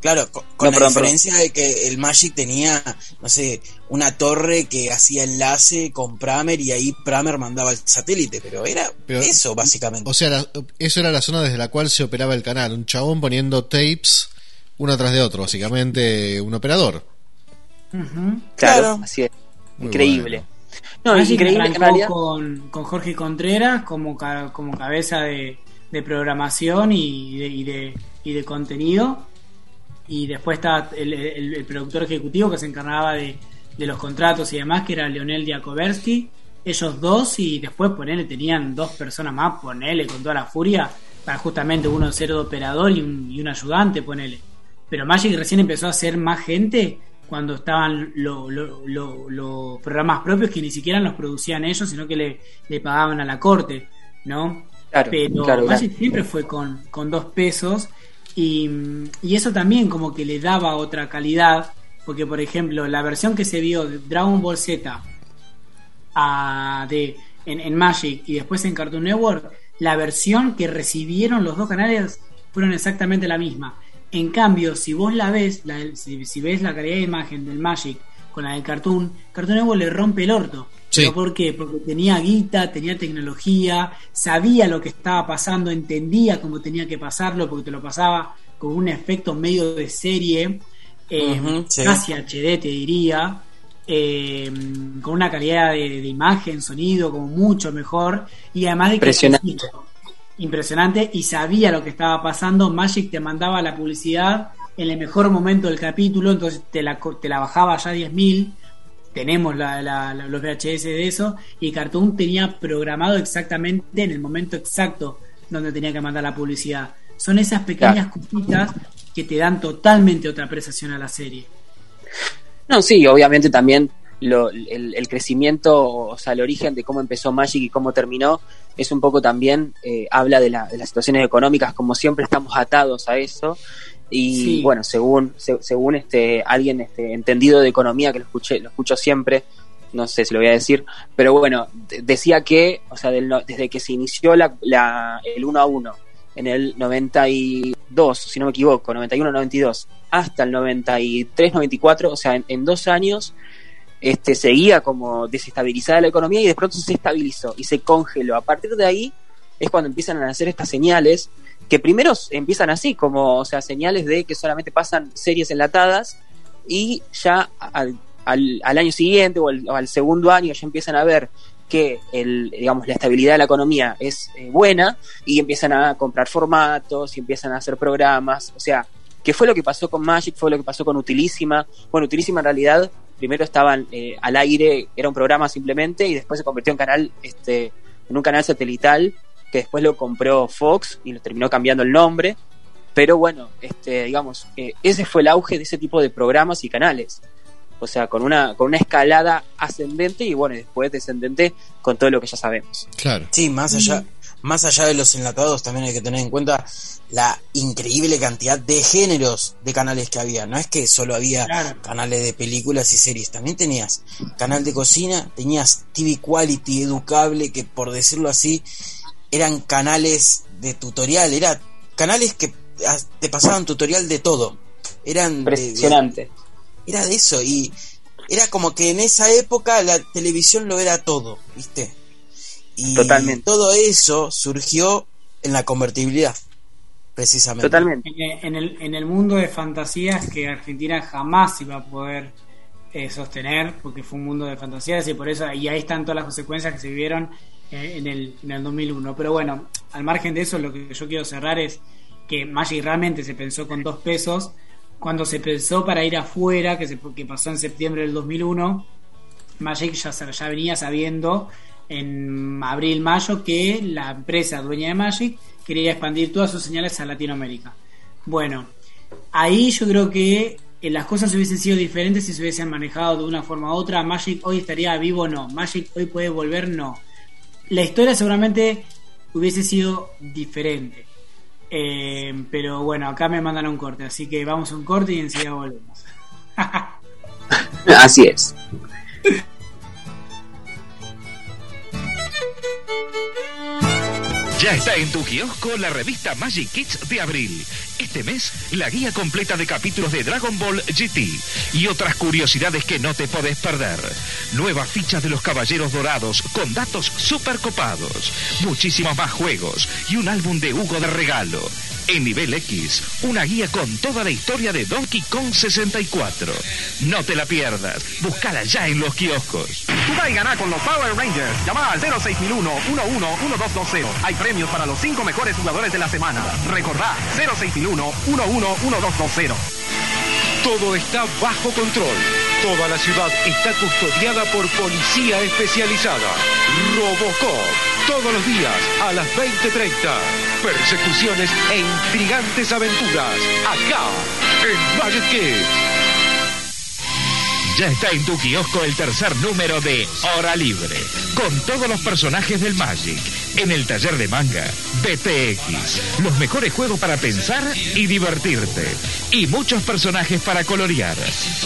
Claro, con, con No, la perdón, diferencia de que el Magic tenía, no sé, una torre que hacía enlace con Pramer y ahí Pramer mandaba el satélite, pero era Pero- eso básicamente. O sea, la- eso era la zona desde la cual se operaba el canal. Un chabón poniendo tapes uno tras de otro, básicamente un operador. Claro, así es. Muy Increíble. No, Magic increíble en arrancó realidad. con, con Jorge Contreras como, ca- como cabeza de, de programación y de, y, de, y de contenido. Y después está el, el- el productor ejecutivo que se encargaba de, de los contratos y demás, que era Leonel Diakoversky. Ellos dos, y después ponele, tenían dos personas más, ponele, con toda la furia, para justamente uno ser de operador y un, y un ayudante, ponele. Pero Magic recién empezó a ser más gente cuando estaban lo- lo- lo- los programas propios que ni siquiera los producían ellos, sino que le, le pagaban a la corte, ¿no? Claro, Pero claro, Magic claro. siempre fue con, con dos pesos y, y eso también como que le daba otra calidad, porque por ejemplo la versión que se vio de Dragon Ball Z a- de, en, en Magic y después en Cartoon Network, la versión que recibieron los dos canales fueron exactamente la misma. En cambio, si vos la ves, la del- si, si ves la calidad de imagen del Magic con la del Cartoon, Cartoon Network le rompe el orto. Sí. ¿Pero por qué? Porque tenía guita, tenía tecnología, sabía lo que estaba pasando, entendía cómo tenía que pasarlo, porque te lo pasaba con un efecto medio de serie, eh, Ujú, sí. casi HD te diría, eh, con una calidad de, de imagen, sonido como mucho mejor, y además de que Impresionante. Impresionante y sabía lo que estaba pasando. Magic te mandaba la publicidad en el mejor momento del capítulo, entonces te la, te la bajaba ya 10.000. Tenemos la- la- la- los VHS de eso. Y Cartoon tenía programado exactamente en el momento exacto donde tenía que mandar la publicidad. Son esas pequeñas cositas que te dan totalmente otra apreciación a la serie. No, sí, obviamente también lo- el, el crecimiento, o sea, el origen de cómo empezó Magic y cómo terminó, es un poco también, eh, habla de, la- de las situaciones económicas, como siempre estamos atados a eso. Y Sí. bueno, según, se- según este alguien este, entendido de economía, que lo escuché, lo escucho siempre, no sé si lo voy a decir, pero bueno, de- decía que, o sea, del desde que se inició la, la- el 1 a 1 en el 92, si no me equivoco, 91-92, hasta el 93-94, o sea, en, en dos años, este, seguía como desestabilizada la economía y de pronto se estabilizó y se congeló. A partir de ahí es cuando empiezan a nacer estas señales, que primero empiezan así, como, o sea, señales de que solamente pasan series enlatadas y ya al, al- al año siguiente o al, o segundo año ya empiezan a ver que el, digamos, la estabilidad de la economía es eh, buena y empiezan a comprar formatos y empiezan a hacer programas, o sea, que fue lo que pasó con Magic, fue lo que pasó con Utilísima. Bueno, Utilísima en realidad primero estaban eh, al aire, era un programa simplemente y después se convirtió en canal, este, en un canal satelital que después lo compró Fox y lo terminó cambiando el nombre. Pero bueno, este, digamos, eh, ese fue el auge de ese tipo de programas y canales. O sea, con una, con una escalada ascendente y bueno, y después descendente con todo lo que ya sabemos. Claro. Sí, más allá, más allá de los enlatados, también hay que tener en cuenta la increíble cantidad de géneros de canales que había. No es que solo había Claro. canales de películas y series, también tenías canal de cocina, tenías TV Quality, Educable, que por decirlo así, eran canales de tutorial, era canales que te pasaban tutorial de todo. Eran de- de- Impresionante. era de eso y era como que en esa época la televisión lo era todo, ¿viste? Y Totalmente. todo eso surgió en la convertibilidad, precisamente. Totalmente. En, en el, en el mundo de fantasías que Argentina jamás iba a poder eh, sostener, porque fue un mundo de fantasías y por eso, y ahí están todas las consecuencias que se vivieron eh, en, el, en el 2001. Pero bueno, al margen de eso, lo que yo quiero cerrar es que Magic realmente se pensó con dos pesos. Cuando se pensó para ir afuera, que, se, que pasó en septiembre del 2001, Magic ya, ya venía sabiendo en abril, mayo que la empresa dueña de Magic quería expandir todas sus señales a Latinoamérica. Bueno, ahí yo creo que eh, las cosas hubiesen sido diferentes si se hubiesen manejado de una forma u otra. Magic hoy estaría vivo no. Magic hoy puede volver no. La historia seguramente hubiese sido diferente. Eh, pero bueno, acá me mandan un corte, así que vamos a un corte y enseguida volvemos. [LAUGHS] Así es. Ya está en tu kiosco la revista Magic Kids de abril. Este mes, la guía completa de capítulos de Dragon Ball GT y otras curiosidades que no te podés perder. Nuevas fichas de los Caballeros Dorados con datos super copados, muchísimos más juegos y un álbum de Hugo de regalo. En nivel X, una guía con toda la historia de Donkey Kong 64. No te la pierdas, búscala ya en los kioscos. Juega y gana con los Power Rangers. Llama al 06.001-111220. Hay premios para los cinco mejores jugadores de la semana. Recordá, 06.001-111220. Todo está bajo control. Toda la ciudad está custodiada por policía especializada. Robocop. Todos los días a las 20.30. Persecuciones e intrigantes aventuras. Acá, en Magic Kids. Ya está en tu kiosco el tercer número de Hora Libre, con todos los personajes del Magic, en el taller de manga, BTX, los mejores juegos para pensar y divertirte, y muchos personajes para colorear.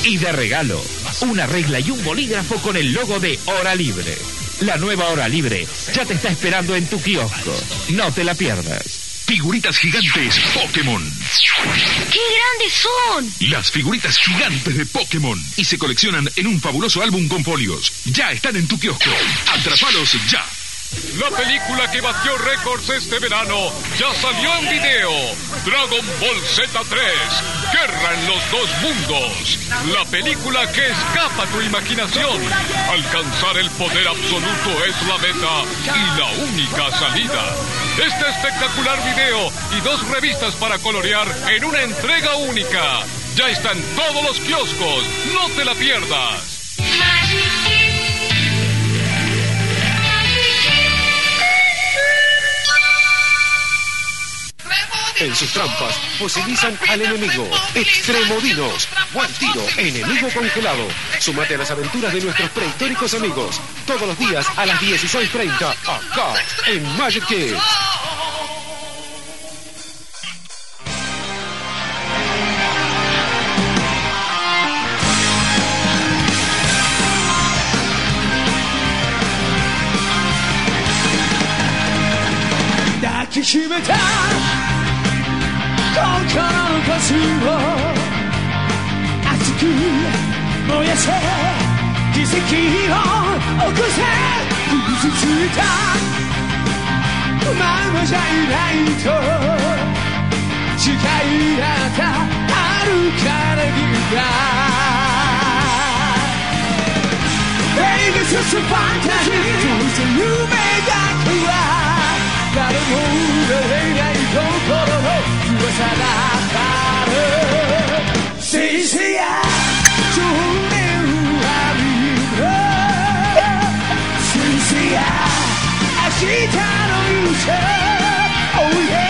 Y de regalo, una regla y un bolígrafo con el logo de Hora Libre. La nueva Hora Libre ya te está esperando en tu kiosco. No te la pierdas. Figuritas gigantes Pokémon. ¡Qué grandes son! Las figuritas gigantes de Pokémon. Y se coleccionan en un fabuloso álbum con folios. Ya están en tu kiosco. Atrapalos ya. La película que batió récords este verano ya salió en video. Dragon Ball Z3, Guerra en los dos mundos. La película que escapa tu imaginación. Alcanzar el poder absoluto es la meta y la única salida. Este espectacular video y dos revistas para colorear en una entrega única. Ya está en todos los kioscos. No te la pierdas. En sus trampas fosilizan al enemigo. Extremodinos. Buen tiro. Enemigo congelado. Sumate a las aventuras de nuestros prehistóricos amigos. Todos los días a las 16.30. Acá en Magic Kids. "抱きしめた 心の腰を熱く燃やせ。奇跡を起こせ傷ついた。ままじゃいないと誓い合った遥かな日が Baby, it's just a fantasy どうせ夢だけは。誰も触れない心の噂だから先生や少年は見ろ先生や明日の勇者 Oh yeah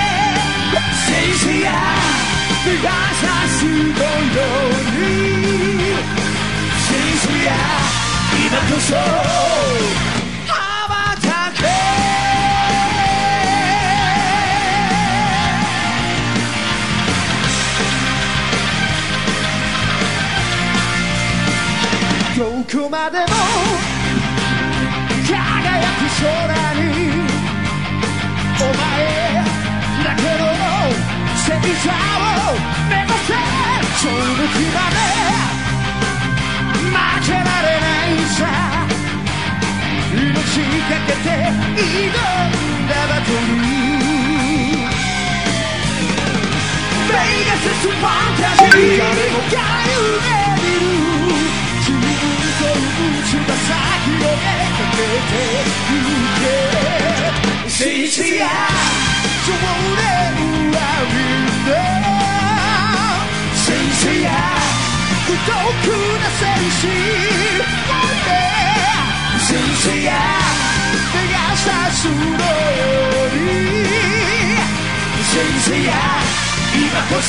先生や目がさすのように先こそどこまでも輝く空にお前だけの星座を目指せその時まで負けられないさ命かけて挑んだバトルメガセスファンタジー誰もが夢見る自翼広いかけてゆけ信じや常連はみんな信じや孤独な戦士なんて信じや目がさすのより信じや今こそ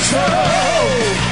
control.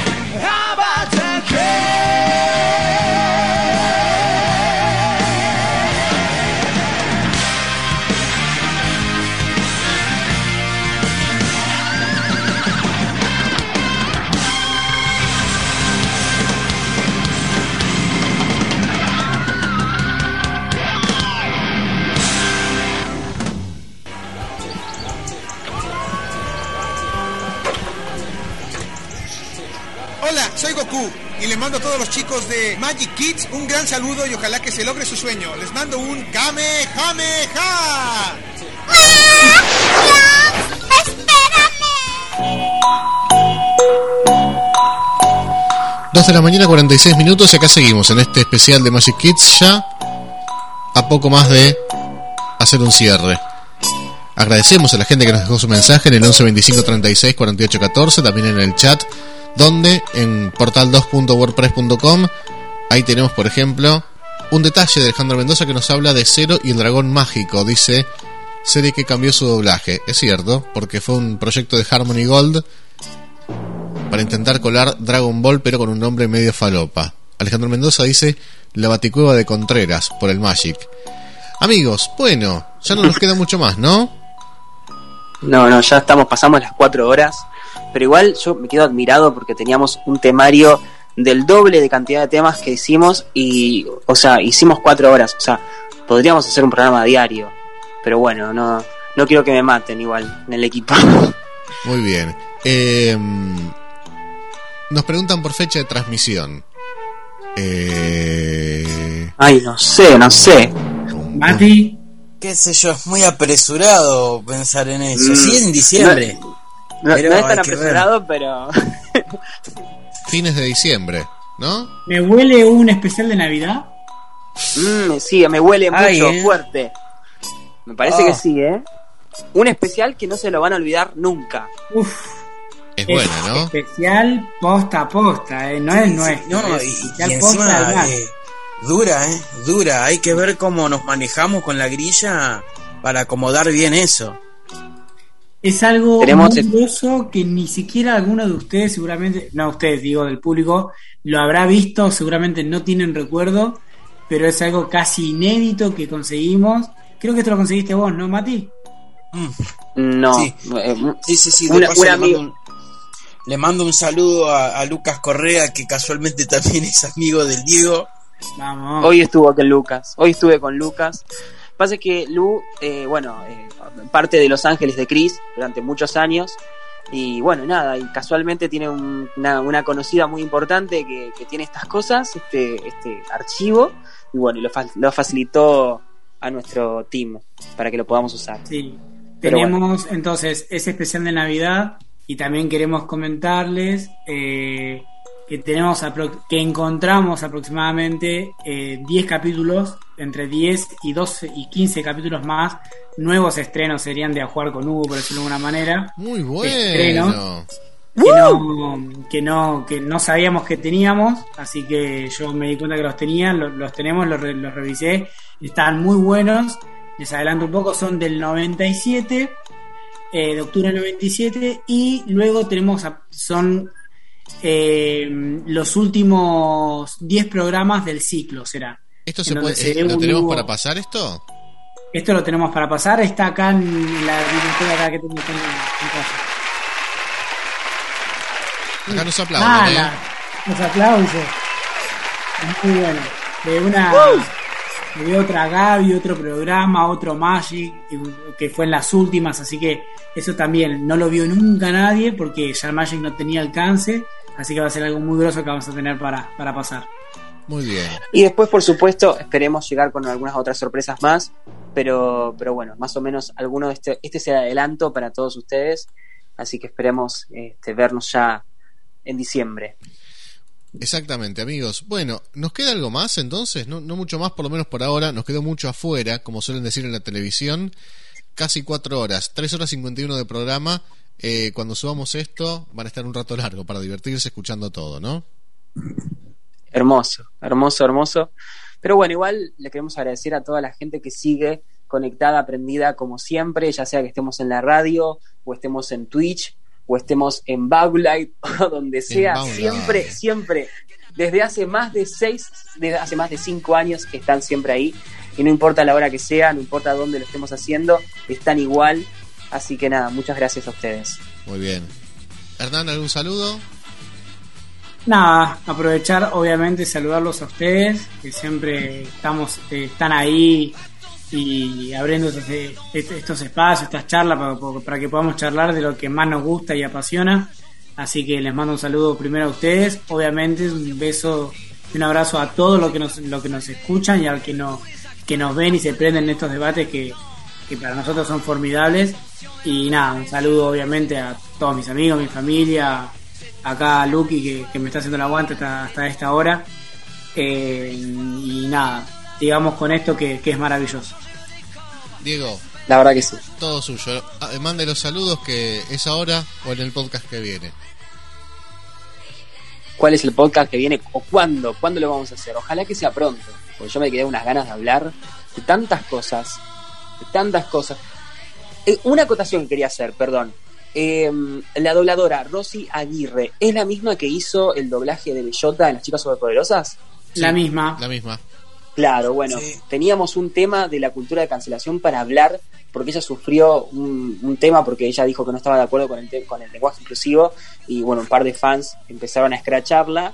Y le mando a todos los chicos de Magic Kids un gran saludo y ojalá que se logre su sueño. Les mando un Kamehameha. Dos de la mañana, 46 minutos, y acá seguimos en este especial de Magic Kids, ya a poco más de hacer un cierre. Agradecemos a la gente que nos dejó su mensaje en el 11 25 36 48 14, también en el chat, donde en portal2.wordpress.com, ahí tenemos, por ejemplo, un detalle de Alejandro Mendoza que nos habla de Cero y el Dragón Mágico. Dice, serie que cambió su doblaje. Es cierto, porque fue un proyecto de Harmony Gold para intentar colar Dragon Ball pero con un nombre medio falopa. Alejandro Mendoza dice La Baticueva de Contreras por el Magic. Amigos, bueno, ya no nos queda mucho más, ¿no? No, no, ya estamos, pasamos las cuatro horas. Pero igual yo me quedo admirado porque teníamos un temario del doble de cantidad de temas que hicimos y, o sea, hicimos cuatro horas. O sea, podríamos hacer un programa diario. Pero bueno, no, no quiero que me maten igual en el equipo. [LAUGHS] Muy bien. Eh, nos preguntan por fecha de transmisión. Eh, Ay, no sé, no sé. Mati. Qué sé yo, es muy apresurado pensar en eso. Mm. Sí, en diciembre. No, Pero no es tan apresurado, pero. [LAUGHS] fines de diciembre, ¿no? ¿Me huele un especial de Navidad? Mm, sí, me huele mucho, eh. fuerte. Me parece Ah. que sí, ¿eh? Un especial que no se lo van a olvidar nunca. Uf. Es buena, ¿no? Especial posta a posta, ¿eh? No es nuestro. No, es y, especial y posta al encima gas. eh, dura, ¿eh? Dura. Hay que ver cómo nos manejamos con la grilla para acomodar bien eso. Es algo Tenemos muy que ni siquiera alguno de ustedes seguramente, no ustedes digo del público, lo habrá visto, seguramente no tienen recuerdo, pero es algo casi inédito que conseguimos. Creo que esto lo conseguiste vos, ¿no, Mati? No. Sí. eh, Sí, sí, sí. Una- paso un le, amigo- mando un, le mando un saludo a, a Lucas Correa, que casualmente también es amigo del Diego. Vamos. Hoy estuvo con Lucas. Hoy estuve con Lucas. Pasa que Lu, eh, bueno, eh, parte de Los Ángeles de Chris durante muchos años. Y bueno, nada, y casualmente tiene un- una, una conocida muy importante que, que tiene estas cosas, este, este archivo. Y bueno, y lo, fa- lo facilitó a nuestro team para que lo podamos usar. Sí. Pero Tenemos entonces ese especial de Navidad y también queremos comentarles eh, que tenemos que encontramos aproximadamente eh, 10 capítulos, entre 10 y 12 y 15 capítulos más, nuevos estrenos serían de A Jugar con Hugo, por decirlo de alguna manera. Muy Estrenos bueno. que no, que no que no sabíamos que teníamos así que yo me di cuenta que los tenían lo- los, tenemos los, re- los revisé están muy buenos les adelanto un poco son del 97 eh, de octubre del 97 y luego tenemos a- son eh, los últimos 10 programas del ciclo será ¿Esto se puede, se ¿Lo tenemos Hugo- para pasar esto? esto lo tenemos para pasar está acá en la biblioteca acá que tengo en, en casa Acá nos aplauden, Ah, ¿eh? la- los aplausos. Muy bueno. De una. De otra Gaby, otro programa, otro Magic, que fue en las últimas, así que eso también no lo vio nunca nadie porque ya el Magic no tenía alcance, así que va a ser algo muy grosso que vamos a tener para, para pasar. Muy bien. Y después, por supuesto, esperemos llegar con algunas otras sorpresas más. Pero, pero bueno, más o menos alguno de este, este es el adelanto para todos ustedes. Así que esperemos este, vernos ya en diciembre. Exactamente, amigos. Bueno, ¿nos queda algo más entonces? No, no mucho más, por lo menos por ahora. Nos quedó mucho afuera, como suelen decir en la televisión. Casi cuatro horas, tres horas cincuenta y uno de programa. Eh, cuando subamos esto, van a estar un rato largo para divertirse escuchando todo, ¿no? Hermoso, hermoso, hermoso. Pero bueno, igual le queremos agradecer a toda la gente que sigue conectada, aprendida como siempre, ya sea que estemos en la radio, o estemos en Twitch, o estemos en Baglight, [LAUGHS] o donde sea, siempre, siempre, desde hace más de seis, desde hace más de cinco años están siempre ahí, y no importa la hora que sea, no importa dónde lo estemos haciendo, están igual, así que nada, muchas gracias a ustedes. Muy bien. Hernán, ¿algún saludo? Nada, aprovechar obviamente saludarlos a ustedes, que siempre estamos, eh, están ahí y abriendo estos, eh, est- estos espacios, estas charlas para, que podamos charlar de lo que más nos gusta y apasiona. Así que les mando un saludo primero a ustedes, obviamente un beso y un abrazo a todos los que nos, los que nos escuchan y al que nos, que nos ven y se prenden en estos debates que, que para nosotros son formidables. Y nada, un saludo obviamente a todos mis amigos, mi familia, acá a Lucky que, que me está haciendo el aguante hasta, hasta esta hora. Eh, y nada, digamos con esto que, que es maravilloso. Diego. La verdad que sí. Todo suyo. Ah, Mande los saludos que es ahora o en el podcast que viene. cuál es el podcast que viene o cuándo, cuándo lo vamos a hacer. Ojalá que sea pronto, porque yo me quedé unas ganas de hablar de tantas cosas, de tantas cosas. Eh, una acotación que quería hacer, perdón. Eh, la dobladora Rosy Aguirre, ¿es la misma que hizo el doblaje de Bellota en Las Chicas Superpoderosas? La misma. La misma. Claro, bueno, teníamos un tema de la cultura de cancelación para hablar, porque ella sufrió un, un tema porque ella dijo que no estaba de acuerdo con el, con el lenguaje inclusivo y bueno, un par de fans empezaron a escracharla.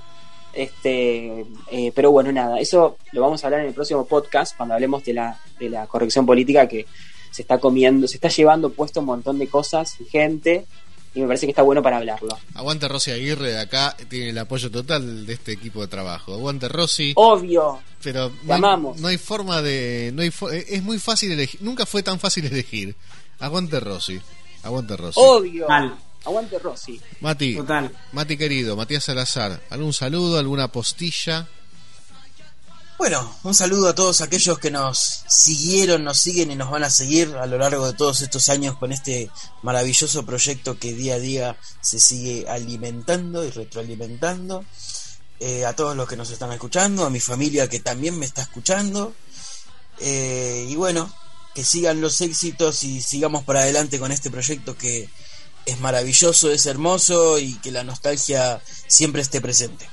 Este, eh, pero bueno, nada, eso lo vamos a hablar en el próximo podcast cuando hablemos de la, de la corrección política que se está comiendo, se está llevando puesto un montón de cosas y gente y me parece que está bueno para hablarlo. Aguante Rosy Aguirre de acá, tiene el apoyo total de este equipo de trabajo. Aguante Rosy. Obvio. Pero no hay, amamos. no hay forma de. No hay fo- es muy fácil elegir. Nunca fue tan fácil elegir. Aguante Rosy. Aguante Rosy. Obvio. Aguante Rosy. Mati. Total. Mati querido, Matías Salazar. ¿Algún saludo, alguna postilla? Bueno, un saludo a todos aquellos que nos siguieron, nos siguen y nos van a seguir a lo largo de todos estos años con este maravilloso proyecto que día a día se sigue alimentando y retroalimentando. Eh, a todos los que nos están escuchando, a mi familia que también me está escuchando. Eh, y bueno, que sigan los éxitos y sigamos para adelante con este proyecto que es maravilloso, es hermoso y que la nostalgia siempre esté presente.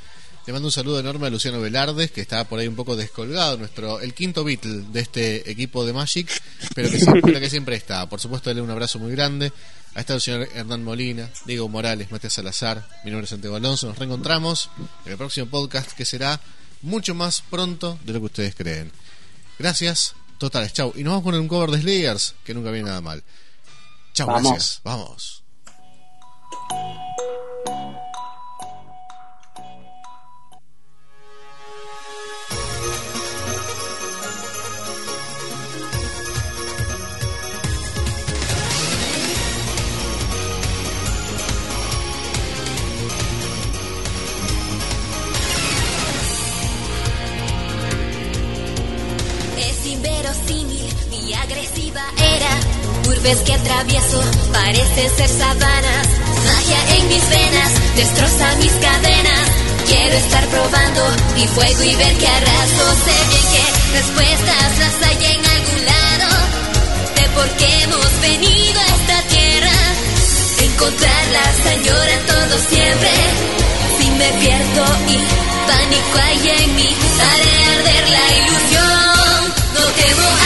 Le mando un saludo enorme a Luciano Velardes, que está por ahí un poco descolgado, nuestro el quinto Beatle de este equipo de Magic, pero que, pero que siempre está. Por supuesto, darle un abrazo muy grande. Ha estado el señor Hernán Molina, Diego Morales, Matías Salazar, mi nombre es Santiago Alonso. Nos reencontramos en el próximo podcast que será mucho más pronto de lo que ustedes creen. Gracias, totales, chau. Y nos vamos con un cover de Slayers, que nunca viene nada mal. Chau, Vamos. gracias. Vamos. turbes que atravieso, parece ser sabanas. Magia en mis venas, destroza mis cadenas. Quiero estar probando mi fuego y ver que arraso. Sé bien que respuestas las hay en algún lado. De por qué hemos venido a esta tierra. Encontrarlas añora todo siempre. Si me pierdo y pánico hay en mí, haré arder la ilusión. No temo